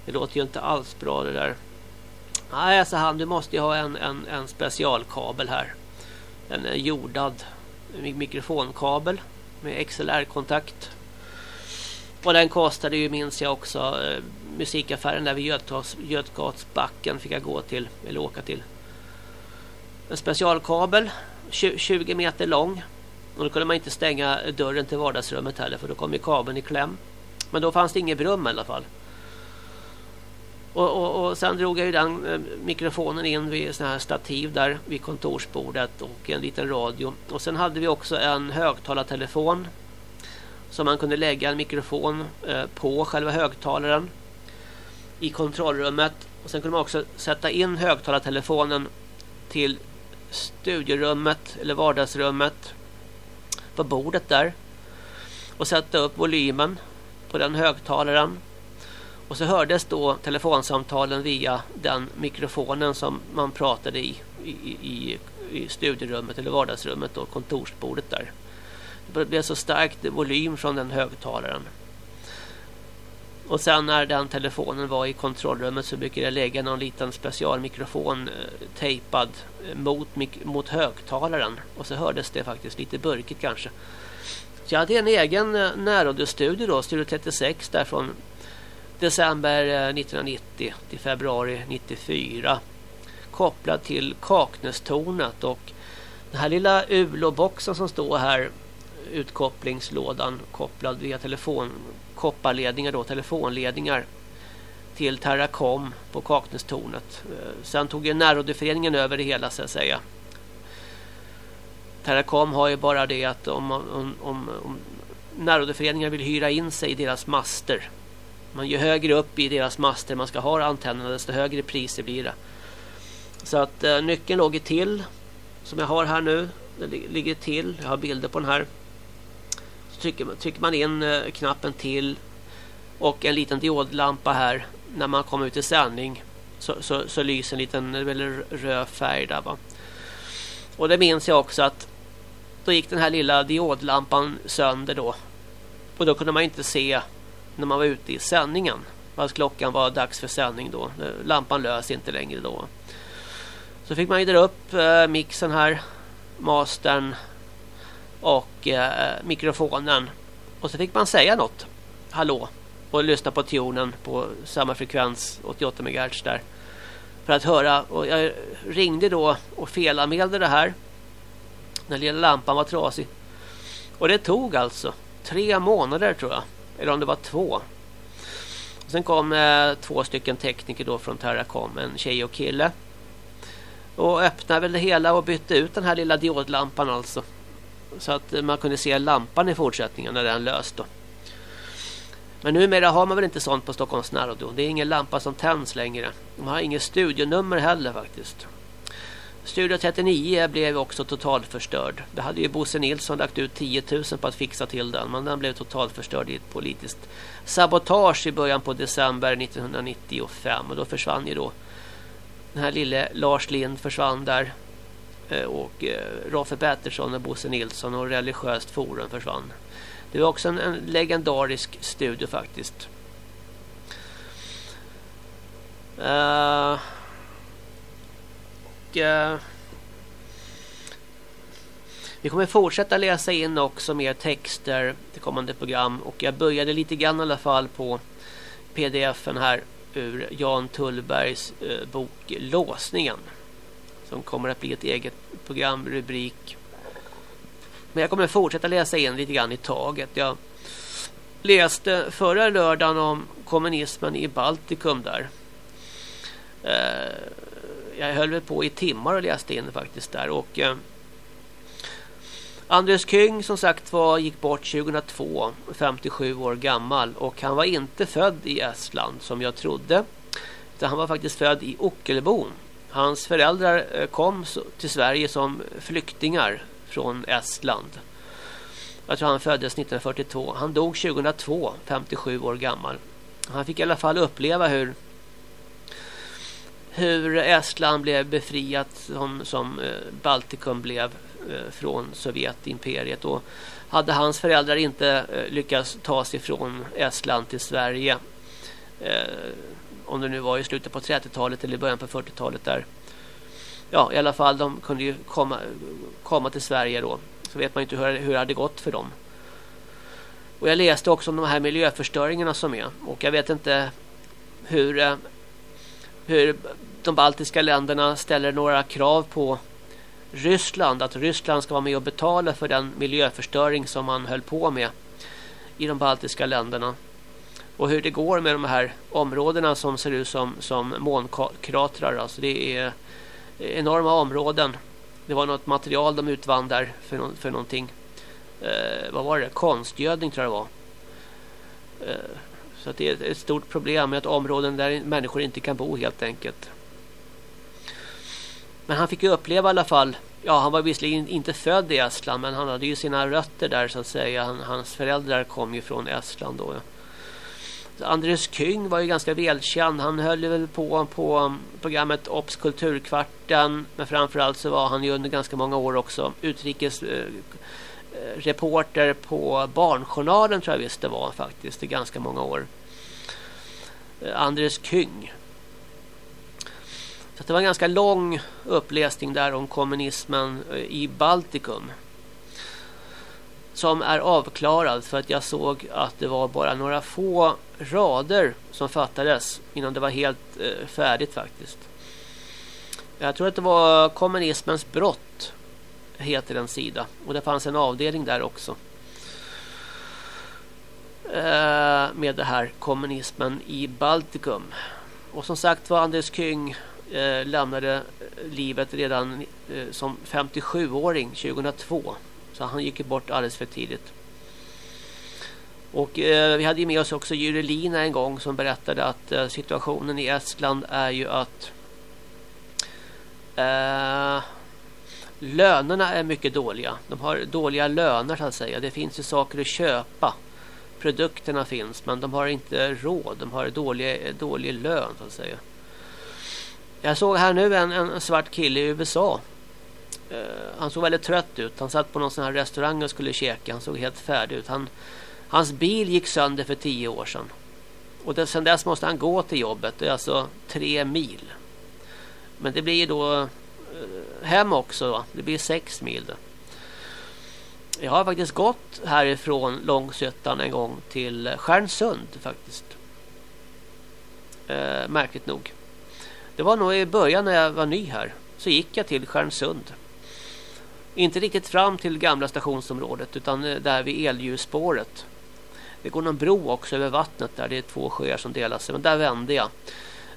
C: Det låter ju inte alls bra det där. Nej, sa han, du måste ju ha en, en, en specialkabel här en eh, jordad mikrofonkabel med XLR-kontakt. Och den kostade ju minns jag också eh, musikaffären där vid Götgats, Götgatsbacken fick jag gå till eller åka till. En specialkabel 20 meter lång. Och då kunde man inte stänga dörren till vardagsrummet heller för då kom ju kabeln i kläm. Men då fanns det ingen brum i alla fall. Och, och, och sen drog jag ju den eh, mikrofonen in vid sån här stativ där vid kontorsbordet och en liten radio. Och sen hade vi också en högtalartelefon som man kunde lägga en mikrofon eh, på själva högtalaren i kontrollrummet. Och sen kunde man också sätta in högtalartelefonen till studierummet eller vardagsrummet på bordet där och sätta upp volymen på den högtalaren och så hördes då telefonsamtalen via den mikrofonen som man pratade i i, i, i studierummet eller vardagsrummet och kontorsbordet där. Det blev så starkt volym från den högtalaren. Och sen när den telefonen var i kontrollrummet så brukade jag lägga någon liten specialmikrofon eh, tejpad eh, mot, mot högtalaren. Och så hördes det faktiskt lite burkigt kanske. Så jag hade en egen eh, närradiostudio då, Studio 36 där från december eh, 1990 till februari 94 kopplad till Kaknästornet och den här lilla ULO-boxen som står här utkopplingslådan kopplad via telefon kopparledningar då telefonledningar till Terracom på Kaknästornet. Eh, sen tog ju närrådeföreningen över det hela så att säga. Terracom har ju bara det att om, om, om, om närrådeföreningar vill hyra in sig i deras master man ju högre upp i deras master man ska ha antennerna desto högre priser blir det. Så att eh, nyckeln låg till som jag har här nu. Den ligger till. Jag har bilder på den här. Så trycker, trycker man in eh, knappen till och en liten diodlampa här när man kommer ut i sändning så, så, så lyser en liten eller röd färg där va. Och det minns jag också att då gick den här lilla diodlampan sönder då. Och då kunde man inte se när man var ute i sändningen. Fast klockan var dags för sändning då. Lampan lös inte längre då. Så fick man ju dra upp eh, mixen här. Mastern. Och eh, mikrofonen. Och så fick man säga något. Hallå. Och lyssna på tonen på samma frekvens. 88 MHz där. För att höra. Och jag ringde då och felanmälde det här. När lilla lampan var trasig. Och det tog alltså tre månader tror jag. Eller om det var två. Sen kom eh, två stycken tekniker då från Terracom, en tjej och kille. Och öppnade väl det hela och bytte ut den här lilla diodlampan alltså. Så att eh, man kunde se lampan i fortsättningen när den löst då. Men numera har man väl inte sånt på Stockholms närradio. Det är ingen lampa som tänds längre. De har inget studionummer heller faktiskt. Studio 39 blev också totalförstörd. Det hade ju Bosse Nilsson lagt ut 10 000 på att fixa till den. Men den blev totalförstörd i ett politiskt sabotage i början på december 1995. Och då försvann ju då den här lille Lars Lind försvann där. Eh, och eh, Raffe Pettersson och Bosse Nilsson och Religiöst Forum försvann. Det var också en, en legendarisk studio faktiskt. Uh, och eh, vi kommer fortsätta läsa in också mer texter till kommande program och jag började lite grann i alla fall på pdfen här ur Jan Tullbergs eh, bok Låsningen som kommer att bli ett eget programrubrik. Men jag kommer fortsätta läsa in lite grann i taget. Jag läste förra lördagen om kommunismen i Baltikum där. Eh, jag höll väl på i timmar och läste in faktiskt där och eh, Andres Küng som sagt var gick bort 2002, 57 år gammal och han var inte född i Estland som jag trodde. Utan han var faktiskt född i Ockelbo. Hans föräldrar eh, kom till Sverige som flyktingar från Estland. Jag tror han föddes 1942. Han dog 2002, 57 år gammal. Han fick i alla fall uppleva hur hur Estland blev befriat som, som eh, Baltikum blev eh, från Sovjetimperiet. Och hade hans föräldrar inte eh, lyckats ta sig från Estland till Sverige om det nu var i slutet på 30-talet eller början på 40-talet där ja i alla fall de kunde ju komma, komma till Sverige då. Så vet man ju inte hur, hur det hade gått för dem. Och jag läste också om de här miljöförstöringarna som är. Och jag vet inte hur hur de baltiska länderna ställer några krav på Ryssland. Att Ryssland ska vara med och betala för den miljöförstöring som man höll på med i de baltiska länderna. Och hur det går med de här områdena som ser ut som, som månkratrar. Alltså det är enorma områden. Det var något material de utvann där för, no för någonting. Eh, vad var det? Konstgödning tror jag det var. Eh, så det är ett stort problem med ett områden där människor inte kan bo helt enkelt. Men han fick ju uppleva i alla fall Ja, han var visserligen inte född i Estland men han hade ju sina rötter där så att säga. Han, hans föräldrar kom ju från Estland då. Andres Kyng var ju ganska välkänd. Han höll väl på på programmet Ops kulturkvarten. Men framförallt så var han ju under ganska många år också utrikes eh Eh, reporter på Barnjournalen tror jag visst det var faktiskt. I ganska många år. Eh, Andres Kyng. Så det var en ganska lång uppläsning där om kommunismen eh, i Baltikum. Som är avklarad för att jag såg att det var bara några få rader som fattades innan det var helt färdigt faktiskt. Jag tror att det var kommunismens brott heter den sida. Och det fanns en avdelning där också. Eh, med det här kommunismen i Baltikum. Och som sagt var Anders Kyng eh, lämnade eh, livet redan eh, som 57-åring 2002. Så han gick bort alldeles för tidigt. Och eh, vi hade med oss också Jurelina en gång som berättade att eh, situationen i Estland är ju att eh, lönerna är mycket dåliga. De har dåliga löner så att säga. Det finns ju saker att köpa. Produkterna finns men de har inte råd. De har dålig, dålig lön så att säga. Jag såg här nu en, en svart kille i USA. Uh, eh, han såg väldigt trött ut. Han satt på någon sån här restaurang och skulle käka. Han såg helt färdig ut. Han Hans bil gick sönder för tio år sedan. Och det, sen dess måste han gå till jobbet. Det är alltså tre mil. Men det blir ju då hem också. Va? Det blir sex mil. Då. Jag har faktiskt gått härifrån Långsötan en gång till eh, Stjärnsund faktiskt. Eh, märkligt nog. Det var nog i början när jag var ny här. Så gick jag till Stjärnsund. Inte riktigt fram till gamla stationsområdet utan eh, där vid elljusspåret. Det går någon bro också över vattnet där. Det är två sjöar som delar sig. Men där vände jag.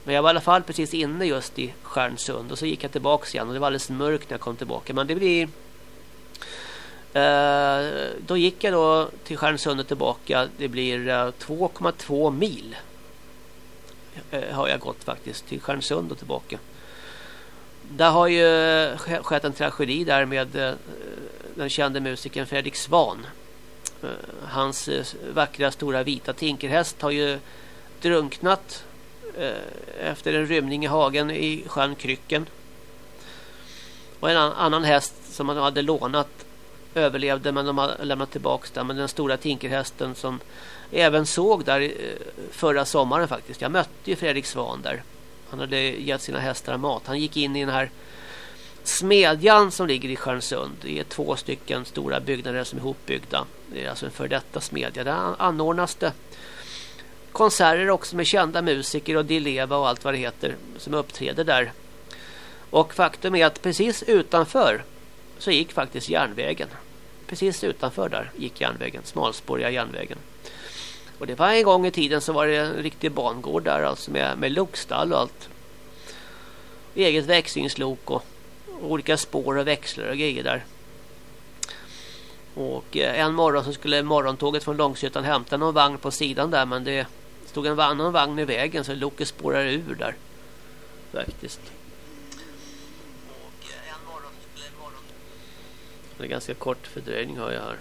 C: Men jag var i alla fall precis inne just i Stjärnsund. Och så gick jag tillbaka igen. Och det var alldeles mörkt när jag kom tillbaka. Men det blir... Eh, då gick jag då till Stjärnsund och tillbaka. Det blir eh, 2,2 mil. Eh, har jag gått faktiskt till Stjärnsund och tillbaka. Där har ju eh, skett en tragedi där med eh, den kände musikern Fredrik Svan. Eh, hans vackra stora vita tinkerhäst har ju drunknat Eh, efter en rymning i hagen i sjön Krycken. Och en annan häst som han hade lånat överlevde men de har lämnat tillbaka den. Men den stora tinkerhästen som även såg där eh, förra sommaren faktiskt. Jag mötte ju Fredrik Svan där. Han hade gett sina hästar mat. Han gick in i den här smedjan som ligger i Stjärnsund. Det är två stycken stora byggnader som är ihopbyggda. Det är alltså en för detta smedja. Där anordnas det konserter också med kända musiker och Dileva och allt vad det heter som uppträder där. Och faktum är att precis utanför så gick faktiskt järnvägen. Precis utanför där gick järnvägen, smalspåriga järnvägen. Och det var en gång i tiden så var det en riktig bangård där alltså med, med lokstall och allt. Eget växlingslok och, och olika spår och växlar och grejer där. Och eh, en morgon så skulle morgontåget från Långshyttan hämta någon vagn på sidan där men det stod en annan vagn i vägen så loket spårade ur där. Faktiskt. Och en morgon morgon... Det är ganska kort fördröjning har jag här.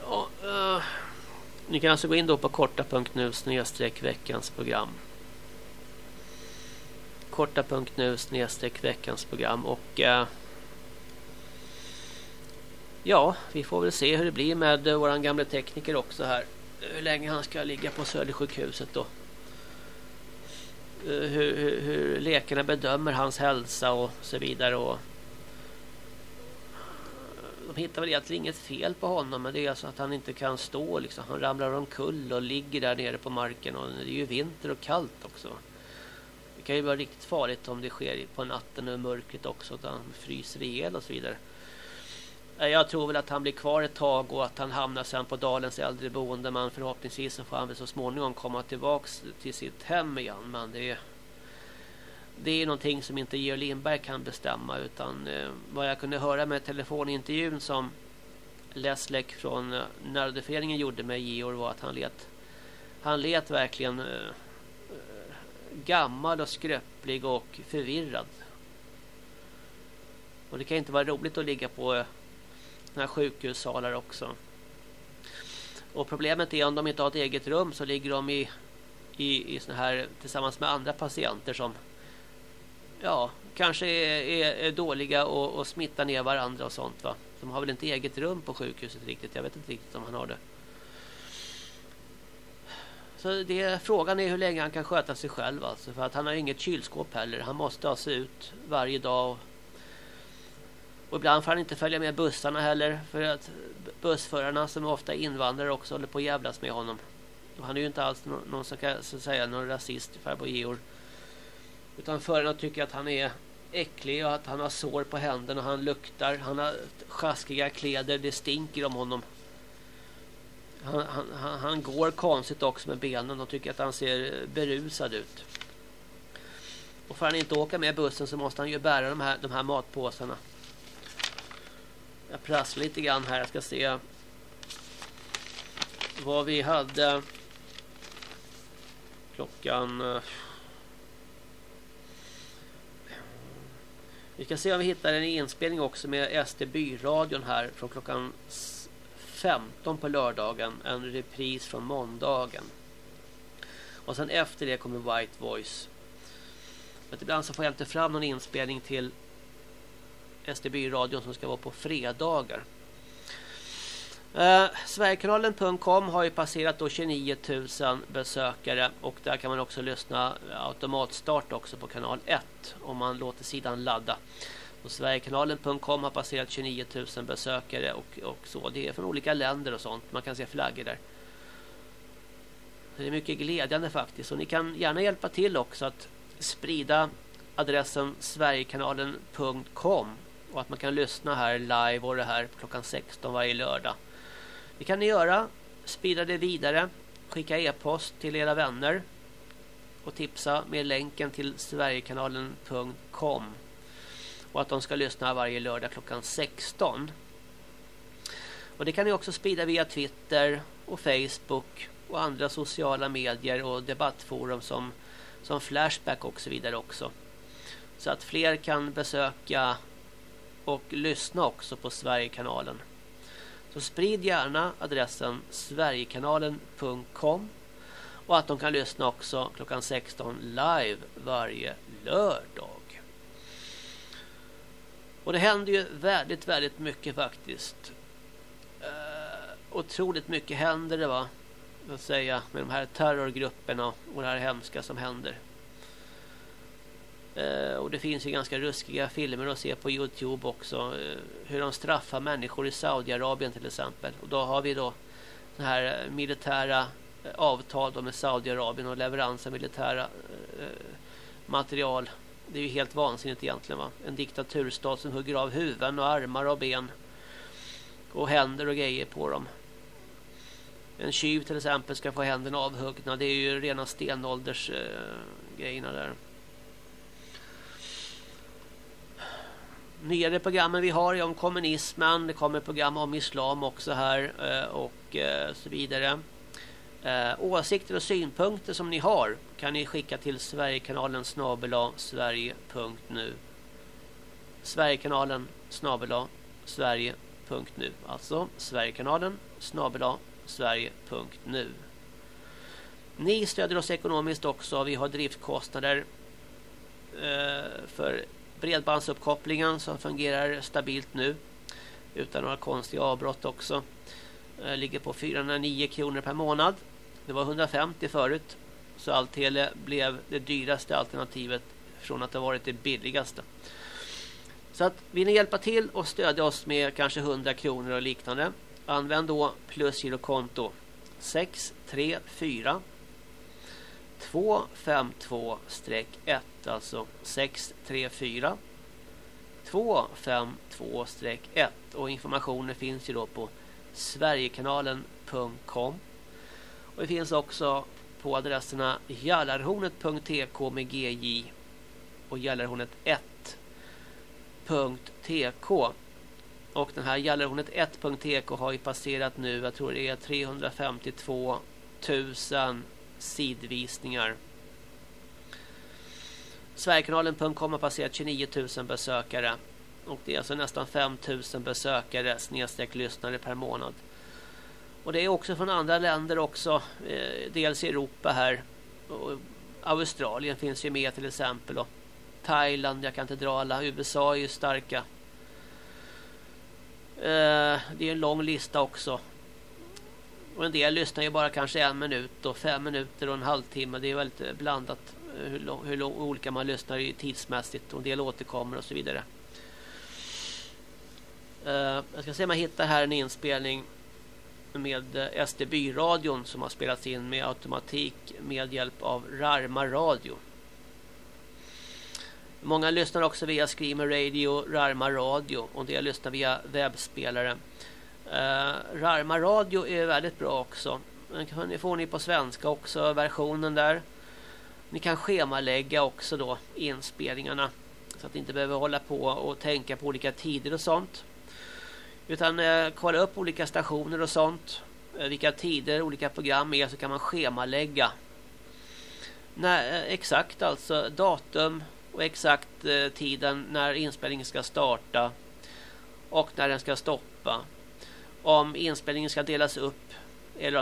C: Ja, uh, ni kan alltså gå in då på korta.nu snedstreck veckans program. Korta.nu snedstreck veckans program och uh, ja, vi får väl se hur det blir med uh, våran gamla tekniker också här. Eh, hur länge han ska ligga på Södersjukhuset då. Eh, hur, hur, hur läkarna bedömer hans hälsa och så vidare och de hittar väl egentligen inget fel på honom men det är alltså att han inte kan stå liksom. Han ramlar omkull och ligger där nere på marken och det är ju vinter och kallt också. Det kan ju vara riktigt farligt om det sker på natten och mörkret också att han fryser ihjäl och så vidare. Eh, jag tror väl att han blir kvar ett tag och att han hamnar sen på Dalens äldreboende men förhoppningsvis så får han väl så småningom komma tillbaks till sitt hem igen men det är det är någonting som inte Georg Lindberg kan bestämma utan eh, vad jag kunde höra med telefonintervjun som Leslek från eh, Nördeföreningen gjorde med Georg var att han let han let verkligen gammal och skröplig och förvirrad. Och det kan inte vara roligt att ligga på såna här sjukhussalar också. Och problemet är om de inte har ett eget rum så ligger de i i, i såna här tillsammans med andra patienter som ja, kanske är, är, är dåliga och, och, smittar ner varandra och sånt va. De har väl inte eget rum på sjukhuset riktigt. Jag vet inte riktigt om han har det. Så det, frågan är hur länge han kan sköta sig själv alltså. För att han har inget kylskåp heller. Han måste ha sig ut varje dag. Och, ibland får han inte följa med bussarna heller. För att bussförarna som ofta är invandrare också håller på att jävlas med honom. Och han är ju inte alls någon, någon som kan så säga någon rasist, farbror Georg. Utan förarna tycker att han är äcklig och att han har sår på händerna och han luktar. Han har sjaskiga kläder, det stinker om honom. Han, han, han, går konstigt också med benen och tycker att han ser berusad ut. Och för han inte åka med bussen så måste han ju bära de här, de här matpåsarna. Jag prasslar lite grann här, jag ska se vad vi hade klockan eh, Vi ska se om vi hittar en inspelning också med SD Byradion här från klockan 15 på lördagen. En repris från måndagen. Och sen efter det kommer White Voice. Men ibland så får jag inte fram någon inspelning till SDB-radion som ska vara på fredagar. Eh, Sverigekanalen.com har ju passerat då 29 000 besökare och där kan man också lyssna eh, automatstart också på kanal 1 om man låter sidan ladda. Och Sverigekanalen.com har passerat 29 000 besökare och, och så. Det är från olika länder och sånt. Man kan se flaggor där. Det är mycket glädjande faktiskt. Och ni kan gärna hjälpa till också att sprida adressen sverigekanalen.com och att man kan lyssna här live och det här klockan 16 varje lördag. Det kan ni göra. Sprida det vidare. Skicka e-post till era vänner. Och tipsa med länken till sverigekanalen.com. Och att de ska lyssna varje lördag klockan 16. Och det kan ni också sprida via Twitter och Facebook och andra sociala medier och debattforum som, som Flashback och så vidare också. Så att fler kan besöka och lyssna också på Sverigekanalen. Så sprid gärna adressen sverigekanalen.com och att de kan lyssna också klockan 16 live varje lördag. Och det händer ju väldigt, väldigt mycket faktiskt. Eh, otroligt mycket händer det va? Att säga med de här terrorgrupperna och det här hemska som händer. Eh, och det finns ju ganska ruskiga filmer att se på Youtube också. Eh, hur de straffar människor i Saudiarabien till exempel. Och då har vi då så här eh, militära avtal då med Saudiarabien och leverans av militära material det är ju helt vansinnigt egentligen va. En diktaturstat som hugger av huvuden och armar och ben. Och händer och grejer på dem. En tjuv till exempel ska få händerna avhuggna. Det är ju rena stenålders eh, grejerna där. Nyare programmen vi har är om kommunismen. Det kommer program om islam också här. Eh, och eh, så vidare. Eh, åsikter och synpunkter som ni har kan ni skicka till Sverigekanalen snabela sverige.nu Sverigekanalen snabela sverige.nu Alltså Sverigekanalen snabela sverige.nu Ni stöder oss ekonomiskt också. Vi har driftkostnader för bredbandsuppkopplingen som fungerar stabilt nu utan några konstiga avbrott också. Eh, ligger på 409 kronor per månad. Det var 150 förut. Så Altele blev det dyraste alternativet från att ha varit det billigaste. Så att vill ni hjälpa till och stödja oss med kanske 100 kronor och liknande. Använd då plusgirokonto 634 252-1 alltså 634 252-1 och informationen finns ju då på sverigekanalen.com och det finns också på adresserna jallarhornet.tk med GJ och jallarhornet1.tk och den här jallarhornet1.tk har ju passerat nu, jag tror det är 352 000 sidvisningar. Sverigekanalen.com har passerat 29 000 besökare och det är alltså nästan 5 000 besökare snedstreck lyssnare per månad. Och det är också från andra länder också. Eh, dels i Europa här. Och Australien finns ju med till exempel. Och Thailand, jag kan inte dra alla. USA är ju starka. Eh, det är en lång lista också. Och en del lyssnar ju bara kanske en minut och fem minuter och en halvtimme. Det är väldigt blandat eh, hur, lång, hur lång, olika man lyssnar tidsmässigt. Och en del återkommer och så vidare. Uh, jag ska se om jag hittar här en inspelning med eh, SD By-radion som har spelats in med automatik med hjälp av Rarma radio. Många lyssnar också via Screamer Radio, Rarma radio och det lyssnar via webbspelare. Uh, Rarma radio är väldigt bra också. Den får ni på svenska också, versionen där. Ni kan schemalägga också då inspelningarna så att ni inte behöver hålla på och tänka på olika tider och sånt. Utan eh, kolla upp olika stationer och sånt. Eh, vilka tider olika program är så kan man schemalägga. När, eh, exakt alltså datum och exakt eh, tiden när inspelningen ska starta. Och när den ska stoppa. Om inspelningen ska delas upp eller om